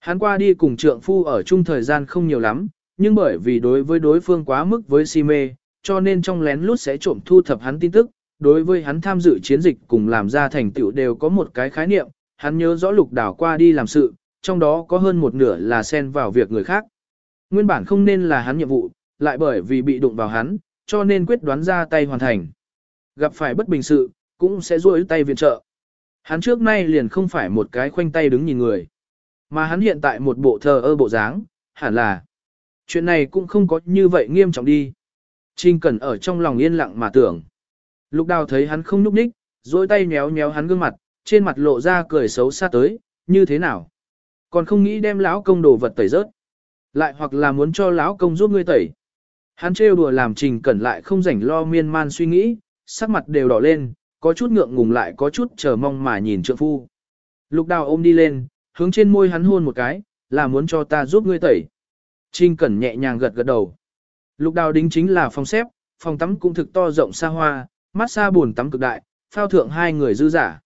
Hắn qua đi cùng trượng phu ở chung thời gian không nhiều lắm, nhưng bởi vì đối với đối phương quá mức với si mê, cho nên trong lén lút sẽ trộm thu thập hắn tin tức, đối với hắn tham dự chiến dịch cùng làm ra thành tựu đều có một cái khái niệm, hắn nhớ rõ lục đảo qua đi làm sự, trong đó có hơn một nửa là xen vào việc người khác. Nguyên bản không nên là hắn nhiệm vụ, lại bởi vì bị đụng vào hắn, cho nên quyết đoán ra tay hoàn thành. Gặp phải bất bình sự, cũng sẽ rối tay viện trợ. Hắn trước nay liền không phải một cái khoanh tay đứng nhìn người. Mà hắn hiện tại một bộ thờ ơ bộ dáng, hẳn là. Chuyện này cũng không có như vậy nghiêm trọng đi. Trình Cẩn ở trong lòng yên lặng mà tưởng. Lục đào thấy hắn không núp ních, dối tay nhéo nhéo hắn gương mặt, trên mặt lộ ra cười xấu xa tới, như thế nào? Còn không nghĩ đem lão công đồ vật tẩy rớt. Lại hoặc là muốn cho lão công giúp ngươi tẩy. Hắn trêu đùa làm Trình Cẩn lại không rảnh lo miên man suy nghĩ, sắc mặt đều đỏ lên, có chút ngượng ngùng lại có chút chờ mong mà nhìn trượng phu. Lục đào ôm đi lên, hướng trên môi hắn hôn một cái, là muốn cho ta giúp ngươi tẩy. Trình Cẩn nhẹ nhàng gật gật đầu. Lục đào đính chính là phòng xếp, phòng tắm cũng thực to rộng xa hoa, mát xa buồn tắm cực đại, phao thượng hai người dư giả.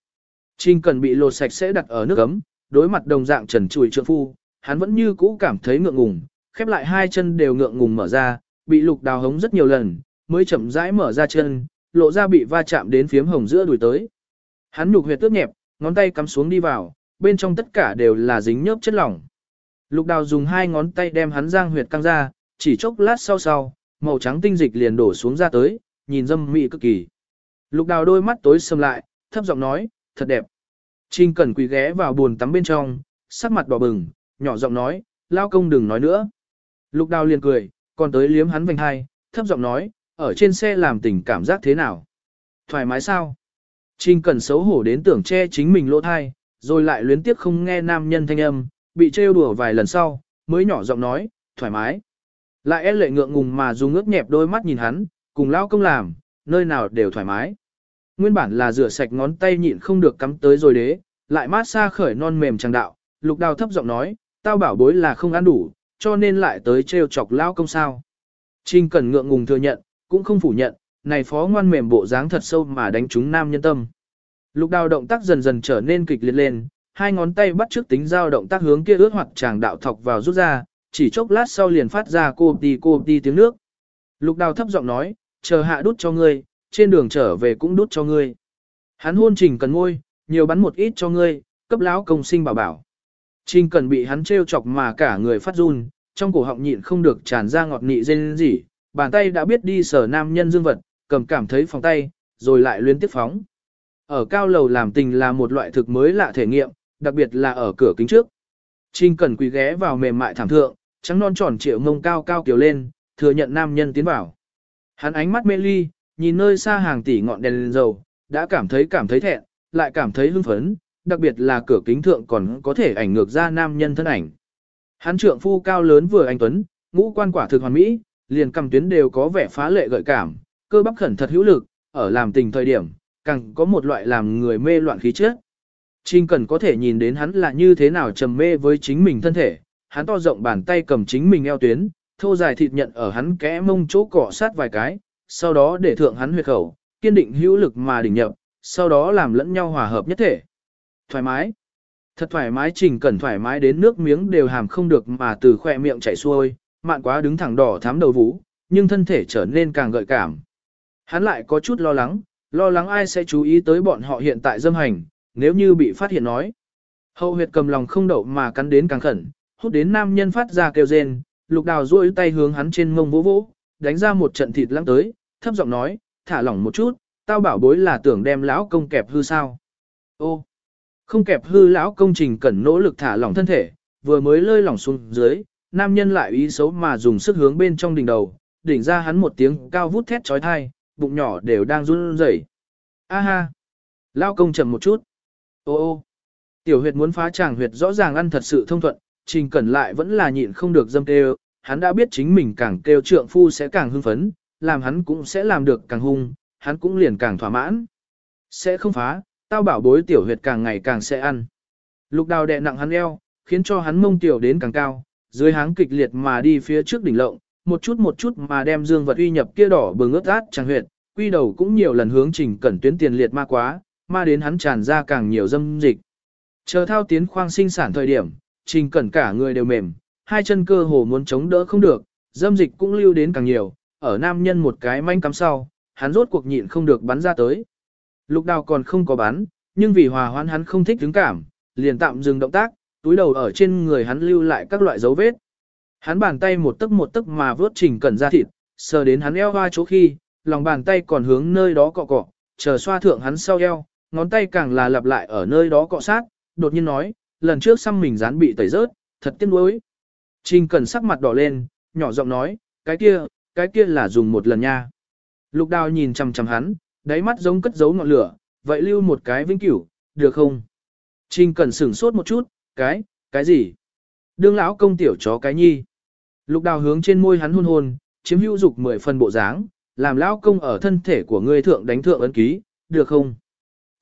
Trình Cẩn bị lột sạch sẽ đặt ở nước ấm, đối mặt đồng dạng trần trụi trượng phu, hắn vẫn như cũ cảm thấy ngượng ngùng, khép lại hai chân đều ngượng ngùng mở ra, bị lục đào hống rất nhiều lần, mới chậm rãi mở ra chân, lộ ra bị va chạm đến phiếm hồng giữa đùi tới. Hắn nhục huyệt tước nhẹp, ngón tay cắm xuống đi vào, bên trong tất cả đều là dính nhớp chất lỏng. Lục đào dùng hai ngón tay đem hắn giang huyệt căng ra, chỉ chốc lát sau sau, màu trắng tinh dịch liền đổ xuống ra tới, nhìn dâm mị cực kỳ. Lục đào đôi mắt tối sầm lại, thấp giọng nói, thật đẹp. Trình cẩn quỳ ghé vào buồn tắm bên trong, sắc mặt đỏ bừng, nhỏ giọng nói, lao công đừng nói nữa. Lục đào liền cười, còn tới liếm hắn vành hai, thấp giọng nói, ở trên xe làm tình cảm giác thế nào? Thoải mái sao? Trình cẩn xấu hổ đến tưởng che chính mình lỗ thai, rồi lại luyến tiếc không nghe nam nhân thanh âm, bị trêu đùa vài lần sau, mới nhỏ giọng nói, thoải mái. Lại e lệ ngượng ngùng mà dùng ước nhẹp đôi mắt nhìn hắn, cùng lao công làm, nơi nào đều thoải mái nguyên bản là rửa sạch ngón tay nhịn không được cắm tới rồi đế, lại mát xa khởi non mềm chẳng đạo, lục đào thấp giọng nói, tao bảo bối là không ăn đủ, cho nên lại tới trêu chọc lao công sao. Trình Cẩn ngượng ngùng thừa nhận, cũng không phủ nhận, này phó ngoan mềm bộ dáng thật sâu mà đánh trúng nam nhân tâm. Lục đào động tác dần dần trở nên kịch liệt lên, hai ngón tay bắt trước tính giao động tác hướng kia ướt hoặc chàng đạo thọc vào rút ra, chỉ chốc lát sau liền phát ra cô đi cô đi tiếng nước. Lục đào thấp giọng nói, chờ hạ đút cho ngươi, trên đường trở về cũng đút cho ngươi. Hắn hôn trình cần ngôi, nhiều bắn một ít cho ngươi, cấp lão công sinh bảo bảo. Trình cần bị hắn trêu chọc mà cả người phát run, trong cổ họng nhịn không được tràn ra ngọt nị dên gì, bàn tay đã biết đi sở nam nhân dương vật, cầm cảm thấy phòng tay, rồi lại luyến tiếp phóng. Ở cao lầu làm tình là một loại thực mới lạ thể nghiệm, đặc biệt là ở cửa kính trước. Trình cần quỳ ghé vào mềm mại thảm thượng, trắng non tròn trịa mông cao cao kiểu lên, thừa nhận nam nhân tiến vào. Hắn ánh mắt mê ly, nhìn nơi xa hàng tỷ ngọn đèn lên dầu, đã cảm thấy cảm thấy thẹn, lại cảm thấy hưng phấn, đặc biệt là cửa kính thượng còn có thể ảnh ngược ra nam nhân thân ảnh. Hắn trượng phu cao lớn vừa anh tuấn, ngũ quan quả thực hoàn mỹ, liền cầm tuyến đều có vẻ phá lệ gợi cảm, cơ bắp khẩn thật hữu lực, ở làm tình thời điểm, càng có một loại làm người mê loạn khí chất. Trình cần có thể nhìn đến hắn là như thế nào trầm mê với chính mình thân thể, hắn to rộng bàn tay cầm chính mình eo tuyến, thô dài thịt nhận ở hắn kẽ mông chỗ cọ sát vài cái, sau đó để thượng hắn huyệt khẩu, kiên định hữu lực mà đỉnh nhập, sau đó làm lẫn nhau hòa hợp nhất thể. Thoải mái. Thật thoải mái trình cẩn thoải mái đến nước miếng đều hàm không được mà từ khỏe miệng chảy xuôi, mạn quá đứng thẳng đỏ thám đầu vũ, nhưng thân thể trở nên càng gợi cảm. Hắn lại có chút lo lắng, lo lắng ai sẽ chú ý tới bọn họ hiện tại dâm hành, nếu như bị phát hiện nói. Hậu huyệt cầm lòng không đậu mà cắn đến càng khẩn, hút đến nam nhân phát ra kêu rên, lục đào duỗi tay hướng hắn trên mông vỗ vỗ, đánh ra một trận thịt lăng tới, thấp giọng nói, thả lỏng một chút, tao bảo bối là tưởng đem lão công kẹp hư sao. Ô, không kẹp hư lão công trình cần nỗ lực thả lỏng thân thể, vừa mới lơi lỏng xuống dưới, nam nhân lại ý xấu mà dùng sức hướng bên trong đỉnh đầu, đỉnh ra hắn một tiếng cao vút thét trói thai, bụng nhỏ đều đang run rẩy. A ha, lão công chậm một chút. Ô ô, tiểu huyệt muốn phá tràng huyệt rõ ràng ăn thật sự thông thuận, trình cẩn lại vẫn là nhịn không được dâm kêu, hắn đã biết chính mình càng kêu trượng phu sẽ càng hưng phấn, làm hắn cũng sẽ làm được càng hung, hắn cũng liền càng thỏa mãn. Sẽ không phá, tao bảo bối tiểu huyệt càng ngày càng sẽ ăn. Lục đào đè nặng hắn eo, khiến cho hắn mông tiểu đến càng cao, dưới háng kịch liệt mà đi phía trước đỉnh lộng, một chút một chút mà đem dương vật uy nhập kia đỏ bừng ướt át chẳng huyệt, quy đầu cũng nhiều lần hướng trình cẩn tuyến tiền liệt ma quá, ma đến hắn tràn ra càng nhiều dâm dịch. Chờ thao tiến khoang sinh sản thời điểm, trình cẩn cả người đều mềm, hai chân cơ hồ muốn chống đỡ không được, dâm dịch cũng lưu đến càng nhiều, ở nam nhân một cái manh cắm sau, hắn rốt cuộc nhịn không được bắn ra tới. Lục đào còn không có bắn, nhưng vì hòa hoãn hắn không thích đứng cảm, liền tạm dừng động tác, túi đầu ở trên người hắn lưu lại các loại dấu vết. Hắn bàn tay một tấc một tấc mà vớt trình cẩn ra thịt, sờ đến hắn eo hoa chỗ khi, lòng bàn tay còn hướng nơi đó cọ cọ, chờ xoa thượng hắn sau eo, ngón tay càng là lặp lại ở nơi đó cọ sát, đột nhiên nói, lần trước xăm mình dán bị tẩy rớt, thật tiếc nuối. Trình cẩn sắc mặt đỏ lên, nhỏ giọng nói, cái kia, cái kia là dùng một lần nha. Lục đào nhìn chằm chằm hắn, đáy mắt giống cất giấu ngọn lửa, vậy lưu một cái vĩnh cửu, được không? Trình cần sửng sốt một chút, cái, cái gì? Đương lão công tiểu chó cái nhi. Lục đào hướng trên môi hắn hôn hôn, chiếm hữu dục mười phần bộ dáng, làm lão công ở thân thể của ngươi thượng đánh thượng ấn ký, được không?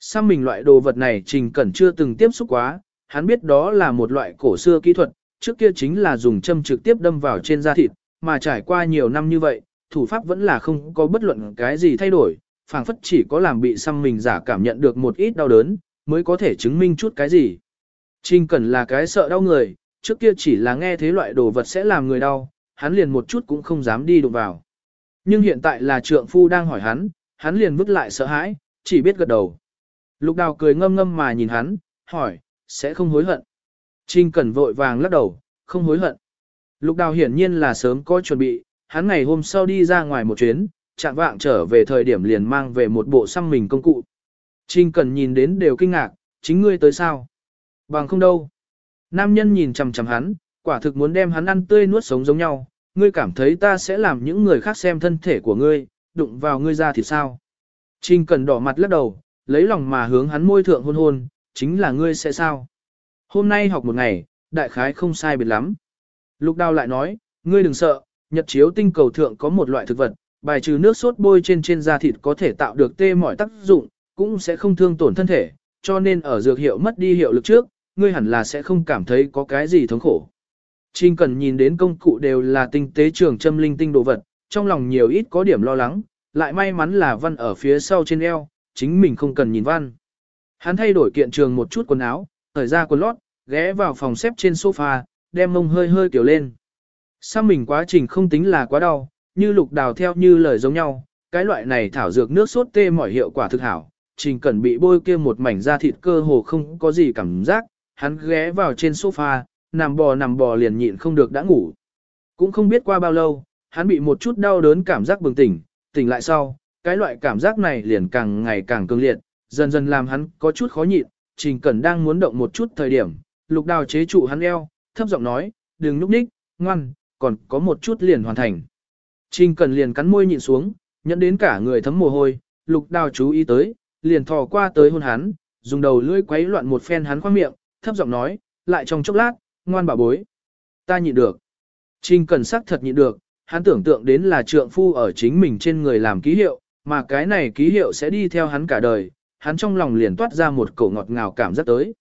Sao mình loại đồ vật này trình cẩn chưa từng tiếp xúc quá, hắn biết đó là một loại cổ xưa kỹ thuật, trước kia chính là dùng châm trực tiếp đâm vào trên da thịt, mà trải qua nhiều năm như vậy, thủ pháp vẫn là không có bất luận cái gì thay đổi, phảng phất chỉ có làm bị xăm mình giả cảm nhận được một ít đau đớn, mới có thể chứng minh chút cái gì. Trình Cẩn là cái sợ đau người, trước kia chỉ là nghe thế loại đồ vật sẽ làm người đau, hắn liền một chút cũng không dám đi đụng vào. Nhưng hiện tại là trượng phu đang hỏi hắn, hắn liền vứt lại sợ hãi, chỉ biết gật đầu. Lục đào cười ngâm ngâm mà nhìn hắn, hỏi, sẽ không hối hận. Trình Cẩn vội vàng lắc đầu, không hối hận. Lục đào hiển nhiên là sớm có chuẩn bị, hắn ngày hôm sau đi ra ngoài một chuyến, chạm vạng trở về thời điểm liền mang về một bộ xăm mình công cụ. Trình cần nhìn đến đều kinh ngạc, chính ngươi tới sao? Bằng không đâu. Nam nhân nhìn chằm chằm hắn, quả thực muốn đem hắn ăn tươi nuốt sống giống nhau, ngươi cảm thấy ta sẽ làm những người khác xem thân thể của ngươi, đụng vào ngươi ra thì sao? Trình cần đỏ mặt lắc đầu, lấy lòng mà hướng hắn môi thượng hôn hôn, chính là ngươi sẽ sao? Hôm nay học một ngày, đại khái không sai biệt lắm. Lục đào lại nói, ngươi đừng sợ, nhật chiếu tinh cầu thượng có một loại thực vật, bài trừ nước sốt bôi trên trên da thịt có thể tạo được tê mỏi tác dụng, cũng sẽ không thương tổn thân thể, cho nên ở dược hiệu mất đi hiệu lực trước, ngươi hẳn là sẽ không cảm thấy có cái gì thống khổ. Trình cần nhìn đến công cụ đều là tinh tế trường châm linh tinh đồ vật, trong lòng nhiều ít có điểm lo lắng, lại may mắn là văn ở phía sau trên eo, chính mình không cần nhìn văn. Hắn thay đổi kiện trường một chút quần áo, thời ra quần lót, ghé vào phòng xếp trên sofa, đem mông hơi hơi kiểu lên. Sao mình quá trình không tính là quá đau, như lục đào theo như lời giống nhau, cái loại này thảo dược nước sốt tê mỏi hiệu quả thực hảo, trình cần bị bôi kia một mảnh da thịt cơ hồ không có gì cảm giác, hắn ghé vào trên sofa, nằm bò nằm bò liền nhịn không được đã ngủ. Cũng không biết qua bao lâu, hắn bị một chút đau đớn cảm giác bừng tỉnh, tỉnh lại sau, cái loại cảm giác này liền càng ngày càng cương liệt, dần dần làm hắn có chút khó nhịn, Trình Cẩn đang muốn động một chút thời điểm, lục đào chế trụ hắn eo, thấp giọng nói, đừng nhúc ních, ngoan, còn có một chút liền hoàn thành. Trình Cần liền cắn môi nhịn xuống, nhận đến cả người thấm mồ hôi, lục đào chú ý tới, liền thò qua tới hôn hắn, dùng đầu lưỡi quấy loạn một phen hắn khoang miệng, thấp giọng nói, lại trong chốc lát, ngoan bà bối. Ta nhịn được. Trình Cần sắc thật nhịn được, hắn tưởng tượng đến là trượng phu ở chính mình trên người làm ký hiệu, mà cái này ký hiệu sẽ đi theo hắn cả đời, hắn trong lòng liền toát ra một cổ ngọt ngào cảm giác tới.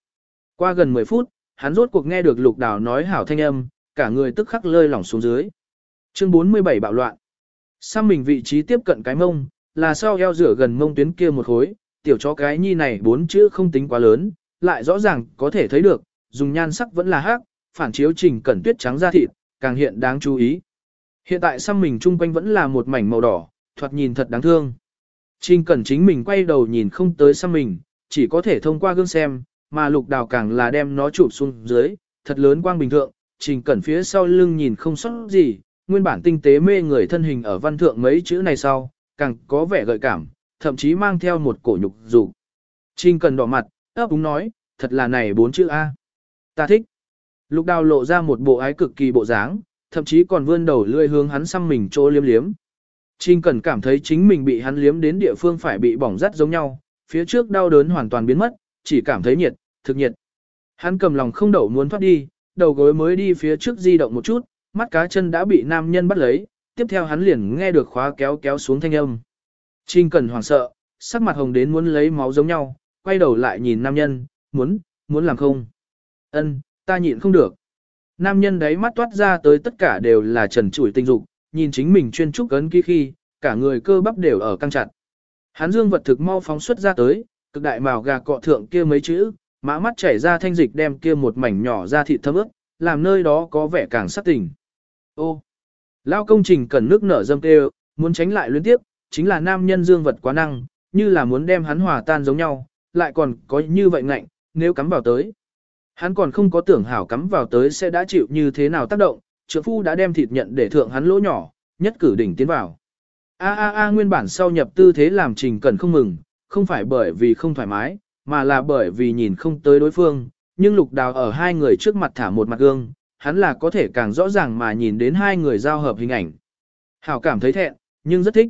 Qua gần 10 phút, hắn rốt cuộc nghe được lục đào nói hảo thanh âm, cả người tức khắc lơi lỏng xuống dưới. Chương 47 bạo loạn. Sang mình vị trí tiếp cận cái mông, là sau eo rửa gần mông tuyến kia một khối, tiểu chó cái nhi này bốn chữ không tính quá lớn, lại rõ ràng có thể thấy được, dùng nhan sắc vẫn là hắc, phản chiếu trình cẩn tuyết trắng da thịt, càng hiện đáng chú ý. Hiện tại xăm mình chung quanh vẫn là một mảnh màu đỏ, thoạt nhìn thật đáng thương. Trình cẩn chính mình quay đầu nhìn không tới xăm mình, chỉ có thể thông qua gương xem, mà lục đào càng là đem nó chụp xuống dưới, thật lớn quang bình thượng, trình cẩn phía sau lưng nhìn không sót gì, nguyên bản tinh tế mê người thân hình ở văn thượng mấy chữ này sau, càng có vẻ gợi cảm, thậm chí mang theo một cổ nhục dục. Trình cẩn đỏ mặt, ấp úng nói, thật là này bốn chữ A. Ta thích. Lục đào lộ ra một bộ ái cực kỳ bộ dáng, thậm chí còn vươn đầu lươi hướng hắn xăm mình chỗ liếm liếm. Trình Cẩn cảm thấy chính mình bị hắn liếm đến địa phương phải bị bỏng rát giống nhau, phía trước đau đớn hoàn toàn biến mất, chỉ cảm thấy nhiệt, thực nhiệt. Hắn cầm lòng không đậu muốn thoát đi, đầu gối mới đi phía trước di động một chút, mắt cá chân đã bị nam nhân bắt lấy, tiếp theo hắn liền nghe được khóa kéo kéo xuống thanh âm. Trình Cẩn hoảng sợ, sắc mặt hồng đến muốn lấy máu giống nhau, quay đầu lại nhìn nam nhân, muốn, muốn làm không. Ân, ta nhịn không được. Nam nhân đấy mắt toát ra tới tất cả đều là trần trụi tinh dục, nhìn chính mình chuyên trúc ấn ký khi, cả người cơ bắp đều ở căng chặt. Hắn dương vật thực mau phóng xuất ra tới, cực đại màu gà cọ thượng kia mấy chữ, mã mắt chảy ra thanh dịch đem kia một mảnh nhỏ ra thịt thấm ướt, làm nơi đó có vẻ càng sắc tình. Ô, lao công trình cần nước nở dâm tê, muốn tránh lại liên tiếp, chính là nam nhân dương vật quá năng, như là muốn đem hắn hòa tan giống nhau, lại còn có như vậy ngạnh, nếu cắm vào tới. Hắn còn không có tưởng hảo cắm vào tới sẽ đã chịu như thế nào tác động, trưởng phu đã đem thịt nhận để thượng hắn lỗ nhỏ, nhất cử đỉnh tiến vào. A a a nguyên bản sau nhập tư thế làm trình cần không mừng, không phải bởi vì không thoải mái, mà là bởi vì nhìn không tới đối phương, nhưng lục đào ở hai người trước mặt thả một mặt gương, hắn là có thể càng rõ ràng mà nhìn đến hai người giao hợp hình ảnh. Hảo cảm thấy thẹn, nhưng rất thích.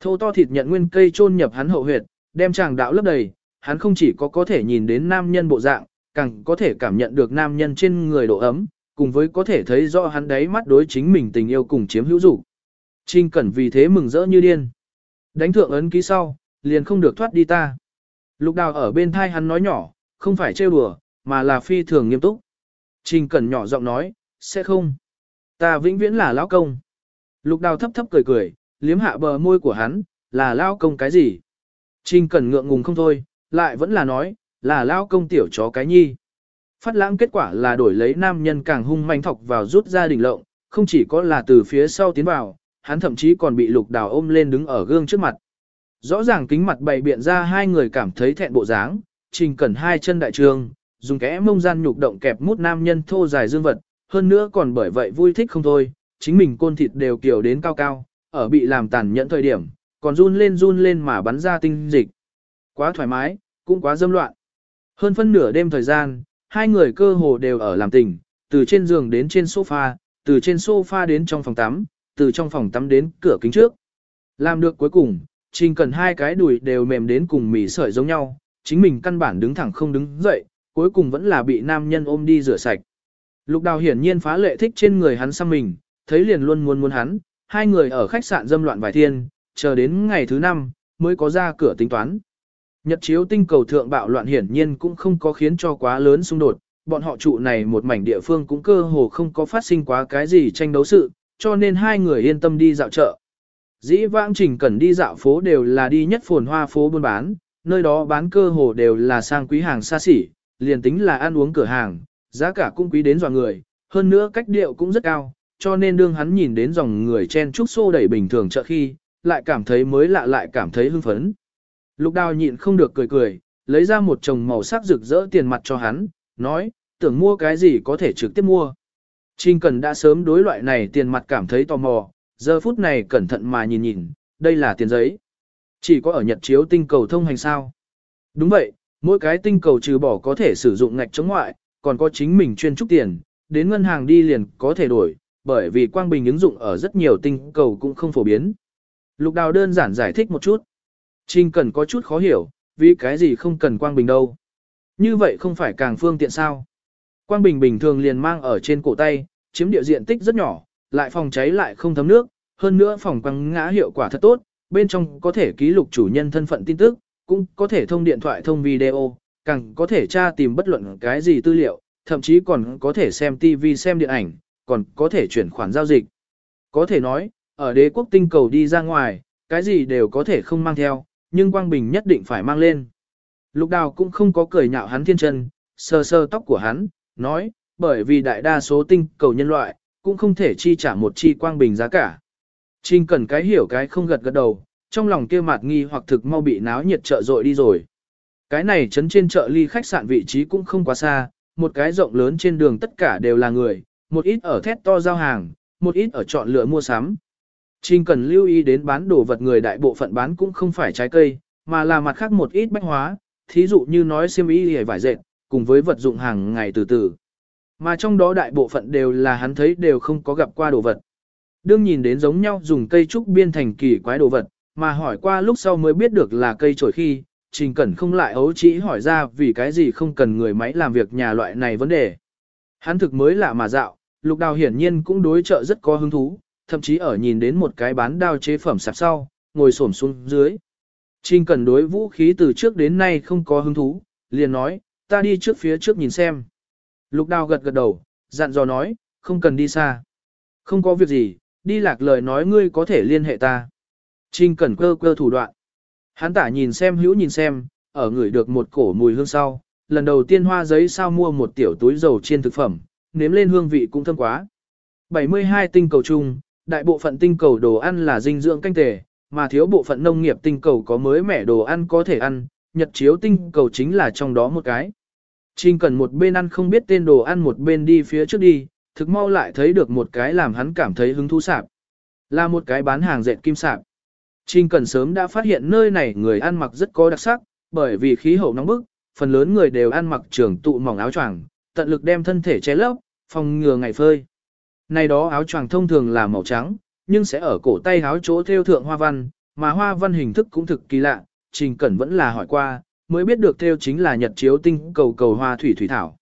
Thô to thịt nhận nguyên cây chôn nhập hắn hậu huyệt, đem chàng đạo lấp đầy, hắn không chỉ có có thể nhìn đến nam nhân bộ dạng, càng có thể cảm nhận được nam nhân trên người độ ấm, cùng với có thể thấy rõ hắn đấy mắt đối chính mình tình yêu cùng chiếm hữu dục. Trinh Cẩn vì thế mừng rỡ như điên. Đánh thượng ấn ký sau, liền không được thoát đi ta. Lục đào ở bên thai hắn nói nhỏ, không phải trêu đùa, mà là phi thường nghiêm túc. Trình Cẩn nhỏ giọng nói, sẽ không. Ta vĩnh viễn là lão công. Lục đào thấp thấp cười cười, liếm hạ bờ môi của hắn, là lão công cái gì? Trình Cẩn ngượng ngùng không thôi, lại vẫn là nói, là lão công tiểu chó cái nhi. Phát lãng kết quả là đổi lấy nam nhân càng hung manh thọc vào rút ra đỉnh lộng, không chỉ có là từ phía sau tiến vào, hắn thậm chí còn bị lục đào ôm lên đứng ở gương trước mặt. Rõ ràng kính mặt bày biện ra hai người cảm thấy thẹn bộ dáng, trình cẩn hai chân đại trường, dùng kẽ mông gian nhục động kẹp mút nam nhân thô dài dương vật, hơn nữa còn bởi vậy vui thích không thôi, chính mình côn thịt đều kiểu đến cao cao, ở bị làm tàn nhẫn thời điểm, còn run lên run lên mà bắn ra tinh dịch. Quá thoải mái, cũng quá dâm loạn. Hơn phân nửa đêm thời gian, hai người cơ hồ đều ở làm tình, từ trên giường đến trên sofa, từ trên sofa đến trong phòng tắm, từ trong phòng tắm đến cửa kính trước. Làm được cuối cùng, Trình cần hai cái đùi đều mềm đến cùng mỉ sợi giống nhau, chính mình căn bản đứng thẳng không đứng dậy, cuối cùng vẫn là bị nam nhân ôm đi rửa sạch. Lục đào hiển nhiên phá lệ thích trên người hắn xăm mình, thấy liền luôn muốn muốn hắn, hai người ở khách sạn dâm loạn vài thiên, chờ đến ngày thứ năm, mới có ra cửa tính toán. Nhật chiếu tinh cầu thượng bạo loạn hiển nhiên cũng không có khiến cho quá lớn xung đột, bọn họ trụ này một mảnh địa phương cũng cơ hồ không có phát sinh quá cái gì tranh đấu sự, cho nên hai người yên tâm đi dạo chợ. Dĩ vãng trình cần đi dạo phố đều là đi nhất phồn hoa phố buôn bán, nơi đó bán cơ hồ đều là sang quý hàng xa xỉ, liền tính là ăn uống cửa hàng, giá cả cũng quý đến dọa người, hơn nữa cách điệu cũng rất cao, cho nên đương hắn nhìn đến dòng người chen trúc xô đẩy bình thường chợ khi, lại cảm thấy mới lạ lại cảm thấy hưng phấn. Lục đào nhịn không được cười cười, lấy ra một chồng màu sắc rực rỡ tiền mặt cho hắn, nói, tưởng mua cái gì có thể trực tiếp mua. Trình Cần đã sớm đối loại này tiền mặt cảm thấy tò mò, giờ phút này cẩn thận mà nhìn nhìn, đây là tiền giấy. Chỉ có ở Nhật chiếu tinh cầu thông hành sao. Đúng vậy, mỗi cái tinh cầu trừ bỏ có thể sử dụng ngạch chống ngoại, còn có chính mình chuyên trúc tiền, đến ngân hàng đi liền có thể đổi, bởi vì quang bình ứng dụng ở rất nhiều tinh cầu cũng không phổ biến. Lục đào đơn giản giải thích một chút. Trình cần có chút khó hiểu, vì cái gì không cần quang bình đâu. Như vậy không phải càng phương tiện sao. Quang bình bình thường liền mang ở trên cổ tay, chiếm địa diện tích rất nhỏ, lại phòng cháy lại không thấm nước, hơn nữa phòng quăng ngã hiệu quả thật tốt, bên trong có thể ký lục chủ nhân thân phận tin tức, cũng có thể thông điện thoại thông video, càng có thể tra tìm bất luận cái gì tư liệu, thậm chí còn có thể xem TV xem điện ảnh, còn có thể chuyển khoản giao dịch. Có thể nói, ở đế quốc tinh cầu đi ra ngoài, cái gì đều có thể không mang theo, nhưng Quang Bình nhất định phải mang lên. Lục đào cũng không có cười nhạo hắn thiên chân, sờ sờ tóc của hắn, nói, bởi vì đại đa số tinh cầu nhân loại, cũng không thể chi trả một chi Quang Bình giá cả. Trình cần cái hiểu cái không gật gật đầu, trong lòng kia mạt nghi hoặc thực mau bị náo nhiệt chợ dội đi rồi. Cái này chấn trên chợ ly khách sạn vị trí cũng không quá xa, một cái rộng lớn trên đường tất cả đều là người, một ít ở thét to giao hàng, một ít ở chọn lựa mua sắm. Trình cần lưu ý đến bán đồ vật người đại bộ phận bán cũng không phải trái cây, mà là mặt khác một ít bách hóa, thí dụ như nói xiêm y hề vải dệt, cùng với vật dụng hàng ngày từ từ. Mà trong đó đại bộ phận đều là hắn thấy đều không có gặp qua đồ vật. Đương nhìn đến giống nhau dùng cây trúc biên thành kỳ quái đồ vật, mà hỏi qua lúc sau mới biết được là cây trổi khi, Trình Cẩn không lại ấu chỉ hỏi ra vì cái gì không cần người máy làm việc nhà loại này vấn đề. Hắn thực mới lạ mà dạo, lục đào hiển nhiên cũng đối trợ rất có hứng thú, thậm chí ở nhìn đến một cái bán đao chế phẩm sạp sau, ngồi xổm xuống dưới. Trình Cẩn đối vũ khí từ trước đến nay không có hứng thú, liền nói, ta đi trước phía trước nhìn xem. Lục đào gật gật đầu, dặn dò nói, không cần đi xa. Không có việc gì, đi lạc lời nói ngươi có thể liên hệ ta. Trình Cẩn cơ cơ thủ đoạn. Hắn tả nhìn xem hữu nhìn xem, ở người được một cổ mùi hương sau, lần đầu tiên hoa giấy sao mua một tiểu túi dầu chiên thực phẩm, nếm lên hương vị cũng thơm quá. 72 tinh cầu chung, đại bộ phận tinh cầu đồ ăn là dinh dưỡng canh tề, mà thiếu bộ phận nông nghiệp tinh cầu có mới mẻ đồ ăn có thể ăn, nhật chiếu tinh cầu chính là trong đó một cái. Trình cần một bên ăn không biết tên đồ ăn một bên đi phía trước đi, thực mau lại thấy được một cái làm hắn cảm thấy hứng thú sạp. Là một cái bán hàng dệt kim sạp. Trình cần sớm đã phát hiện nơi này người ăn mặc rất có đặc sắc, bởi vì khí hậu nóng bức, phần lớn người đều ăn mặc trường tụ mỏng áo choàng, tận lực đem thân thể che lấp, phòng ngừa ngày phơi. Này đó áo choàng thông thường là màu trắng, nhưng sẽ ở cổ tay áo chỗ theo thượng hoa văn, mà hoa văn hình thức cũng thực kỳ lạ, Trình Cẩn vẫn là hỏi qua, mới biết được theo chính là nhật chiếu tinh cầu cầu hoa thủy thủy thảo.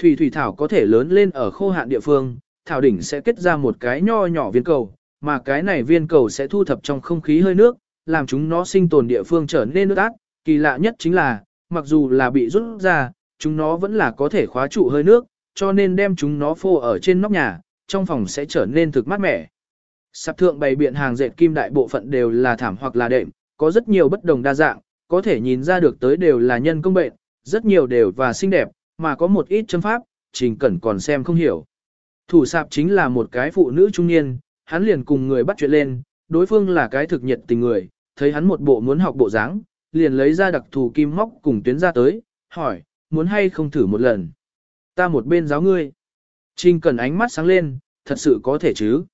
Thủy thủy thảo có thể lớn lên ở khô hạn địa phương, thảo đỉnh sẽ kết ra một cái nho nhỏ viên cầu, mà cái này viên cầu sẽ thu thập trong không khí hơi nước, làm chúng nó sinh tồn địa phương trở nên nước ác. Kỳ lạ nhất chính là, mặc dù là bị rút ra, chúng nó vẫn là có thể khóa trụ hơi nước, cho nên đem chúng nó phô ở trên nóc nhà, trong phòng sẽ trở nên thực mát mẻ. Sạp thượng bày biện hàng dệt kim đại bộ phận đều là thảm hoặc là đệm, có rất nhiều bất đồng đa dạng, có thể nhìn ra được tới đều là nhân công bệnh, rất nhiều đều và xinh đẹp, mà có một ít châm pháp, trình cẩn còn xem không hiểu. Thủ sạp chính là một cái phụ nữ trung niên, hắn liền cùng người bắt chuyện lên, đối phương là cái thực nhiệt tình người, thấy hắn một bộ muốn học bộ dáng, liền lấy ra đặc thù kim móc cùng tuyến ra tới, hỏi, muốn hay không thử một lần. Ta một bên giáo ngươi. Trình cần ánh mắt sáng lên, thật sự có thể chứ.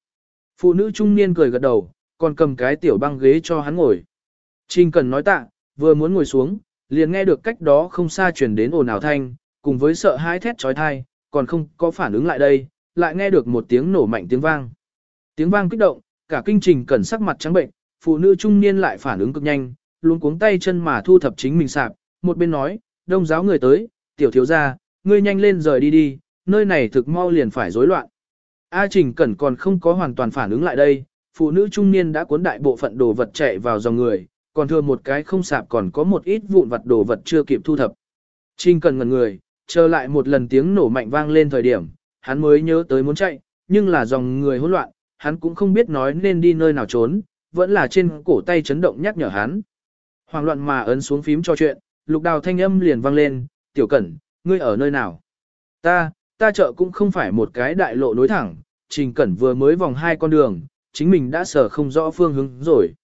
Phụ nữ trung niên cười gật đầu, còn cầm cái tiểu băng ghế cho hắn ngồi. Trình cần nói tạ, vừa muốn ngồi xuống, liền nghe được cách đó không xa chuyển đến ồn ào thanh, cùng với sợ hãi thét trói thai, còn không có phản ứng lại đây, lại nghe được một tiếng nổ mạnh tiếng vang. Tiếng vang kích động, cả kinh trình cẩn sắc mặt trắng bệnh, phụ nữ trung niên lại phản ứng cực nhanh, luôn cuống tay chân mà thu thập chính mình sạp, một bên nói, đông giáo người tới, tiểu thiếu gia, ngươi nhanh lên rời đi đi, nơi này thực mau liền phải rối loạn. A Trình Cẩn còn không có hoàn toàn phản ứng lại đây, phụ nữ trung niên đã cuốn đại bộ phận đồ vật chạy vào dòng người, còn thừa một cái không sạp còn có một ít vụn vặt đồ vật chưa kịp thu thập. Trình cần ngần người, chờ lại một lần tiếng nổ mạnh vang lên thời điểm, hắn mới nhớ tới muốn chạy, nhưng là dòng người hỗn loạn, hắn cũng không biết nói nên đi nơi nào trốn, vẫn là trên cổ tay chấn động nhắc nhở hắn. Hoàng loạn mà ấn xuống phím cho chuyện, lục đào thanh âm liền vang lên, tiểu cẩn, ngươi ở nơi nào? Ta, ta chợ cũng không phải một cái đại lộ nối thẳng, trình cẩn vừa mới vòng hai con đường, chính mình đã sở không rõ phương hướng rồi.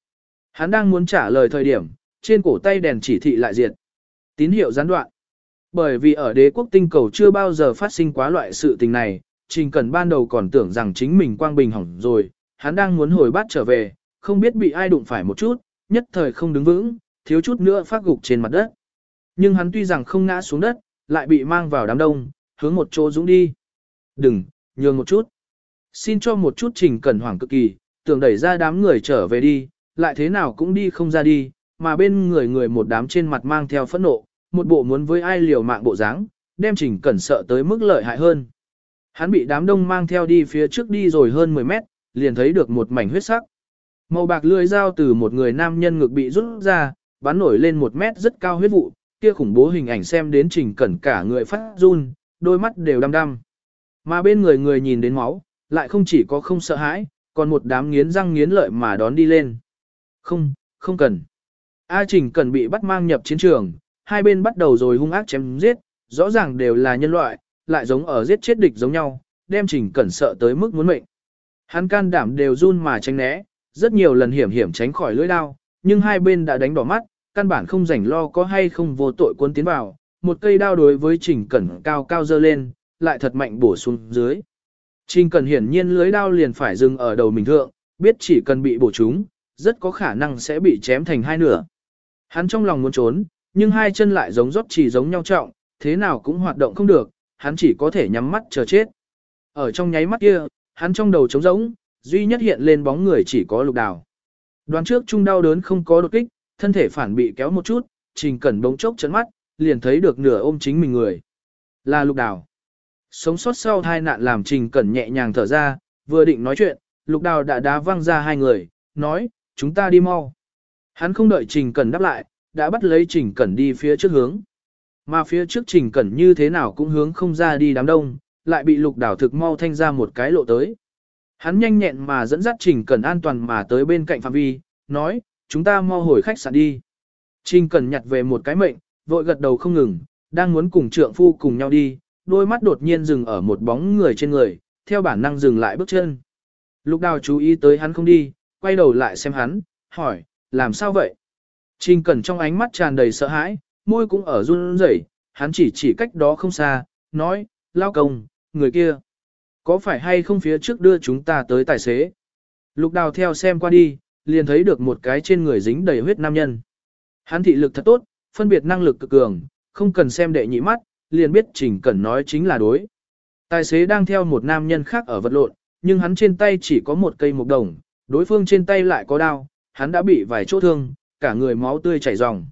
Hắn đang muốn trả lời thời điểm, trên cổ tay đèn chỉ thị lại diệt. Tín hiệu gián đoạn. Bởi vì ở đế quốc tinh cầu chưa bao giờ phát sinh quá loại sự tình này, Trình Cẩn ban đầu còn tưởng rằng chính mình quang bình hỏng rồi, hắn đang muốn hồi bắt trở về, không biết bị ai đụng phải một chút, nhất thời không đứng vững, thiếu chút nữa phát gục trên mặt đất. Nhưng hắn tuy rằng không ngã xuống đất, lại bị mang vào đám đông, hướng một chỗ dũng đi. Đừng, nhường một chút. Xin cho một chút Trình Cẩn hoảng cực kỳ, tưởng đẩy ra đám người trở về đi, lại thế nào cũng đi không ra đi, mà bên người người một đám trên mặt mang theo phẫn nộ, một bộ muốn với ai liều mạng bộ dáng, đem Trình Cẩn sợ tới mức lợi hại hơn. Hắn bị đám đông mang theo đi phía trước đi rồi hơn 10 mét, liền thấy được một mảnh huyết sắc. Màu bạc lưỡi dao từ một người nam nhân ngực bị rút ra, bắn nổi lên một mét rất cao huyết vụ, kia khủng bố hình ảnh xem đến Trình Cẩn cả người phát run, đôi mắt đều đăm đăm. Mà bên người người nhìn đến máu, lại không chỉ có không sợ hãi, còn một đám nghiến răng nghiến lợi mà đón đi lên. Không, không cần. A Trình cần bị bắt mang nhập chiến trường, hai bên bắt đầu rồi hung ác chém giết, rõ ràng đều là nhân loại, lại giống ở giết chết địch giống nhau, đem Trình Cẩn sợ tới mức muốn mệnh. Hắn can đảm đều run mà tránh né, rất nhiều lần hiểm hiểm tránh khỏi lưỡi đao, nhưng hai bên đã đánh đỏ mắt, căn bản không rảnh lo có hay không vô tội quân tiến vào, một cây đao đối với Trình Cẩn cao cao dơ lên, lại thật mạnh bổ xuống dưới. Trình Cẩn hiển nhiên lưới đao liền phải dừng ở đầu mình thượng, biết chỉ cần bị bổ trúng, rất có khả năng sẽ bị chém thành hai nửa. Hắn trong lòng muốn trốn, nhưng hai chân lại giống rót chỉ giống nhau trọng, thế nào cũng hoạt động không được, hắn chỉ có thể nhắm mắt chờ chết. Ở trong nháy mắt kia, hắn trong đầu trống rỗng, duy nhất hiện lên bóng người chỉ có lục đào. Đoán trước trung đau đớn không có đột kích, thân thể phản bị kéo một chút, trình cẩn bỗng chốc chấn mắt, liền thấy được nửa ôm chính mình người. Là lục đào. Sống sót sau hai nạn làm trình cẩn nhẹ nhàng thở ra, vừa định nói chuyện, lục đào đã đá văng ra hai người, nói, chúng ta đi mau. Hắn không đợi trình cẩn đáp lại, đã bắt lấy trình cẩn đi phía trước hướng. Mà phía trước trình cẩn như thế nào cũng hướng không ra đi đám đông, lại bị lục đảo thực mau thanh ra một cái lộ tới. Hắn nhanh nhẹn mà dẫn dắt trình cẩn an toàn mà tới bên cạnh phạm vi, nói, chúng ta mau hồi khách sạn đi. Trình cẩn nhặt về một cái mệnh, vội gật đầu không ngừng, đang muốn cùng trượng phu cùng nhau đi, đôi mắt đột nhiên dừng ở một bóng người trên người, theo bản năng dừng lại bước chân. Lục đào chú ý tới hắn không đi, quay đầu lại xem hắn, hỏi, làm sao vậy? Trình cẩn trong ánh mắt tràn đầy sợ hãi, môi cũng ở run rẩy, hắn chỉ chỉ cách đó không xa, nói, lao công, người kia. Có phải hay không phía trước đưa chúng ta tới tài xế? Lục đào theo xem qua đi, liền thấy được một cái trên người dính đầy huyết nam nhân. Hắn thị lực thật tốt, phân biệt năng lực cực cường, không cần xem đệ nhị mắt, liền biết Trình Cẩn nói chính là đối. Tài xế đang theo một nam nhân khác ở vật lộn, nhưng hắn trên tay chỉ có một cây mục đồng, đối phương trên tay lại có đao, hắn đã bị vài chỗ thương, cả người máu tươi chảy ròng.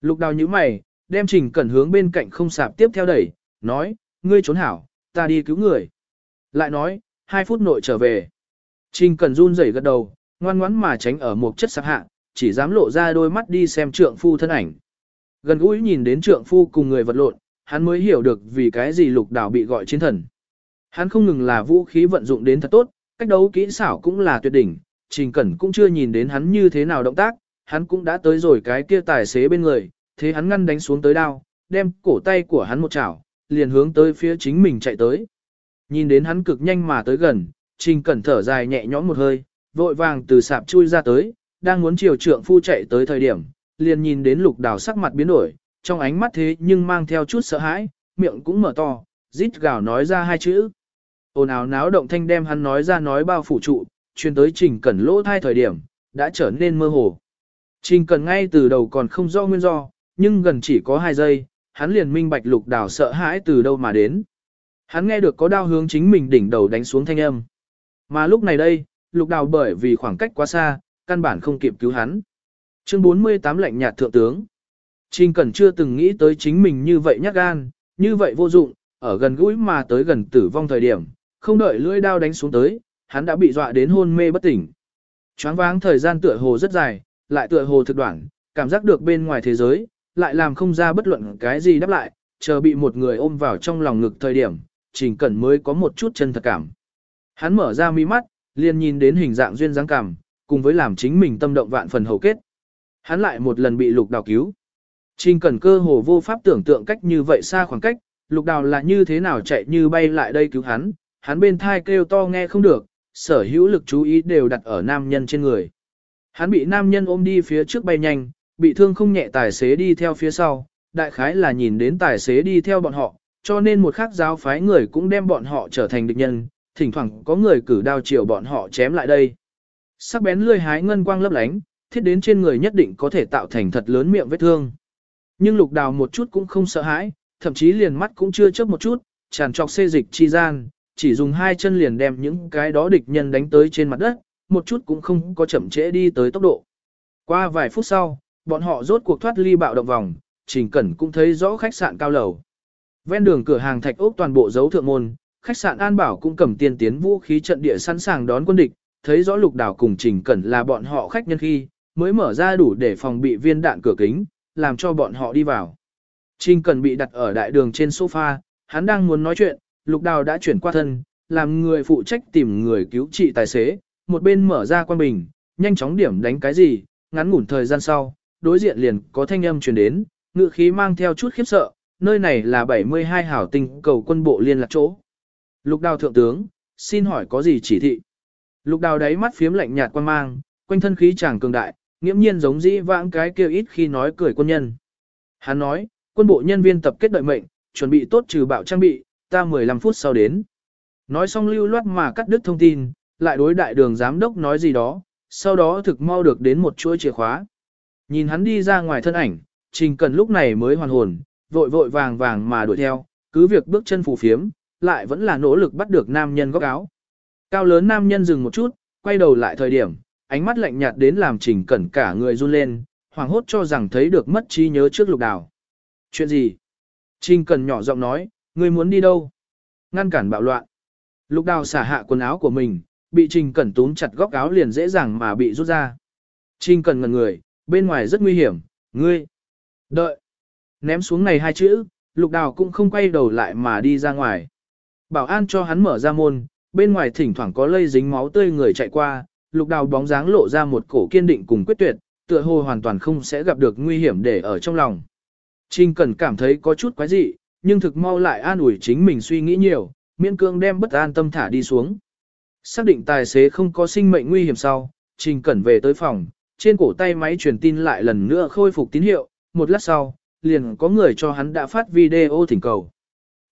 Lục đào như mày, đem Trình Cẩn hướng bên cạnh không sạp tiếp theo đẩy, nói, ngươi trốn hảo, ta đi cứu người. Lại nói, hai phút nội trở về. Trình Cẩn run rẩy gật đầu, ngoan ngoãn mà tránh ở một chất sạp hạ, chỉ dám lộ ra đôi mắt đi xem trượng phu thân ảnh. Gần gũi nhìn đến trượng phu cùng người vật lộn, hắn mới hiểu được vì cái gì lục đảo bị gọi chiến thần. Hắn không ngừng là vũ khí vận dụng đến thật tốt, cách đấu kỹ xảo cũng là tuyệt đỉnh, Trình Cẩn cũng chưa nhìn đến hắn như thế nào động tác, hắn cũng đã tới rồi cái kia tài xế bên người, thế hắn ngăn đánh xuống tới đao, đem cổ tay của hắn một chảo, liền hướng tới phía chính mình chạy tới. Nhìn đến hắn cực nhanh mà tới gần, Trình Cẩn thở dài nhẹ nhõm một hơi, vội vàng từ sạp chui ra tới, đang muốn chiều trượng phu chạy tới thời điểm, liền nhìn đến lục đào sắc mặt biến đổi, trong ánh mắt thế nhưng mang theo chút sợ hãi, miệng cũng mở to, rít gào nói ra hai chữ. Ồn ào náo động thanh đem hắn nói ra nói bao phủ trụ, truyền tới Trình Cẩn lỗ thai thời điểm, đã trở nên mơ hồ. Trình Cẩn ngay từ đầu còn không rõ nguyên do, nhưng gần chỉ có hai giây, hắn liền minh bạch lục đào sợ hãi từ đâu mà đến. Hắn nghe được có đao hướng chính mình đỉnh đầu đánh xuống thanh âm. Mà lúc này đây, lục đào bởi vì khoảng cách quá xa, căn bản không kịp cứu hắn. Chương 48 lệnh nhạt thượng tướng. Trình Cẩn chưa từng nghĩ tới chính mình như vậy nhát gan, như vậy vô dụng, ở gần gũi mà tới gần tử vong thời điểm, không đợi lưỡi đao đánh xuống tới, hắn đã bị dọa đến hôn mê bất tỉnh. Choáng váng thời gian tựa hồ rất dài, lại tựa hồ thực đoạn, cảm giác được bên ngoài thế giới, lại làm không ra bất luận cái gì đáp lại, chờ bị một người ôm vào trong lòng ngực thời điểm, Trình Cẩn mới có một chút chân thật cảm. Hắn mở ra mi mắt, liền nhìn đến hình dạng duyên dáng cảm, cùng với làm chính mình tâm động vạn phần hầu kết. Hắn lại một lần bị lục đào cứu. Trình Cẩn cơ hồ vô pháp tưởng tượng cách như vậy xa khoảng cách, lục đào là như thế nào chạy như bay lại đây cứu hắn, hắn bên thai kêu to nghe không được, sở hữu lực chú ý đều đặt ở nam nhân trên người. Hắn bị nam nhân ôm đi phía trước bay nhanh, bị thương không nhẹ tài xế đi theo phía sau, đại khái là nhìn đến tài xế đi theo bọn họ, cho nên một khắc giáo phái người cũng đem bọn họ trở thành địch nhân, thỉnh thoảng có người cử đao chiều bọn họ chém lại đây. Sắc bén lươi hái ngân quang lấp lánh, thiết đến trên người nhất định có thể tạo thành thật lớn miệng vết thương. Nhưng lục đào một chút cũng không sợ hãi, thậm chí liền mắt cũng chưa chớp một chút, tràn trọc xê dịch chi gian, chỉ dùng hai chân liền đem những cái đó địch nhân đánh tới trên mặt đất, một chút cũng không có chậm trễ đi tới tốc độ. Qua vài phút sau, bọn họ rốt cuộc thoát ly bạo động vòng, Trình Cẩn cũng thấy rõ khách sạn cao lầu. Ven đường cửa hàng thạch ốc toàn bộ dấu thượng môn, khách sạn An Bảo cũng cầm tiên tiến vũ khí trận địa sẵn sàng đón quân địch, thấy rõ lục đảo cùng Trình Cẩn là bọn họ khách nhân khi, mới mở ra đủ để phòng bị viên đạn cửa kính, làm cho bọn họ đi vào. Trình Cẩn bị đặt ở đại đường trên sofa, hắn đang muốn nói chuyện, lục đào đã chuyển qua thân, làm người phụ trách tìm người cứu trị tài xế, một bên mở ra quan bình, nhanh chóng điểm đánh cái gì, ngắn ngủn thời gian sau, đối diện liền có thanh âm truyền đến, ngự khí mang theo chút khiếp sợ, nơi này là 72 hảo tinh cầu quân bộ liên lạc chỗ. Lục đào thượng tướng, xin hỏi có gì chỉ thị? Lục đào đáy mắt phiếm lạnh nhạt quan mang, quanh thân khí chàng cường đại, nghiễm nhiên giống dĩ vãng cái kêu ít khi nói cười quân nhân. Hắn nói, quân bộ nhân viên tập kết đợi mệnh, chuẩn bị tốt trừ bạo trang bị, ta 15 phút sau đến. Nói xong lưu loát mà cắt đứt thông tin, lại đối đại đường giám đốc nói gì đó, sau đó thực mau được đến một chuỗi chìa khóa. Nhìn hắn đi ra ngoài thân ảnh, Trình Cần lúc này mới hoàn hồn, vội vội vàng vàng mà đuổi theo, cứ việc bước chân phù phiếm, lại vẫn là nỗ lực bắt được nam nhân góc áo. Cao lớn nam nhân dừng một chút, quay đầu lại thời điểm, ánh mắt lạnh nhạt đến làm Trình Cẩn cả người run lên, hoảng hốt cho rằng thấy được mất trí nhớ trước lục đào. Chuyện gì? Trình Cẩn nhỏ giọng nói, ngươi muốn đi đâu? Ngăn cản bạo loạn. Lục đào xả hạ quần áo của mình, bị Trình Cẩn túm chặt góc áo liền dễ dàng mà bị rút ra. Trình Cẩn ngần người, bên ngoài rất nguy hiểm, ngươi. Đợi. Ném xuống này hai chữ, lục đào cũng không quay đầu lại mà đi ra ngoài. Bảo an cho hắn mở ra môn, bên ngoài thỉnh thoảng có lây dính máu tươi người chạy qua, lục đào bóng dáng lộ ra một cổ kiên định cùng quyết tuyệt, tựa hồ hoàn toàn không sẽ gặp được nguy hiểm để ở trong lòng. Trình Cẩn cảm thấy có chút quái dị, nhưng thực mau lại an ủi chính mình suy nghĩ nhiều, miễn cương đem bất an tâm thả đi xuống. Xác định tài xế không có sinh mệnh nguy hiểm sau, Trình Cẩn về tới phòng, trên cổ tay máy truyền tin lại lần nữa khôi phục tín hiệu, một lát sau, liền có người cho hắn đã phát video thỉnh cầu.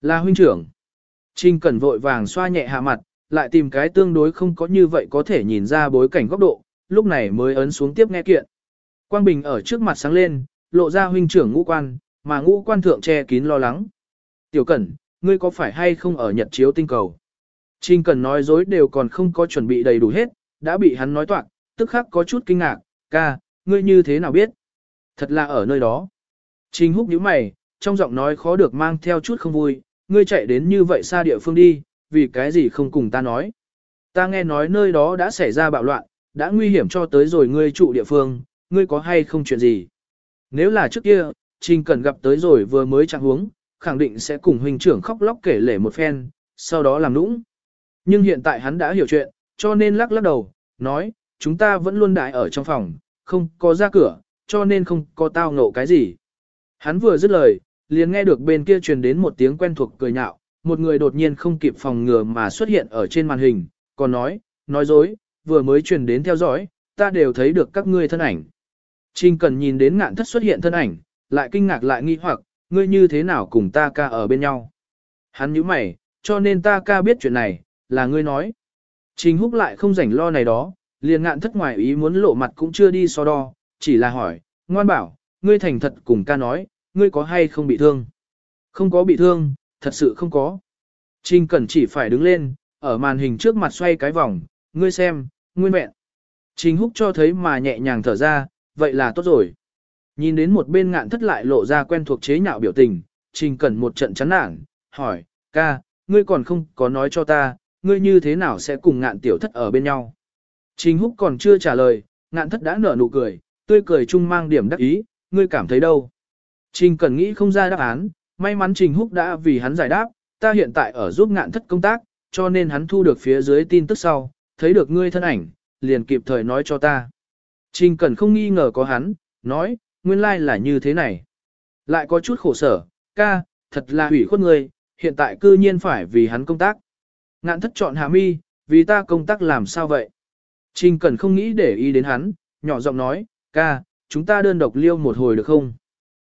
Là huynh trưởng. Trình Cẩn vội vàng xoa nhẹ hạ mặt, lại tìm cái tương đối không có như vậy có thể nhìn ra bối cảnh góc độ, lúc này mới ấn xuống tiếp nghe kiện. Quang Bình ở trước mặt sáng lên, lộ ra huynh trưởng ngũ quan, mà ngũ quan thượng che kín lo lắng. Tiểu Cẩn, ngươi có phải hay không ở Nhật chiếu tinh cầu? Trình Cẩn nói dối đều còn không có chuẩn bị đầy đủ hết, đã bị hắn nói toạc, tức khắc có chút kinh ngạc, ca, ngươi như thế nào biết? Thật là ở nơi đó. Trình húc nhíu mày, trong giọng nói khó được mang theo chút không vui, ngươi chạy đến như vậy xa địa phương đi, vì cái gì không cùng ta nói. Ta nghe nói nơi đó đã xảy ra bạo loạn, đã nguy hiểm cho tới rồi ngươi trụ địa phương, ngươi có hay không chuyện gì. Nếu là trước kia, Trình Cẩn gặp tới rồi vừa mới chẳng huống, khẳng định sẽ cùng huynh trưởng khóc lóc kể lể một phen, sau đó làm nũng. Nhưng hiện tại hắn đã hiểu chuyện, cho nên lắc lắc đầu, nói, chúng ta vẫn luôn đại ở trong phòng, không có ra cửa, cho nên không có tao ngộ cái gì. Hắn vừa dứt lời, liền nghe được bên kia truyền đến một tiếng quen thuộc cười nhạo, một người đột nhiên không kịp phòng ngừa mà xuất hiện ở trên màn hình, còn nói, nói dối, vừa mới truyền đến theo dõi, ta đều thấy được các ngươi thân ảnh. Trình cần nhìn đến ngạn thất xuất hiện thân ảnh, lại kinh ngạc lại nghi hoặc, ngươi như thế nào cùng ta ca ở bên nhau. Hắn nhíu mày, cho nên ta ca biết chuyện này, là ngươi nói. Trình húc lại không rảnh lo này đó, liền ngạn thất ngoài ý muốn lộ mặt cũng chưa đi so đo, chỉ là hỏi, ngoan bảo, ngươi thành thật cùng ca nói, ngươi có hay không bị thương? Không có bị thương, thật sự không có. Trình Cẩn chỉ phải đứng lên, ở màn hình trước mặt xoay cái vòng, ngươi xem, nguyên vẹn. Trình Húc cho thấy mà nhẹ nhàng thở ra, vậy là tốt rồi. Nhìn đến một bên ngạn thất lại lộ ra quen thuộc chế nhạo biểu tình, Trình Cẩn một trận chán nản, hỏi, ca, ngươi còn không có nói cho ta, ngươi như thế nào sẽ cùng ngạn tiểu thất ở bên nhau. Trình Húc còn chưa trả lời, ngạn thất đã nở nụ cười, tươi cười chung mang điểm đắc ý, ngươi cảm thấy đâu? Trình Cẩn nghĩ không ra đáp án, may mắn Trình Húc đã vì hắn giải đáp, ta hiện tại ở giúp ngạn thất công tác, cho nên hắn thu được phía dưới tin tức sau, thấy được ngươi thân ảnh, liền kịp thời nói cho ta. Trình Cẩn không nghi ngờ có hắn, nói, nguyên lai like là như thế này. Lại có chút khổ sở, ca, thật là hủy khuất ngươi, hiện tại cư nhiên phải vì hắn công tác. Ngạn thất chọn hạ mi, vì ta công tác làm sao vậy? Trình Cẩn không nghĩ để ý đến hắn, nhỏ giọng nói, ca, chúng ta đơn độc liêu một hồi được không?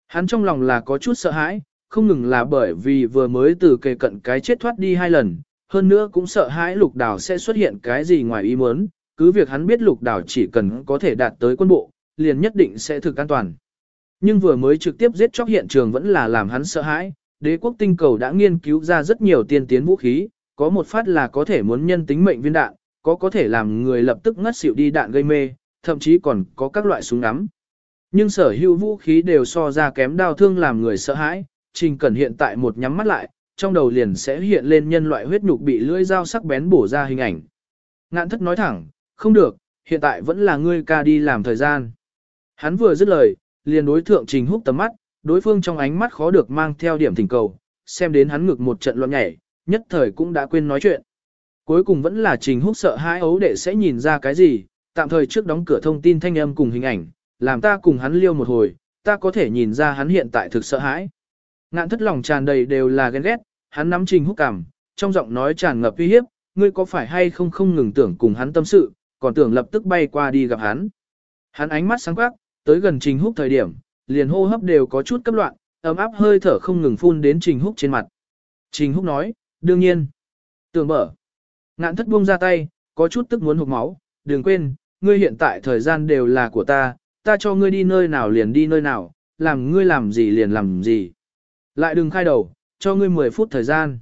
Hắn trong lòng là có chút sợ hãi, không ngừng là bởi vì vừa mới từ kề cận cái chết thoát đi hai lần, hơn nữa cũng sợ hãi lục đảo sẽ xuất hiện cái gì ngoài ý muốn, cứ việc hắn biết lục đảo chỉ cần có thể đạt tới quân bộ, liền nhất định sẽ thực an toàn. Nhưng vừa mới trực tiếp giết chóc hiện trường vẫn là làm hắn sợ hãi, đế quốc tinh cầu đã nghiên cứu ra rất nhiều tiên tiến vũ khí, có một phát là có thể muốn nhân tính mệnh viên đạn, có có thể làm người lập tức ngất xỉu đi đạn gây mê, thậm chí còn có các loại súng ngắm. Nhưng sở hữu vũ khí đều so ra kém đau thương làm người sợ hãi, Trình Cẩn hiện tại một nhắm mắt lại, trong đầu liền sẽ hiện lên nhân loại huyết nhục bị lưỡi dao sắc bén bổ ra hình ảnh. Ngạn thất nói thẳng, không được, hiện tại vẫn là ngươi ca đi làm thời gian. Hắn vừa dứt lời, liền đối thượng Trình Húc tầm mắt, đối phương trong ánh mắt khó được mang theo điểm thỉnh cầu, xem đến hắn ngực một trận loạn nhảy, nhất thời cũng đã quên nói chuyện. Cuối cùng vẫn là Trình Húc sợ hãi ấu đệ sẽ nhìn ra cái gì, tạm thời trước đóng cửa thông tin thanh âm cùng hình ảnh, làm ta cùng hắn liêu một hồi, ta có thể nhìn ra hắn hiện tại thực sợ hãi. Ngạn thất lòng tràn đầy đều là ghen ghét, hắn nắm Trình Húc cảm, trong giọng nói tràn ngập uy hiếp, ngươi có phải hay không không ngừng tưởng cùng hắn tâm sự, còn tưởng lập tức bay qua đi gặp hắn. Hắn ánh mắt sáng quắc, tới gần Trình Húc thời điểm, liền hô hấp đều có chút cấp loạn, ấm áp hơi thở không ngừng phun đến Trình Húc trên mặt. Trình Húc nói, đương nhiên. Tưởng mở. Ngạn thất buông ra tay, có chút tức muốn hụt máu, đừng quên, ngươi hiện tại thời gian đều là của ta, ta cho ngươi đi nơi nào liền đi nơi nào, làm ngươi làm gì liền làm gì. Lại đừng khai đầu, cho ngươi 10 phút thời gian.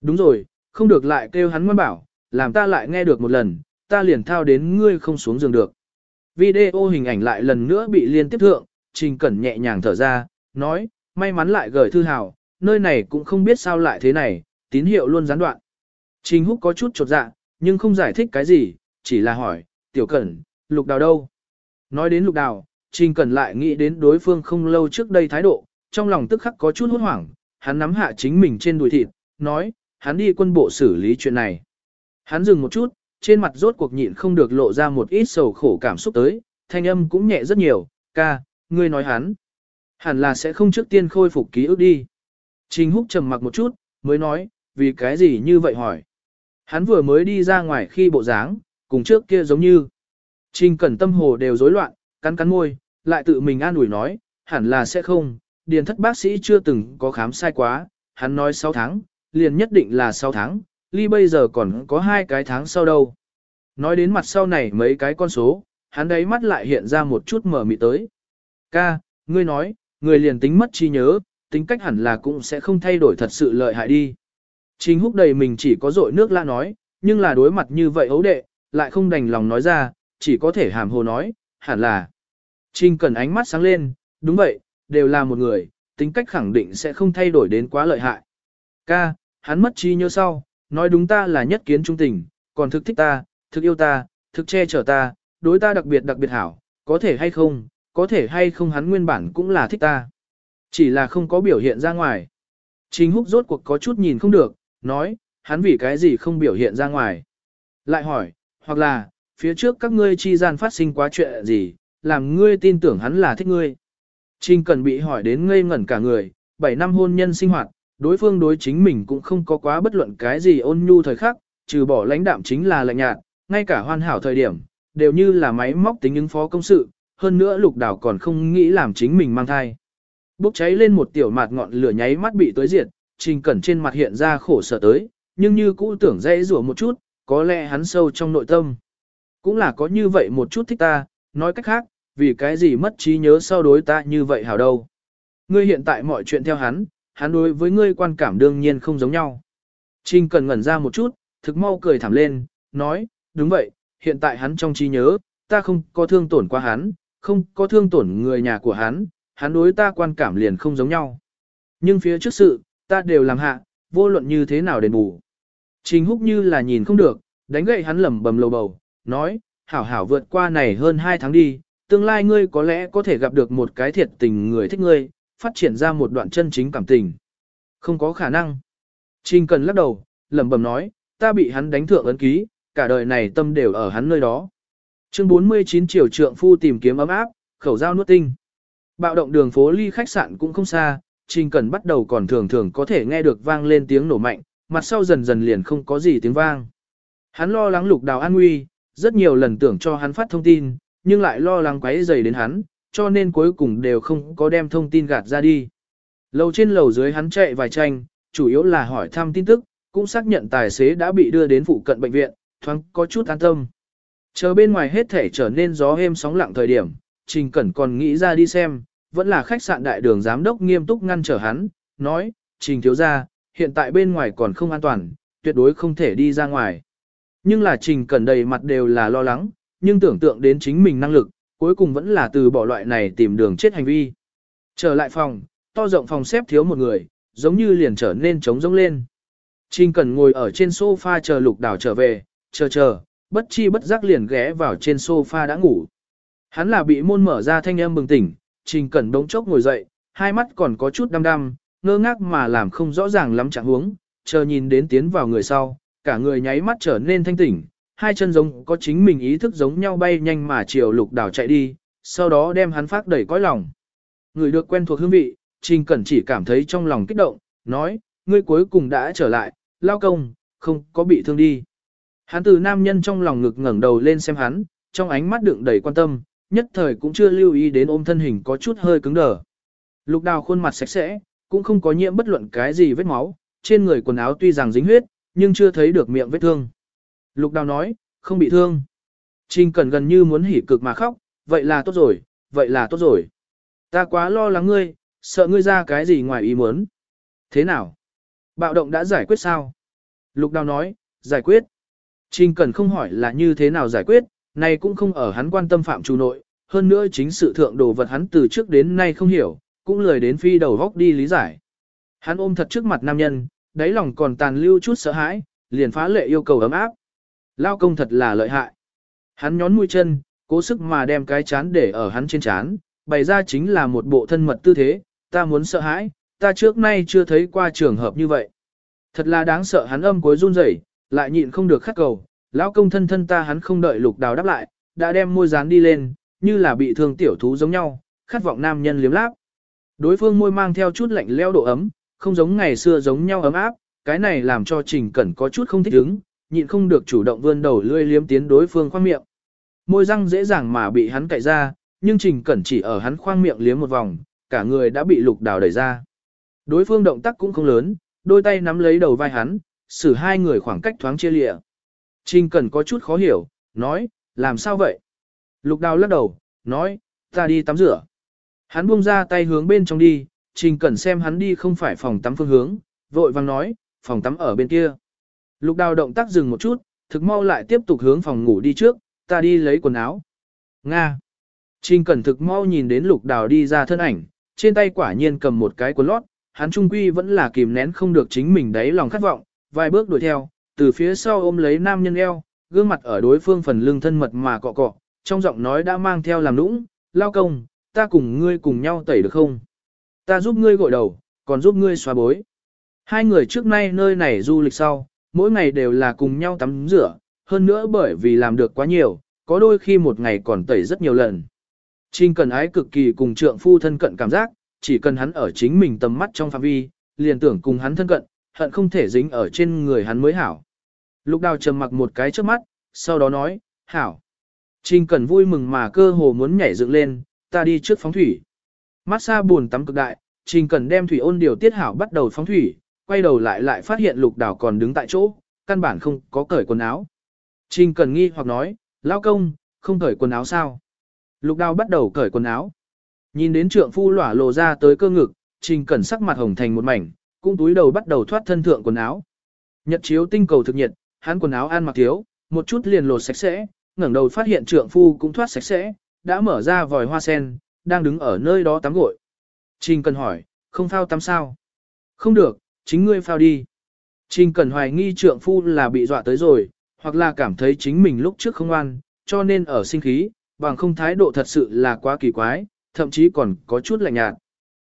Đúng rồi, không được lại kêu hắn ngoan bảo, làm ta lại nghe được một lần, ta liền thao đến ngươi không xuống giường được. Video hình ảnh lại lần nữa bị liên tiếp thượng, Trình Cẩn nhẹ nhàng thở ra, nói, may mắn lại gửi thư hào, nơi này cũng không biết sao lại thế này, tín hiệu luôn gián đoạn. Trình Húc có chút chột dạ, nhưng không giải thích cái gì, chỉ là hỏi, tiểu cẩn, lục đào đâu? Nói đến lục đào, Trình Cẩn lại nghĩ đến đối phương không lâu trước đây thái độ, trong lòng tức khắc có chút hốt hoảng, hắn nắm hạ chính mình trên đùi thịt, nói, hắn đi quân bộ xử lý chuyện này. Hắn dừng một chút, trên mặt rốt cuộc nhịn không được lộ ra một ít sầu khổ cảm xúc tới, thanh âm cũng nhẹ rất nhiều, ca, ngươi nói hắn. Hẳn là sẽ không trước tiên khôi phục ký ức đi. Trình Húc trầm mặc một chút, mới nói, vì cái gì như vậy hỏi. Hắn vừa mới đi ra ngoài khi bộ dáng, cùng trước kia giống như. Trình cẩn tâm hồ đều rối loạn, cắn cắn môi, lại tự mình an ủi nói, hẳn là sẽ không, điền thất bác sĩ chưa từng có khám sai quá, hắn nói 6 tháng, liền nhất định là 6 tháng, ly bây giờ còn có hai cái tháng sau đâu. Nói đến mặt sau này mấy cái con số, hắn đấy mắt lại hiện ra một chút mở mị tới. Ca, ngươi nói, người liền tính mất trí nhớ, tính cách hẳn là cũng sẽ không thay đổi thật sự lợi hại đi. Chính húc đầy mình chỉ có dội nước la nói, nhưng là đối mặt như vậy ấu đệ, lại không đành lòng nói ra, chỉ có thể hàm hồ nói, hẳn là. Trình cần ánh mắt sáng lên, đúng vậy, đều là một người, tính cách khẳng định sẽ không thay đổi đến quá lợi hại. Ca, hắn mất trí nhớ sau, nói đúng ta là nhất kiến trung tình, còn thực thích ta, thực yêu ta, thực che chở ta, đối ta đặc biệt đặc biệt hảo, có thể hay không, có thể hay không hắn nguyên bản cũng là thích ta. Chỉ là không có biểu hiện ra ngoài. Trình húc rốt cuộc có chút nhìn không được, nói, hắn vì cái gì không biểu hiện ra ngoài. Lại hỏi, hoặc là, phía trước các ngươi chi gian phát sinh quá chuyện gì, làm ngươi tin tưởng hắn là thích ngươi. Trình cần bị hỏi đến ngây ngẩn cả người, 7 năm hôn nhân sinh hoạt, đối phương đối chính mình cũng không có quá bất luận cái gì ôn nhu thời khắc, trừ bỏ lãnh đạm chính là lạnh nhạt, ngay cả hoàn hảo thời điểm, đều như là máy móc tính ứng phó công sự, hơn nữa lục đảo còn không nghĩ làm chính mình mang thai. Bốc cháy lên một tiểu mạt ngọn lửa nháy mắt bị tối diệt, trình cẩn trên mặt hiện ra khổ sở tới, nhưng như cũ tưởng dễ rủa một chút, có lẽ hắn sâu trong nội tâm. Cũng là có như vậy một chút thích ta, nói cách khác, vì cái gì mất trí nhớ sau đối ta như vậy hảo đâu. Ngươi hiện tại mọi chuyện theo hắn, hắn đối với ngươi quan cảm đương nhiên không giống nhau. Trình cần ngẩn ra một chút, thực mau cười thảm lên, nói, đúng vậy, hiện tại hắn trong trí nhớ, ta không có thương tổn qua hắn, không có thương tổn người nhà của hắn, hắn đối ta quan cảm liền không giống nhau. Nhưng phía trước sự, ta đều làm hạ, vô luận như thế nào đền bù. Trình húc như là nhìn không được, đánh gậy hắn lẩm bầm lầu bầu, nói, hảo hảo vượt qua này hơn 2 tháng đi, tương lai ngươi có lẽ có thể gặp được một cái thiệt tình người thích ngươi, phát triển ra một đoạn chân chính cảm tình. Không có khả năng. Trình cần lắc đầu, lẩm bẩm nói, ta bị hắn đánh thượng ấn ký, cả đời này tâm đều ở hắn nơi đó. Chương 49 triều trượng phu tìm kiếm ấm áp, khẩu giao nuốt tinh. Bạo động đường phố ly khách sạn cũng không xa, Trình Cần bắt đầu còn thường thường có thể nghe được vang lên tiếng nổ mạnh, mặt sau dần dần liền không có gì tiếng vang. Hắn lo lắng lục đào an nguy, rất nhiều lần tưởng cho hắn phát thông tin, nhưng lại lo lắng quấy rầy đến hắn, cho nên cuối cùng đều không có đem thông tin gạt ra đi. Lầu trên lầu dưới hắn chạy vài tranh, chủ yếu là hỏi thăm tin tức, cũng xác nhận tài xế đã bị đưa đến phụ cận bệnh viện, thoáng có chút an tâm. Chờ bên ngoài hết thể trở nên gió êm sóng lặng thời điểm, Trình Cẩn còn nghĩ ra đi xem, vẫn là khách sạn đại đường giám đốc nghiêm túc ngăn trở hắn, nói, Trình thiếu ra, hiện tại bên ngoài còn không an toàn, tuyệt đối không thể đi ra ngoài. Nhưng là Trình Cẩn đầy mặt đều là lo lắng, nhưng tưởng tượng đến chính mình năng lực, cuối cùng vẫn là từ bỏ loại này tìm đường chết hành vi. Trở lại phòng, to rộng phòng xếp thiếu một người, giống như liền trở nên trống rỗng lên. Trình Cần ngồi ở trên sofa chờ lục đảo trở về, chờ chờ, bất chi bất giác liền ghé vào trên sofa đã ngủ. Hắn là bị môn mở ra thanh âm bừng tỉnh, Trình Cẩn đống chốc ngồi dậy, hai mắt còn có chút đăm đăm, ngơ ngác mà làm không rõ ràng lắm trạng huống, chờ nhìn đến tiến vào người sau, cả người nháy mắt trở nên thanh tỉnh, hai chân giống có chính mình ý thức giống nhau bay nhanh mà chiều lục đảo chạy đi, sau đó đem hắn phát đẩy cõi lòng. Người được quen thuộc hương vị, Trình Cẩn chỉ cảm thấy trong lòng kích động, nói, ngươi cuối cùng đã trở lại, lao công, không có bị thương đi. Hắn từ nam nhân trong lòng ngực ngẩng đầu lên xem hắn, trong ánh mắt đựng đầy quan tâm, nhất thời cũng chưa lưu ý đến ôm thân hình có chút hơi cứng đờ. Lục đào khuôn mặt sạch sẽ, cũng không có nhiễm bất luận cái gì vết máu, trên người quần áo tuy rằng dính huyết, nhưng chưa thấy được miệng vết thương. Lục đào nói, không bị thương. Trình Cẩn gần như muốn hỉ cực mà khóc, vậy là tốt rồi, vậy là tốt rồi. Ta quá lo lắng ngươi, sợ ngươi ra cái gì ngoài ý muốn. Thế nào? Bạo động đã giải quyết sao? Lục đào nói, giải quyết. Trình Cẩn không hỏi là như thế nào giải quyết, này cũng không ở hắn quan tâm phạm chủ nội, hơn nữa chính sự thượng đồ vật hắn từ trước đến nay không hiểu, cũng lười đến phi đầu góc đi lý giải. Hắn ôm thật trước mặt nam nhân, đáy lòng còn tàn lưu chút sợ hãi, liền phá lệ yêu cầu ấm áp. Lao công thật là lợi hại. Hắn nhón mũi chân, cố sức mà đem cái chán để ở hắn trên chán, bày ra chính là một bộ thân mật tư thế, ta muốn sợ hãi, ta trước nay chưa thấy qua trường hợp như vậy. Thật là đáng sợ hắn âm cuối run rẩy, lại nhịn không được khắc cầu, lão công thân thân ta hắn không đợi lục đào đáp lại, đã đem môi dán đi lên, như là bị thương tiểu thú giống nhau, khát vọng nam nhân liếm láp. Đối phương môi mang theo chút lạnh leo độ ấm, không giống ngày xưa giống nhau ấm áp, cái này làm cho Trình Cẩn có chút không thích ứng, nhịn không được chủ động vươn đầu lươi liếm tiến đối phương khoang miệng. Môi răng dễ dàng mà bị hắn cạy ra, nhưng Trình Cẩn chỉ ở hắn khoang miệng liếm một vòng, cả người đã bị lục đào đẩy ra. Đối phương động tác cũng không lớn, đôi tay nắm lấy đầu vai hắn, xử hai người khoảng cách thoáng chia lịa. Trình Cẩn có chút khó hiểu, nói, làm sao vậy? Lục đào lắc đầu, nói, ta đi tắm rửa. Hắn buông ra tay hướng bên trong đi, Trình Cẩn xem hắn đi không phải phòng tắm phương hướng, vội vang nói, phòng tắm ở bên kia. Lục đào động tác dừng một chút, thực mau lại tiếp tục hướng phòng ngủ đi trước, ta đi lấy quần áo. Nga. Trình Cẩn thực mau nhìn đến lục đào đi ra thân ảnh, trên tay quả nhiên cầm một cái quần lót, hắn trung quy vẫn là kìm nén không được chính mình đáy lòng khát vọng, vài bước đuổi theo, từ phía sau ôm lấy nam nhân eo, gương mặt ở đối phương phần lưng thân mật mà cọ cọ, trong giọng nói đã mang theo làm nũng, lao công, ta cùng ngươi cùng nhau tẩy được không? Ta giúp ngươi gội đầu, còn giúp ngươi xóa bối. Hai người trước nay nơi này du lịch sau, mỗi ngày đều là cùng nhau tắm rửa, hơn nữa bởi vì làm được quá nhiều, có đôi khi một ngày còn tẩy rất nhiều lần. Trình cần ái cực kỳ cùng trượng phu thân cận cảm giác, chỉ cần hắn ở chính mình tầm mắt trong phạm vi, liền tưởng cùng hắn thân cận, hận không thể dính ở trên người hắn mới hảo. Lục đào trầm mặc một cái trước mắt, sau đó nói, hảo. Trình cần vui mừng mà cơ hồ muốn nhảy dựng lên, ta đi trước phóng thủy. Massage buồn tắm cực đại, Trình cần đem thủy ôn điều tiết hảo bắt đầu phóng thủy, quay đầu lại lại phát hiện lục đảo còn đứng tại chỗ, căn bản không có cởi quần áo. Trình cần nghi hoặc nói, lão công, không cởi quần áo sao? Lục đào bắt đầu cởi quần áo. Nhìn đến trượng phu lỏa lộ ra tới cơ ngực, trình cẩn sắc mặt hồng thành một mảnh, cung túi đầu bắt đầu thoát thân thượng quần áo. Nhật chiếu tinh cầu thực nhiệt, hắn quần áo ăn mặc thiếu, một chút liền lột sạch sẽ, ngẩng đầu phát hiện trượng phu cũng thoát sạch sẽ, đã mở ra vòi hoa sen, đang đứng ở nơi đó tắm gội. Trình cần hỏi, không phao tắm sao? Không được, chính ngươi phao đi. Trình cần hoài nghi trượng phu là bị dọa tới rồi, hoặc là cảm thấy chính mình lúc trước không ăn, cho nên ở sinh khí, bằng không thái độ thật sự là quá kỳ quái, thậm chí còn có chút lạnh nhạt.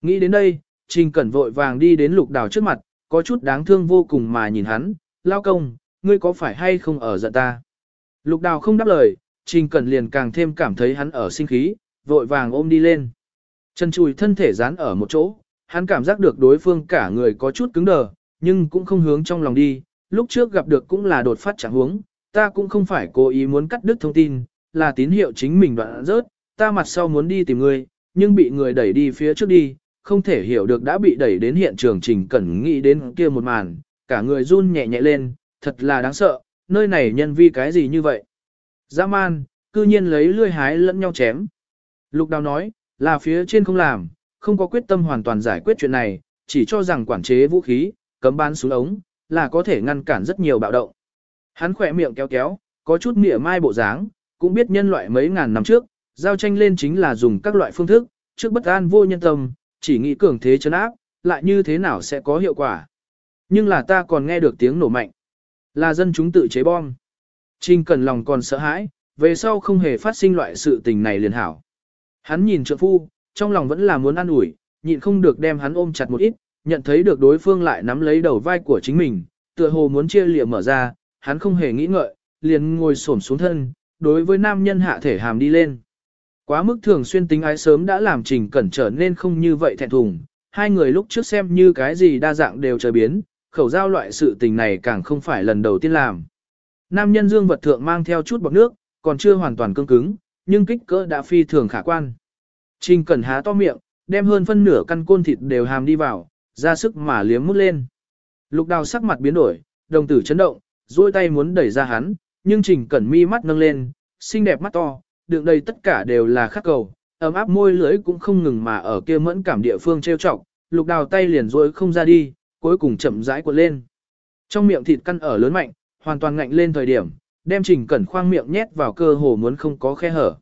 Nghĩ đến đây, Trình Cẩn vội vàng đi đến lục đào trước mặt, có chút đáng thương vô cùng mà nhìn hắn, lao công, ngươi có phải hay không ở giận ta? Lục đào không đáp lời, Trình Cẩn liền càng thêm cảm thấy hắn ở sinh khí, vội vàng ôm đi lên. Chân chùi thân thể dán ở một chỗ, hắn cảm giác được đối phương cả người có chút cứng đờ, nhưng cũng không hướng trong lòng đi, lúc trước gặp được cũng là đột phát chẳng huống, ta cũng không phải cố ý muốn cắt đứt thông tin, là tín hiệu chính mình đoạn rớt, ta mặt sau muốn đi tìm ngươi, nhưng bị người đẩy đi phía trước đi, không thể hiểu được đã bị đẩy đến hiện trường trình cẩn nghĩ đến kia một màn, cả người run nhẹ nhẹ lên, thật là đáng sợ, nơi này nhân vi cái gì như vậy. Dã man, cư nhiên lấy lươi hái lẫn nhau chém. Lục đào nói, là phía trên không làm, không có quyết tâm hoàn toàn giải quyết chuyện này, chỉ cho rằng quản chế vũ khí, cấm bán súng ống, là có thể ngăn cản rất nhiều bạo động. Hắn khỏe miệng kéo kéo, có chút mỉa mai bộ dáng, cũng biết nhân loại mấy ngàn năm trước, giao tranh lên chính là dùng các loại phương thức, trước bất an vô nhân tâm, chỉ nghĩ cường thế chấn áp, lại như thế nào sẽ có hiệu quả. Nhưng là ta còn nghe được tiếng nổ mạnh. Là dân chúng tự chế bom. Trình cần lòng còn sợ hãi, về sau không hề phát sinh loại sự tình này liền hảo. Hắn nhìn trượng phu, trong lòng vẫn là muốn ăn ủi, nhịn không được đem hắn ôm chặt một ít, nhận thấy được đối phương lại nắm lấy đầu vai của chính mình, tựa hồ muốn chia lìa mở ra, hắn không hề nghĩ ngợi, liền ngồi xổm xuống thân, đối với nam nhân hạ thể hàm đi lên. Quá mức thường xuyên tính ái sớm đã làm trình cẩn trở nên không như vậy thẹn thùng, hai người lúc trước xem như cái gì đa dạng đều trở biến, khẩu giao loại sự tình này càng không phải lần đầu tiên làm. Nam nhân dương vật thượng mang theo chút bọt nước, còn chưa hoàn toàn cương cứng, nhưng kích cỡ đã phi thường khả quan. Trình cẩn há to miệng, đem hơn phân nửa căn côn thịt đều hàm đi vào, ra sức mà liếm mút lên. Lục đào sắc mặt biến đổi, đồng tử chấn động, duỗi tay muốn đẩy ra hắn, nhưng trình cẩn mi mắt nâng lên, xinh đẹp mắt to, đường đầy tất cả đều là khắc cầu, ấm áp môi lưỡi cũng không ngừng mà ở kia mẫn cảm địa phương trêu chọc, lục đào tay liền duỗi không ra đi, cuối cùng chậm rãi cuộn lên. Trong miệng thịt căn ở lớn mạnh, hoàn toàn ngạnh lên thời điểm, đem Trình Cẩn khoang miệng nhét vào cơ hồ muốn không có khe hở.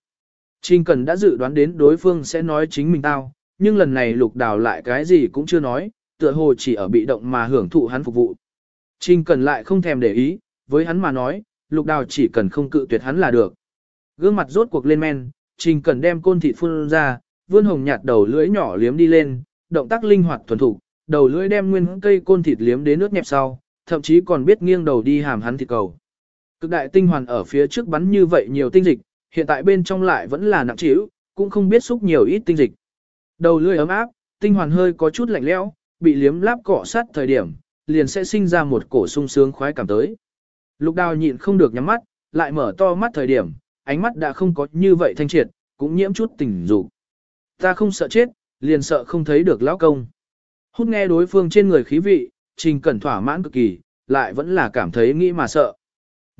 Trình Cần đã dự đoán đến đối phương sẽ nói chính mình tao, nhưng lần này lục đào lại cái gì cũng chưa nói, tựa hồ chỉ ở bị động mà hưởng thụ hắn phục vụ. Trình Cần lại không thèm để ý, với hắn mà nói, lục đào chỉ cần không cự tuyệt hắn là được. Gương mặt rốt cuộc lên men, Trình Cần đem côn thịt phun ra, vươn hồng nhạt đầu lưỡi nhỏ liếm đi lên, động tác linh hoạt thuần thục, đầu lưỡi đem nguyên cây côn thịt liếm đến nước nhẹp sau, thậm chí còn biết nghiêng đầu đi hàm hắn thịt cầu. Cực đại tinh hoàn ở phía trước bắn như vậy nhiều tinh dịch, hiện tại bên trong lại vẫn là nặng trĩu, cũng không biết xúc nhiều ít tinh dịch. Đầu lưỡi ấm áp, tinh hoàn hơi có chút lạnh lẽo, bị liếm láp cọ sát thời điểm, liền sẽ sinh ra một cổ sung sướng khoái cảm tới. Lục đào nhịn không được nhắm mắt, lại mở to mắt thời điểm, ánh mắt đã không có như vậy thanh triệt, cũng nhiễm chút tình dục. Ta không sợ chết, liền sợ không thấy được lão công. Hút nghe đối phương trên người khí vị, trình cẩn thỏa mãn cực kỳ, lại vẫn là cảm thấy nghĩ mà sợ.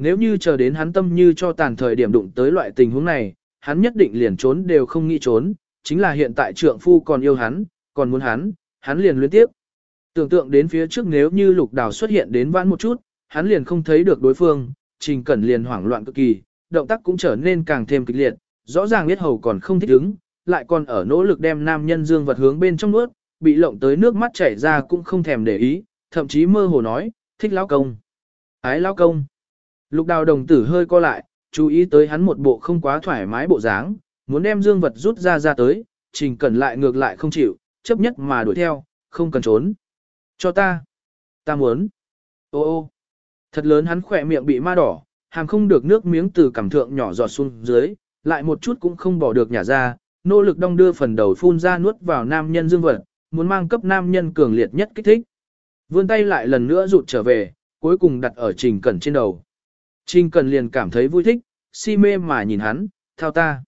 Nếu như chờ đến hắn tâm như cho tàn thời điểm đụng tới loại tình huống này, hắn nhất định liền trốn đều không nghĩ trốn, chính là hiện tại trượng phu còn yêu hắn, còn muốn hắn, hắn liền luyến tiếp. Tưởng tượng đến phía trước nếu như lục đào xuất hiện đến vãn một chút, hắn liền không thấy được đối phương, trình cẩn liền hoảng loạn cực kỳ, động tác cũng trở nên càng thêm kịch liệt, rõ ràng biết hầu còn không thích ứng, lại còn ở nỗ lực đem nam nhân dương vật hướng bên trong nuốt, bị lộng tới nước mắt chảy ra cũng không thèm để ý, thậm chí mơ hồ nói, thích lão công. Ái lão công. Lục đào đồng tử hơi co lại, chú ý tới hắn một bộ không quá thoải mái bộ dáng, muốn đem dương vật rút ra ra tới, trình cẩn lại ngược lại không chịu, chấp nhất mà đuổi theo, không cần trốn. Cho ta. Ta muốn. Ô ô. Thật lớn hắn khỏe miệng bị ma đỏ, hàm không được nước miếng từ cảm thượng nhỏ giọt xuống dưới, lại một chút cũng không bỏ được nhả ra, nỗ lực đong đưa phần đầu phun ra nuốt vào nam nhân dương vật, muốn mang cấp nam nhân cường liệt nhất kích thích. Vươn tay lại lần nữa rụt trở về, cuối cùng đặt ở Trình Cẩn trên đầu. Trình Cần liền cảm thấy vui thích, si mê mà nhìn hắn, thao ta.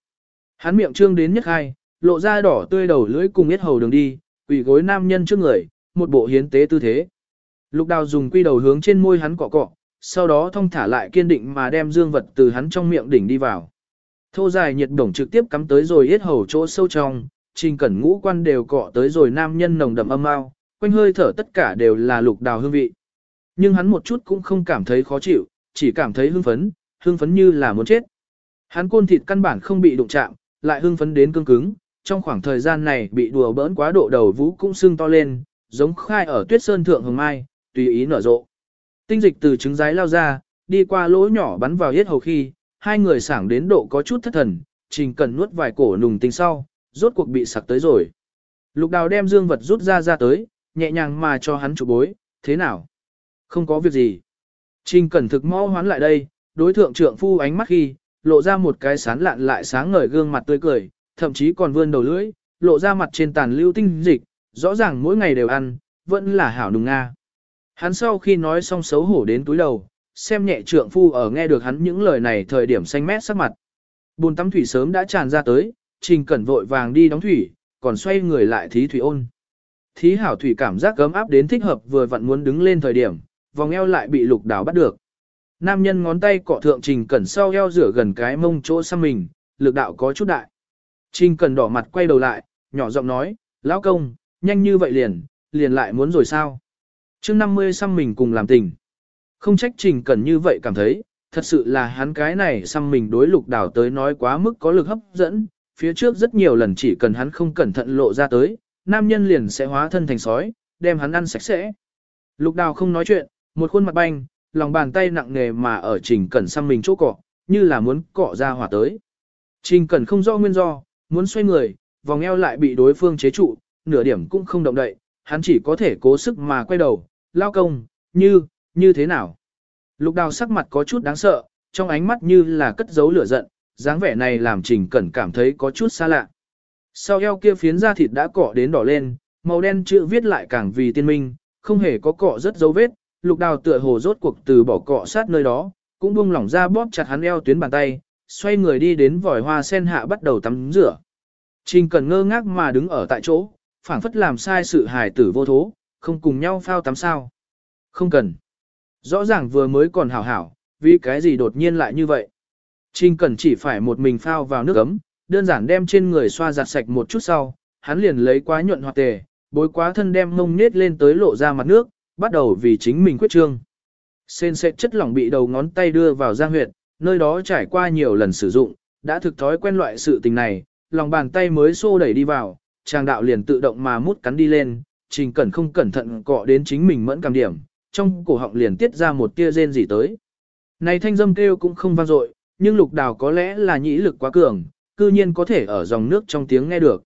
Hắn miệng trương đến nhất hai, lộ ra đỏ tươi đầu lưỡi cùng yết hầu đường đi, quỷ gối nam nhân trước người, một bộ hiến tế tư thế. Lục đào dùng quy đầu hướng trên môi hắn cọ cọ, sau đó thông thả lại kiên định mà đem dương vật từ hắn trong miệng đỉnh đi vào. Thô dài nhiệt đổng trực tiếp cắm tới rồi yết hầu chỗ sâu trong, trình cẩn ngũ quan đều cọ tới rồi nam nhân nồng đậm âm ao, quanh hơi thở tất cả đều là lục đào hương vị. Nhưng hắn một chút cũng không cảm thấy khó chịu, chỉ cảm thấy hưng phấn, hưng phấn như là muốn chết. Hắn côn thịt căn bản không bị đụng chạm, lại hưng phấn đến cương cứng, trong khoảng thời gian này bị đùa bỡn quá độ đầu vũ cũng sưng to lên, giống khai ở tuyết sơn thượng hồng mai, tùy ý nở rộ. Tinh dịch từ trứng rái lao ra, đi qua lỗ nhỏ bắn vào hết hầu khi, hai người sảng đến độ có chút thất thần, Trình cần nuốt vài cổ nùng tinh sau, rốt cuộc bị sặc tới rồi. Lục đào đem dương vật rút ra ra tới, nhẹ nhàng mà cho hắn chụp bối, thế nào? Không có việc gì. Trình Cẩn thực mau hoán lại đây, đối thượng trượng phu ánh mắt khi, lộ ra một cái sán lạn lại sáng ngời gương mặt tươi cười, thậm chí còn vươn đầu lưỡi, lộ ra mặt trên tàn lưu tinh dịch, rõ ràng mỗi ngày đều ăn, vẫn là hảo nùng nga. Hắn sau khi nói xong xấu hổ đến túi đầu, xem nhẹ trượng phu ở nghe được hắn những lời này thời điểm xanh mét sắc mặt. Bùn tắm thủy sớm đã tràn ra tới, trình cẩn vội vàng đi đóng thủy, còn xoay người lại thí thủy ôn. Thí hảo thủy cảm giác gấm áp đến thích hợp vừa vặn muốn đứng lên thời điểm, vòng eo lại bị lục đảo bắt được. Nam nhân ngón tay cọ thượng trình cẩn sau eo rửa gần cái mông chỗ xăm mình, lực đạo có chút đại. Trình cẩn đỏ mặt quay đầu lại, nhỏ giọng nói, lão công, nhanh như vậy liền, liền lại muốn rồi sao? chương 50 xăm mình cùng làm tình. Không trách trình cẩn như vậy cảm thấy, thật sự là hắn cái này xăm mình đối lục đảo tới nói quá mức có lực hấp dẫn, phía trước rất nhiều lần chỉ cần hắn không cẩn thận lộ ra tới, nam nhân liền sẽ hóa thân thành sói, đem hắn ăn sạch sẽ. Lục đào không nói chuyện, một khuôn mặt banh, lòng bàn tay nặng nề mà ở trình cẩn xăm mình chỗ cọ, như là muốn cọ ra hỏa tới. Trình cẩn không rõ nguyên do, muốn xoay người, vòng eo lại bị đối phương chế trụ, nửa điểm cũng không động đậy, hắn chỉ có thể cố sức mà quay đầu, lao công, như, như thế nào. Lục đào sắc mặt có chút đáng sợ, trong ánh mắt như là cất giấu lửa giận, dáng vẻ này làm trình cẩn cảm thấy có chút xa lạ. Sau eo kia phiến da thịt đã cọ đến đỏ lên, màu đen chữ viết lại càng vì tiên minh, không hề có cọ rất dấu vết, lục đào tựa hồ rốt cuộc từ bỏ cọ sát nơi đó, cũng buông lỏng ra bóp chặt hắn eo tuyến bàn tay, xoay người đi đến vòi hoa sen hạ bắt đầu tắm rửa. Trình cần ngơ ngác mà đứng ở tại chỗ, phảng phất làm sai sự hài tử vô thố, không cùng nhau phao tắm sao. Không cần. Rõ ràng vừa mới còn hảo hảo, vì cái gì đột nhiên lại như vậy. Trình cần chỉ phải một mình phao vào nước ấm, đơn giản đem trên người xoa giặt sạch một chút sau, hắn liền lấy quá nhuận hoạt tề, bối quá thân đem mông nết lên tới lộ ra mặt nước, bắt đầu vì chính mình quyết trương. Sên sẽ chất lỏng bị đầu ngón tay đưa vào giang huyệt, nơi đó trải qua nhiều lần sử dụng, đã thực thói quen loại sự tình này, lòng bàn tay mới xô đẩy đi vào, trang đạo liền tự động mà mút cắn đi lên, trình cẩn không cẩn thận cọ đến chính mình mẫn cảm điểm, trong cổ họng liền tiết ra một tia rên gì tới. Này thanh dâm kêu cũng không vang dội, nhưng lục đào có lẽ là nhĩ lực quá cường, cư nhiên có thể ở dòng nước trong tiếng nghe được.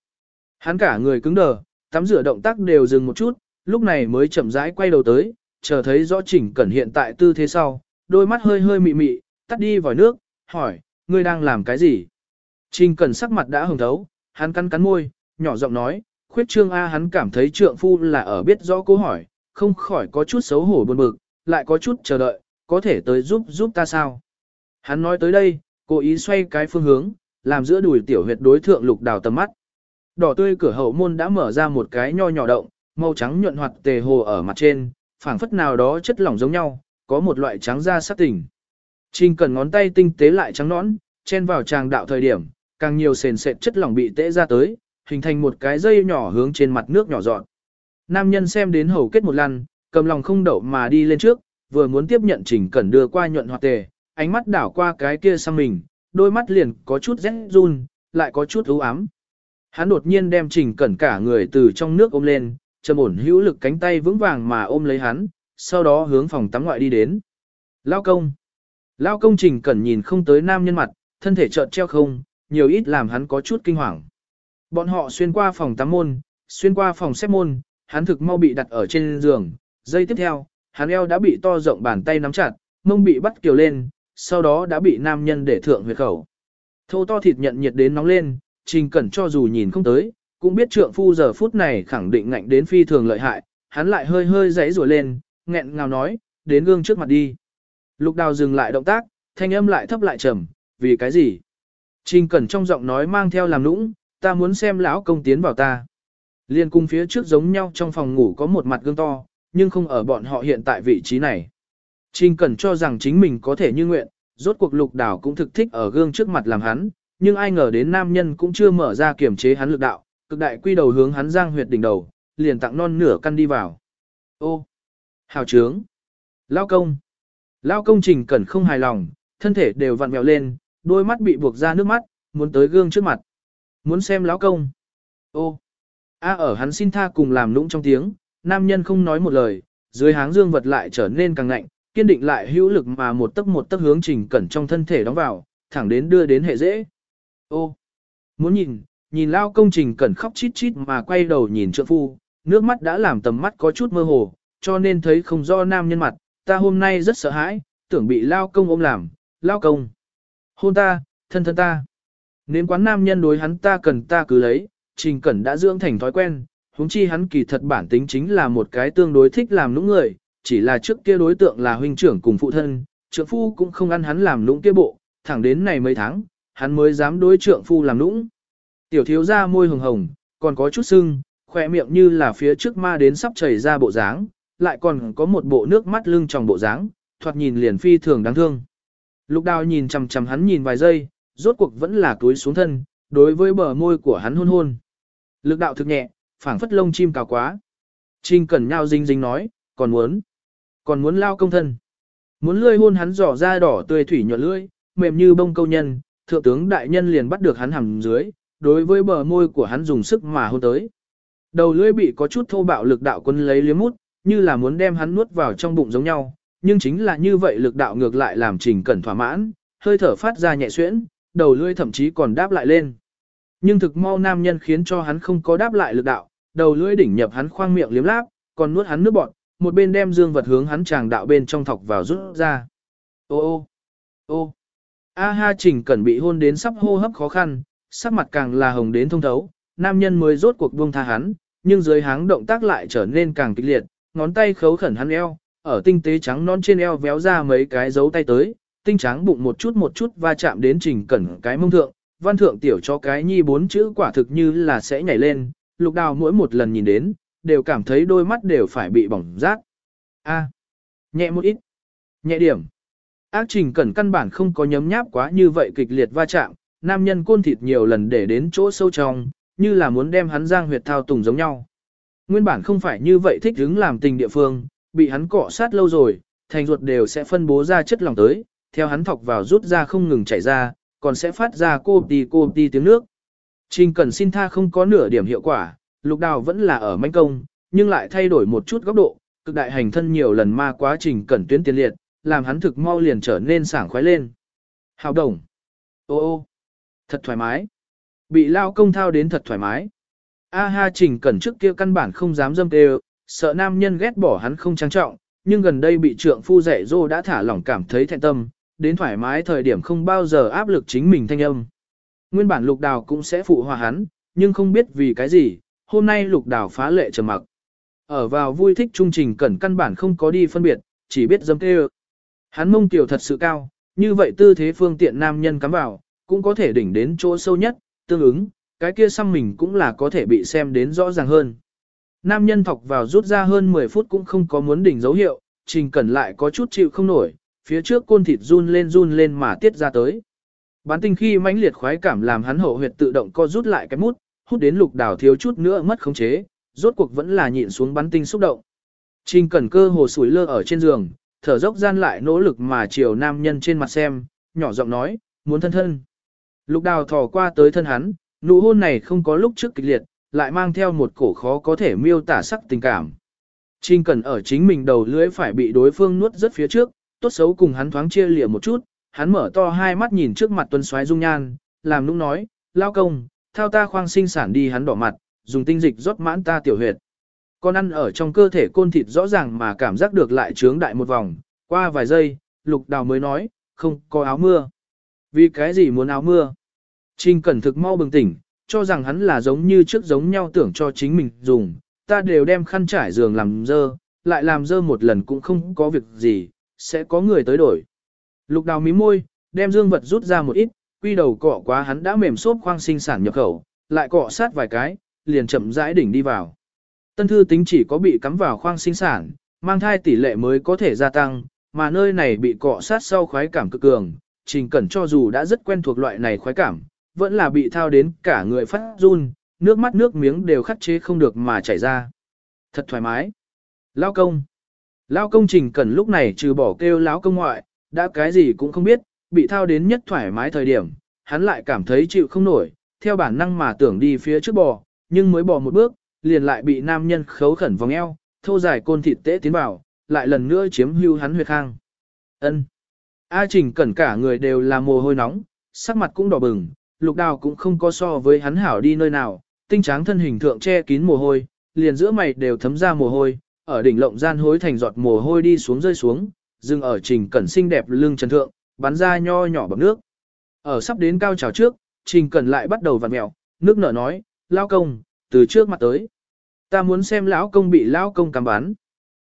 Hắn cả người cứng đờ, tắm rửa động tác đều dừng một chút, lúc này mới chậm rãi quay đầu tới, chờ thấy rõ chỉnh cẩn hiện tại tư thế sau, đôi mắt hơi hơi mị mị, tắt đi vòi nước, hỏi, ngươi đang làm cái gì? Trình cẩn sắc mặt đã hồng thấu, hắn cắn cắn môi, nhỏ giọng nói, khuyết trương A hắn cảm thấy trượng phu là ở biết rõ câu hỏi, không khỏi có chút xấu hổ buồn bực, lại có chút chờ đợi, có thể tới giúp giúp ta sao? Hắn nói tới đây, cố ý xoay cái phương hướng, làm giữa đùi tiểu huyệt đối thượng lục đào tầm mắt. Đỏ tươi cửa hậu môn đã mở ra một cái nho nhỏ động, màu trắng nhuận hoạt tề hồ ở mặt trên, phảng phất nào đó chất lỏng giống nhau, có một loại trắng da sắc tỉnh. Trình cần ngón tay tinh tế lại trắng nõn, chen vào tràng đạo thời điểm, càng nhiều sền sệt chất lỏng bị tễ ra tới, hình thành một cái dây nhỏ hướng trên mặt nước nhỏ dọn. Nam nhân xem đến hầu kết một lần, cầm lòng không đậu mà đi lên trước, vừa muốn tiếp nhận trình cẩn đưa qua nhuận hoạt tề, ánh mắt đảo qua cái kia sang mình, đôi mắt liền có chút rét run, lại có chút u ám. Hắn đột nhiên đem trình cẩn cả người từ trong nước ôm lên, trầm ổn hữu lực cánh tay vững vàng mà ôm lấy hắn, sau đó hướng phòng tắm ngoại đi đến. Lao công. Lao công trình cẩn nhìn không tới nam nhân mặt, thân thể chợt treo không, nhiều ít làm hắn có chút kinh hoàng. Bọn họ xuyên qua phòng tắm môn, xuyên qua phòng xếp môn, hắn thực mau bị đặt ở trên giường. Giây tiếp theo, hắn eo đã bị to rộng bàn tay nắm chặt, mông bị bắt kiều lên, sau đó đã bị nam nhân để thượng huyệt khẩu. Thô to thịt nhận nhiệt đến nóng lên, trình cẩn cho dù nhìn không tới, cũng biết trượng phu giờ phút này khẳng định ngạnh đến phi thường lợi hại, hắn lại hơi hơi giấy rùa lên, nghẹn ngào nói, đến gương trước mặt đi. Lục đào dừng lại động tác, thanh âm lại thấp lại trầm, vì cái gì? Trình cẩn trong giọng nói mang theo làm nũng, ta muốn xem lão công tiến vào ta. Liên cung phía trước giống nhau trong phòng ngủ có một mặt gương to, nhưng không ở bọn họ hiện tại vị trí này. Trình Cẩn cho rằng chính mình có thể như nguyện, rốt cuộc lục đảo cũng thực thích ở gương trước mặt làm hắn, nhưng ai ngờ đến nam nhân cũng chưa mở ra kiểm chế hắn lực đạo, cực đại quy đầu hướng hắn giang huyệt đỉnh đầu, liền tặng non nửa căn đi vào. Ô! Hào trướng! Lao công! Lao công Trình Cẩn không hài lòng, thân thể đều vặn vẹo lên, đôi mắt bị buộc ra nước mắt, muốn tới gương trước mặt. Muốn xem lão công. Ô! A ở hắn xin tha cùng làm nũng trong tiếng, nam nhân không nói một lời, dưới háng dương vật lại trở nên càng ngạnh, kiên định lại hữu lực mà một tấc một tấc hướng trình cẩn trong thân thể đóng vào, thẳng đến đưa đến hệ dễ. Ô, muốn nhìn, nhìn lao công trình cẩn khóc chít chít mà quay đầu nhìn trượng phu, nước mắt đã làm tầm mắt có chút mơ hồ, cho nên thấy không do nam nhân mặt, ta hôm nay rất sợ hãi, tưởng bị lao công ôm làm, lao công. Hôn ta, thân thân ta. Nên quán nam nhân đối hắn ta cần ta cứ lấy, trình cẩn đã dưỡng thành thói quen, huống chi hắn kỳ thật bản tính chính là một cái tương đối thích làm nũng người, chỉ là trước kia đối tượng là huynh trưởng cùng phụ thân, trượng phu cũng không ăn hắn làm nũng kia bộ, thẳng đến này mấy tháng, hắn mới dám đối trượng phu làm nũng. Tiểu thiếu ra môi hồng hồng, còn có chút sưng, khỏe miệng như là phía trước ma đến sắp chảy ra bộ dáng, lại còn có một bộ nước mắt lưng tròng bộ dáng, thoạt nhìn liền phi thường đáng thương. Lục đào nhìn chằm chằm hắn nhìn vài giây, rốt cuộc vẫn là túi xuống thân, đối với bờ môi của hắn hôn hôn. Lực đạo thực nhẹ, phảng phất lông chim cào quá. Trình cẩn nhau dinh dinh nói, còn muốn, còn muốn lao công thân. Muốn lươi hôn hắn giỏ ra đỏ tươi thủy nhuận lưỡi, mềm như bông câu nhân, thượng tướng đại nhân liền bắt được hắn hầm dưới, đối với bờ môi của hắn dùng sức mà hôn tới. Đầu lưỡi bị có chút thô bạo lực đạo quân lấy liếm mút, như là muốn đem hắn nuốt vào trong bụng giống nhau, nhưng chính là như vậy lực đạo ngược lại làm trình cẩn thỏa mãn, hơi thở phát ra nhẹ xuyễn, đầu lưỡi thậm chí còn đáp lại lên. Nhưng thực mau nam nhân khiến cho hắn không có đáp lại lực đạo, đầu lưỡi đỉnh nhập hắn khoang miệng liếm láp, còn nuốt hắn nước bọt, một bên đem dương vật hướng hắn chàng đạo bên trong thọc vào rút ra. Ô ô, ô, a ha trình cẩn bị hôn đến sắp hô hấp khó khăn, sắc mặt càng là hồng đến thông thấu, nam nhân mới rốt cuộc buông tha hắn, nhưng dưới háng động tác lại trở nên càng kịch liệt, ngón tay khấu khẩn hắn eo, ở tinh tế trắng non trên eo véo ra mấy cái dấu tay tới, tinh trắng bụng một chút một chút va chạm đến trình cẩn cái mông thượng, văn thượng tiểu cho cái nhi bốn chữ quả thực như là sẽ nhảy lên, lục đào mỗi một lần nhìn đến, đều cảm thấy đôi mắt đều phải bị bỏng rát. A, nhẹ một ít, nhẹ điểm. Ác trình cẩn căn bản không có nhấm nháp quá như vậy kịch liệt va chạm, nam nhân côn thịt nhiều lần để đến chỗ sâu trong, như là muốn đem hắn giang huyệt thao tùng giống nhau. Nguyên bản không phải như vậy thích hứng làm tình địa phương, bị hắn cọ sát lâu rồi, thành ruột đều sẽ phân bố ra chất lỏng tới, theo hắn thọc vào rút ra không ngừng chảy ra, còn sẽ phát ra cô đi cô đi tiếng nước. Trình Cẩn xin tha không có nửa điểm hiệu quả, lục đào vẫn là ở manh công, nhưng lại thay đổi một chút góc độ, cực đại hành thân nhiều lần ma quá trình Cẩn tuyến tiến liệt, làm hắn thực mau liền trở nên sảng khoái lên. Hào đồng. Ô ô. Thật thoải mái. Bị lao công thao đến thật thoải mái. A ha trình Cẩn trước kia căn bản không dám dâm tê sợ nam nhân ghét bỏ hắn không trang trọng, nhưng gần đây bị trượng phu dạy Dô đã thả lỏng cảm thấy thẹn tâm, đến thoải mái thời điểm không bao giờ áp lực chính mình thanh âm. Nguyên bản lục đào cũng sẽ phụ hòa hắn, nhưng không biết vì cái gì, hôm nay lục đào phá lệ trầm mặc. Ở vào vui thích trung trình cẩn căn bản không có đi phân biệt, chỉ biết dâm tê Hắn mông tiểu thật sự cao, như vậy tư thế phương tiện nam nhân cắm vào, cũng có thể đỉnh đến chỗ sâu nhất, tương ứng, cái kia xăm mình cũng là có thể bị xem đến rõ ràng hơn. Nam nhân thọc vào rút ra hơn 10 phút cũng không có muốn đỉnh dấu hiệu, trình cẩn lại có chút chịu không nổi, phía trước côn thịt run lên run lên mà tiết ra tới. Bán tinh khi mãnh liệt khoái cảm làm hắn hậu huyệt tự động co rút lại cái mút, hút đến lục đảo thiếu chút nữa mất khống chế, rốt cuộc vẫn là nhịn xuống bắn tinh xúc động. Trình cẩn cơ hồ sủi lơ ở trên giường, thở dốc gian lại nỗ lực mà chiều nam nhân trên mặt xem, nhỏ giọng nói, muốn thân thân. Lục đào thò qua tới thân hắn, nụ hôn này không có lúc trước kịch liệt, lại mang theo một cổ khó có thể miêu tả sắc tình cảm. Trình Cần ở chính mình đầu lưỡi phải bị đối phương nuốt rất phía trước, tốt xấu cùng hắn thoáng chia lìa một chút, hắn mở to hai mắt nhìn trước mặt tuân xoáy dung nhan, làm nũng nói, lao công, thao ta khoang sinh sản đi hắn đỏ mặt, dùng tinh dịch rót mãn ta tiểu huyệt. Con ăn ở trong cơ thể côn thịt rõ ràng mà cảm giác được lại trướng đại một vòng, qua vài giây, lục đào mới nói, không có áo mưa. Vì cái gì muốn áo mưa? Trình cẩn thực mau bừng tỉnh, cho rằng hắn là giống như trước giống nhau tưởng cho chính mình dùng, ta đều đem khăn trải giường làm dơ, lại làm dơ một lần cũng không có việc gì, sẽ có người tới đổi. Lục đào mí môi, đem dương vật rút ra một ít, quy đầu cọ quá hắn đã mềm xốp khoang sinh sản nhập khẩu, lại cọ sát vài cái, liền chậm rãi đỉnh đi vào. Tân thư tính chỉ có bị cắm vào khoang sinh sản, mang thai tỷ lệ mới có thể gia tăng, mà nơi này bị cọ sát sau khoái cảm cực cường, trình cẩn cho dù đã rất quen thuộc loại này khoái cảm, vẫn là bị thao đến cả người phát run, nước mắt nước miếng đều khắc chế không được mà chảy ra. Thật thoải mái. Lao công. Lao công trình cần lúc này trừ bỏ kêu lão công ngoại, đã cái gì cũng không biết, bị thao đến nhất thoải mái thời điểm, hắn lại cảm thấy chịu không nổi, theo bản năng mà tưởng đi phía trước bò, nhưng mới bò một bước, liền lại bị nam nhân khấu khẩn vòng eo, thô dài côn thịt tế tiến vào, lại lần nữa chiếm hưu hắn huyệt khang. Ân. A Trình cẩn cả người đều là mồ hôi nóng, sắc mặt cũng đỏ bừng, lục đào cũng không có so với hắn hảo đi nơi nào, tinh tráng thân hình thượng che kín mồ hôi, liền giữa mày đều thấm ra mồ hôi, ở đỉnh lộng gian hối thành giọt mồ hôi đi xuống rơi xuống, dừng ở trình cẩn xinh đẹp lưng trần thượng, bắn ra nho nhỏ bằng nước. Ở sắp đến cao trào trước, trình cẩn lại bắt đầu vặn mèo, nước nở nói, lao công, từ trước mặt tới. Ta muốn xem lão công bị lão công cắm bắn.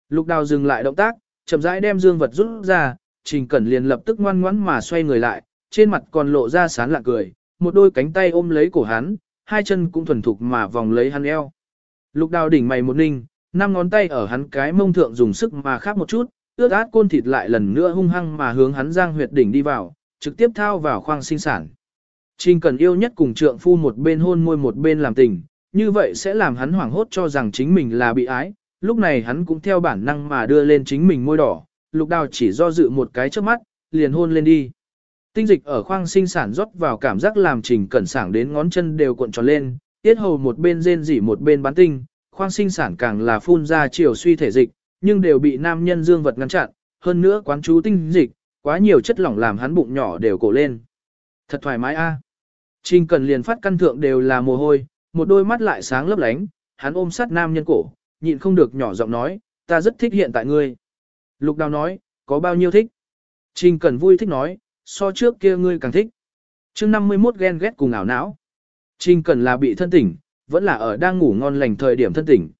Lục đào dừng lại động tác, chậm rãi đem dương vật rút ra, trình cẩn liền lập tức ngoan ngoãn mà xoay người lại, trên mặt còn lộ ra sán lạ cười, một đôi cánh tay ôm lấy cổ hắn, hai chân cũng thuần thục mà vòng lấy hắn eo. Lục đào đỉnh mày một ninh, năm ngón tay ở hắn cái mông thượng dùng sức mà khác một chút, ướt át côn thịt lại lần nữa hung hăng mà hướng hắn giang huyệt đỉnh đi vào, trực tiếp thao vào khoang sinh sản. Trình cần yêu nhất cùng trượng phu một bên hôn môi một bên làm tình, như vậy sẽ làm hắn hoảng hốt cho rằng chính mình là bị ái, lúc này hắn cũng theo bản năng mà đưa lên chính mình môi đỏ, lục đào chỉ do dự một cái trước mắt, liền hôn lên đi. Tinh dịch ở khoang sinh sản rót vào cảm giác làm trình cẩn sảng đến ngón chân đều cuộn tròn lên, tiết hầu một bên rên rỉ một bên bán tinh, khoang sinh sản càng là phun ra chiều suy thể dịch, nhưng đều bị nam nhân dương vật ngăn chặn, hơn nữa quán chú tinh dịch, quá nhiều chất lỏng làm hắn bụng nhỏ đều cổ lên. Thật thoải mái a. Trình Cần liền phát căn thượng đều là mồ hôi, một đôi mắt lại sáng lấp lánh, hắn ôm sát nam nhân cổ, nhịn không được nhỏ giọng nói, ta rất thích hiện tại ngươi. Lục Đào nói, có bao nhiêu thích? Trình Cần vui thích nói, so trước kia ngươi càng thích. chương 51 ghen ghét cùng ảo não. Trình Cần là bị thân tỉnh, vẫn là ở đang ngủ ngon lành thời điểm thân tỉnh.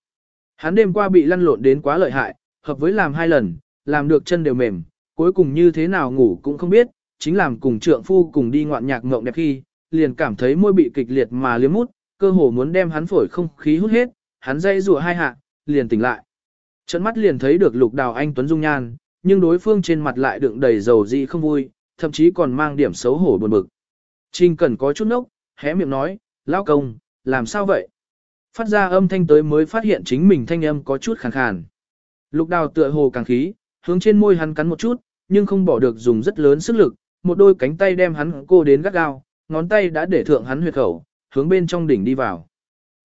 Hắn đêm qua bị lăn lộn đến quá lợi hại, hợp với làm hai lần, làm được chân đều mềm, cuối cùng như thế nào ngủ cũng không biết, chính làm cùng trượng phu cùng đi ngoạn nhạc ngộng đẹp khi, liền cảm thấy môi bị kịch liệt mà liếm mút, cơ hồ muốn đem hắn phổi không khí hút hết, hắn dây rùa hai hạ, liền tỉnh lại. Trận mắt liền thấy được lục đào anh Tuấn Dung Nhan, nhưng đối phương trên mặt lại đựng đầy dầu dị không vui, thậm chí còn mang điểm xấu hổ buồn bực. Trình Cẩn có chút nốc, hé miệng nói, Lão công, làm sao vậy? Phát ra âm thanh tới mới phát hiện chính mình thanh âm có chút khàn khàn. Lục đào tựa hồ càng khí, hướng trên môi hắn cắn một chút, nhưng không bỏ được dùng rất lớn sức lực, một đôi cánh tay đem hắn cô đến gắt gao, ngón tay đã để thượng hắn huyệt khẩu, hướng bên trong đỉnh đi vào.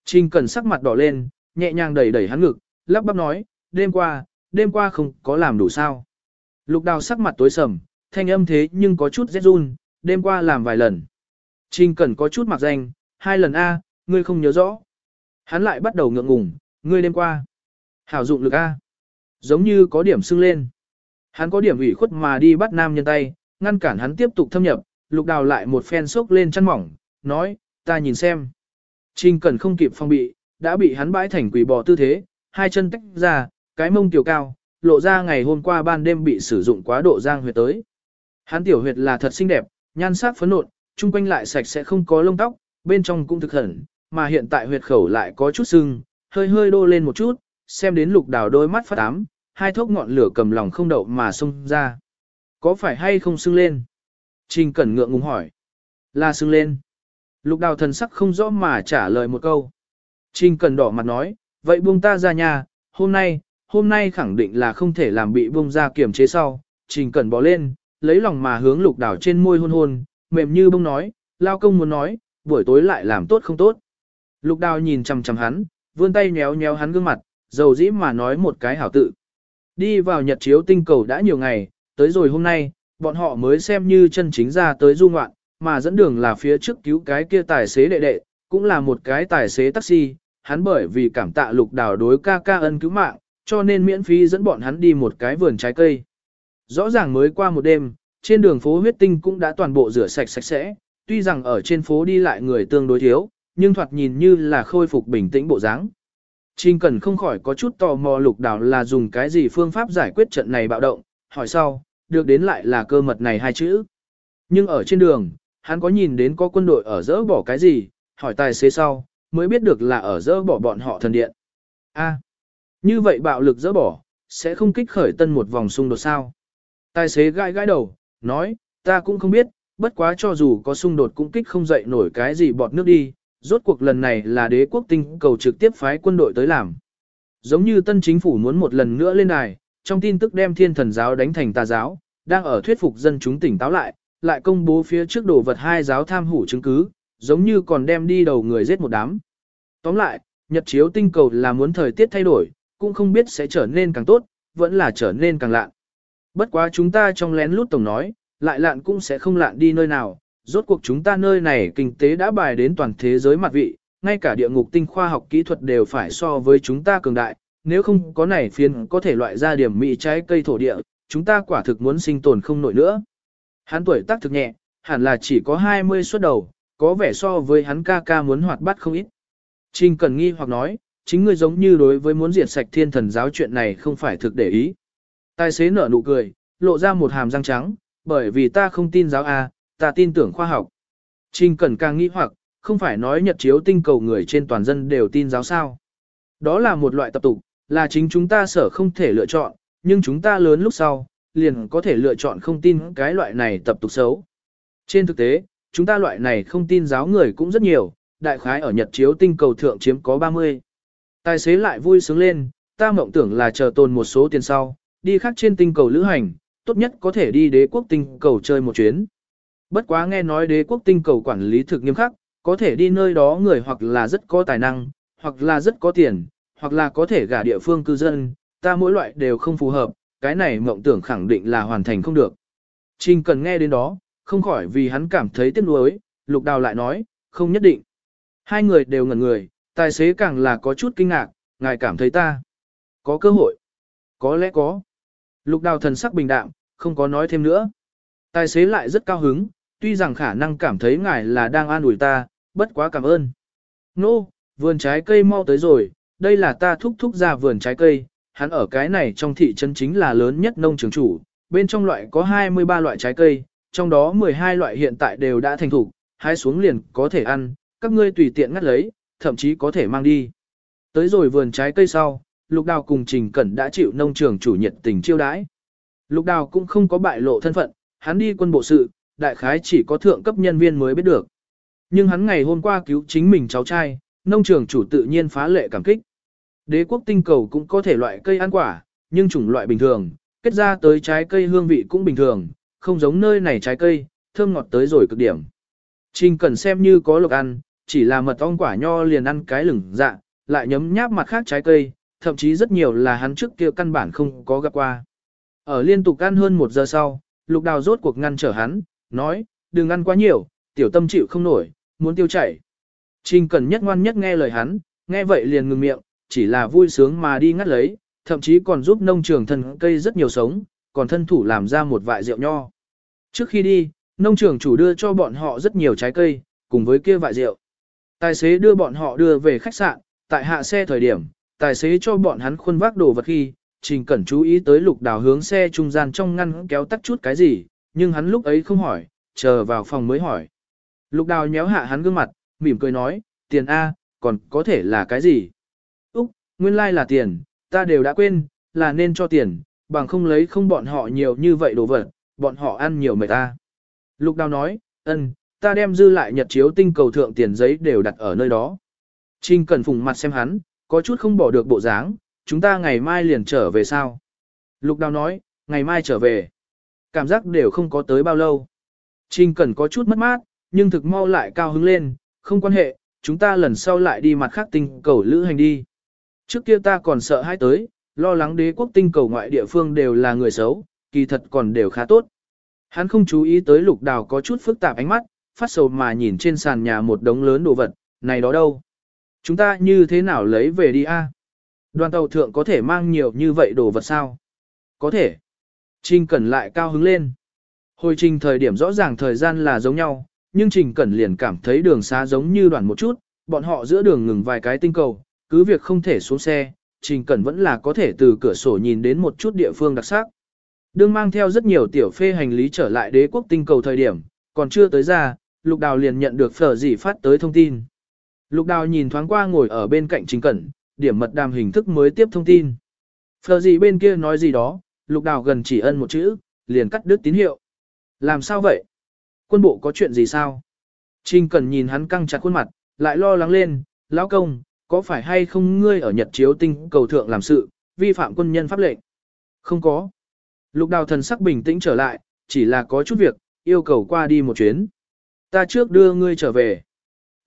Trình Cẩn sắc mặt đỏ lên, nhẹ nhàng đẩy đẩy hắn ngực, lắp bắp nói, đêm qua, đêm qua không có làm đủ sao. Lục đào sắc mặt tối sầm, thanh âm thế nhưng có chút rét run, đêm qua làm vài lần. Trình Cẩn có chút mặc danh, hai lần A, ngươi không nhớ rõ. Hắn lại bắt đầu ngượng ngùng, ngươi đêm qua. Hảo dụng lực A. Giống như có điểm sưng lên. Hắn có điểm ủy khuất mà đi bắt nam nhân tay, ngăn cản hắn tiếp tục thâm nhập, lục đào lại một phen sốc lên chăn mỏng, nói, ta nhìn xem. Trình Cẩn không kịp phong bị, đã bị hắn bãi thành quỷ bò tư thế, hai chân tách ra, cái mông tiểu cao, lộ ra ngày hôm qua ban đêm bị sử dụng quá độ giang huyệt tới. Hắn tiểu huyệt là thật xinh đẹp, nhan sắc phấn nộn, chung quanh lại sạch sẽ không có lông tóc, bên trong cũng thực hẩn, mà hiện tại huyệt khẩu lại có chút sưng, hơi hơi đô lên một chút, xem đến lục đào đôi mắt phát ám, hai thốc ngọn lửa cầm lòng không đậu mà xông ra. Có phải hay không sưng lên? Trình Cẩn ngượng ngùng hỏi. Là sưng lên. Lục đào thần sắc không rõ mà trả lời một câu. Trình Cẩn đỏ mặt nói, vậy buông ta ra nhà, hôm nay, hôm nay khẳng định là không thể làm bị buông ra kiểm chế sau. Trình Cẩn bỏ lên, lấy lòng mà hướng lục đào trên môi hôn hôn, mềm như bông nói, lao công muốn nói, buổi tối lại làm tốt không tốt. Lục đào nhìn chằm chằm hắn, vươn tay nhéo nhéo hắn gương mặt, dầu dĩ mà nói một cái hảo tự. Đi vào nhật chiếu tinh cầu đã nhiều ngày, tới rồi hôm nay, bọn họ mới xem như chân chính ra tới du ngoạn, mà dẫn đường là phía trước cứu cái kia tài xế đệ đệ, cũng là một cái tài xế taxi, hắn bởi vì cảm tạ lục đào đối ca ca ân cứu mạng, cho nên miễn phí dẫn bọn hắn đi một cái vườn trái cây. Rõ ràng mới qua một đêm, trên đường phố huyết tinh cũng đã toàn bộ rửa sạch sạch sẽ, tuy rằng ở trên phố đi lại người tương đối thiếu, nhưng thoạt nhìn như là khôi phục bình tĩnh bộ dáng. Trình Cần không khỏi có chút tò mò lục đảo là dùng cái gì phương pháp giải quyết trận này bạo động, hỏi sau, được đến lại là cơ mật này hai chữ. Nhưng ở trên đường, hắn có nhìn đến có quân đội ở dỡ bỏ cái gì, hỏi tài xế sau, mới biết được là ở dỡ bỏ bọn họ thần điện. A, như vậy bạo lực dỡ bỏ, sẽ không kích khởi tân một vòng xung đột sao. Tài xế gãi gãi đầu, nói, ta cũng không biết, bất quá cho dù có xung đột cũng kích không dậy nổi cái gì bọt nước đi, rốt cuộc lần này là đế quốc tinh cầu trực tiếp phái quân đội tới làm. Giống như tân chính phủ muốn một lần nữa lên đài, trong tin tức đem thiên thần giáo đánh thành tà giáo, đang ở thuyết phục dân chúng tỉnh táo lại, lại công bố phía trước đồ vật hai giáo tham hủ chứng cứ, giống như còn đem đi đầu người giết một đám. Tóm lại, nhật chiếu tinh cầu là muốn thời tiết thay đổi, cũng không biết sẽ trở nên càng tốt, vẫn là trở nên càng lạ. Bất quá chúng ta trong lén lút tổng nói, lại lạn cũng sẽ không lạn đi nơi nào, rốt cuộc chúng ta nơi này kinh tế đã bài đến toàn thế giới mặt vị, ngay cả địa ngục tinh khoa học kỹ thuật đều phải so với chúng ta cường đại, nếu không có này phiên có thể loại ra điểm mị trái cây thổ địa, chúng ta quả thực muốn sinh tồn không nổi nữa. Hắn tuổi tác thực nhẹ, hẳn là chỉ có 20 xuất đầu, có vẻ so với hắn ca ca muốn hoạt bát không ít. Trình cần nghi hoặc nói, chính ngươi giống như đối với muốn diệt sạch thiên thần giáo chuyện này không phải thực để ý. Tài xế nở nụ cười, lộ ra một hàm răng trắng, bởi vì ta không tin giáo A, ta tin tưởng khoa học. Trình cần càng nghĩ hoặc, không phải nói nhật chiếu tinh cầu người trên toàn dân đều tin giáo sao. Đó là một loại tập tục, là chính chúng ta sở không thể lựa chọn, nhưng chúng ta lớn lúc sau, liền có thể lựa chọn không tin cái loại này tập tục xấu. Trên thực tế, chúng ta loại này không tin giáo người cũng rất nhiều, đại khái ở Nhật chiếu tinh cầu thượng chiếm có 30. Tài xế lại vui sướng lên, ta mộng tưởng là chờ tồn một số tiền sau, đi khác trên tinh cầu lữ hành, tốt nhất có thể đi đế quốc tinh cầu chơi một chuyến. Bất quá nghe nói đế quốc tinh cầu quản lý thực nghiêm khắc, có thể đi nơi đó người hoặc là rất có tài năng, hoặc là rất có tiền, hoặc là có thể gả địa phương cư dân, ta mỗi loại đều không phù hợp, cái này mộng tưởng khẳng định là hoàn thành không được. Trình cần nghe đến đó, không khỏi vì hắn cảm thấy tiếc nuối, lục đào lại nói, không nhất định. Hai người đều ngẩn người, tài xế càng là có chút kinh ngạc, ngài cảm thấy ta. Có cơ hội. Có lẽ có. Lục đào thần sắc bình đạm, không có nói thêm nữa. Tài xế lại rất cao hứng, tuy rằng khả năng cảm thấy ngài là đang an ủi ta, bất quá cảm ơn. Nô, no, vườn trái cây mau tới rồi, đây là ta thúc thúc ra vườn trái cây, hắn ở cái này trong thị trấn chính là lớn nhất nông trường chủ, bên trong loại có 23 loại trái cây, trong đó 12 loại hiện tại đều đã thành thủ, hái xuống liền có thể ăn, các ngươi tùy tiện ngắt lấy, thậm chí có thể mang đi. Tới rồi vườn trái cây sau, Lục Đào cùng Trình Cẩn đã chịu nông trường chủ nhiệt tình chiêu đãi. Lục Đào cũng không có bại lộ thân phận, hắn đi quân bộ sự, đại khái chỉ có thượng cấp nhân viên mới biết được. Nhưng hắn ngày hôm qua cứu chính mình cháu trai, nông trường chủ tự nhiên phá lệ cảm kích. Đế quốc tinh cầu cũng có thể loại cây ăn quả, nhưng chủng loại bình thường, kết ra tới trái cây hương vị cũng bình thường, không giống nơi này trái cây, thơm ngọt tới rồi cực điểm. Trình cần xem như có lộc ăn, chỉ là mật ong quả nho liền ăn cái lửng dạ, lại nhấm nháp mặt khác trái cây, thậm chí rất nhiều là hắn trước kia căn bản không có gặp qua. Ở liên tục ăn hơn một giờ sau, lục đào rốt cuộc ngăn trở hắn, nói, đừng ăn quá nhiều, tiểu tâm chịu không nổi, muốn tiêu chảy. Trình cần nhất ngoan nhất nghe lời hắn, nghe vậy liền ngừng miệng, chỉ là vui sướng mà đi ngắt lấy, thậm chí còn giúp nông trường thân cây rất nhiều sống, còn thân thủ làm ra một vại rượu nho. Trước khi đi, nông trường chủ đưa cho bọn họ rất nhiều trái cây, cùng với kia vại rượu. Tài xế đưa bọn họ đưa về khách sạn, tại hạ xe thời điểm, tài xế cho bọn hắn khuôn vác đồ vật khi, Trình Cẩn chú ý tới lục đào hướng xe trung gian trong ngăn kéo tắt chút cái gì, nhưng hắn lúc ấy không hỏi, chờ vào phòng mới hỏi. Lục đào nhéo hạ hắn gương mặt, mỉm cười nói, tiền A, còn có thể là cái gì? Úc, nguyên lai like là tiền, ta đều đã quên, là nên cho tiền, bằng không lấy không bọn họ nhiều như vậy đồ vật, bọn họ ăn nhiều mệt ta. Lục đào nói, ân, ta đem dư lại nhật chiếu tinh cầu thượng tiền giấy đều đặt ở nơi đó. Trình Cẩn phùng mặt xem hắn, có chút không bỏ được bộ dáng, chúng ta ngày mai liền trở về sao? Lục đào nói, ngày mai trở về. Cảm giác đều không có tới bao lâu. Trình Cẩn có chút mất mát, nhưng thực mau lại cao hứng lên, không quan hệ, chúng ta lần sau lại đi mặt khác tinh cầu lữ hành đi. Trước kia ta còn sợ hai tới, lo lắng đế quốc tinh cầu ngoại địa phương đều là người xấu, kỳ thật còn đều khá tốt. Hắn không chú ý tới lục đào có chút phức tạp ánh mắt, phát sầu mà nhìn trên sàn nhà một đống lớn đồ vật, này đó đâu? Chúng ta như thế nào lấy về đi a? Đoàn tàu thượng có thể mang nhiều như vậy đồ vật sao? Có thể. Trình Cẩn lại cao hứng lên. Hồi trình thời điểm rõ ràng thời gian là giống nhau, nhưng Trình Cẩn liền cảm thấy đường xá giống như đoàn một chút, bọn họ giữa đường ngừng vài cái tinh cầu, cứ việc không thể xuống xe, Trình Cẩn vẫn là có thể từ cửa sổ nhìn đến một chút địa phương đặc sắc. Đương mang theo rất nhiều tiểu phê hành lý trở lại đế quốc tinh cầu thời điểm, còn chưa tới ra, Lục Đào liền nhận được phở gì phát tới thông tin. Lục Đào nhìn thoáng qua ngồi ở bên cạnh Trình Cẩn, điểm mật đàm hình thức mới tiếp thông tin. Phờ gì bên kia nói gì đó, Lục Đào gần chỉ ân một chữ, liền cắt đứt tín hiệu. Làm sao vậy? Quân bộ có chuyện gì sao? Trình Cẩn nhìn hắn căng chặt khuôn mặt, lại lo lắng lên, lão công, có phải hay không ngươi ở Nhật chiếu tinh cầu thượng làm sự, vi phạm quân nhân pháp lệnh? Không có. Lục đào thần sắc bình tĩnh trở lại, chỉ là có chút việc, yêu cầu qua đi một chuyến. Ta trước đưa ngươi trở về.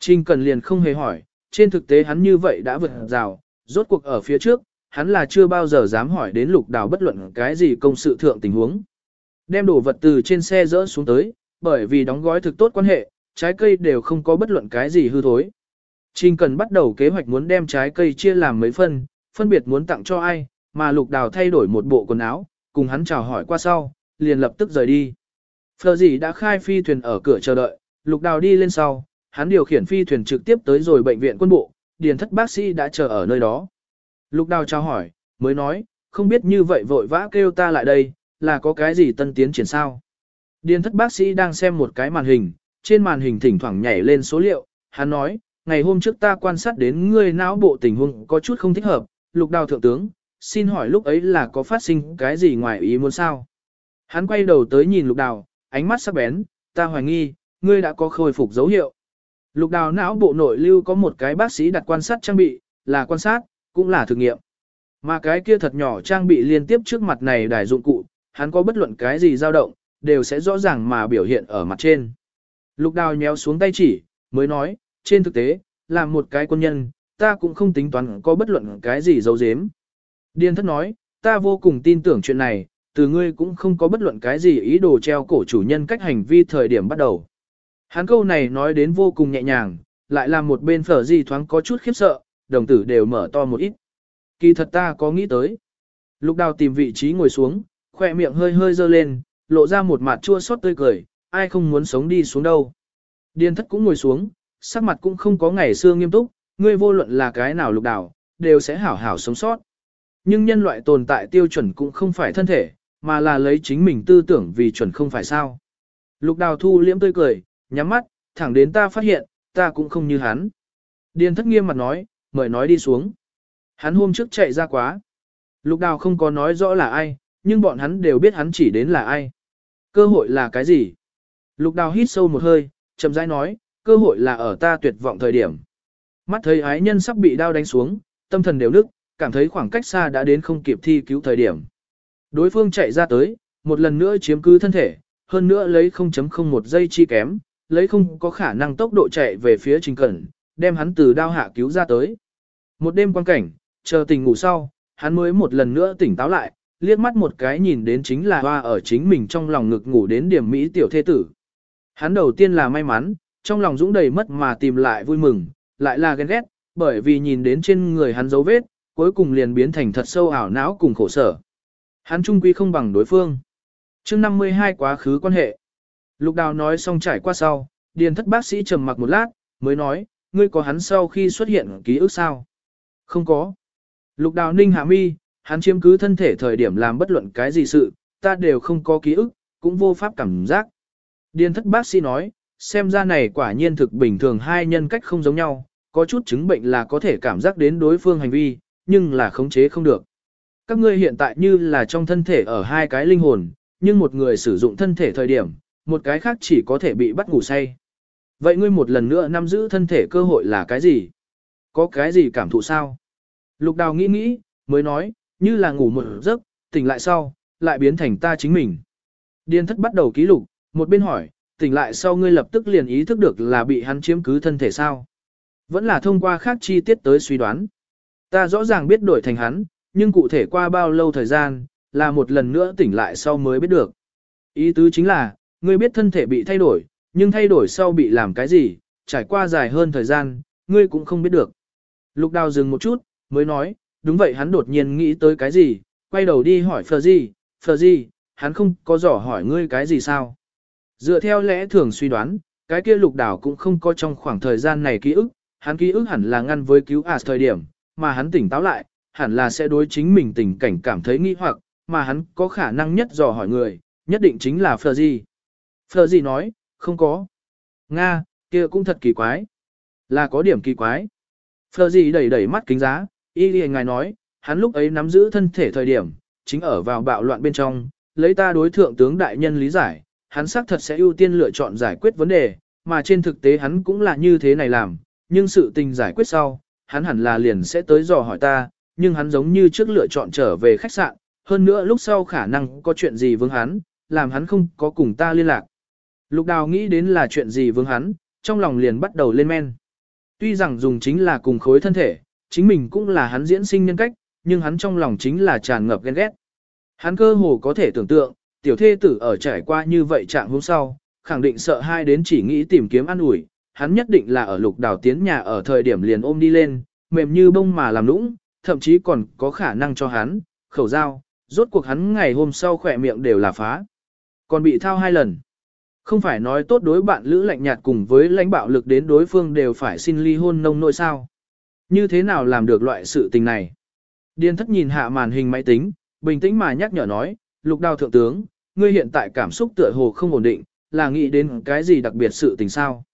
Trình Cần liền không hề hỏi, trên thực tế hắn như vậy đã vượt rào, rốt cuộc ở phía trước, hắn là chưa bao giờ dám hỏi đến lục đào bất luận cái gì công sự thượng tình huống. Đem đồ vật từ trên xe dỡ xuống tới, bởi vì đóng gói thực tốt quan hệ, trái cây đều không có bất luận cái gì hư thối. Trình cần bắt đầu kế hoạch muốn đem trái cây chia làm mấy phân, phân biệt muốn tặng cho ai, mà lục đào thay đổi một bộ quần áo, cùng hắn chào hỏi qua sau, liền lập tức rời đi. Phờ gì đã khai phi thuyền ở cửa chờ đợi, lục đào đi lên sau, hắn điều khiển phi thuyền trực tiếp tới rồi bệnh viện quân bộ, điền thất bác sĩ đã chờ ở nơi đó. Lục đào trao hỏi, mới nói, không biết như vậy vội vã kêu ta lại đây, là có cái gì tân tiến triển sao. Điền thất bác sĩ đang xem một cái màn hình, trên màn hình thỉnh thoảng nhảy lên số liệu, hắn nói, ngày hôm trước ta quan sát đến ngươi não bộ tình huống có chút không thích hợp, lục đào thượng tướng, xin hỏi lúc ấy là có phát sinh cái gì ngoài ý muốn sao? Hắn quay đầu tới nhìn lục đào, ánh mắt sắc bén, ta hoài nghi, ngươi đã có khôi phục dấu hiệu. Lục đào não bộ nội lưu có một cái bác sĩ đặt quan sát trang bị, là quan sát, cũng là thử nghiệm. Mà cái kia thật nhỏ trang bị liên tiếp trước mặt này đài dụng cụ, hắn có bất luận cái gì dao động, đều sẽ rõ ràng mà biểu hiện ở mặt trên. Lục đào nhéo xuống tay chỉ, mới nói, trên thực tế, làm một cái quân nhân, ta cũng không tính toán có bất luận cái gì giấu giếm. Điên thất nói, ta vô cùng tin tưởng chuyện này, từ ngươi cũng không có bất luận cái gì ý đồ treo cổ chủ nhân cách hành vi thời điểm bắt đầu. Hắn câu này nói đến vô cùng nhẹ nhàng, lại làm một bên phở gì thoáng có chút khiếp sợ, đồng tử đều mở to một ít. Kỳ thật ta có nghĩ tới. Lục đào tìm vị trí ngồi xuống, khỏe miệng hơi hơi dơ lên, lộ ra một mặt chua xót tươi cười, ai không muốn sống đi xuống đâu. Điên thất cũng ngồi xuống, sắc mặt cũng không có ngày xưa nghiêm túc, ngươi vô luận là cái nào lục đào, đều sẽ hảo hảo sống sót. Nhưng nhân loại tồn tại tiêu chuẩn cũng không phải thân thể, mà là lấy chính mình tư tưởng vì chuẩn không phải sao. Lục đào thu liễm tươi cười, nhắm mắt, thẳng đến ta phát hiện, ta cũng không như hắn. Điền thất nghiêm mặt nói, mời nói đi xuống. Hắn hôm trước chạy ra quá. Lục đào không có nói rõ là ai, nhưng bọn hắn đều biết hắn chỉ đến là ai. Cơ hội là cái gì? Lục đào hít sâu một hơi, chậm rãi nói, cơ hội là ở ta tuyệt vọng thời điểm. Mắt thấy ái nhân sắp bị đao đánh xuống, tâm thần đều nức, cảm thấy khoảng cách xa đã đến không kịp thi cứu thời điểm. Đối phương chạy ra tới, một lần nữa chiếm cứ thân thể, hơn nữa lấy 0.01 giây chi kém, lấy không có khả năng tốc độ chạy về phía Trình Cẩn, đem hắn từ đao hạ cứu ra tới. Một đêm quan cảnh, chờ tỉnh ngủ sau, hắn mới một lần nữa tỉnh táo lại, liếc mắt một cái nhìn đến chính là hoa ở chính mình trong lòng ngực ngủ đến điểm Mỹ tiểu thê tử. Hắn đầu tiên là may mắn, trong lòng dũng đầy mất mà tìm lại vui mừng, lại là ghen ghét, bởi vì nhìn đến trên người hắn dấu vết, cuối cùng liền biến thành thật sâu ảo não cùng khổ sở. Hắn trung quy không bằng đối phương. chương 52 quá khứ quan hệ. Lục đào nói xong trải qua sau, điền thất bác sĩ trầm mặc một lát, mới nói, ngươi có hắn sau khi xuất hiện ký ức sao? Không có. Lục đào ninh hạ mi, hắn chiếm cứ thân thể thời điểm làm bất luận cái gì sự, ta đều không có ký ức, cũng vô pháp cảm giác. Điền thất bác sĩ nói, xem ra này quả nhiên thực bình thường hai nhân cách không giống nhau, có chút chứng bệnh là có thể cảm giác đến đối phương hành vi, nhưng là khống chế không được. Các ngươi hiện tại như là trong thân thể ở hai cái linh hồn, nhưng một người sử dụng thân thể thời điểm, một cái khác chỉ có thể bị bắt ngủ say. Vậy ngươi một lần nữa nắm giữ thân thể cơ hội là cái gì? Có cái gì cảm thụ sao? Lục đào nghĩ nghĩ, mới nói, như là ngủ một giấc, tỉnh lại sau, lại biến thành ta chính mình. Điên thất bắt đầu ký lục, một bên hỏi, tỉnh lại sau ngươi lập tức liền ý thức được là bị hắn chiếm cứ thân thể sao? Vẫn là thông qua khác chi tiết tới suy đoán. Ta rõ ràng biết đổi thành hắn, nhưng cụ thể qua bao lâu thời gian, là một lần nữa tỉnh lại sau mới biết được. Ý tứ chính là, ngươi biết thân thể bị thay đổi, nhưng thay đổi sau bị làm cái gì, trải qua dài hơn thời gian, ngươi cũng không biết được. Lục đào dừng một chút, mới nói, đúng vậy hắn đột nhiên nghĩ tới cái gì, quay đầu đi hỏi Phờ gì, Phờ gì, hắn không có dò hỏi ngươi cái gì sao. Dựa theo lẽ thường suy đoán, cái kia lục đảo cũng không có trong khoảng thời gian này ký ức, hắn ký ức hẳn là ngăn với cứu ả thời điểm, mà hắn tỉnh táo lại, hẳn là sẽ đối chính mình tình cảnh cảm thấy nghi hoặc, mà hắn có khả năng nhất dò hỏi người, nhất định chính là Phờ gì. Phờ gì nói, không có. Nga, kia cũng thật kỳ quái. Là có điểm kỳ quái. Phờ gì đẩy đẩy mắt kính giá, y lì ngài nói, hắn lúc ấy nắm giữ thân thể thời điểm, chính ở vào bạo loạn bên trong, lấy ta đối thượng tướng đại nhân lý giải, hắn xác thật sẽ ưu tiên lựa chọn giải quyết vấn đề, mà trên thực tế hắn cũng là như thế này làm, nhưng sự tình giải quyết sau, hắn hẳn là liền sẽ tới dò hỏi ta, nhưng hắn giống như trước lựa chọn trở về khách sạn, hơn nữa lúc sau khả năng có chuyện gì vướng hắn, làm hắn không có cùng ta liên lạc. Lục đào nghĩ đến là chuyện gì vướng hắn, trong lòng liền bắt đầu lên men. Tuy rằng dùng chính là cùng khối thân thể, chính mình cũng là hắn diễn sinh nhân cách, nhưng hắn trong lòng chính là tràn ngập ghen ghét. Hắn cơ hồ có thể tưởng tượng, tiểu thê tử ở trải qua như vậy trạng hôm sau, khẳng định sợ hai đến chỉ nghĩ tìm kiếm ăn ủi, hắn nhất định là ở lục đào tiến nhà ở thời điểm liền ôm đi lên, mềm như bông mà làm nũng, thậm chí còn có khả năng cho hắn, khẩu dao, rốt cuộc hắn ngày hôm sau khỏe miệng đều là phá. Còn bị thao hai lần. Không phải nói tốt đối bạn lữ lạnh nhạt cùng với lãnh bạo lực đến đối phương đều phải xin ly hôn nông nội sao. Như thế nào làm được loại sự tình này? Điên thất nhìn hạ màn hình máy tính, bình tĩnh mà nhắc nhở nói, lục đào thượng tướng, ngươi hiện tại cảm xúc tựa hồ không ổn định, là nghĩ đến cái gì đặc biệt sự tình sao?